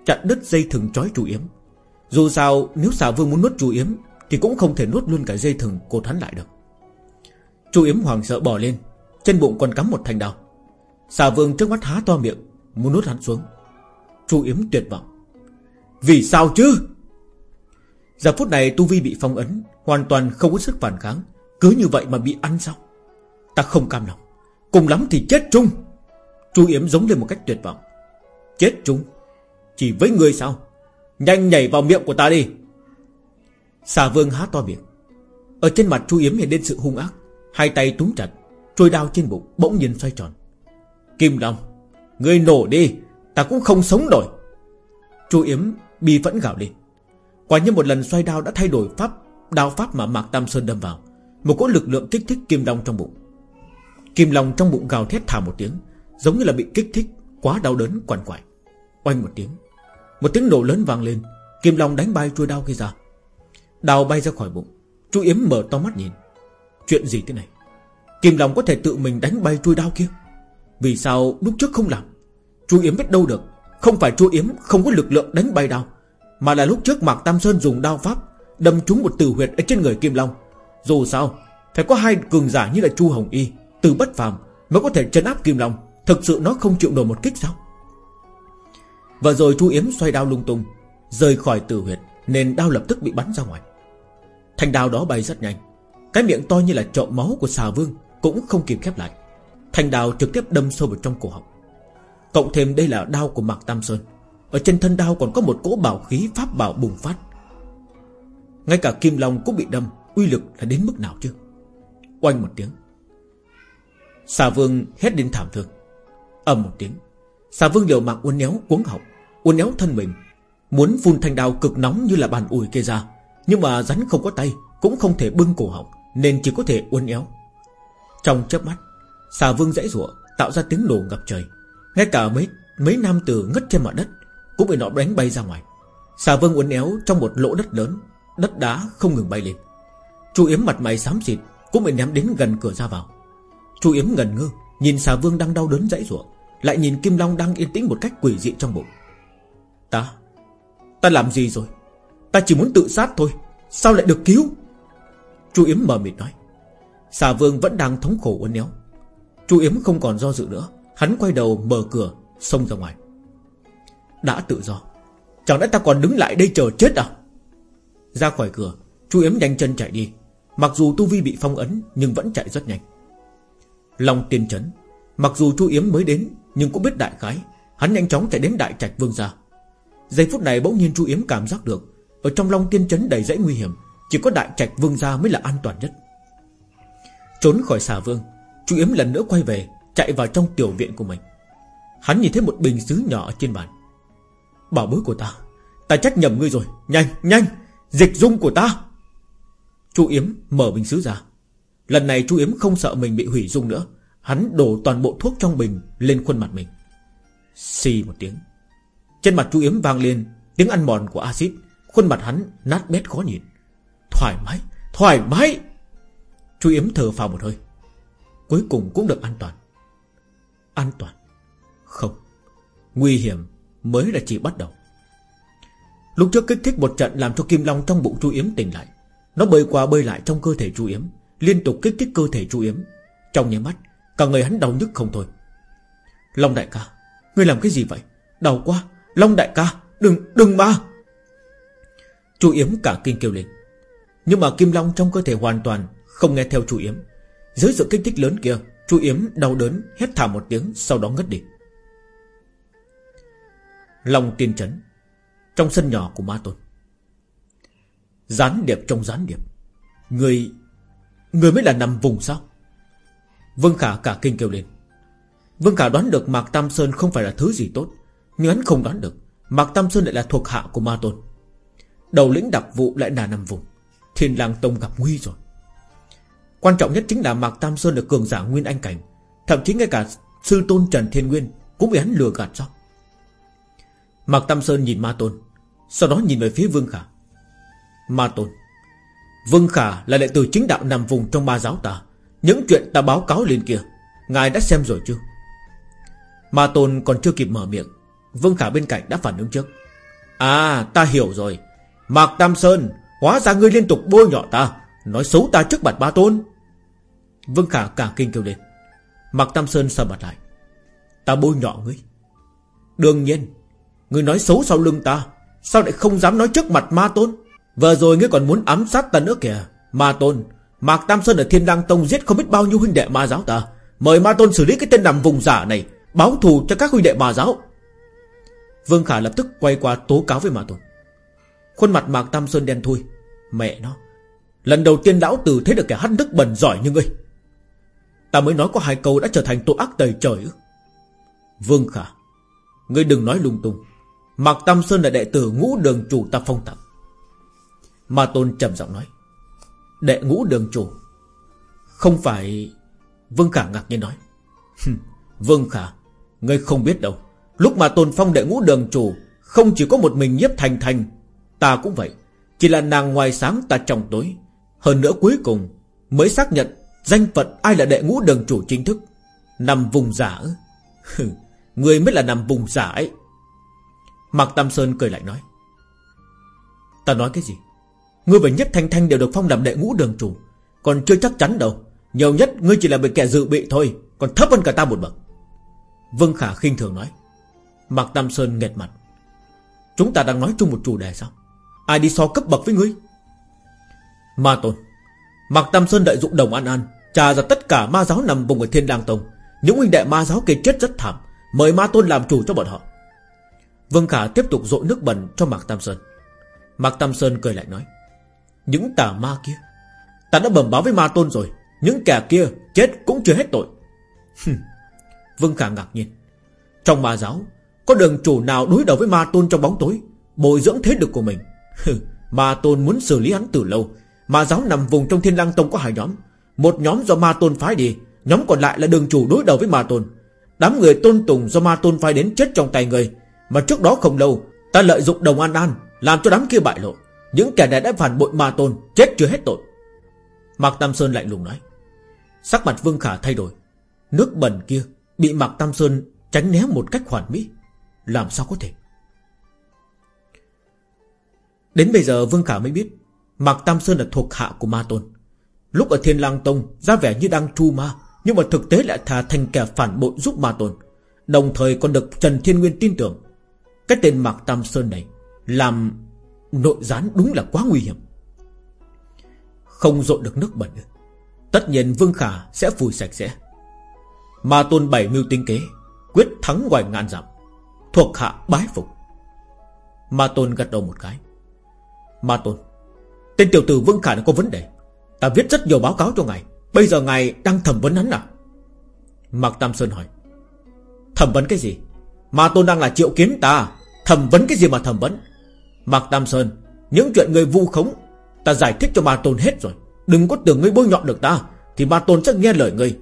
Chặn đứt dây thừng trói chủ yếm. Dù sao, nếu xà vương muốn nuốt chủ yếm, Thì cũng không thể nuốt luôn cả dây thừng cột hắn lại được. Chu yếm hoàng sợ bỏ lên, Trên bụng còn cắm một thanh đao. Xà vương trước mắt há to miệng, Muốn nuốt hắn xuống. Chu yếm tuyệt vọng. Vì sao chứ? Giờ phút này Tu Vi bị phong ấn, Hoàn toàn không có sức phản kháng, Cứ như vậy mà bị ăn sao Ta không cam lòng. Cùng lắm thì chết chung. Chu Yếm giống lên một cách tuyệt vọng. Chết chung? Chỉ với người sao? Nhanh nhảy vào miệng của ta đi. Xà vương há to miệng. Ở trên mặt Chu Yếm hiện lên sự hung ác. Hai tay túm chặt, Trôi đao trên bụng, bỗng nhiên xoay tròn. Kim Long, Ngươi nổ đi, Ta cũng không sống nổi. Chu Yếm bi vẫn gào lên. Quả như một lần xoay đao đã thay đổi pháp, Đao pháp mà Mạc Tam Sơn đâm vào. Một cỗ lực lượng kích thích Kim Long trong bụng. Kim Long trong bụng gào thét thả một tiếng Giống như là bị kích thích Quá đau đớn quằn quại. Oanh một tiếng Một tiếng nổ lớn vang lên. Kim Long đánh bay chuôi đau kia ra. Đào bay ra khỏi bụng Chú Yếm mở to mắt nhìn. Chuyện gì thế này? Kim Long có thể tự mình đánh bay chuôi đau kia? Vì sao lúc trước không làm? Chú Yếm biết đâu được Không phải chú Yếm không có lực lượng đánh bay đau, Mà là lúc trước Mạc Tam Sơn dùng đao pháp Đâm trúng một tử huyệt ở trên người Kim Long. Dù sao Phải có hai cường giả như là Chu Hồng Y từ bất phàm mới có thể chấn áp Kim Long. Thực sự nó không chịu nổi một kích sao? Và rồi Chu Yếm xoay đao lung tung, Rời khỏi tử huyệt, Nên đao lập tức bị bắn ra ngoài. Thanh đao đó bay rất nhanh. Cái miệng to như là trộm máu của xà vương Cũng không kịp khép lại. Thanh đao trực tiếp đâm sâu vào trong cổ họng. Cộng thêm đây là đao của Mạc Tam Sơn. Ở trên thân đao còn có một cỗ bảo khí pháp bảo bùng phát. Ngay cả Kim Long cũng bị đâm. Uy lực là đến mức nào chứ? Oanh một tiếng. Xà vương hét đến thảm thương. Ầm một tiếng Xà vương liều mạng uốn éo cuống họng, Uốn éo thân mình. Muốn phun thanh đao cực nóng như là bàn ủi kia ra, Nhưng mà rắn không có tay, Cũng không thể bưng cổ họng, Nên chỉ có thể uốn éo. Trong chớp mắt Xà vương dãy rủa, Tạo ra tiếng nổ ngập trời. Ngay cả mấy mấy nam tử ngất trên mặt đất Cũng bị nó đánh bay ra ngoài. Xà vương uốn éo trong một lỗ đất lớn, Đất đá không ngừng bay lên. Chu Yếm mặt mày xám xịt Cũng bị ném đến gần cửa ra vào. Chu Yếm ngần ngơ, Nhìn xà vương đang đau đớn dãy rủa Lại nhìn Kim Long đang yên tĩnh một cách quỷ dị trong bụng. Ta Ta làm gì rồi? Ta chỉ muốn tự sát thôi, Sao lại được cứu? Chu Yếm mờ mịt nói. Xà vương vẫn đang thống khổ uốn éo. Chu Yếm không còn do dự nữa, Hắn quay đầu mở cửa, Xông ra ngoài. Đã tự do, Chẳng lẽ ta còn đứng lại đây chờ chết à? Ra khỏi cửa, Chu Yếm nhanh chân chạy đi. Mặc dù Tu Vi bị phong ấn, Nhưng vẫn chạy rất nhanh. Long tiên chấn Mặc dù Chu Yếm mới đến, Nhưng cũng biết đại khái, Hắn nhanh chóng chạy đến đại trạch vương gia. Giây phút này bỗng nhiên Chu Yếm cảm giác được, Ở trong Long tiên chấn đầy dãy nguy hiểm, Chỉ có đại trạch vương gia mới là an toàn nhất. Trốn khỏi xà vương, Chu Yếm lần nữa quay về, Chạy vào trong tiểu viện của mình. Hắn nhìn thấy một bình xứ nhỏ trên bàn. Bảo bối của ta Ta trách nhầm ngươi rồi, Nhanh nhanh, Dịch dung của ta. Chu Yếm mở bình sứ ra. Lần này chu Yếm không sợ mình bị hủy dung nữa. Hắn đổ toàn bộ thuốc trong bình Lên khuôn mặt mình. Xì một tiếng. Trên mặt chu Yếm vang lên Tiếng ăn mòn của axit. Khuôn mặt hắn nát bét khó nhìn. Thoải mái, thoải mái! Chu Yếm thở phào một hơi. Cuối cùng cũng được an toàn. An toàn? Không. Nguy hiểm mới là chỉ bắt đầu. Lúc trước kích thích một trận làm cho Kim Long trong bụng Chu Yếm tỉnh lại. Nó bơi qua bơi lại trong cơ thể Chu Yếm. Liên tục kích thích cơ thể Chu Yếm. Trong nháy mắt, Cả người hắn đau nhức không thôi. Long đại ca, Ngươi làm cái gì vậy? Đau quá. Long đại ca, Đừng đừng mà. Chu Yếm cả kinh kêu lên. Nhưng mà Kim Long trong cơ thể hoàn toàn Không nghe theo Chu Yếm. Dưới sự kích thích lớn kia, Chu Yếm đau đớn hét thảm một tiếng, Sau đó ngất đi. Long tiên chấn, Trong sân nhỏ của Ma Tôn. Gián điệp trong gián điệp. Người Người mới là nằm vùng sao? Vương Khả cả kinh kêu lên. Vương Khả đoán được Mạc Tam Sơn không phải là thứ gì tốt, Nhưng hắn không đoán được Mạc Tam Sơn lại là thuộc hạ của Ma Tôn. Đầu lĩnh đặc vụ lại là nằm vùng, Thiên lang tông gặp nguy rồi. Quan trọng nhất chính là Mạc Tam Sơn được cường giả Nguyên Anh Cảnh, Thậm chí ngay cả Sư Tôn Trần Thiên Nguyên Cũng bị hắn lừa gạt sao? Mạc Tam Sơn nhìn Ma Tôn, Sau đó nhìn về phía Vương Khả. Ma Tôn Vương Khả là đệ tử chính đạo nằm vùng trong ba giáo ta. Những chuyện ta báo cáo lên kia, Ngài đã xem rồi chưa Ma Tôn còn chưa kịp mở miệng, Vương Khả bên cạnh đã phản ứng trước. À ta hiểu rồi. Mạc Tam Sơn, Hóa ra ngươi liên tục bôi nhọ ta, Nói xấu ta trước mặt ba tôn. Vương Khả cả kinh kêu lên. Mạc Tam Sơn sờ mặt lại. Ta bôi nhọ ngươi? Đương nhiên, Ngươi nói xấu sau lưng ta, Sao lại không dám nói trước mặt ma tôn? Vừa rồi ngươi còn muốn ám sát ta nữa kìa. Ma tôn, Mạc Tam Sơn ở Thiên Đăng Tông giết không biết bao nhiêu huynh đệ ma giáo ta. Mời ma tôn xử lý cái tên nằm vùng giả này, Báo thù cho các huynh đệ ma giáo. Vương Khả lập tức quay qua tố cáo với ma tôn. Khuôn mặt Mạc Tam Sơn đen thui. Mẹ nó, Lần đầu tiên lão tử thấy được kẻ hắt nước bẩn giỏi như ngươi. Ta mới nói có hai câu đã trở thành tội ác tày trời ư. Vương Khả, Ngươi đừng nói lung tung. Mạc Tam Sơn là đệ tử ngũ đường chủ ta phong tặng. Ma Tôn trầm giọng nói. Đệ ngũ đường chủ. Không phải Vương Khả ngạc nhiên nói. Vương Khả, Ngươi không biết đâu. Lúc mà Tôn Phong đệ ngũ đường chủ, Không chỉ có một mình nhiếp thành thành, Ta cũng vậy. Chỉ là nàng ngoài sáng ta trong tối. Hơn nữa cuối cùng Mới xác nhận danh phận ai là đệ ngũ đường chủ chính thức. Nằm vùng giả Người mới là nằm vùng giả ấy. Mạc Tam Sơn cười lại nói. Ta nói cái gì? Ngươi và Nhất Thanh Thanh đều được phong làm đệ ngũ đường chủ. Còn chưa chắc chắn đâu. Nhiều nhất, ngươi chỉ là bị kẻ dự bị thôi. Còn thấp hơn cả ta một bậc. Vương Khả khinh thường nói. Mạc Tam Sơn nghẹt mặt. Chúng ta đang nói chung một chủ đề sao? Ai đi so cấp bậc với ngươi? Ma Tôn. Mạc Tam Sơn đợi dụng đồng an an Trà ra tất cả ma giáo nằm vùng ở Thiên Lang Tông. Những huynh đệ ma giáo kia chết rất thảm, Mời Ma Tôn làm chủ cho bọn họ. Vương Khả tiếp tục dội nước bẩn cho Mạc Tam Sơn. Mạc Tam Sơn cười lại nói. Những tà ma kia. Ta đã bẩm báo với Ma Tôn rồi. Những kẻ kia chết cũng chưa hết tội. Vương Khả ngạc nhiên. Trong ma giáo, Có đường chủ nào đối đầu với Ma Tôn trong bóng tối, Bồi dưỡng thế lực của mình? Ma Tôn muốn xử lý hắn từ lâu. Ma giáo nằm vùng trong Thiên lang Tông có hai nhóm. Một nhóm do Ma Tôn phái đi, Nhóm còn lại là đường chủ đối đầu với Ma Tôn. Đám người tôn tùng do Ma Tôn phái đến chết trong tay người, Mà trước đó không lâu, Ta lợi dụng đồng an an Làm cho đám kia bại lộ. Những kẻ này đã phản bội Ma Tôn, Chết chưa hết tội. Mạc Tam Sơn lạnh lùng nói. Sắc mặt Vương Khả thay đổi. Nước bẩn kia bị Mạc Tam Sơn tránh né một cách hoàn mỹ. Làm sao có thể? Đến bây giờ Vương Khả mới biết Mạc Tam Sơn là thuộc hạ của Ma Tôn. Lúc ở Thiên Lang Tông, ra vẻ như đang tru ma, Nhưng mà thực tế lại thà thành kẻ phản bội giúp Ma Tôn. Đồng thời còn được Trần Thiên Nguyên tin tưởng. Cái tên Mạc Tam Sơn này Làm nội gián đúng là quá nguy hiểm. Không dội được nước bẩn. Tất nhiên Vương Khả sẽ phủi sạch sẽ. Ma Tôn bảy mưu tinh kế, Quyết thắng ngoài ngàn dặm, Thuộc hạ bái phục. Ma Tôn gật đầu một cái. Ma Tôn, Tên tiểu tử Vương Khả nó có vấn đề. Ta viết rất nhiều báo cáo cho ngài. Bây giờ ngài đang thẩm vấn hắn à? Mạc Tam Sơn hỏi. Thẩm vấn cái gì? Ma Tôn đang là triệu kiến ta. Thẩm vấn cái gì mà thẩm vấn? Mạc Tam Sơn, Những chuyện người vu khống, Ta giải thích cho Ma Tôn hết rồi. Đừng có tưởng ngươi bôi nhọ được ta, Thì Ma Tôn sẽ nghe lời ngươi.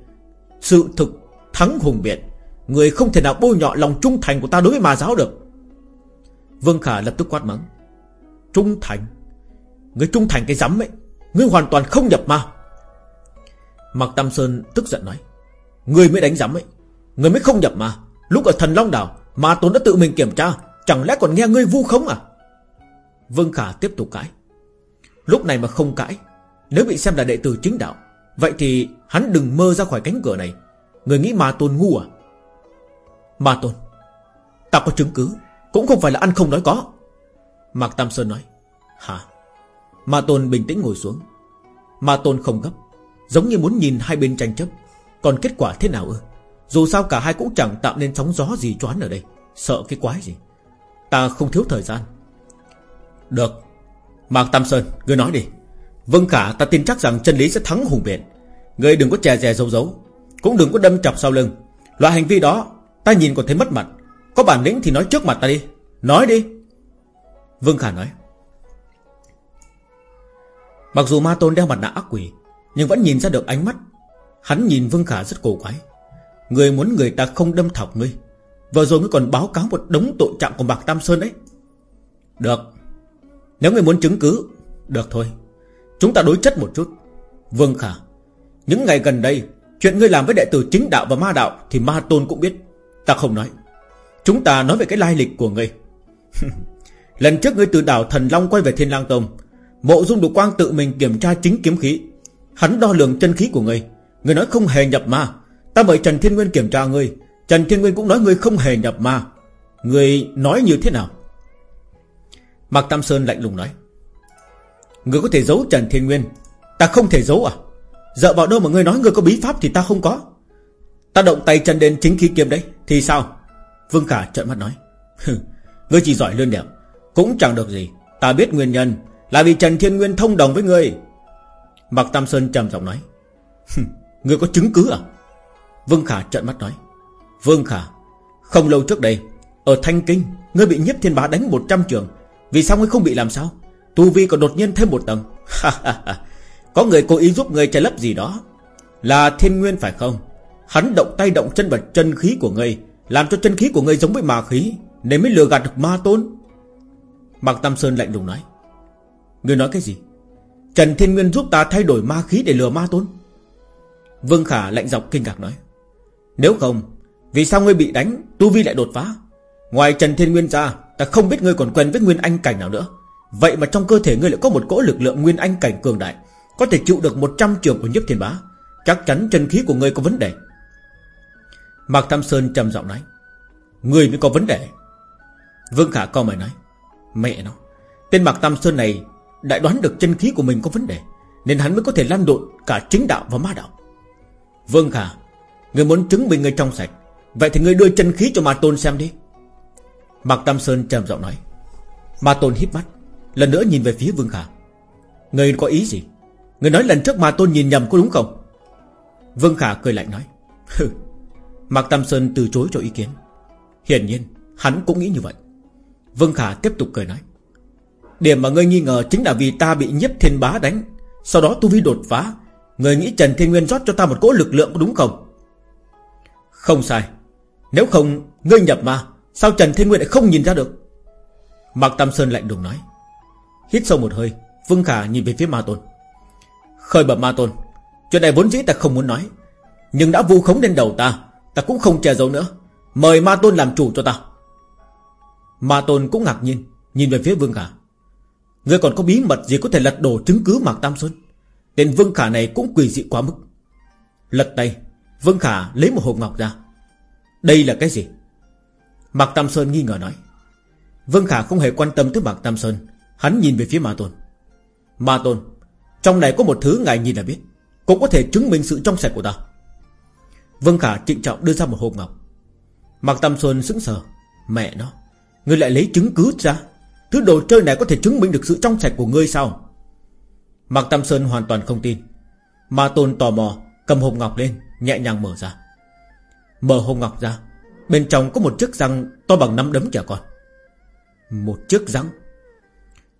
Sự thực thắng hùng biện, Người không thể nào bôi nhọ lòng trung thành của ta đối với ma giáo được. Vương Khả lập tức quát mắng. Trung thành? Người trung thành cái rắm ấy, Ngươi hoàn toàn không nhập ma. Mạc Tam Sơn tức giận nói. Ngươi mới đánh rắm ấy, Ngươi mới không nhập ma. Lúc ở thần Long Đảo, Ma Tôn đã tự mình kiểm tra, Chẳng lẽ còn nghe ngươi vu khống à? Vương Khả tiếp tục cãi. Lúc này mà không cãi, Nếu bị xem là đệ tử chính đạo, Vậy thì hắn đừng mơ ra khỏi cánh cửa này. Người nghĩ Ma Tôn ngu à? Ma Tôn, Ta có chứng cứ, Cũng không phải là ăn không nói có. Mạc Tam Sơn nói, Hả? Ma Tôn bình tĩnh ngồi xuống. Ma Tôn không gấp, Giống như muốn nhìn hai bên tranh chấp. Còn kết quả thế nào ư? Dù sao cả hai cũng chẳng tạo nên sóng gió gì choán ở đây. Sợ cái quái gì? Ta không thiếu thời gian. Được. Mạc Tam Sơn, Ngươi nói đi. Vâng cả, ta tin chắc rằng chân lý sẽ thắng hùng biện. Ngươi đừng có chè chè dấu dấu, Cũng đừng có đâm chọc sau lưng. Loại hành vi đó, Ta nhìn còn thấy mất mặt. Có bản lĩnh thì nói trước mặt ta đi. Nói đi. Vương Khả nói. Mặc dù ma tôn đeo mặt nạ ác quỷ, Nhưng vẫn nhìn ra được ánh mắt. Hắn nhìn Vương Khả rất cổ quái. Người muốn người ta không đâm thọc ngươi. Vừa rồi ngươi còn báo cáo một đống tội trạng của Bạc Tam Sơn đấy Được. Nếu người muốn chứng cứ, Được thôi. Chúng ta đối chất một chút. Vương Khả, Những ngày gần đây, Chuyện ngươi làm với đệ tử chính đạo và ma đạo Thì ma tôn cũng biết. Ta không nói. Chúng ta nói về cái lai lịch của ngươi. Lần trước ngươi từ đảo Thần Long quay về Thiên Lang Tông, Mộ Dung Đục Quang tự mình kiểm tra chính kiếm khí. Hắn đo lường chân khí của ngươi. Ngươi nói không hề nhập ma. Ta mời Trần Thiên Nguyên kiểm tra ngươi. Trần Thiên Nguyên cũng nói ngươi không hề nhập ma. Ngươi nói như thế nào? Mạc Tam Sơn lạnh lùng nói. Ngươi có thể giấu Trần Thiên Nguyên? Ta không thể giấu à? Dợ vào đâu mà ngươi nói ngươi có bí pháp thì ta không có? Ta động tay chân đến chính khí kiếm đấy, Thì sao? Vương Khả trợn mắt nói. Ngươi chỉ giỏi lươn đẹp Cũng chẳng được gì. Ta biết nguyên nhân, Là vì Trần Thiên Nguyên thông đồng với ngươi. Mạc Tam Sơn trầm giọng nói. Ngươi có chứng cứ à? Vương Khả trợn mắt nói. Vương Khả, Không lâu trước đây, Ở Thanh Kinh, Ngươi bị nhiếp thiên bá đánh 100 trường. Vì sao ngươi không bị làm sao? Tu Vi còn đột nhiên thêm một tầng. Có người cố ý giúp ngươi che lấp gì đó. Là thiên nguyên phải không? Hắn động tay động chân vào chân khí của ngươi, Làm cho chân khí của ngươi giống với ma khí, Nên mới lừa gạt được ma tôn. Mạc Tam Sơn lạnh lùng nói. Ngươi nói cái gì? Trần Thiên Nguyên giúp ta thay đổi ma khí để lừa ma tôn. Vương Khả lạnh dọc kinh ngạc nói. Nếu không, Vì sao ngươi bị đánh, Tu Vi lại đột phá? Ngoài Trần Thiên Nguyên ra Ta không biết ngươi còn quen với Nguyên Anh Cảnh nào nữa. Vậy mà trong cơ thể ngươi lại có một cỗ lực lượng Nguyên Anh Cảnh cường đại, Có thể chịu được 100 trường của nhiếp thiên bá. Chắc chắn chân khí của ngươi có vấn đề. Mạc Tham Sơn trầm giọng nói, Ngươi mới có vấn đề. Vương Khả co mày nói, Mẹ nó, Tên Mạc Tam Sơn này Đã đoán được chân khí của mình có vấn đề, Nên hắn mới có thể lăn độn cả chính đạo và ma đạo. Vương Khả Người muốn chứng minh người trong sạch, Vậy thì người đưa chân khí cho Ma Tôn xem đi. Mạc Tam Sơn trầm giọng nói. Ma Tôn híp mắt, Lần nữa nhìn về phía Vương Khả. Người có ý gì? Người nói lần trước Ma Tôn nhìn nhầm có đúng không? Vương Khả cười lạnh nói. Hừ, Mạc Tam Sơn từ chối cho ý kiến. Hiển nhiên, hắn cũng nghĩ như vậy. Vương Khả tiếp tục cười nói. Điểm mà ngươi nghi ngờ chính là vì ta bị nhiếp thiên bá đánh. Sau đó tu vi đột phá, Người nghĩ Trần Thiên Nguyên rót cho ta một cỗ lực lượng có đúng không? Không sai. Nếu không, ngươi nhập ma. Sao Trần Thiên Nguyên lại không nhìn ra được? Mạc Tam Sơn lạnh đùng nói. Hít sâu một hơi, Vương Khả nhìn về phía Ma Tôn. Khởi bẩm Ma Tôn, Chuyện này vốn dĩ ta không muốn nói, Nhưng đã vu khống lên đầu ta Ta cũng không che giấu nữa. Mời Ma Tôn làm chủ cho ta. Ma Tôn cũng ngạc nhiên, Nhìn về phía Vương Khả. Ngươi còn có bí mật gì có thể lật đổ chứng cứ Mạc Tam Sơn? Tên Vương Khả này cũng quỷ dị quá mức. Lật tay, Vương Khả lấy một hộp ngọc ra. Đây là cái gì? Mạc Tam Sơn nghi ngờ nói. Vương Khả không hề quan tâm tới Mạc Tam Sơn. Hắn nhìn về phía Ma Tôn. Ma Tôn, Trong này có một thứ ngài nhìn là biết. Cũng có thể chứng minh sự trong sạch của ta. Vương Khả trịnh trọng đưa ra một hộp ngọc. Mạc Tam Sơn sững sờ. Mẹ nó, Ngươi lại lấy chứng cứ ra. Thứ đồ chơi này có thể chứng minh được sự trong sạch của ngươi sao? Mạc Tam Sơn hoàn toàn không tin. Ma Tôn tò mò, Cầm hộp ngọc lên, Nhẹ nhàng mở ra. Mở hộp ngọc ra. Bên trong có một chiếc răng to bằng nắm đấm trẻ con. Một chiếc răng.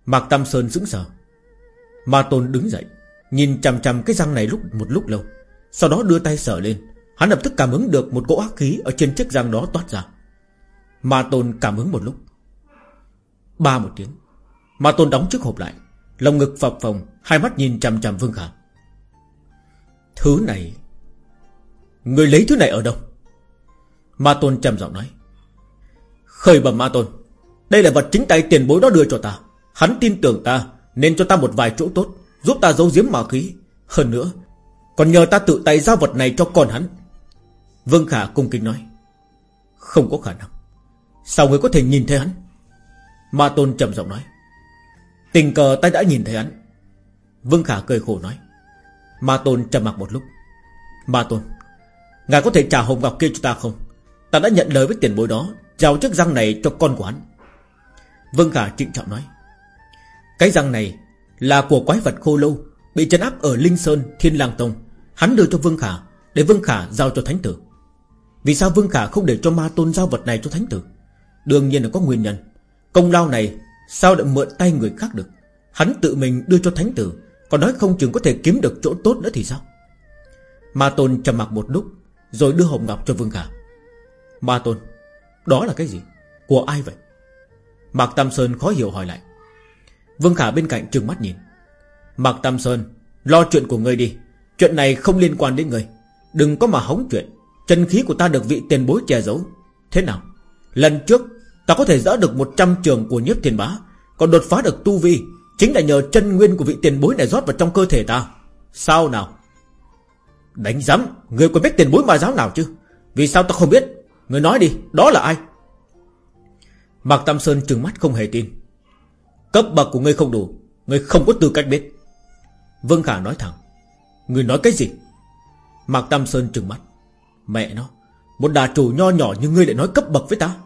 Mạc Tam Sơn sững sờ. Ma Tôn đứng dậy, Nhìn chằm chằm cái răng này lúc, một lúc lâu. Sau đó đưa tay sờ lên. Hắn lập tức cảm ứng được một cỗ ác khí Ở trên chiếc răng đó toát ra. Ma Tôn cảm ứng một lúc. Ba một tiếng. Ma Tôn đóng chiếc hộp lại, Lồng ngực phập phồng, Hai mắt nhìn chằm chằm Vương Khả. Thứ này, Người lấy thứ này ở đâu? Ma Tôn trầm giọng nói. Khởi bẩm Ma Tôn, Đây là vật chính tay tiền bối đó đưa cho ta. Hắn tin tưởng ta, Nên cho ta một vài chỗ tốt, Giúp ta giấu giếm ma khí. Hơn nữa, Còn nhờ ta tự tay giao vật này cho con hắn. Vương Khả cung kính nói. Không có khả năng. Sao người có thể nhìn thấy hắn? Ma Tôn trầm giọng nói. Tình cờ ta đã nhìn thấy hắn. Vương Khả cười khổ nói. Ma Tôn trầm mặc một lúc. Ma Tôn, Ngài có thể trả hồng ngọc kia cho ta không? Ta đã nhận lời với tiền bối đó giao chiếc răng này cho con của hắn. Vương Khả trịnh trọng nói. Cái răng này Là của quái vật khô lâu, Bị trấn áp ở Linh Sơn, Thiên Lang Tông. Hắn đưa cho Vương Khả, Để Vương Khả giao cho Thánh Tử. Vì sao Vương Khả không để cho ma tôn giao vật này cho Thánh Tử? Đương nhiên là có nguyên nhân. Công lao này Sao lại mượn tay người khác được? Hắn tự mình đưa cho Thánh Tử, Còn nói không chừng có thể kiếm được chỗ tốt nữa thì sao? Ma Tôn trầm mặc một lúc, Rồi đưa hồng ngọc cho Vương Khả. Ma Tôn, Đó là cái gì? Của ai vậy? Mạc Tam Sơn khó hiểu hỏi lại. Vương Khả bên cạnh trừng mắt nhìn. Mạc Tam Sơn, Lo chuyện của ngươi đi. Chuyện này không liên quan đến ngươi. Đừng có mà hóng chuyện. Chân khí của ta được vị tiền bối che giấu. Thế nào? Lần trước, Ta có thể dỡ được 100 trường của nhiếp tiền bá, Còn đột phá được tu vi, Chính là nhờ chân nguyên của vị tiền bối này rót vào trong cơ thể ta. Sao nào? Đánh giám Người có biết tiền bối ma giáo nào chứ? Vì sao ta không biết? Người nói đi, Đó là ai? Mạc Tam Sơn trừng mắt không hề tin. Cấp bậc của ngươi không đủ, Ngươi không có tư cách biết. Vương Khả nói thẳng. Ngươi nói cái gì? Mạc Tam Sơn trừng mắt. Mẹ nó, Một đà chủ nho nhỏ như ngươi lại nói cấp bậc với ta.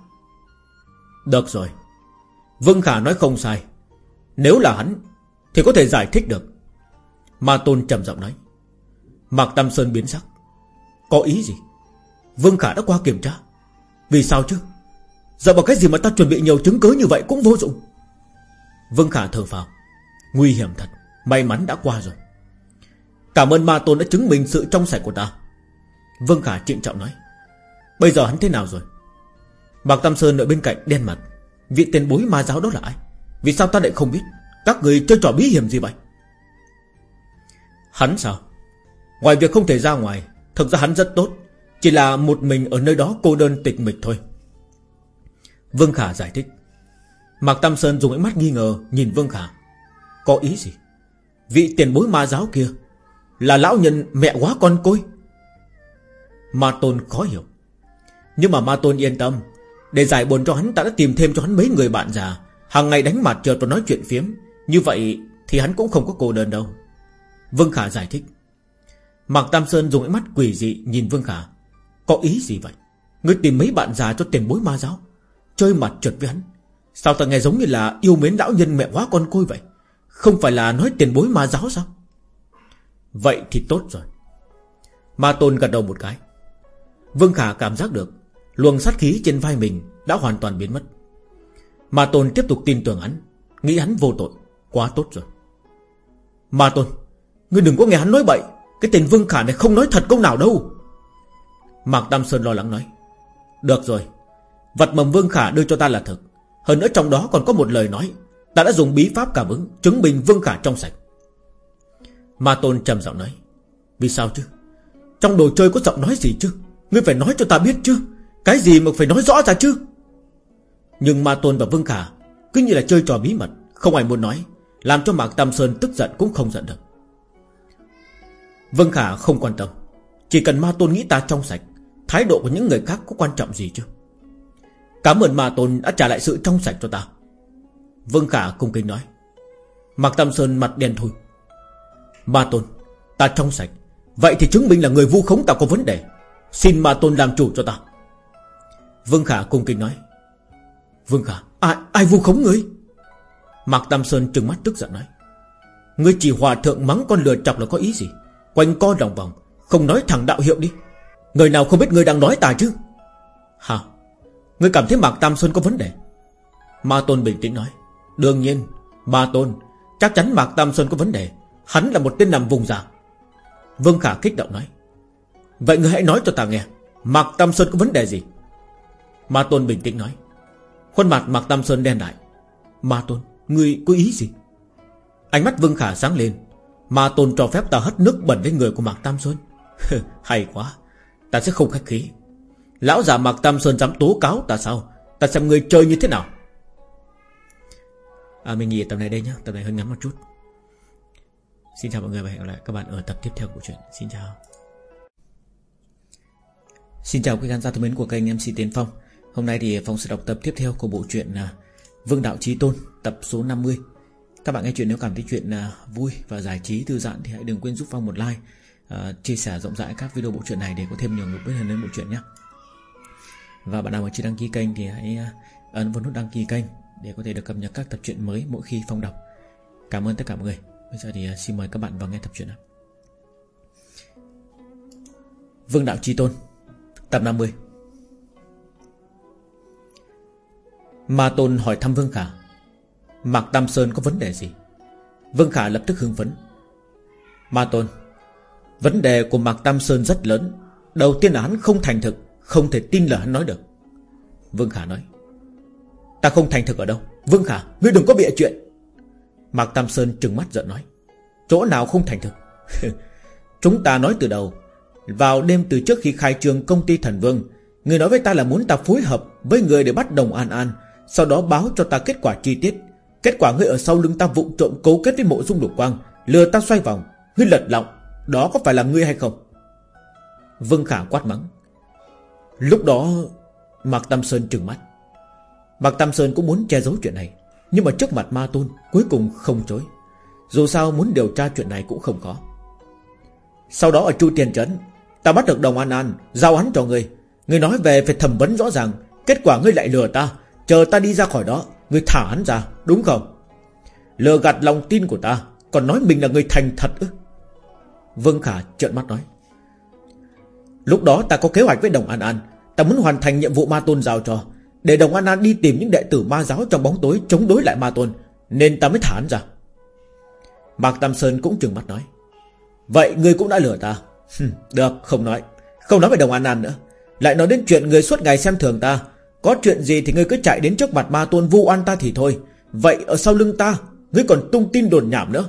Được rồi. Vương Khả nói không sai. Nếu là hắn, Thì có thể giải thích được. Ma Tôn trầm giọng nói. Mạc Tam Sơn biến sắc. Có ý gì? Vương Khả đã qua kiểm tra. Vì sao chứ? Giờ bằng cái gì mà ta chuẩn bị nhiều chứng cứ như vậy cũng vô dụng. Vương Khả thở phào Nguy hiểm thật. May mắn đã qua rồi. Cảm ơn Ma Tôn đã chứng minh sự trong sạch của ta. Vương Khả trịnh trọng nói. Bây giờ hắn thế nào rồi? Bạc Tam Sơn ở bên cạnh đen mặt. Vị tiền bối ma giáo đó là ai? Vì sao ta lại không biết? Các người chơi trò bí hiểm gì vậy? Hắn sao? Ngoài việc không thể ra ngoài, Thực ra hắn rất tốt. Chỉ là một mình ở nơi đó cô đơn tịch mịch thôi. Vương Khả giải thích. Mạc Tam Sơn dùng ánh mắt nghi ngờ Nhìn Vương Khả. Có ý gì? Vị tiền bối ma giáo kia Là lão nhân mẹ quá con côi. Ma Tôn khó hiểu. Nhưng mà Ma Tôn yên tâm. Để giải buồn cho hắn, ta đã tìm thêm cho hắn mấy người bạn già. Hàng ngày đánh mặt chờ và nói chuyện phiếm. Như vậy thì hắn cũng không có cô đơn đâu. Vương Khả giải thích. Mạc Tam Sơn dùng ánh mắt quỷ dị nhìn Vương Khả. Có ý gì vậy? Ngươi tìm mấy bạn già cho tiền bối ma giáo, Chơi mặt trượt với hắn. Sao ta nghe giống như là yêu mến lão nhân mẹ hóa con côi vậy? Không phải là nói tiền bối ma giáo sao? Vậy thì tốt rồi. Ma Tôn gật đầu một cái. Vương Khả cảm giác được, Luồng sát khí trên vai mình Đã hoàn toàn biến mất. Ma Tôn tiếp tục tin tưởng hắn, Nghĩ hắn vô tội, Quá tốt rồi. Ma Tôn, Ngươi đừng có nghe hắn nói bậy. Cái tên Vương Khả này không nói thật câu nào đâu. Mạc Tam Sơn lo lắng nói. Được rồi, Vật mầm Vương Khả đưa cho ta là thực. Hơn nữa trong đó còn có một lời nói. Ta đã dùng bí pháp cảm ứng, Chứng minh Vương Khả trong sạch. Ma Tôn trầm giọng nói. Vì sao chứ? Trong đồ chơi có giọng nói gì chứ? Ngươi phải nói cho ta biết chứ. Cái gì mà phải nói rõ ra chứ? Nhưng Ma Tôn và Vương Khả Cứ như là chơi trò bí mật, Không ai muốn nói, Làm cho Mạc Tam Sơn tức giận cũng không giận được. Vương Khả không quan tâm, Chỉ cần Ma Tôn nghĩ ta trong sạch Thái độ của những người khác có quan trọng gì chứ? Cảm ơn Ma Tôn đã trả lại sự trong sạch cho ta. Vương Khả cung kính nói. Mạc Tam Sơn mặt đen thui. Ma Tôn Ta trong sạch. Vậy thì chứng minh là người vu khống ta có vấn đề. Xin Ma Tôn làm chủ cho ta. Vương Khả cung kính nói. Vương Khả Ai, ai vu khống ngươi? Mạc Tam Sơn trừng mắt tức giận nói. Ngươi chỉ hòa thượng mắng con lừa chọc là có ý gì? Quanh co lòng vòng Không nói thẳng đạo hiệu đi. Người nào không biết ngươi đang nói ta chứ? Hả? Ngươi cảm thấy Mạc Tam Xuân có vấn đề? Ma Tôn bình tĩnh nói. Đương nhiên Ma Tôn Chắc chắn Mạc Tam Xuân có vấn đề. Hắn là một tên nằm vùng giả Vương Khả kích động nói. Vậy ngươi hãy nói cho ta nghe Mạc Tam Xuân có vấn đề gì? Ma Tôn bình tĩnh nói. Khuôn mặt Mạc Tam Xuân đen lại. Ma Tôn Ngươi có ý gì? Ánh mắt Vương Khả sáng lên. Ma Tôn cho phép ta hất nước bẩn lên người của Mạc Tam Xuân, Hay quá. Ta sẽ không khách khí. Lão già Mạc Tam Sơn dám tố cáo ta sao? Ta xem người chơi như thế nào. À, Mình nghỉ tập này đây nhé Tập này hơi ngắn một chút. Xin chào mọi người và hẹn gặp lại các bạn ở tập tiếp theo của chuyện. Xin chào. Xin chào quý khán giả thân mến của kênh MC Tiến Phong. Hôm nay thì Phong sẽ đọc tập tiếp theo của bộ truyện à, Vương Đạo Chí Tôn tập số 50 Các bạn nghe chuyện nếu cảm thấy chuyện à, vui và giải trí thư giãn Thì hãy đừng quên giúp Phong một like uh, Chia sẻ rộng rãi các video bộ truyện này để có thêm nhiều người biết hơn đến bộ truyện nhé. Và bạn nào mà chưa đăng ký kênh thì hãy ờ, ấn vào nút đăng ký kênh Để có thể được cập nhật các tập truyện mới mỗi khi Phong đọc. Cảm ơn tất cả mọi người. Bây giờ thì ờ, xin mời các bạn vào nghe tập truyện nào. Vương Đạo Chi Tôn Tập 50 Ma Tôn hỏi thăm Vương Khả. Mạc Tam Sơn có vấn đề gì? Vương Khả lập tức hưng phấn. Ma Tôn Vấn đề của Mạc Tam Sơn rất lớn. Đầu tiên là hắn không thành thực, Không thể tin là hắn nói được. Vương Khả nói, Ta không thành thực ở đâu. Vương Khả, Ngươi đừng có bịa chuyện. Mạc Tam Sơn trừng mắt giận nói, Chỗ nào không thành thực? Chúng ta nói từ đầu. Vào đêm từ trước khi khai trương công ty Thần Vương Người nói với ta là muốn ta phối hợp Với người để bắt đồng An An, Sau đó báo cho ta kết quả chi tiết. Kết quả ngươi ở sau lưng ta vụng trộm cấu kết với mộ dung lục quang, Lừa ta xoay vòng. Ngươi lật lọng. Đó có phải là ngươi hay không? Vương Khả quát mắng. Lúc đó, Mạc Tam Sơn trừng mắt. Mạc Tam Sơn cũng muốn che giấu chuyện này, Nhưng mà trước mặt Ma Tôn Cuối cùng không chối. Dù sao muốn điều tra chuyện này cũng không có Sau đó ở Chu Tiền Trấn, Ta bắt được Đồng An An, Giao hắn cho ngươi. Ngươi nói về phải thẩm vấn rõ ràng, Kết quả ngươi lại lừa ta. Chờ ta đi ra khỏi đó, Ngươi thả hắn ra, đúng không? Lừa gạt lòng tin của ta, Còn nói mình là người thành thật ư? Vương Khả trợn mắt nói. Lúc đó ta có kế hoạch với Đồng An An. Ta muốn hoàn thành nhiệm vụ ma tôn giao cho. Để Đồng An An đi tìm những đệ tử ma giáo Trong bóng tối chống đối lại ma tôn, Nên ta mới thả hắn ra. Mạc Tam Sơn cũng trừng mắt nói. Vậy ngươi cũng đã lừa ta. Được, không nói. Không nói về Đồng An An nữa. Lại nói đến chuyện người suốt ngày xem thường ta. Có chuyện gì thì ngươi cứ chạy đến trước mặt ma tôn vu oan ta thì thôi. Vậy ở sau lưng ta, Ngươi còn tung tin đồn nhảm nữa.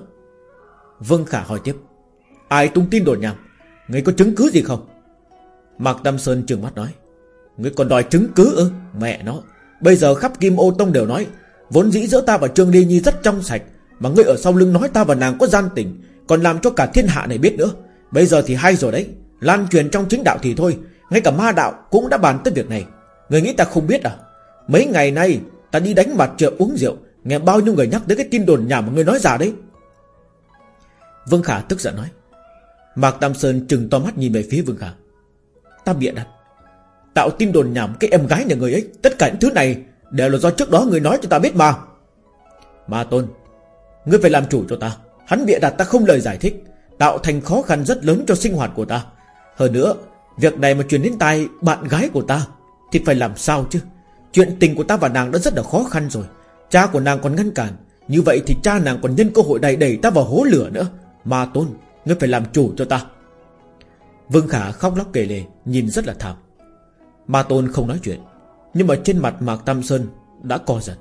Vương Khả hỏi tiếp. Ai tung tin đồn nhảm? Ngươi có chứng cứ gì không? Mạc Tam Sơn trừng mắt nói. Ngươi còn đòi chứng cứ ư? Mẹ nó. Bây giờ khắp Kim Ô Tông đều nói, Vốn dĩ giữa ta và Trương Ly Nhi rất trong sạch, Mà ngươi ở sau lưng nói ta và nàng có gian tình, Còn làm cho cả thiên hạ này biết nữa. Bây giờ thì hay rồi đấy. Lan truyền trong chính đạo thì thôi, Ngay cả ma đạo cũng đã bàn tới việc này. Người nghĩ ta không biết à? Mấy ngày nay, ta đi đánh mặt chợ uống rượu, Nghe bao nhiêu người nhắc tới cái tin đồn nhảm mà ngươi nói giả đấy. Vương Khả tức giận nói. Mạc Tam Sơn trừng to mắt nhìn về phía Vương Khả Ta bịa đặt à, Tạo tin đồn nhảm cái em gái nhà người ấy, Tất cả những thứ này Đều là do trước đó người nói cho ta biết mà. Ma Tôn, Ngươi phải làm chủ cho ta. Hắn bịa đặt ta không lời giải thích, Tạo thành khó khăn rất lớn cho sinh hoạt của ta. Hơn nữa, Việc này mà truyền đến tai bạn gái của ta Thì phải làm sao chứ? Chuyện tình của ta và nàng đã rất là khó khăn rồi. Cha của nàng còn ngăn cản, Như vậy thì cha nàng còn nhân cơ hội này đẩy ta vào hố lửa nữa. Ma Tôn Ngươi phải làm chủ cho ta. Vương Khả khóc lóc kể lề Nhìn rất là thảm. Ma Tôn không nói chuyện, Nhưng mà trên mặt Mạc Tam Sơn đã co giật.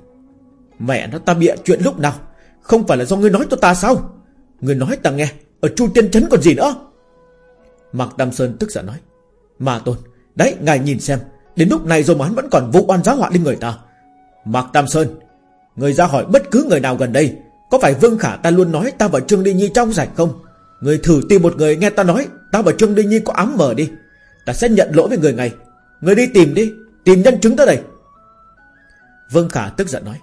Mẹ nó, ta bịa chuyện lúc nào? Không phải là do ngươi nói cho ta sao? Ngươi nói ta nghe, Ở Chu Tiên Trấn còn gì nữa? Mạc Tam Sơn tức giận nói, Ma Tôn, Đấy, ngài nhìn xem, Đến lúc này rồi mà hắn vẫn còn vụ oan giáo họa lên người ta. Mạc Tam Sơn, Người ra hỏi bất cứ người nào gần đây, Có phải Vương Khả ta luôn nói ta và Trương Đi Nhi trong sạch không? Người thử tìm một người nghe ta nói Ta và Trương Đinh Nhi có ám mở đi. Ta sẽ nhận lỗi với người này. Người đi tìm đi, Tìm nhân chứng tới đây. Vương Khả tức giận nói.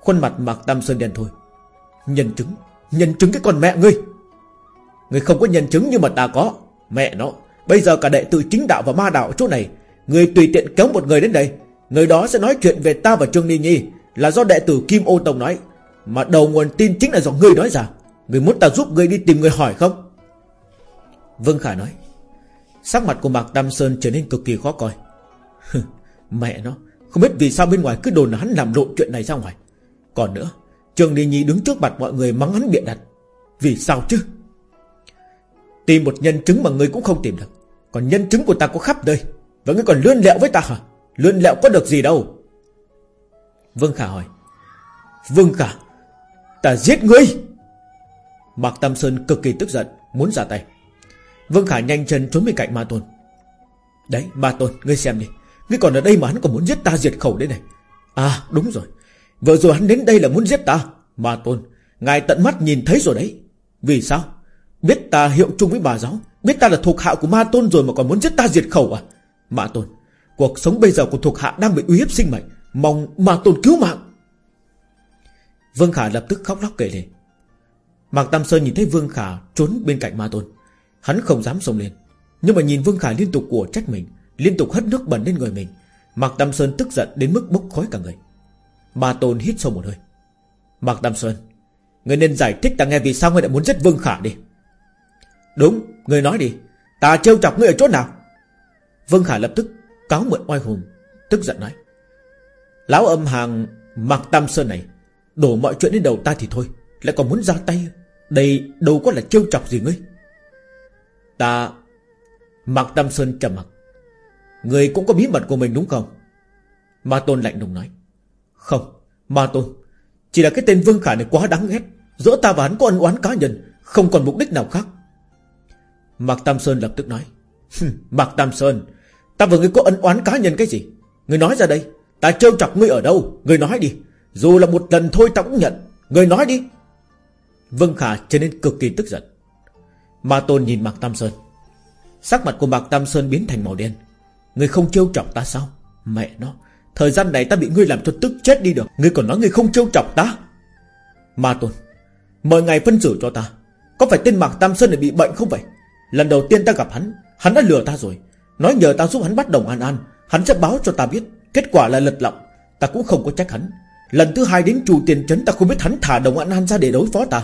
Khuôn mặt Mạc Tam Sơn đen thôi Nhân chứng Nhân chứng cái con mẹ ngươi. Người không có nhân chứng nhưng mà ta có. Mẹ nó, Bây giờ cả đệ tử chính đạo và ma đạo ở chỗ này, Người tùy tiện kéo một người đến đây. Người đó sẽ nói chuyện về ta và Trương Ni Nhi Là do đệ tử Kim Ô Tông nói. Mà đầu nguồn tin chính là do ngươi nói ra. Người muốn ta giúp người đi tìm người hỏi không? Vương Khả nói, Sắc mặt của Mạc Tam Sơn trở nên cực kỳ khó coi. Mẹ nó, Không biết vì sao bên ngoài cứ đồn hắn làm lộn chuyện này ra ngoài. Còn nữa, Trường Đi Nhi đứng trước mặt mọi người mắng hắn biện đặt. Vì sao chứ? Tìm một nhân chứng mà người cũng không tìm được. Còn nhân chứng của ta có khắp nơi. Và ngươi còn lươn lẹo với ta hả? Lươn lẹo có được gì đâu? Vương Khả hỏi. Vương Khả, Ta giết ngươi! Mạc Tam Sơn cực kỳ tức giận, Muốn ra tay. Vương Khả nhanh chân trốn bên cạnh Ma Tôn. Đấy, Ma Tôn, ngươi xem đi. Ngươi còn ở đây mà hắn còn muốn giết ta diệt khẩu đây này. À đúng rồi. Vừa rồi hắn đến đây là muốn giết ta. Ma tôn, Ngài tận mắt nhìn thấy rồi đấy. Vì sao? Biết ta hiệu chung với bà giáo, Biết ta là thuộc hạ của ma tôn rồi mà còn muốn giết ta diệt khẩu à? Ma tôn, Cuộc sống bây giờ của thuộc hạ đang bị uy hiếp sinh mệnh. Mong ma tôn cứu mạng. Vương Khả lập tức khóc lóc kể lên Mạc Tam Sơn nhìn thấy Vương Khả trốn bên cạnh ma tôn. Hắn không dám xông lên. Nhưng mà nhìn Vương Khả liên tục của trách mình, Liên tục hất nước bẩn lên người mình, Mạc Tam Sơn tức giận đến mức bốc khói cả người. Ma tôn hít sâu một hơi. Mạc Tam Sơn, Người nên giải thích ta nghe vì sao người lại muốn giết Vương Khả đi. Đúng, Người nói đi. Ta trêu chọc người ở chỗ nào? Vương Khả lập tức cáo mượn oai hùng, Tức giận nói. Lão âm hàng Mạc Tam Sơn này, Đổ mọi chuyện đến đầu ta thì thôi. Lại còn muốn ra tay. Đây đâu có là trêu chọc gì ngươi. Ta, Mạc Tam Sơn trầm mặc. Người cũng có bí mật của mình đúng không? Ma Tôn lạnh lùng nói. Không, Ma Tôn, Chỉ là cái tên Vương Khả này quá đáng ghét. Giữa ta và hắn có ân oán cá nhân, Không còn mục đích nào khác. Mạc Tam Sơn lập tức nói. Mạc Tam Sơn, Ta và ngươi có ân oán cá nhân cái gì? Ngươi nói ra đây, Ta trêu chọc ngươi ở đâu? Ngươi nói đi. Dù là một lần thôi ta cũng nhận. Ngươi nói đi. Vân Khả trở nên cực kỳ tức giận. Ma Tôn nhìn Mạc Tam Sơn. Sắc mặt của Mạc Tam Sơn biến thành màu đen. Người không trêu chọc ta sao? Mẹ nó, Thời gian này ta bị ngươi làm cho tức chết đi được. Ngươi còn nói ngươi không trêu chọc ta? Ma Tôn, Mời ngài phân xử cho ta. Có phải tên Mạc Tam Sơn này bị bệnh không vậy? Lần đầu tiên ta gặp hắn Hắn đã lừa ta rồi. Nói nhờ ta giúp hắn bắt Đồng An An, Hắn sẽ báo cho ta biết. Kết quả là lật lọng. Ta cũng không có trách hắn. Lần thứ hai đến trù tiền trấn, ta không biết hắn thả Đồng An An ra để đối phó ta.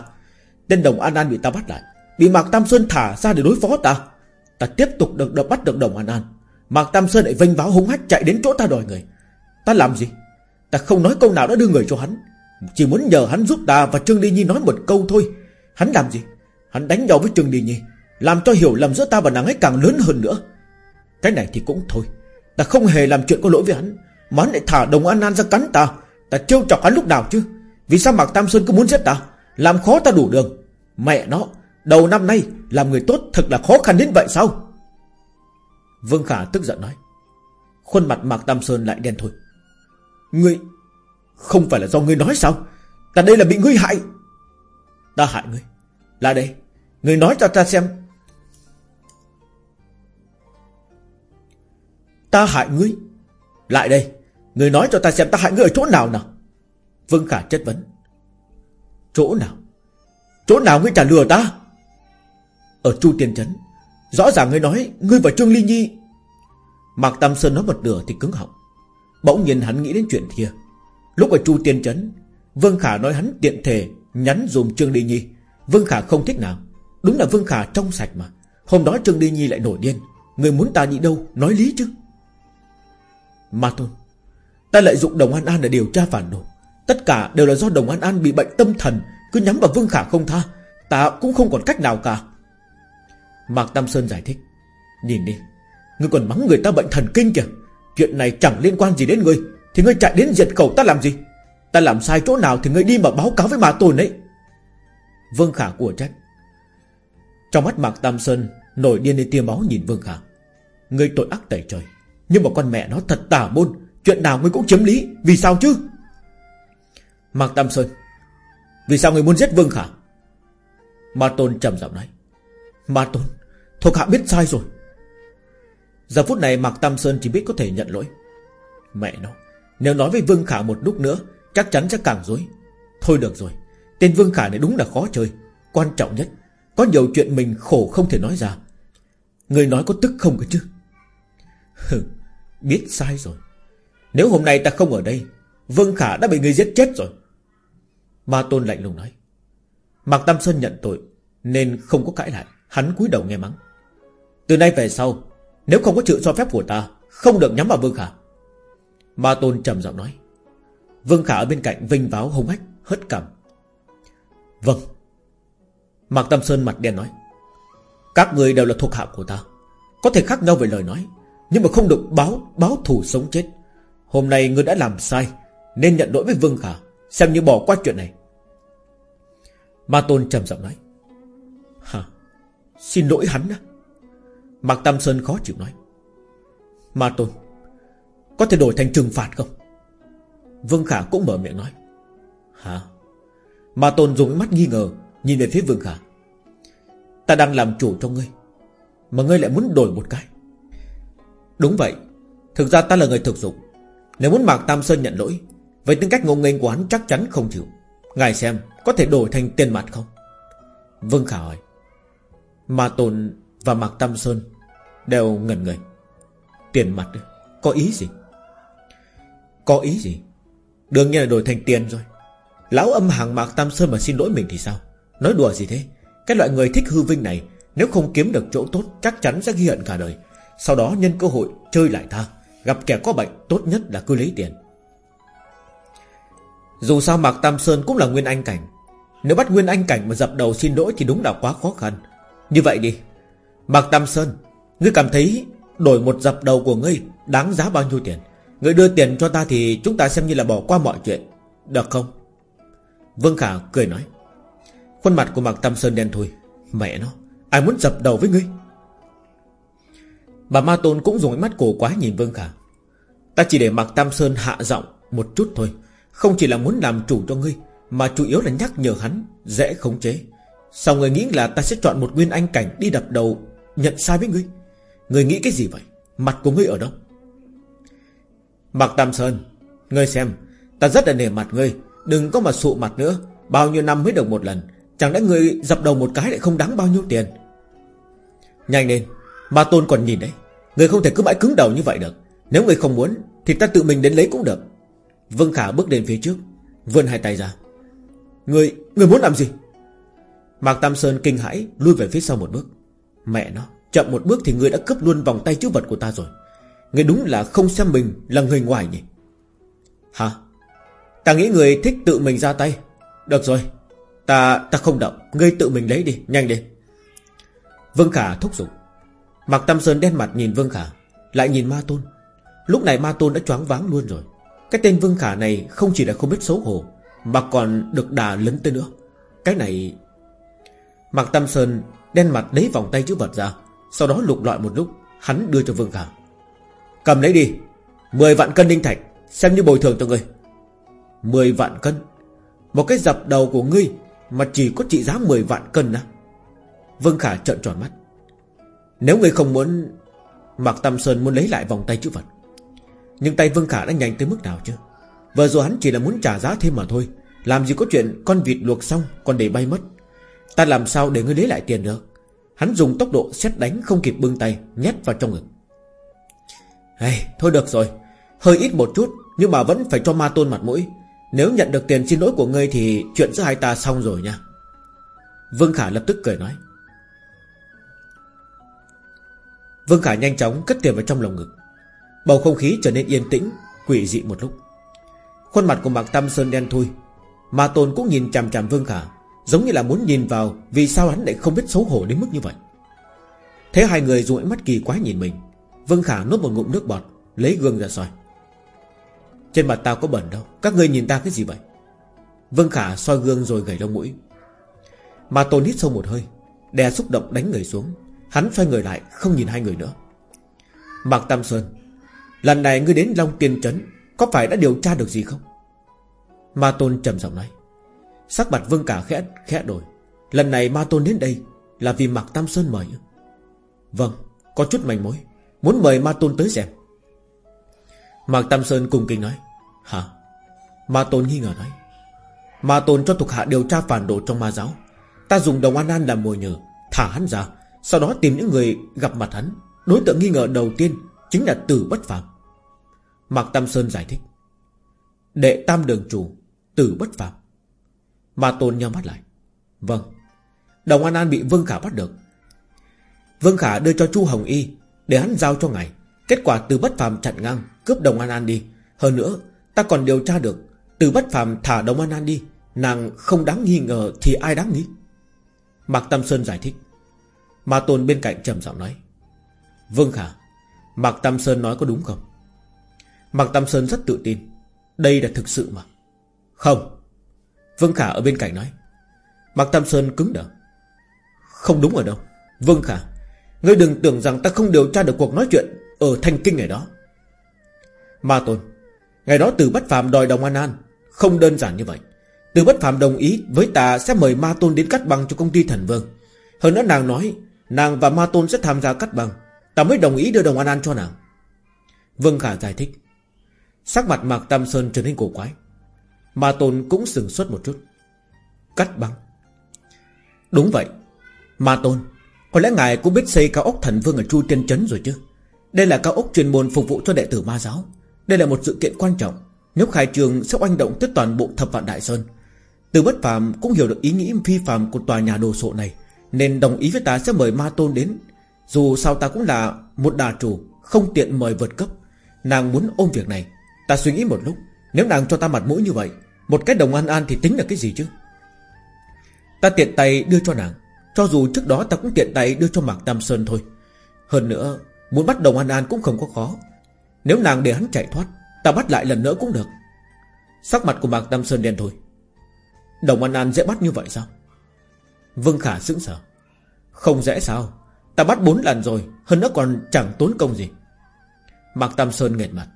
Tên Đồng An An bị ta bắt lại. Bị Mạc Tam Sơn thả ra để đối phó ta. Ta tiếp tục được, được bắt được Đồng An An. Mạc Tam Sơn lại vênh váo hung hách chạy đến chỗ ta đòi người. Ta làm gì? Ta không nói câu nào đã đưa người cho hắn. Chỉ muốn nhờ hắn giúp ta và Trương Đi Nhi nói một câu thôi. Hắn làm gì? Hắn đánh nhau với Trương Đi Nhi Làm cho hiểu lầm giữa ta và nàng ấy càng lớn hơn nữa. Cái này thì cũng thôi. Ta không hề làm chuyện có lỗi với hắn Mà hắn lại thả đồng an an ra cắn ta. Ta trêu chọc hắn lúc nào chứ? Vì sao Mạc Tam Sơn cứ muốn giết ta? Làm khó ta đủ đường Mẹ nó, Đầu năm nay làm người tốt thật là khó khăn đến vậy sao? Vương Khả tức giận nói. Khuôn mặt Mạc Tam Sơn lại đen thôi. Ngươi Không phải là do ngươi nói sao? Ta đây là bị ngươi hại. Ta hại ngươi. Là đây. Ngươi nói cho ta xem. Ta hại ngươi. Lại đây. Ngươi nói cho ta xem ta hại ngươi ở chỗ nào nào? Vương Khả chất vấn. Chỗ nào? Chỗ nào ngươi trả lừa ta? Ở Chu Tiên Trấn, Rõ ràng ngươi nói Ngươi và Trương Ly Nhi. Mạc Tam Sơn nói một nửa thì cứng họng. Bỗng nhiên hắn nghĩ đến chuyện kia. Lúc ở Chu Tiên Trấn, Vương Khả nói hắn tiện thể Nhắn dùm Trương Ly Nhi. Vương Khả không thích nào Đúng là Vương Khả trong sạch mà. Hôm đó Trương Ly Nhi lại nổi điên. Người muốn ta đi đâu? Nói lý chứ. Mà thôi Ta lợi dụng Đồng An An để điều tra phản đồ. Tất cả đều là do Đồng An An bị bệnh tâm thần, Cứ nhắm vào Vương Khả không tha, Ta cũng không còn cách nào cả. Mạc Tam Sơn giải thích, Nhìn đi, Ngươi còn mắng người ta bệnh thần kinh kìa, Chuyện này chẳng liên quan gì đến ngươi, Thì ngươi chạy đến diệt khẩu ta làm gì? Ta làm sai chỗ nào thì ngươi đi mà báo cáo với mà tồn ấy. Vương Khả của trách. Trong mắt Mạc Tam Sơn Nổi điên lên tia máu nhìn Vương Khả. Ngươi tội ác tẩy trời, Nhưng mà con mẹ nó thật tà môn, Chuyện nào ngươi cũng chiếm lý, Vì sao chứ? Mạc Tam Sơn, Vì sao người muốn giết Vương Khả? Ma Tôn trầm giọng nói. Ma Tôn, Thuộc hạ biết sai rồi. Giờ phút này Mạc Tam Sơn chỉ biết có thể nhận lỗi. Mẹ nó, Nếu nói với Vương Khả một lúc nữa, Chắc chắn sẽ càng dối Thôi được rồi, Tên Vương Khả này đúng là khó chơi. Quan trọng nhất, Có nhiều chuyện mình khổ không thể nói ra. Người nói có tức không cơ chứ? Hừ, Biết sai rồi. Nếu hôm nay ta không ở đây, Vương Khả đã bị người giết chết rồi. Ma Tôn lạnh lùng nói, Mạc Tam Sơn nhận tội Nên không có cãi lại, Hắn cúi đầu nghe mắng. Từ nay về sau, Nếu không có sự cho phép của ta, Không được nhắm vào Vương Khả. Ma Tôn trầm giọng nói, Vương Khả ở bên cạnh vinh váo hống hách, Hất cằm. Vâng. Mạc Tam Sơn mặt đen nói, Các người đều là thuộc hạ của ta, Có thể khác nhau về lời nói, Nhưng mà không được báo báo thù sống chết. Hôm nay ngươi đã làm sai, Nên nhận lỗi với Vương Khả Xem như bỏ qua chuyện này. Ma Tôn trầm giọng nói. Hả? Xin lỗi hắn á. Mạc Tam Sơn khó chịu nói. Ma Tôn, Có thể đổi thành trừng phạt không? Vương Khả cũng mở miệng nói. Hả? Ma Tôn dùng mắt nghi ngờ, Nhìn về phía Vương Khả. Ta đang làm chủ cho ngươi, Mà ngươi lại muốn đổi một cái. Đúng vậy, Thực ra ta là người thực dụng. Nếu muốn Mạc Tam Sơn nhận lỗi Vậy tính cách ngông nghênh của hắn chắc chắn không chịu. Ngài xem, có thể đổi thành tiền mặt không? Vương Khả hỏi. Mà Tôn và Mạc Tam Sơn Đều ngẩn người. Tiền mặt, Có ý gì? Có ý gì? Đương nhiên là đổi thành tiền rồi. Lão âm hàng Mạc Tam Sơn mà xin lỗi mình thì sao? Nói đùa gì thế? Cái loại người thích hư vinh này, Nếu không kiếm được chỗ tốt, Chắc chắn sẽ ghi hận cả đời. Sau đó nhân cơ hội chơi lại ta, Gặp kẻ có bệnh, tốt nhất là cứ lấy tiền. Dù sao Mạc Tam Sơn cũng là Nguyên Anh Cảnh. Nếu bắt Nguyên Anh Cảnh mà dập đầu xin lỗi Thì đúng là quá khó khăn. Như vậy đi. Mạc Tam Sơn, Ngươi cảm thấy đổi một dập đầu của ngươi Đáng giá bao nhiêu tiền? Ngươi đưa tiền cho ta thì chúng ta xem như là bỏ qua mọi chuyện. Được không? Vương Khả cười nói. Khuôn mặt của Mạc Tam Sơn đen thui. Mẹ nó, Ai muốn dập đầu với ngươi? Bà Ma Tôn cũng dùng ánh mắt cổ quá nhìn Vương Khả. Ta chỉ để Mạc Tam Sơn hạ giọng Một chút thôi. Không chỉ là muốn làm chủ cho ngươi, Mà chủ yếu là nhắc nhở hắn, Dễ khống chế. Sao người nghĩ là ta sẽ chọn một nguyên anh cảnh Đi đập đầu, Nhận sai với ngươi. Người nghĩ cái gì vậy? Mặt của ngươi ở đâu? Mạc Tam Sơn, Ngươi xem, Ta rất là nể mặt ngươi. Đừng có mà sụ mặt nữa. Bao nhiêu năm mới được một lần, Chẳng lẽ ngươi dập đầu một cái lại không đáng bao nhiêu tiền? Nhanh lên, Ma Tôn còn nhìn đấy. Ngươi không thể cứ mãi cứng đầu như vậy được. Nếu ngươi không muốn, Thì ta tự mình đến lấy cũng được. Vương Khả bước đến phía trước Vươn hai tay ra. Người, người muốn làm gì? Mạc Tam Sơn kinh hãi Lui về phía sau một bước. Mẹ nó Chậm một bước thì người đã cướp luôn vòng tay chữ vật của ta rồi. Người đúng là không xem mình là người ngoài nhỉ? Hả? Ta nghĩ người thích tự mình ra tay. Được rồi Ta ta không động. Ngươi tự mình lấy đi Nhanh đi. Vương Khả thúc giục. Mạc Tam Sơn đen mặt nhìn Vương Khả Lại nhìn Ma Tôn. Lúc này Ma Tôn đã choáng váng luôn rồi. Cái tên Vương Khả này không chỉ là không biết xấu hổ, Mà còn được đà lấn tới nữa. Cái này, Mạc Tam Sơn đen mặt lấy vòng tay chữ vật ra, Sau đó lục loại một lúc, Hắn đưa cho Vương Khả. Cầm lấy đi, Mười vạn cân đinh thạch, Xem như bồi thường cho ngươi. Mười vạn cân? Một cái dập đầu của ngươi Mà chỉ có trị giá mười vạn cân á? Vương Khả trợn tròn mắt. Nếu ngươi không muốn, Mạc Tam Sơn muốn lấy lại vòng tay chữ vật. Nhưng tay Vương Khả đã nhanh tới mức nào chứ? Vừa rồi hắn chỉ là muốn trả giá thêm mà thôi. Làm gì có chuyện con vịt luộc xong Còn để bay mất. Ta làm sao để ngươi lấy lại tiền được? Hắn dùng tốc độ xét đánh không kịp bưng tay Nhét vào trong ngực. Hey, Thôi được rồi. Hơi ít một chút Nhưng mà vẫn phải cho ma tôn mặt mũi. Nếu nhận được tiền xin lỗi của ngươi Thì chuyện giữa hai ta xong rồi nha. Vương Khả lập tức cười nói. Vương Khả nhanh chóng cất tiền vào trong lồng ngực. Bầu không khí trở nên yên tĩnh, Quỷ dị một lúc. Khuôn mặt của Mạc Tâm Sơn đen thui. Mà Tôn cũng nhìn chằm chằm Vương Khả, Giống như là muốn nhìn vào Vì sao hắn lại không biết xấu hổ đến mức như vậy. Thế hai người dùng ánh mắt kỳ quái nhìn mình. Vương Khả nuốt một ngụm nước bọt, Lấy gương ra soi. Trên mặt tao có bẩn đâu, Các ngươi nhìn ta cái gì vậy? Vương Khả soi gương rồi gầy lông mũi. Mà Tôn hít sâu một hơi, Đè xúc động đánh người xuống. Hắn xoay người lại, không nhìn hai người nữa. Mạc Tam Sơn Lần này ngươi đến Long Tiên Trấn, Có phải đã điều tra được gì không? Ma Tôn trầm giọng nói. Sắc mặt Vương Cả khẽ khẽ đổi. Lần này Ma Tôn đến đây Là vì Mạc Tam Sơn mời Vâng có chút manh mối. Muốn mời Ma Tôn tới xem. Mạc Tam Sơn cùng kinh nói. Hả? Ma Tôn nghi ngờ nói. Ma Tôn cho thuộc hạ điều tra phản đồ trong ma giáo. Ta dùng đồng an an làm mồi nhờ Thả hắn ra, Sau đó tìm những người gặp mặt hắn. Đối tượng nghi ngờ đầu tiên Chính là Tử Bất Phạm Mạc Tam Sơn giải thích. Đệ tam đường chủ, Tử Bất Phạm Ma Tôn nhau mắt lại. Vâng. Đồng An An bị Vương Khả bắt được. Vương Khả đưa cho Chu Hồng Y Để hắn giao cho ngài. Kết quả từ bất phàm chặn ngang, Cướp Đồng An An đi. Hơn nữa, ta còn điều tra được Từ bất phàm thả Đồng An An đi. Nàng không đáng nghi ngờ thì ai đáng nghi? Mạc Tam Sơn giải thích. Ma Tôn bên cạnh trầm giọng nói. Vương Khả, Mạc Tam Sơn nói có đúng không? Mạc Tam Sơn rất tự tin. Đây là thực sự mà. Không. Vương Khả ở bên cạnh nói. Mạc Tam Sơn cứng đờ. Không đúng ở đâu. Vương Khả, Ngươi đừng tưởng rằng ta không điều tra được cuộc nói chuyện Ở Thanh Kinh ngày đó. Ma Tôn, Ngày đó từ bất phàm đòi đồng An An. Không đơn giản như vậy. Từ bất phàm đồng ý với ta sẽ mời Ma Tôn đến cắt băng cho công ty thần vương. Hơn nữa nàng nói Nàng và Ma Tôn sẽ tham gia cắt băng. Ta mới đồng ý đưa đồng An An cho nàng. Vương Khả giải thích. Sắc mặt Mạc Tam Sơn trở nên cổ quái. Ma Tôn cũng sừng sốt một chút. Cắt băng. Đúng vậy. Ma Tôn, Có lẽ ngài cũng biết xây cao ốc thần vương ở Chu Tiên Trấn rồi chứ? Đây là cao ốc chuyên môn phục vụ cho đệ tử ma giáo. Đây là một sự kiện quan trọng. Nếu khai trường sẽ oanh động tới toàn bộ thập vạn Đại Sơn. Từ bất phàm cũng hiểu được ý nghĩ phi phàm của tòa nhà đồ sộ này, Nên đồng ý với ta sẽ mời Ma Tôn đến. Dù sao ta cũng là một đà chủ, Không tiện mời vượt cấp. Nàng muốn ôm việc này. Ta suy nghĩ một lúc, Nếu nàng cho ta mặt mũi như vậy, Một cái đồng an an thì tính là cái gì chứ? Ta tiện tay đưa cho nàng, Cho dù trước đó ta cũng tiện tay đưa cho Mạc Tam Sơn thôi. Hơn nữa, Muốn bắt đồng an an cũng không có khó. Nếu nàng để hắn chạy thoát, Ta bắt lại lần nữa cũng được. Sắc mặt của Mạc Tam Sơn đen thôi. Đồng an an dễ bắt như vậy sao? Vương Khả sững sờ. Không dễ sao? Ta bắt bốn lần rồi, Hơn nữa còn chẳng tốn công gì. Mạc Tam Sơn nghẹt mặt.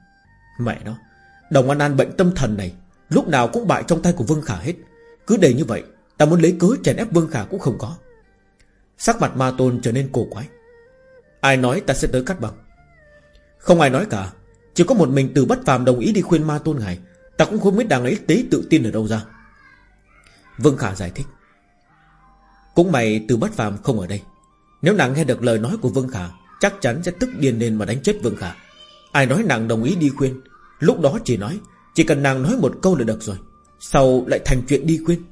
Mẹ nó, Đồng An An bệnh tâm thần này, Lúc nào cũng bại trong tay của Vương Khả hết. Cứ để như vậy, Ta muốn lấy cớ chèn ép Vương Khả cũng không có. Sắc mặt ma tôn trở nên cổ quái. Ai nói ta sẽ tới cắt bằng? Không ai nói cả. Chỉ có một mình từ bất phàm đồng ý đi khuyên ma tôn ngài. Ta cũng không biết đang ấy tế tự tin ở đâu ra. Vương Khả giải thích. Cũng mày từ bất phàm không ở đây. Nếu nàng nghe được lời nói của Vương Khả, Chắc chắn sẽ tức điên lên mà đánh chết Vương Khả. Ai nói nàng đồng ý đi khuyên? Lúc đó chỉ nói, Chỉ cần nàng nói một câu là được rồi. Sau lại thành chuyện đi khuyên.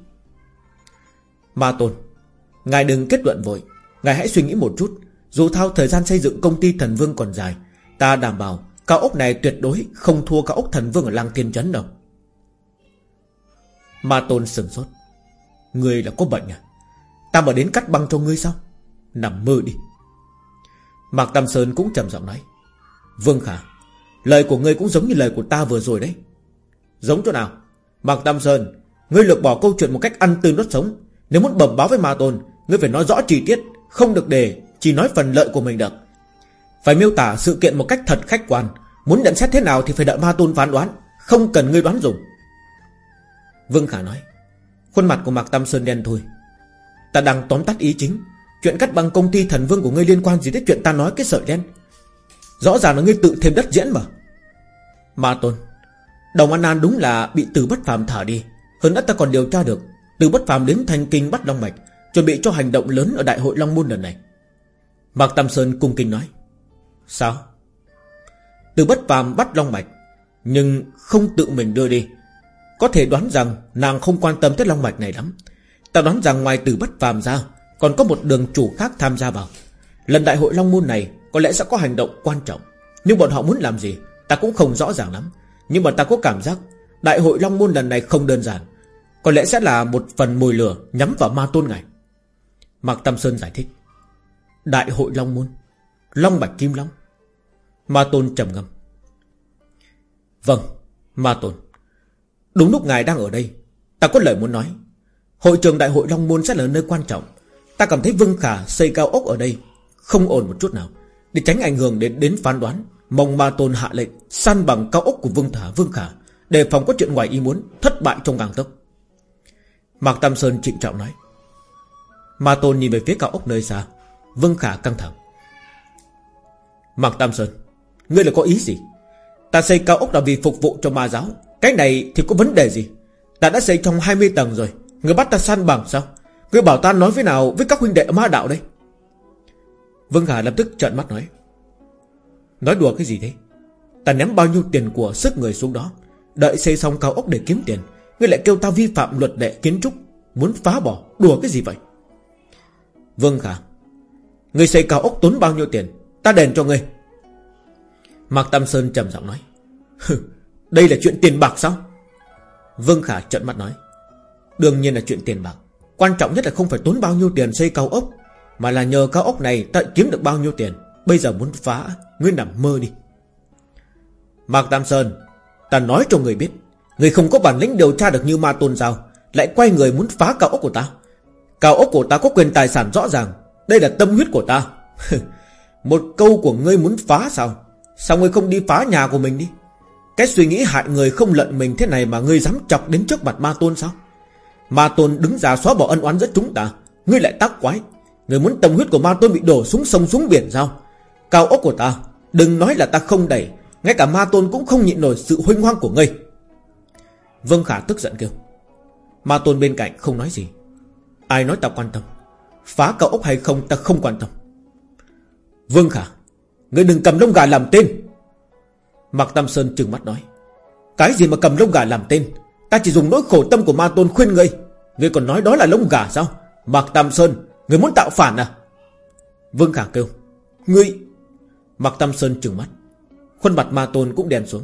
Ma Tôn, Ngài đừng kết luận vội. Ngài hãy suy nghĩ một chút. Dù thao thời gian xây dựng công ty thần vương còn dài, Ta đảm bảo Cao ốc này tuyệt đối không thua cao ốc thần vương ở Lang tiên trấn đâu. Ma Tôn sừng sốt. Ngươi là có bệnh à? Ta mà đến cắt băng cho ngươi sao? Nằm mơ đi. Mạc Tam Sơn cũng trầm giọng nói. Vương Khả Lời của ngươi cũng giống như lời của ta vừa rồi đấy. Giống chỗ nào? Mạc Tam Sơn, Ngươi lược bỏ câu chuyện một cách ăn tươi nuốt sống. Nếu muốn bẩm báo với Ma Tôn, Ngươi phải nói rõ chi tiết, Không được để Chỉ nói phần lợi của mình được. Phải miêu tả sự kiện một cách thật khách quan. Muốn nhận xét thế nào thì phải đợi Ma Tôn phán đoán, Không cần ngươi đoán dùng. Vương Khả nói, Khuôn mặt của Mạc Tam Sơn đen thôi Ta đang tóm tắt ý chính. Chuyện cắt băng công ty thần vương của ngươi liên quan gì đến chuyện ta nói cái sợi đen? Rõ ràng là ngươi tự thêm đất diễn mà. Ma Tôn, Đồng An An đúng là bị từ bất phàm thả đi. Hơn nữa ta còn điều tra được, Từ bất phàm đến thành kinh bắt Long Mạch, Chuẩn bị cho hành động lớn ở đại hội Long Môn lần này. Mạc Tam Sơn cung kinh nói, Sao? Từ bất phàm bắt Long Mạch, Nhưng không tự mình đưa đi. Có thể đoán rằng nàng không quan tâm tới Long Mạch này lắm. Ta đoán rằng ngoài từ bất phàm ra, Còn có một đường chủ khác tham gia vào. Lần đại hội Long Môn này Có lẽ sẽ có hành động quan trọng. Nhưng bọn họ muốn làm gì? Ta cũng không rõ ràng lắm, Nhưng mà ta có cảm giác Đại hội Long Môn lần này không đơn giản. Có lẽ sẽ là một phần mồi lửa Nhắm vào ma tôn ngài. Mạc Tâm Sơn giải thích. Đại hội Long Môn, Long Bạch Kim Long. Ma Tôn trầm ngâm. Vâng Ma Tôn. Đúng lúc ngài đang ở đây, Ta có lời muốn nói. Hội trường đại hội Long Môn sẽ là nơi quan trọng. Ta cảm thấy Vương Khả xây cao ốc ở đây Không ổn một chút nào, Để tránh ảnh hưởng đến đến phán đoán. Mong Ma Tôn hạ lệnh, san bằng cao ốc của Vương Thả, Vương Khả Để phòng có chuyện ngoài ý muốn, Thất bại trong gang tấc. Mạc Tam Sơn trịnh trọng nói. Ma Tôn nhìn về phía cao ốc nơi xa, Vương Khả căng thẳng. Mạc Tam Sơn, Ngươi là có ý gì? Ta xây cao ốc là vì phục vụ cho ma giáo, Cái này thì có vấn đề gì? Ta đã xây trong 20 tầng rồi, Ngươi bắt ta san bằng sao? Ngươi bảo ta nói với nào với các huynh đệ ma đạo đây? Vương Khả lập tức trợn mắt nói. Nói đùa cái gì thế? Ta ném bao nhiêu tiền của sức người xuống đó, Đợi xây xong cao ốc để kiếm tiền, Ngươi lại kêu ta vi phạm luật lệ kiến trúc, Muốn phá bỏ, đùa cái gì vậy? Vương Khả. Ngươi xây cao ốc tốn bao nhiêu tiền, Ta đền cho ngươi. Mạc Tam Sơn trầm giọng nói. Đây là chuyện tiền bạc sao? Vương Khả trợn mắt nói. Đương nhiên là chuyện tiền bạc, Quan trọng nhất là không phải tốn bao nhiêu tiền xây cao ốc, Mà là nhờ cao ốc này ta kiếm được bao nhiêu tiền. Bây giờ muốn phá, Ngươi nằm mơ đi. Mạc Tam Sơn, Ta nói cho người biết, Người không có bản lĩnh điều tra được như ma tôn sao Lại quay người muốn phá cao ốc của ta. Cao ốc của ta có quyền tài sản rõ ràng, Đây là tâm huyết của ta. Một câu của ngươi muốn phá sao? Sao ngươi không đi phá nhà của mình đi? Cái suy nghĩ hại người không lận mình thế này Mà ngươi dám chọc đến trước mặt ma tôn sao? Ma tôn đứng ra xóa bỏ ân oán giữa chúng ta, Ngươi lại tác quái. Ngươi muốn tâm huyết của ma tôn bị đổ xuống sông xuống biển sao? Cao ốc của ta, Đừng nói là ta không đẩy, Ngay cả ma tôn cũng không nhịn nổi sự huynh hoang của ngươi. Vâng Khả tức giận kêu. Ma tôn bên cạnh không nói gì. Ai nói ta quan tâm? Phá cao ốc hay không ta không quan tâm. Vương Khả, Ngươi đừng cầm lông gà làm tên. Mạc Tam Sơn trừng mắt nói. Cái gì mà cầm lông gà làm tên? Ta chỉ dùng nỗi khổ tâm của ma tôn khuyên ngươi. Ngươi còn nói đó là lông gà sao? Mạc Tam Sơn, Ngươi muốn tạo phản à? Vương Khả kêu. Ngươi mặc Tam Sơn trừng mắt. Khuôn mặt ma tôn cũng đen xuống.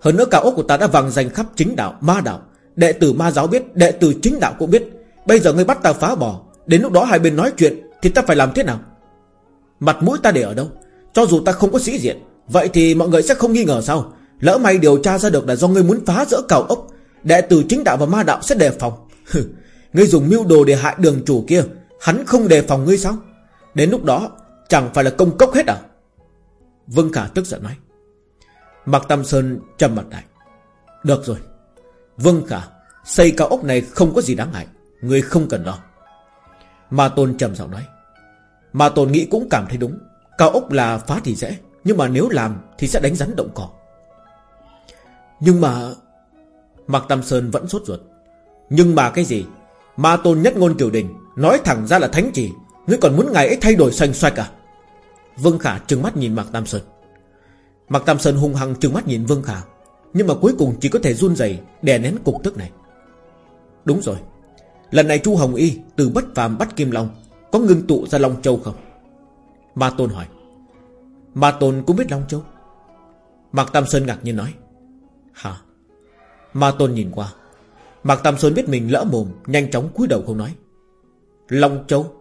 Hơn nữa cả ốc của ta đã vàng danh khắp chính đạo, Ma đạo. Đệ tử ma giáo biết, Đệ tử chính đạo cũng biết. Bây giờ ngươi bắt ta phá bỏ Đến lúc đó hai bên nói chuyện Thì ta phải làm thế nào? Mặt mũi ta để ở đâu? Cho dù ta không có sĩ diện, Vậy thì mọi người sẽ không nghi ngờ sao? Lỡ may điều tra ra được là do ngươi muốn phá rỡ cầu ốc, Đệ tử chính đạo và ma đạo sẽ đề phòng. Ngươi dùng mưu đồ để hại đường chủ kia, Hắn không đề phòng ngươi sao? Đến lúc đó, chẳng phải là công cốc hết à? Vương Khả tức giận nói. Mạc Tam Sơn trầm mặt lại. Được rồi. Vương Khả, Xây cao ốc này không có gì đáng ngại. Người không cần lo. Ma Tôn trầm giọng nói. Ma Tôn nghĩ cũng cảm thấy đúng. Cao ốc là phá thì dễ, Nhưng mà nếu làm thì sẽ đánh rắn động cỏ. Nhưng mà Mạc Tam Sơn vẫn sốt ruột. Nhưng mà cái gì? Ma Tôn nhất ngôn kiểu đình, Nói thẳng ra là thánh chỉ. Ngươi còn muốn ngài ấy thay đổi xoành xoạch à? Vương Khả trừng mắt nhìn Mạc Tam Sơn. Mạc Tam Sơn hung hăng trừng mắt nhìn Vương Khả, Nhưng mà cuối cùng chỉ có thể run rẩy Đè nén cục tức này. Đúng rồi, Lần này Chu Hồng Y từ bất phàm bắt Kim Long Có ngưng tụ ra Long Châu không? Ma Tôn hỏi. Ma Tôn cũng biết Long Châu. Mạc Tam Sơn ngạc nhiên nói. Hả? Ma Tôn nhìn qua. Mạc Tam Sơn biết mình lỡ mồm, Nhanh chóng cúi đầu không nói. Long Châu?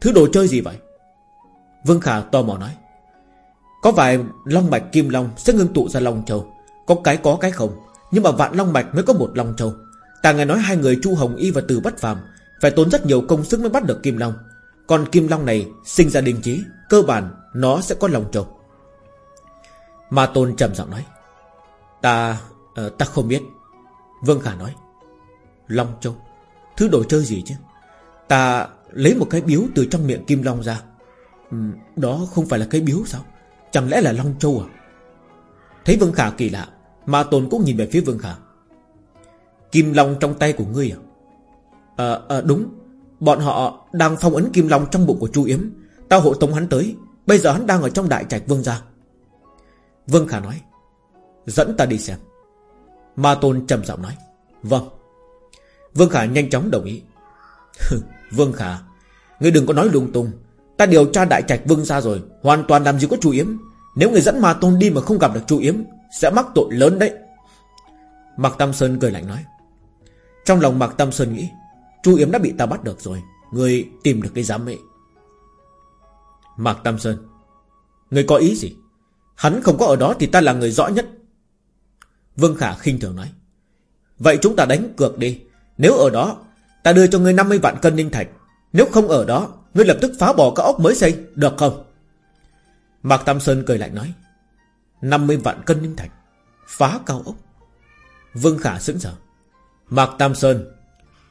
Thứ đồ chơi gì vậy? Vương Khả to mò nói Có vài long mạch kim long sẽ ngưng tụ ra Long Châu? Có cái có cái không? Nhưng mà vạn long mạch mới có một Long Châu. Ta nghe nói hai người Chu Hồng Y và Từ Bất Phàm Phải tốn rất nhiều công sức mới bắt được Kim Long. Còn Kim Long này sinh ra đình trí Cơ bản nó sẽ có Long Châu. Ma Tôn trầm giọng nói Ta uh, Ta không biết. Vương Khả nói Long Châu? Thứ đồ chơi gì chứ? Ta lấy một cái biếu từ trong miệng Kim Long ra Ừ, đó không phải là cây biếu sao? Chẳng lẽ là Long Châu à? Thấy Vương Khả kỳ lạ Ma Tôn cũng nhìn về phía Vương Khả. Kim Long trong tay của ngươi à? À, à đúng. Bọn họ đang phong ấn Kim Long trong bụng của Chu Yếm. Tao hộ tống hắn tới. Bây giờ hắn đang ở trong đại trạch Vương gia. Vương Khả nói Dẫn ta đi xem. Ma Tôn trầm giọng nói Vâng. Vương Khả nhanh chóng đồng ý. Vương Khả Ngươi đừng có nói lung tung. Ta điều tra đại trạch Vương ra rồi, Hoàn toàn làm gì có Chu Yếm. Nếu người dẫn Ma Tôn đi mà không gặp được Chu Yếm, Sẽ mắc tội lớn đấy. Mạc Tam Sơn cười lạnh nói. Trong lòng Mạc Tâm Sơn nghĩ Chu Yếm đã bị ta bắt được rồi, Người tìm được cái giám mệ Mạc Tam Sơn, Người có ý gì? Hắn không có ở đó thì ta là người rõ nhất. Vương Khả khinh thường nói. Vậy chúng ta đánh cược đi. Nếu ở đó, Ta đưa cho ngươi 50 vạn cân ninh thạch. Nếu không ở đó Ngươi lập tức phá bỏ các ốc mới xây, Được không? Mạc Tam Sơn cười lạnh nói 50 vạn cân ninh thạch Phá cao ốc. Vương Khả sững sờ, Mạc Tam Sơn,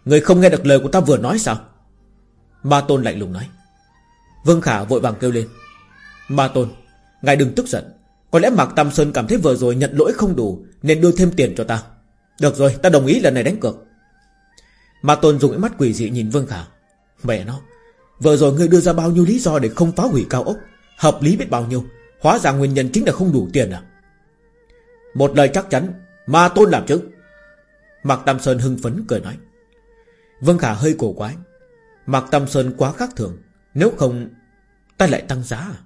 Người không nghe được lời của ta vừa nói sao? Ma Tôn lạnh lùng nói, Vương Khả vội vàng kêu lên, Ma Tôn, Ngài đừng tức giận. Có lẽ Mạc Tam Sơn cảm thấy vừa rồi nhận lỗi không đủ, Nên đưa thêm tiền cho ta. Được rồi, ta đồng ý lần này đánh cược Ma Tôn dùng ánh mắt quỷ dị nhìn Vương Khả Mẹ nó Vừa rồi ngươi đưa ra bao nhiêu lý do để không phá hủy cao ốc? Hợp lý biết bao nhiêu? Hóa ra nguyên nhân chính là không đủ tiền à? Một lời chắc chắn, Ma Tôn làm chứng Mạc Tam Sơn hưng phấn cười nói. Vân Khả hơi cổ quái. Mạc Tam Sơn quá khác thường. Nếu không, Ta lại tăng giá à?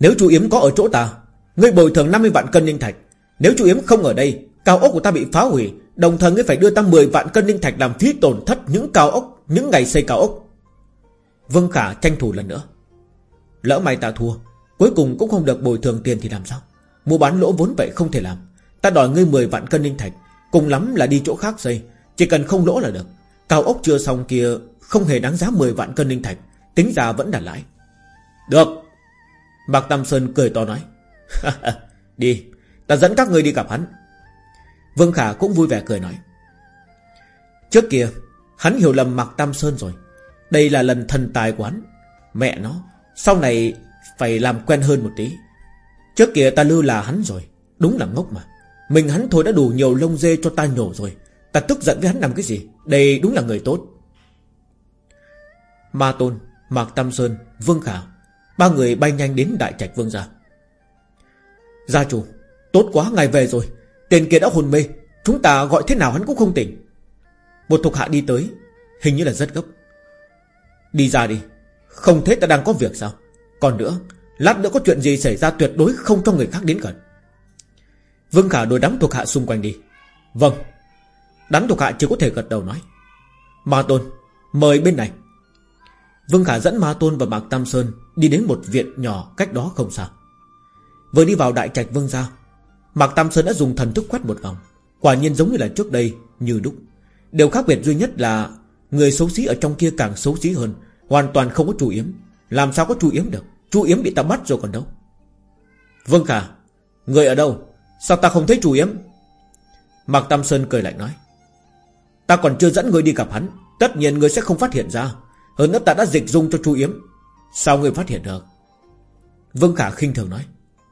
Nếu chú Yếm có ở chỗ ta, Ngươi bồi thường 50 vạn cân ninh thạch. Nếu chú Yếm không ở đây, Cao ốc của ta bị phá hủy, Đồng thời ngươi phải đưa ta 10 vạn cân ninh thạch Làm phí tổn thất những cao ốc. Những ngày xây cao ốc. Vương Khả tranh thủ lần nữa. Lỡ may ta thua, Cuối cùng cũng không được bồi thường tiền thì làm sao? Mua bán lỗ vốn vậy không thể làm. Ta đòi ngươi 10 vạn cân ninh thạch, Cùng lắm là đi chỗ khác xây. Chỉ cần không lỗ là được. Cao ốc chưa xong kia Không hề đáng giá 10 vạn cân ninh thạch. Tính ra vẫn là lãi. Được. Bạc Tam Sơn cười to nói. Đi, Ta dẫn các người đi gặp hắn. Vương Khả cũng vui vẻ cười nói. Trước kia Hắn hiểu lầm Mạc Tam Sơn rồi. Đây là lần thần tài của hắn. Mẹ nó, Sau này phải làm quen hơn một tí. Trước kia ta lưu là hắn rồi, Đúng là ngốc mà. Mình hắn thôi đã đủ nhiều lông dê cho ta nhổ rồi. Ta tức giận với hắn làm cái gì? Đây đúng là người tốt. Ma Tôn, Mạc Tam Sơn, Vương Khả. Ba người bay nhanh đến Đại Trạch Vương gia. Gia chủ, Tốt quá, ngài về rồi. Tên kia đã hồn mê. Chúng ta gọi thế nào hắn cũng không tỉnh. Một thuộc hạ đi tới, Hình như là rất gấp. Đi ra đi, Không thế ta đang có việc sao? Còn nữa, Lát nữa có chuyện gì xảy ra tuyệt đối không cho người khác đến gần. Vương Khả đôi đám thuộc hạ xung quanh đi. Vâng Đám thuộc hạ chỉ có thể gật đầu nói. Ma Tôn, Mời bên này. Vương Khả dẫn Ma Tôn và Mạc Tam Sơn Đi đến một viện nhỏ cách đó không xa. Vừa đi vào đại trạch Vương gia, Mạc Tam Sơn đã dùng thần thức quét một vòng, Quả nhiên giống như là trước đây Như đúc Điều khác biệt duy nhất là Người xấu xí ở trong kia càng xấu xí hơn, Hoàn toàn không có chủ yếm. Làm sao có chủ yếm được? Chủ yếm bị ta bắt rồi còn đâu. Vương Khả, Người ở đâu? Sao ta không thấy chủ yếm? Mạc Tam Sơn cười lạnh nói, Ta còn chưa dẫn người đi gặp hắn, Tất nhiên người sẽ không phát hiện ra. Hơn nữa ta đã dịch dung cho chủ yếm. Sao người phát hiện được? Vương Khả khinh thường nói,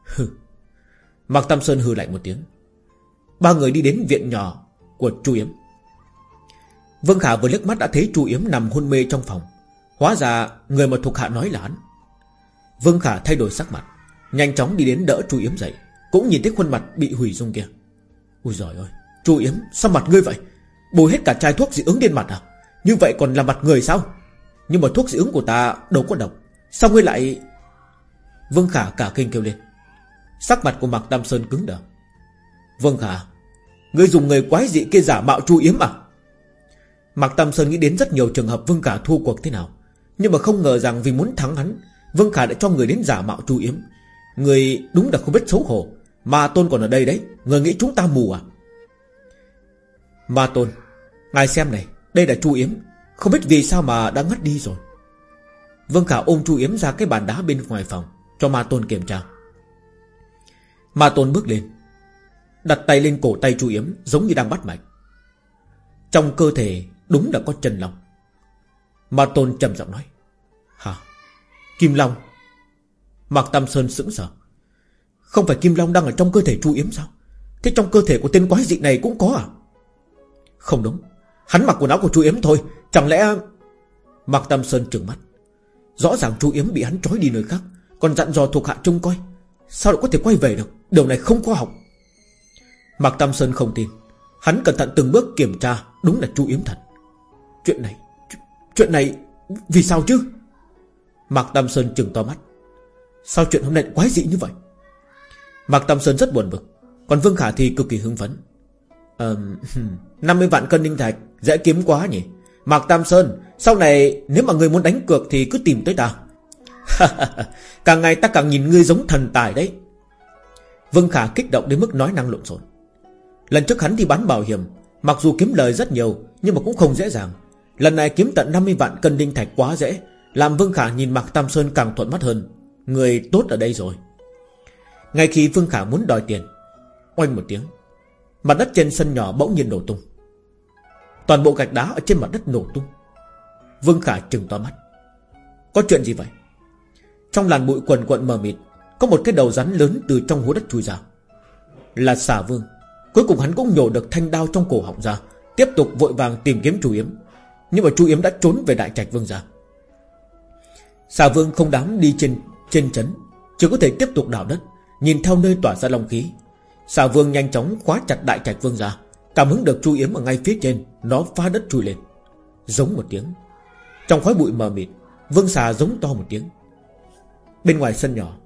Hừ. Mạc Tam Sơn hừ lạnh một tiếng, Ba người đi đến viện nhỏ của Chu Yếm. Vương Khả vừa liếc mắt đã thấy Chu Yếm nằm hôn mê trong phòng. Hóa ra, người mà thuộc hạ nói là hắn. Vương Khả thay đổi sắc mặt, Nhanh chóng đi đến đỡ Chu Yếm dậy, Cũng nhìn thấy khuôn mặt bị hủy dung kia. Ui giời ơi, Chu Yếm, sao mặt ngươi vậy? Bồi hết cả chai thuốc dị ứng lên mặt à? Như vậy còn là mặt người sao? Nhưng mà thuốc dị ứng của ta đâu có độc. Sao ngươi lại Vương Khả cả kinh kêu lên. Sắc mặt của Mạc Tam Sơn cứng đờ. Vương Khả, Ngươi dùng người quái dị kia giả mạo Chu Yếm à? Mạc Tam Sơn nghĩ đến rất nhiều trường hợp Vương Khả thua cuộc thế nào. Nhưng mà không ngờ rằng vì muốn thắng hắn, Vương Khả đã cho người đến giả mạo Chu Yếm. Người đúng là không biết xấu hổ. Ma Tôn còn ở đây đấy, Người nghĩ chúng ta mù à? Ma Tôn, Ngài xem này, Đây là Chu Yếm. Không biết vì sao mà đã ngất đi rồi. Vương Khả ôm Chu Yếm ra cái bàn đá bên ngoài phòng, Cho Ma Tôn kiểm tra. Ma Tôn bước lên, Đặt tay lên cổ tay Chu Yếm, Giống như đang bắt mạch. Trong cơ thể đúng là có chân long. Ma Tôn trầm giọng nói, Hả? Kim Long? Mạc Tam Sơn sững sờ. Không phải Kim Long đang ở trong cơ thể Chu Yếm sao? Thế trong cơ thể của tên quái dị này cũng có à? Không đúng. Hắn mặc quần áo của Chu Yếm thôi. Chẳng lẽ Mạc Tam Sơn trừng mắt. Rõ ràng Chu Yếm bị hắn trói đi nơi khác, Còn dặn dò thuộc hạ trông coi. Sao lại có thể quay về được? Điều này không có học. Mạc Tam Sơn không tin. Hắn cẩn thận từng bước kiểm tra, Đúng là Chu Yếm thật. Chuyện này Chuyện này Vì sao chứ? Mạc Tam Sơn trừng to mắt. Sao chuyện hôm nay quái dị như vậy? Mạc Tam Sơn rất buồn bực, Còn Vương Khả thì cực kỳ hưng phấn. Ờ 50 vạn cân ninh thạch, Dễ kiếm quá nhỉ? Mạc Tam Sơn, Sau này nếu mà người muốn đánh cược thì cứ tìm tới ta. Càng ngày ta càng nhìn ngươi giống thần tài đấy. Vương Khả kích động đến mức nói năng lộn xộn. Lần trước hắn đi bán bảo hiểm, Mặc dù kiếm lời rất nhiều, Nhưng mà cũng không dễ dàng. Lần này kiếm tận 50 vạn cân đinh thạch quá dễ. Làm Vương Khả nhìn Mạc Tam Sơn càng thuận mắt hơn. Người tốt ở đây rồi. Ngay khi Vương Khả muốn đòi tiền, Oanh một tiếng, Mặt đất trên sân nhỏ bỗng nhiên nổ tung. Toàn bộ gạch đá ở trên mặt đất nổ tung. Vương Khả trừng to mắt. Có chuyện gì vậy? Trong làn bụi quần quận mờ mịt, Có một cái đầu rắn lớn từ trong hố đất chui ra. Là xà vương. Cuối cùng hắn cũng nhổ được thanh đao trong cổ họng ra, Tiếp tục vội vàng tìm kiếm chủ Yếm. Nhưng mà chú Yếm đã trốn về đại trạch vương gia. Xà vương không dám đi trên trên chấn Chỉ có thể tiếp tục đào đất Nhìn theo nơi tỏa ra long khí. Xà vương nhanh chóng khóa chặt đại trạch vương gia Cảm hứng được chu yếm ở ngay phía trên Nó phá đất chui lên. Giống một tiếng Trong khói bụi mờ mịt Vương xà giống to một tiếng. Bên ngoài sân nhỏ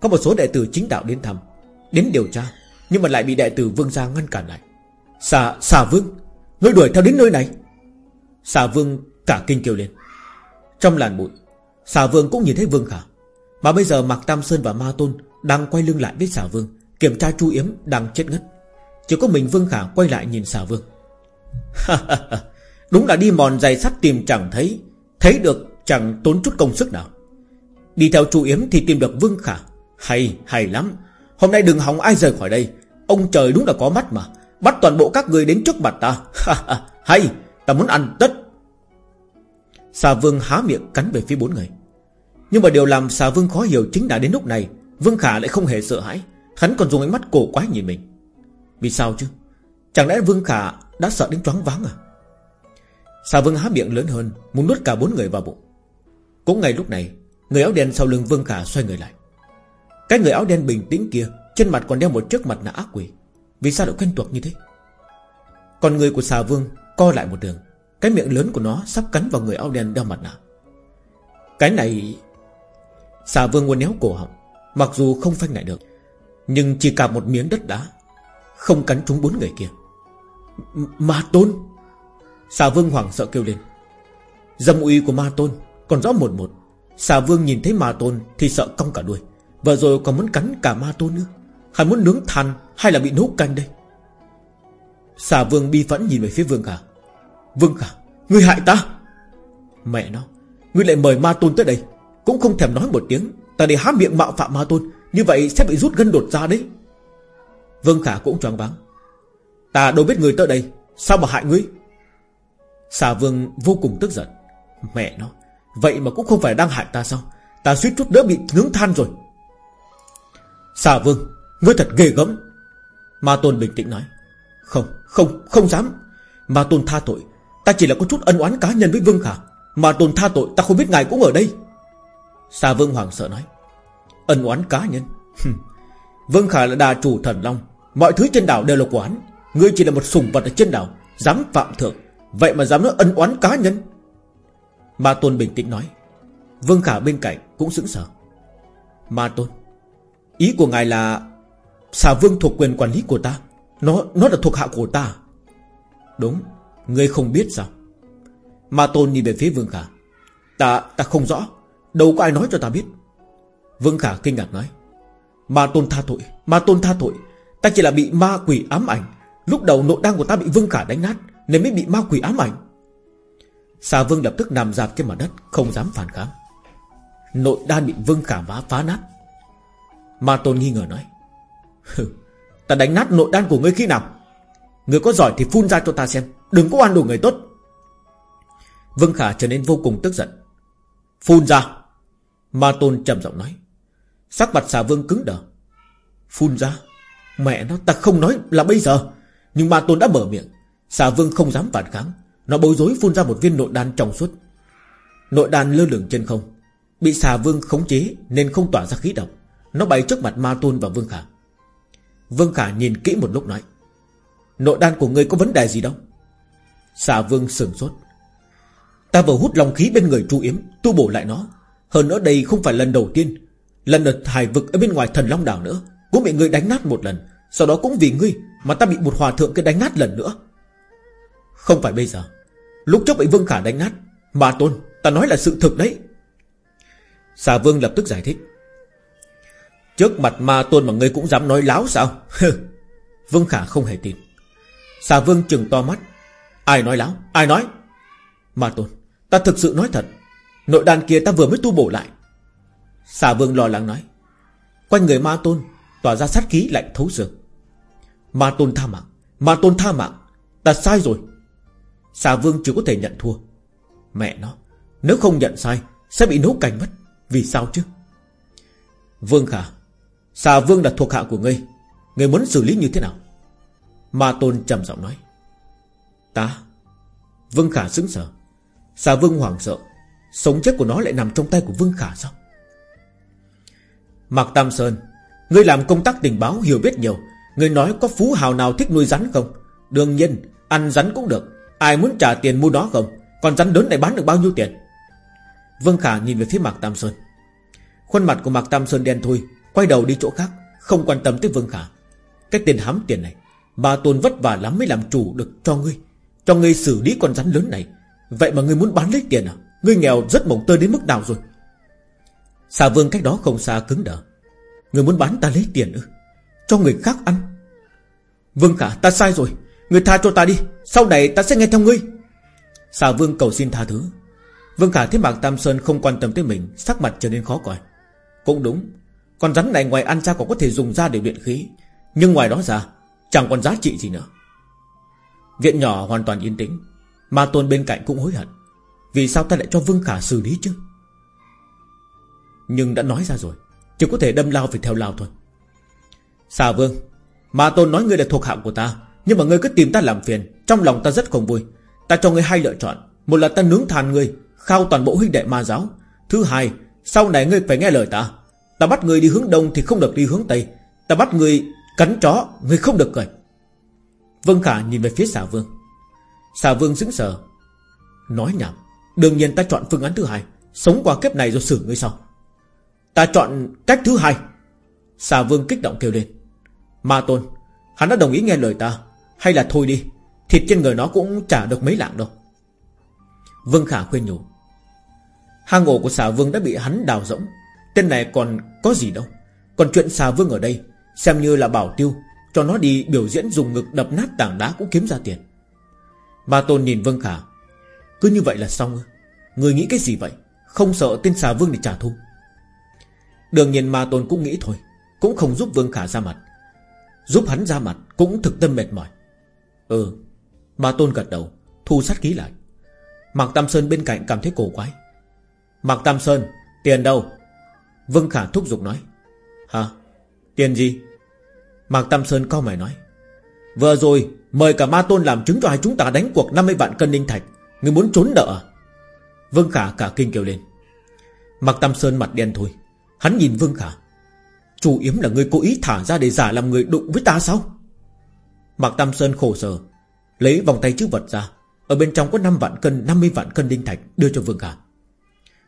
Có một số đệ tử chính đạo đến thăm Đến điều tra Nhưng mà lại bị đệ tử vương gia ngăn cản lại. Xà, xà vương Ngươi đuổi theo đến nơi này. Xà vương cả kinh kêu lên. Trong làn bụi Xà vương cũng nhìn thấy vương khả. Mà bây giờ Mạc Tam Sơn và Ma Tôn Đang quay lưng lại với xà vương Kiểm tra chu yếm đang chết ngất. Chỉ có mình vương khả quay lại nhìn xà vương. Đúng là đi mòn dày sắt tìm chẳng thấy Thấy được chẳng tốn chút công sức nào. Đi theo chu yếm thì tìm được vương khả. Hay, hay lắm. Hôm nay đừng hòng ai rời khỏi đây. Ông trời đúng là có mắt mà. Bắt toàn bộ các người đến trước mặt ta. Hay ta muốn ăn tất. Xà vương há miệng cắn về phía bốn người. Nhưng mà điều làm xà vương khó hiểu chính là đến lúc này, Vương Khả lại không hề sợ hãi. Hắn còn dùng ánh mắt cổ quái nhìn mình. Vì sao chứ? Chẳng lẽ Vương Khả đã sợ đến choáng váng à? Xà vương há miệng lớn hơn, Muốn nuốt cả bốn người vào bụng. Cũng ngay lúc này, Người áo đen sau lưng Vương Khả xoay người lại. Cái người áo đen bình tĩnh kia, Trên mặt còn đeo một chiếc mặt nạ ác quỷ. Vì sao lại quen thuộc như thế? Còn người của xà vương co lại một đường. Cái miệng lớn của nó sắp cắn vào người áo đen đeo mặt nạ. Cái này, Xà vương muốn néo cổ họng, Mặc dù không phanh lại được, Nhưng chỉ cả một miếng đất đá, Không cắn trúng bốn người kia. Ma tôn! Xà vương hoảng sợ kêu lên. Dâm uy của ma tôn Còn rõ một một. Xà vương nhìn thấy ma tôn thì sợ cong cả đuôi. Vừa rồi còn muốn cắn cả ma tôn nữa. Hắn muốn nướng than hay là bị nấu canh đây? Xà vương bi phẫn nhìn về phía vương khả Vương khả Ngươi hại ta. Mẹ nó Ngươi lại mời ma tôn tới đây, Cũng không thèm nói một tiếng. Ta để há miệng mạo phạm ma tôn, Như vậy sẽ bị rút gân đột ra đấy. Vương khả cũng choáng váng. Ta đâu biết người tới đây, Sao mà hại ngươi? Xà vương vô cùng tức giận. Mẹ nó, Vậy mà cũng không phải đang hại ta sao? Ta suýt chút nữa bị nướng than rồi. Xà vương, Ngươi thật ghê gớm. Ma tôn bình tĩnh nói. Không không không dám. Ma tôn tha tội. Ta chỉ là có chút ân oán cá nhân với vương khả, mà tôn tha tội ta không biết ngài cũng ở đây. Xà vương hoàng sợ nói, Ân oán cá nhân? Vương khả là đà chủ thần long, Mọi thứ trên đảo đều là của hắn, Ngươi chỉ là một sủng vật ở trên đảo, Dám phạm thượng, Vậy mà dám nói ân oán cá nhân? Ma Tôn bình tĩnh nói, Vương Khả bên cạnh cũng sững sờ. Ma Tôn, Ý của ngài là Xà Vương thuộc quyền quản lý của ta, Nó nó là thuộc hạ của ta. Đúng. Ngươi không biết sao? Ma Tôn nhìn về phía Vương Khả. Ta ta không rõ. Đâu có ai nói cho ta biết. Vương Khả kinh ngạc nói. Ma Tôn tha tội, Ma Tôn tha tội. Ta chỉ là bị ma quỷ ám ảnh. Lúc đầu nội đan của ta bị Vương Khả đánh nát, Nên mới bị ma quỷ ám ảnh. Xà Vương lập tức nằm dạp trên mặt đất, Không dám phản kháng. Nội đan bị Vương Khả vá phá nát. Ma Tôn nghi ngờ nói. Ta đánh nát nội đan của ngươi khi nào? Ngươi có giỏi thì phun ra cho ta xem. Đừng có oan đủ người tốt. Vương Khả trở nên vô cùng tức giận. Phun ra. Ma Tôn trầm giọng nói. Sắc mặt xà vương cứng đờ. Phun ra. Mẹ nó, ta không nói là bây giờ. Nhưng Ma Tôn đã mở miệng. Xà vương không dám phản kháng. Nó bối rối phun ra một viên nội đan trong suốt. Nội đan lơ lửng trên không. Bị xà vương khống chế Nên không tỏa ra khí độc. Nó bay trước mặt Ma Tôn và Vương Khả. Vương Khả nhìn kỹ một lúc nói. Nội đan của ngươi có vấn đề gì đâu? Xà vương sừng sốt. Ta vừa hút long khí bên người Chu Yếm, Tu bổ lại nó. Hơn nữa đây không phải lần đầu tiên. Lần ở hải vực ở bên ngoài thần Long Đảo nữa. Cũng bị ngươi đánh nát một lần. Sau đó cũng vì ngươi Mà ta bị một hòa thượng kia đánh nát lần nữa. Không phải bây giờ. Lúc trước bị Vương Khả đánh nát, Mà tôn, ta nói là sự thực đấy. Xà Vương lập tức giải thích. Trước mặt ma tôn mà ngươi cũng dám nói láo sao? Vương Khả không hề tin. Xà Vương chừng to mắt Ai nói láo? Ai nói? Ma tôn, Ta thực sự nói thật. Nội đàn kia ta vừa mới tu bổ lại. Xà Vương lo lắng nói. Quanh người Ma tôn, Tỏa ra sát khí lạnh thấu xương. Ma tôn tha mạng, Ma tôn tha mạng. Ta sai rồi. Xà Vương chỉ có thể nhận thua. Mẹ nó, Nếu không nhận sai, Sẽ bị nấu cảnh mất. Vì sao chứ? Vương Khả Xà Vương là thuộc hạ của ngươi. Ngươi muốn xử lý như thế nào? Ma Tôn trầm giọng nói. Ta? Vương Khả sững sờ Xà Vương hoảng sợ? Sống chết của nó lại nằm trong tay của Vương Khả sao? Mạc Tam Sơn, Ngươi làm công tác tình báo hiểu biết nhiều. Ngươi nói có phú hào nào thích nuôi rắn không? Đương nhiên, Ăn rắn cũng được. Ai muốn trả tiền mua nó không? Còn rắn lớn này bán được bao nhiêu tiền? Vương Khả nhìn về phía Mạc Tam Sơn. Khuôn mặt của Mạc Tam Sơn đen thui, Quay đầu đi chỗ khác, Không quan tâm tới Vương Khả. Cái tiền hám tiền này, Bà Tôn vất vả lắm mới làm chủ được cho ngươi. Cho ngươi xử lý con rắn lớn này. Vậy mà ngươi muốn bán lấy tiền à? Ngươi nghèo rất mỏng tơi đến mức nào rồi? Xà vương cách đó không xa cứng đờ. Ngươi muốn bán ta lấy tiền ư? Cho người khác ăn. Vương Khả, ta sai rồi. Ngươi tha cho ta đi. Sau này ta sẽ nghe theo ngươi. Xà vương cầu xin tha thứ. Vương Khả thấy Mạc Tam Sơn không quan tâm tới mình, Sắc mặt trở nên khó coi. Cũng đúng. Con rắn này ngoài ăn ra còn có thể dùng ra để luyện khí. Nhưng ngoài đó ra, Chẳng còn giá trị gì nữa. Viện nhỏ hoàn toàn yên tĩnh. Ma tôn bên cạnh cũng hối hận. Vì sao ta lại cho Vương Khả xử lý chứ? Nhưng đã nói ra rồi, Chỉ có thể đâm lao phải theo lao thôi. Xà Vương, Ma tôn nói ngươi là thuộc hạng của ta, Nhưng mà ngươi cứ tìm ta làm phiền, Trong lòng ta rất không vui. Ta cho ngươi hai lựa chọn, Một là ta nướng than ngươi, Khao toàn bộ huynh đệ ma giáo. Thứ hai, Sau này ngươi phải nghe lời ta. Ta bắt ngươi đi hướng đông thì không được đi hướng tây. Ta bắt ngươi cắn chó, Ngươi không được cười. Vân Khả nhìn về phía xà vương. Xà vương sững sờ. Nói nhảm, Đương nhiên ta chọn phương án thứ hai, Sống qua kiếp này rồi xử ngươi sau. Ta chọn cách thứ hai. Xà vương kích động kêu lên. Ma tôn, Hắn đã đồng ý nghe lời ta, Hay là thôi đi, Thịt trên người nó cũng trả được mấy lạng đâu. Vương Khả khuyên nhủ. Hang ổ của xà vương đã bị hắn đào rỗng, Tên này còn có gì đâu. Còn chuyện xà vương ở đây, Xem như là bảo tiêu cho nó đi biểu diễn dùng ngực đập nát tảng đá cũng kiếm ra tiền. Ma Tôn nhìn Vương Khả, Cứ như vậy là xong Người nghĩ cái gì vậy? Không sợ tên xà vương để trả thù. Đương nhiên Ma Tôn cũng nghĩ thôi, Cũng không giúp Vương Khả ra mặt. Giúp hắn ra mặt cũng thực tâm mệt mỏi. Ừ Ma Tôn gật đầu, Thu sát ký lại. Mạc Tam Sơn bên cạnh cảm thấy cổ quái. Mạc Tam Sơn, Tiền đâu? Vương Khả thúc giục nói. Hả? Tiền gì? Mạc Tam Sơn co mày nói, Vừa rồi, mời cả Ma Tôn làm chứng cho hai chúng ta đánh cuộc 50 vạn cân ninh thạch. Người muốn trốn nợ à? Vương Khả cả kinh kêu lên. Mạc Tam Sơn mặt đen thôi. Hắn nhìn Vương Khả. Chủ yếm là người cố ý thả ra để giả làm người đụng với ta sao? Mạc Tam Sơn khổ sở, Lấy vòng tay chữ vật ra. Ở bên trong có 5 vạn cân 50 vạn cân đinh thạch đưa cho Vương Khả.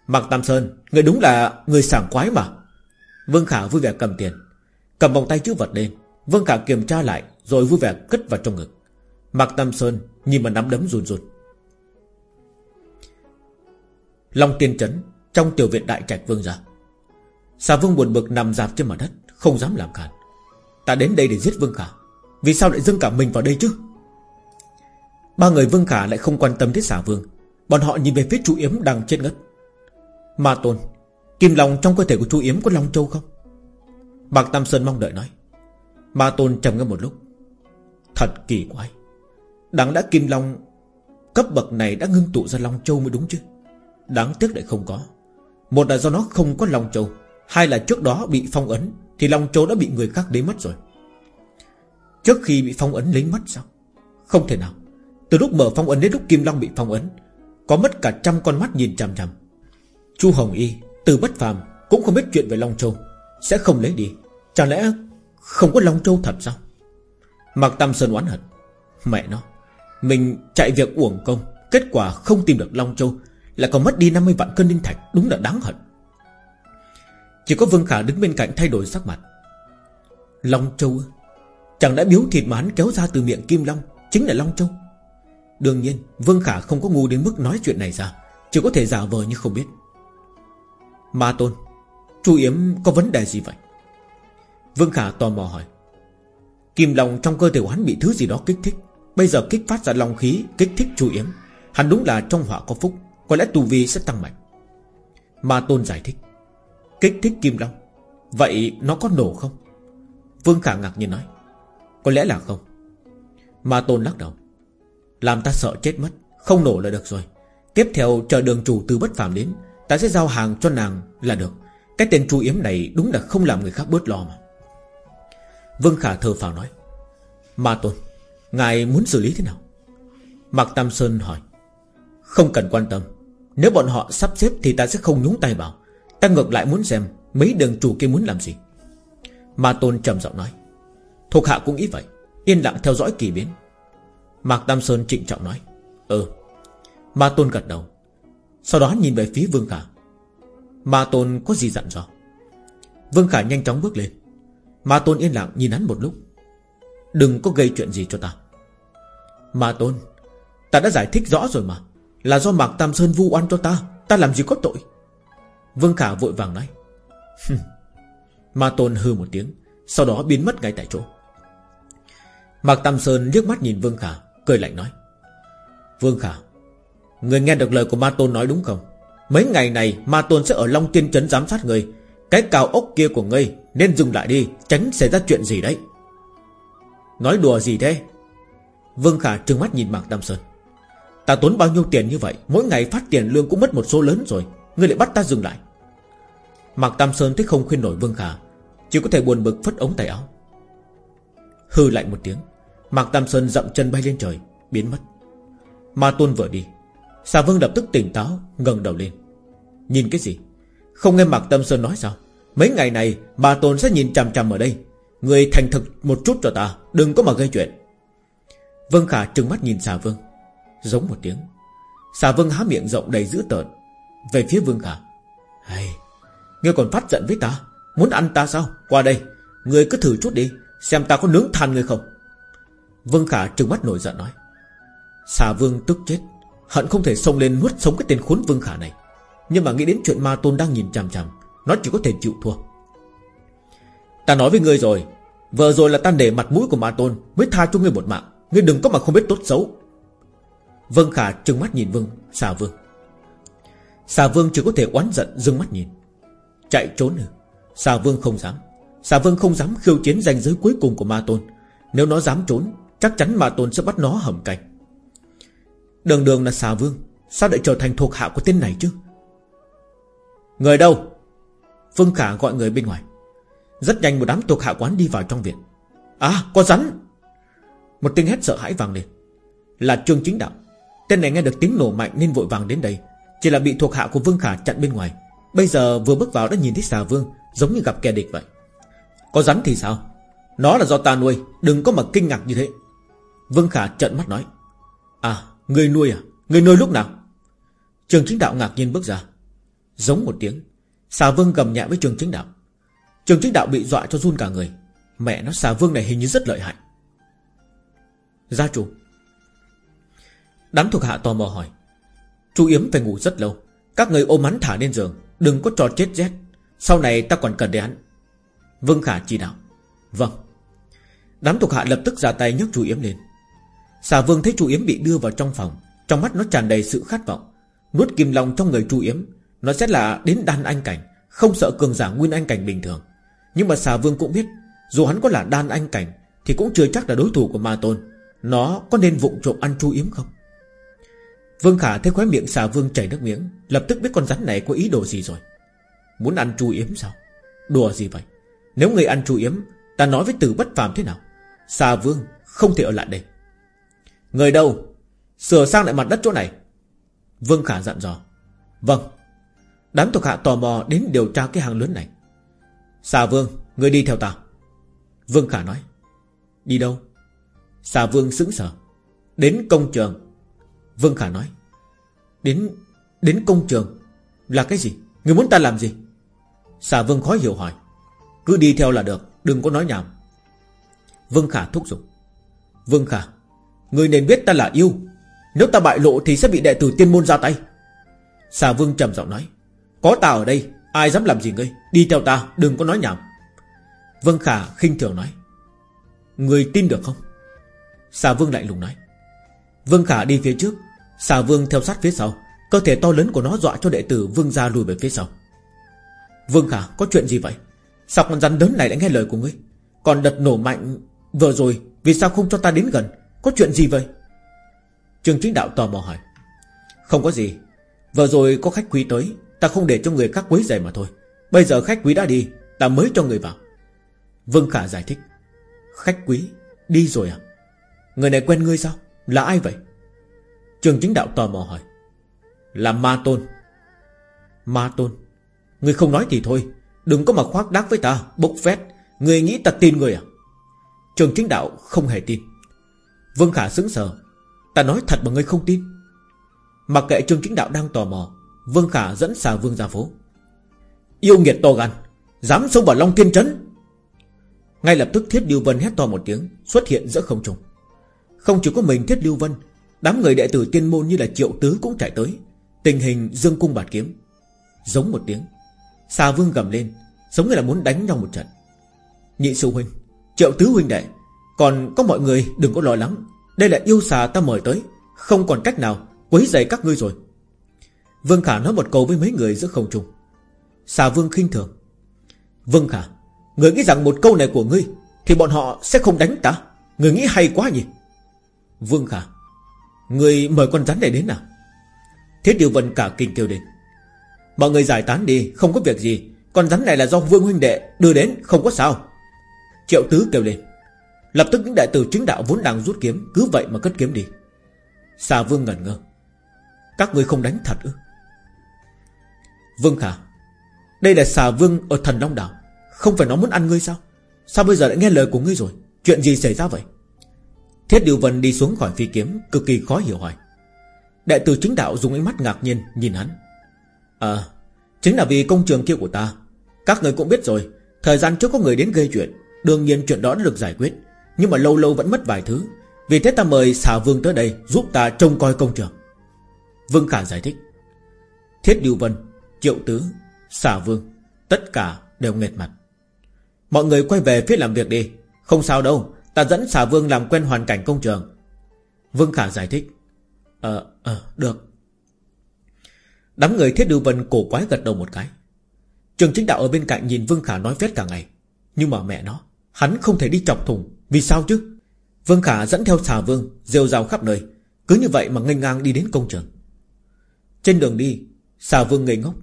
Mạc Tam Sơn, Người đúng là người sảng quái mà. Vương Khả vui vẻ cầm tiền, Cầm vòng tay chữ vật lên. Vương Khả kiểm tra lại, Rồi vui vẻ cất vào trong ngực. Mạc Tam Sơn nhìn mà nắm đấm run run. Long tiên trấn, Trong tiểu viện đại trạch vương gia. Xà vương buồn bực nằm dạp trên mặt đất, Không dám làm cản Ta đến đây để giết Vương Khả. Vì sao lại dâng cả mình vào đây chứ? Ba người Vương Khả lại không quan tâm đến xà vương. Bọn họ nhìn về phía chú Yếm đang chết ngất. Ma Tôn, Kim Long trong cơ thể của chú Yếm có Long Châu không? Bạc Tam Sơn mong đợi nói. Ma Tôn trầm ngâm một lúc. Thật kỳ quái. Đáng đã Kim Long, Cấp bậc này đã ngưng tụ ra Long Châu mới đúng chứ? Đáng tiếc lại không có. Một là do nó không có Long Châu, Hai là trước đó bị phong ấn Thì Long Châu đã bị người khác lấy mất rồi. Trước khi bị phong ấn lấy mất sao? Không thể nào. Từ lúc mở phong ấn đến lúc Kim Long bị phong ấn, Có mất cả trăm con mắt nhìn chằm chằm. Chu Hồng Y, Từ bất phàm, Cũng không biết chuyện về Long Châu, Sẽ không lấy đi. Chẳng lẽ không có Long Châu thật sao? Mạc Tam Sơn oán hận. Mẹ nó, Mình chạy việc uổng công, Kết quả không tìm được Long Châu, Lại còn mất đi 50 vạn cân linh thạch, Đúng là đáng hận. Chỉ có Vương Khả đứng bên cạnh thay đổi sắc mặt. Long Châu Chẳng đã biếu thịt mà hắn kéo ra từ miệng Kim Long Chính là Long Châu? Đương nhiên, Vương Khả không có ngu đến mức nói chuyện này ra, Chỉ có thể giả vờ như không biết. Ma Tôn, Chu Yếm có vấn đề gì vậy? Vương Khả tò mò hỏi. Kim Long trong cơ thể của hắn bị thứ gì đó kích thích. Bây giờ kích phát ra long khí, Kích thích Chu Yếm. Hắn đúng là trong họa có phúc. Có lẽ tù vi sẽ tăng mạnh. Ma Tôn giải thích. Kích thích Kim Long. Vậy nó có nổ không? Vương Khả ngạc nhiên nói. Có lẽ là không. Ma Tôn lắc đầu. Làm ta sợ chết mất. Không nổ là được rồi. Tiếp theo chờ đường chủ từ bất phàm đến, Ta sẽ giao hàng cho nàng là được. Cái tên chu yếm này đúng là không làm người khác bớt lo mà. Vương Khả thờ phào nói, Ma Tôn, Ngài muốn xử lý thế nào? Mạc Tam Sơn hỏi, Không cần quan tâm. Nếu bọn họ sắp xếp thì ta sẽ không nhúng tay vào. Ta ngược lại muốn xem Mấy đường chủ kia muốn làm gì. Ma Tôn trầm giọng nói, Thuộc hạ cũng ý vậy. Yên lặng theo dõi kỳ biến. Mạc Tam Sơn trịnh trọng nói Ừ. Ma Tôn gật đầu, Sau đó nhìn về phía Vương Khả. Ma Tôn có gì dặn dò? Vương Khả nhanh chóng bước lên. Ma Tôn yên lặng nhìn hắn một lúc. Đừng có gây chuyện gì cho ta. Ma Tôn, Ta đã giải thích rõ rồi mà. Là do Mạc Tam Sơn vu oan cho ta Ta làm gì có tội? Vương Khả vội vàng nói. Ma Tôn hư một tiếng, Sau đó biến mất ngay tại chỗ. Mạc Tam Sơn liếc mắt nhìn Vương Khả, Cười lạnh nói. Vương Khả, Người nghe được lời của Ma Tôn nói đúng không? Mấy ngày này, Ma Tôn sẽ ở Long Tiên Trấn giám sát người cái cao ốc kia của ngươi, Nên dừng lại đi, Tránh xảy ra chuyện gì đấy. Nói đùa gì thế? Vương Khả trừng mắt nhìn Mạc Tam Sơn. Ta tốn bao nhiêu tiền như vậy, Mỗi ngày phát tiền lương cũng mất một số lớn rồi, Ngươi lại bắt ta dừng lại. Mạc Tam Sơn thích không khuyên nổi Vương Khả, Chỉ có thể buồn bực phất ống tay áo. Hư lạnh một tiếng, Mạc Tam Sơn dậm chân bay lên trời, Biến mất. Ma Tôn vừa đi. Xà Vương lập tức tỉnh táo, ngẩng đầu lên. Nhìn cái gì? Không nghe Mạc tâm Sơn nói sao? Mấy ngày này bà Tôn sẽ nhìn chằm chằm ở đây. Người thành thực một chút cho ta Đừng có mà gây chuyện. Vương Khả trừng mắt nhìn xà Vương. Giống một tiếng. Xà Vương há miệng rộng đầy dữ tợn. Về phía Vương Khả. Hey, Ngươi còn phát giận với ta? Muốn ăn ta sao? Qua đây. Ngươi cứ thử chút đi Xem ta có nướng than ngươi không. Vương Khả trừng mắt nổi giận nói. Xà Vương tức chết. Hận không thể xông lên nuốt sống cái tên khốn Vương Khả này. Nhưng mà nghĩ đến chuyện ma tôn đang nhìn chằm chằm, Nó chỉ có thể chịu thua. Ta nói với ngươi rồi, Vừa rồi là ta để mặt mũi của ma tôn Mới tha cho ngươi một mạng. Ngươi đừng có mà không biết tốt xấu. Vương Khả trừng mắt nhìn Vương, Xà Vương. Xà Vương chỉ có thể oán giận dưng mắt nhìn. Chạy trốn nữa Xà Vương không dám. Xà Vương không dám khiêu chiến danh giới cuối cùng của Ma Tôn. Nếu nó dám trốn, Chắc chắn Ma Tôn sẽ bắt nó hầm canh Đường đường là Xà Vương, Sao lại trở thành thuộc hạ của tên này chứ? Người đâu? Vương Khả gọi người bên ngoài. Rất nhanh một đám thuộc hạ quán đi vào trong viện. À có rắn! Một tiếng hét sợ hãi vang lên. Là Trương Chính Đạo. Tên này nghe được tiếng nổ mạnh nên vội vàng đến đây. Chỉ là bị thuộc hạ của Vương Khả chặn bên ngoài. Bây giờ vừa bước vào đã nhìn thấy xà vương, Giống như gặp kẻ địch vậy. Có rắn thì sao? Nó là do ta nuôi, Đừng có mà kinh ngạc như thế. Vương Khả trợn mắt nói. À người nuôi à? Người nuôi lúc nào? Trường chính đạo ngạc nhiên bước ra. Giống một tiếng, Xà vương gầm nhẹ với trường chính đạo. Trường chính đạo bị dọa cho run cả người. Mẹ nó, xà vương này hình như rất lợi hại. Gia chủ. Đám thuộc hạ tò mò hỏi. Chú Yếm phải ngủ rất lâu. Các người ôm hắn thả lên giường. Đừng có trò chết rét. Sau này ta còn cần đến. hắn. Vương Khả chỉ đạo. Vâng. Đám thuộc hạ lập tức ra tay nhấc chú Yếm lên. Xà Vương thấy chú Yếm bị đưa vào trong phòng. Trong mắt nó tràn đầy sự khát vọng. Nuốt kim long trong người chú Yếm. Nó sẽ là đến đan anh cảnh, Không sợ cường giả nguyên anh cảnh bình thường. Nhưng mà xà Vương cũng biết, Dù hắn có là đan anh cảnh, Thì cũng chưa chắc là đối thủ của ma tôn. Nó có nên vụng trộm ăn chu Yếm không? Vương Khả thấy khóe miệng xà vương chảy nước miếng, Lập tức biết con rắn này có ý đồ gì rồi. Muốn ăn chu yếm sao? Đùa gì vậy? Nếu người ăn chu yếm, Ta nói với từ bất phàm thế nào? Xà vương không thể ở lại đây. Người đâu? Sửa sang lại mặt đất chỗ này. Vương Khả dặn dò. Vâng. Đám thuộc hạ tò mò đến điều tra cái hàng lớn này. Xà vương, Người đi theo ta Vương Khả nói. Đi đâu? Xà vương sững sờ. Đến công trường. Vương Khả nói. Đến đến công trường. Là cái gì? Người muốn ta làm gì? Xà Vương khó hiểu hỏi. Cứ đi theo là được, Đừng có nói nhảm. Vương Khả thúc giục. Vương Khả, Người nên biết ta là yêu. Nếu ta bại lộ thì sẽ bị đệ tử tiên môn ra tay. Xà Vương trầm giọng nói. Có ta ở đây, Ai dám làm gì ngươi? Đi theo ta, Đừng có nói nhảm. Vương Khả khinh thường nói. Người tin được không? Xà Vương lại lùng nói. Vương Khả đi phía trước, Xà Vương theo sát phía sau. Cơ thể to lớn của nó dọa cho đệ tử Vương gia lùi về phía sau. Vương Khả, có chuyện gì vậy? Sao con rắn lớn này đã nghe lời của ngươi? Còn đợt nổ mạnh vừa rồi, Vì sao không cho ta đến gần? Có chuyện gì vậy? Trường chính đạo tò mò hỏi. Không có gì. Vừa rồi có khách quý tới Ta không để cho người khác quấy rầy mà thôi. Bây giờ khách quý đã đi, Ta mới cho người vào. Vương Khả giải thích. Khách quý, đi rồi à? Người này quen ngươi sao? Là ai vậy? Trường chính đạo tò mò hỏi. Là ma tôn. Ma tôn, Ngươi không nói thì thôi. Đừng có mà khoác đác với ta, Bốc phét. Ngươi nghĩ ta tin người à? Trường chính đạo không hề tin. Vương Khả sững sờ. Ta nói thật mà ngươi không tin. Mặc kệ trường chính đạo đang tò mò Vương Khả dẫn xà vương ra phố. Yêu nghiệt to gan, Dám xông vào Long Thiên Trấn. Ngay lập tức Thiết Lưu Vân hét to một tiếng, Xuất hiện giữa không trung. Không chỉ có mình Thiết Lưu Vân, Đám người đệ tử tiên môn như là triệu tứ cũng chạy tới. Tình hình dương cung bạt kiếm, Giống một tiếng. Xà vương gầm lên, Giống như là muốn đánh nhau một trận. Nhị sư huynh, Triệu tứ huynh đệ, Còn có mọi người đừng có lo lắng. Đây là yêu xà ta mời tới, Không còn cách nào quấy giày các ngươi rồi. Vương Khả nói một câu với mấy người giữa không trung. Xà vương khinh thường. Vương Khả, Người nghĩ rằng một câu này của ngươi Thì bọn họ sẽ không đánh ta. Người nghĩ hay quá nhỉ? Vương Khả, Người mời con rắn này đến nào Thiết Điều Vân cả kinh kêu đến Mọi người giải tán đi, Không có việc gì. Con rắn này là do Vương huynh đệ đưa đến, Không có sao. Triệu Tứ kêu lên. Lập tức những đại tử chính đạo vốn đang rút kiếm, Cứ vậy mà cất kiếm đi. Xà Vương ngẩn ngơ. Các người không đánh thật ư? Vương Khả Đây là xà Vương ở thần Long Đảo. Không phải nó muốn ăn ngươi sao? Sao bây giờ đã nghe lời của ngươi rồi? Chuyện gì xảy ra vậy? Thiết Điều Vân đi xuống khỏi phi kiếm, Cực kỳ khó hiểu hỏi. Đại tử chính đạo dùng ánh mắt ngạc nhiên nhìn hắn. À Chính là vì công trường kia của ta. Các người cũng biết rồi, Thời gian trước có người đến gây chuyện. Đương nhiên chuyện đó đã được giải quyết. Nhưng mà lâu lâu vẫn mất vài thứ. Vì thế ta mời xà vương tới đây Giúp ta trông coi công trường. Vương Khả giải thích. Thiết Điều Vân Triệu Tứ Xà Vương Tất cả đều nghệt mặt. Mọi người quay về phía làm việc đi. Không sao đâu Ta dẫn xà Vương làm quen hoàn cảnh công trường. Vương Khả giải thích. Ờ, ờ, được. Đám người thiết đưu vân cổ quái gật đầu một cái. Trường chính đạo ở bên cạnh nhìn Vương Khả nói phét cả ngày. Nhưng mà mẹ nó Hắn không thể đi chọc thùng Vì sao chứ? Vương Khả dẫn theo xà vương Rêu rào khắp nơi. Cứ như vậy mà nghênh ngang đi đến công trường. Trên đường đi Xà vương ngây ngốc.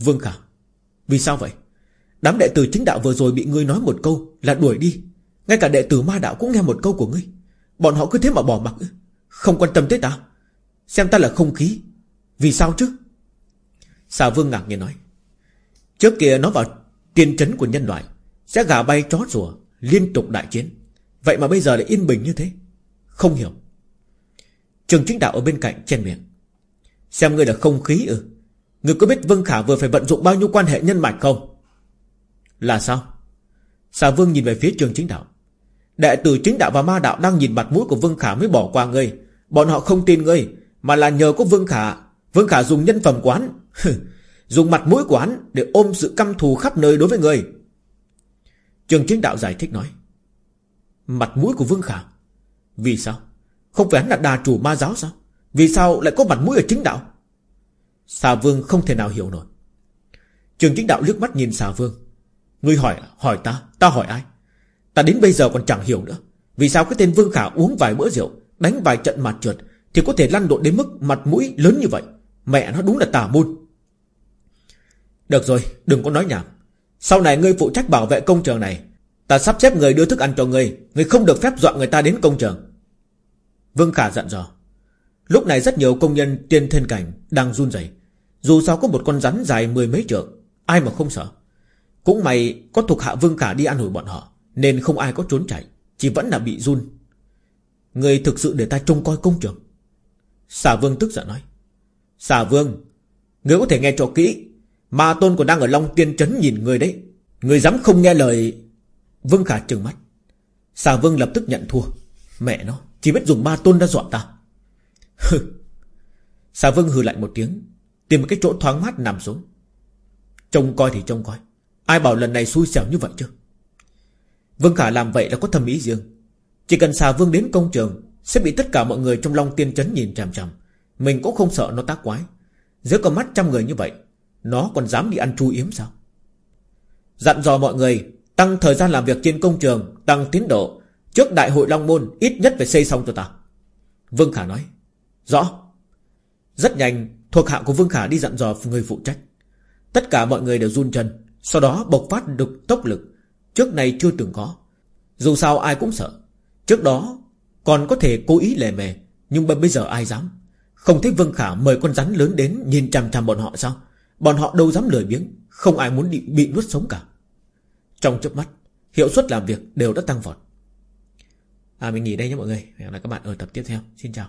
Vương Khả. Vì sao vậy? Đám đệ tử chính đạo vừa rồi bị ngươi nói một câu Là đuổi đi. Ngay cả đệ tử ma đạo cũng nghe một câu của ngươi. Bọn họ cứ thế mà bỏ mặc Không quan tâm tới ta. Xem ta là không khí. Vì sao chứ? Xà vương ngạc nhiên nói. Trước kia nó vào tiên trấn của nhân loại, Sẽ gà bay chó rùa, Liên tục đại chiến. Vậy mà bây giờ lại yên bình như thế. Không hiểu. Trường chính đạo ở bên cạnh chen miệng. Xem ngươi là không khí ư? Ngươi có biết Vương Khả vừa phải vận dụng bao nhiêu quan hệ nhân mạch không? Là sao? Xà Vương nhìn về phía trường chính đạo. Đệ tử chính đạo và ma đạo đang nhìn mặt mũi của Vương Khả mới bỏ qua ngươi. Bọn họ không tin ngươi, Mà là nhờ có Vương Khả. Vương Khả dùng nhân phẩm quán Dùng mặt mũi quán để ôm sự căm thù khắp nơi đối với ngươi. Trường chính đạo giải thích nói, Mặt mũi của Vương Khả? Vì sao? Không phải hắn là đà chủ ma giáo sao? Vì sao lại có mặt mũi ở chính đạo? Xà Vương không thể nào hiểu nổi. Trường chính đạo liếc mắt nhìn xà Vương. Ngươi hỏi hỏi ta Ta hỏi ai? Ta đến bây giờ còn chẳng hiểu nữa. Vì sao cái tên Vương Khả uống vài bữa rượu, Đánh vài trận mặt trượt, Thì có thể lăn lộn đến mức mặt mũi lớn như vậy? Mẹ nó đúng là tà môn. Được rồi, đừng có nói nhảm. Sau này ngươi phụ trách bảo vệ công trường này, Ta sắp xếp người đưa thức ăn cho ngươi. Ngươi không được phép dọa người ta đến công trường. Vương Khả dặn dò. Lúc này rất nhiều công nhân tiên thiên cảnh Đang run rẩy. Dù sao có một con rắn dài mười mấy trượng, Ai mà không sợ. Cũng may có thuộc hạ Vương cả đi ăn hủi bọn họ, Nên không ai có trốn chạy, Chỉ vẫn là bị run. Người thực sự để ta trông coi công trường. Xà Vương tức giận nói, Xà Vương, Người có thể nghe cho kỹ, Ma tôn còn đang ở Long Tiên Trấn nhìn người đấy. Người dám không nghe lời. Vương Khả trừng mắt. Xà Vương lập tức nhận thua. Mẹ nó, Chỉ biết dùng ma tôn đã dọa ta. Hừ Xà Vương hừ lạnh một tiếng. Tìm một cái chỗ thoáng mát nằm xuống. Trông coi thì trông coi. Ai bảo lần này xui xẻo như vậy chứ? Vương Khả làm vậy là có thầm ý riêng. Chỉ cần xà Vương đến công trường, Sẽ bị tất cả mọi người trong Long Tiên Trấn nhìn chằm chằm. Mình cũng không sợ nó tác quái. Dưới con mắt trăm người như vậy, Nó còn dám đi ăn chu yếm sao? Dặn dò mọi người, Tăng thời gian làm việc trên công trường, Tăng tiến độ. Trước đại hội Long Môn, Ít nhất phải xây xong cho ta. Vương Khả nói. Rõ. Rất nhanh Thuộc hạ của Vương Khả đi dặn dò người phụ trách. Tất cả mọi người đều run chân Sau đó bộc phát được tốc lực. Trước này chưa từng có. Dù sao ai cũng sợ. Trước đó còn có thể cố ý lề mề Nhưng bây giờ ai dám? Không thấy Vương Khả mời con rắn lớn đến Nhìn chằm chằm bọn họ sao? Bọn họ đâu dám lười biếng Không ai muốn bị, bị nuốt sống cả. Trong chớp mắt Hiệu suất làm việc đều đã tăng vọt. À mình nghỉ đây nhé mọi người. Hẹn gặp lại các bạn ở tập tiếp theo. Xin chào.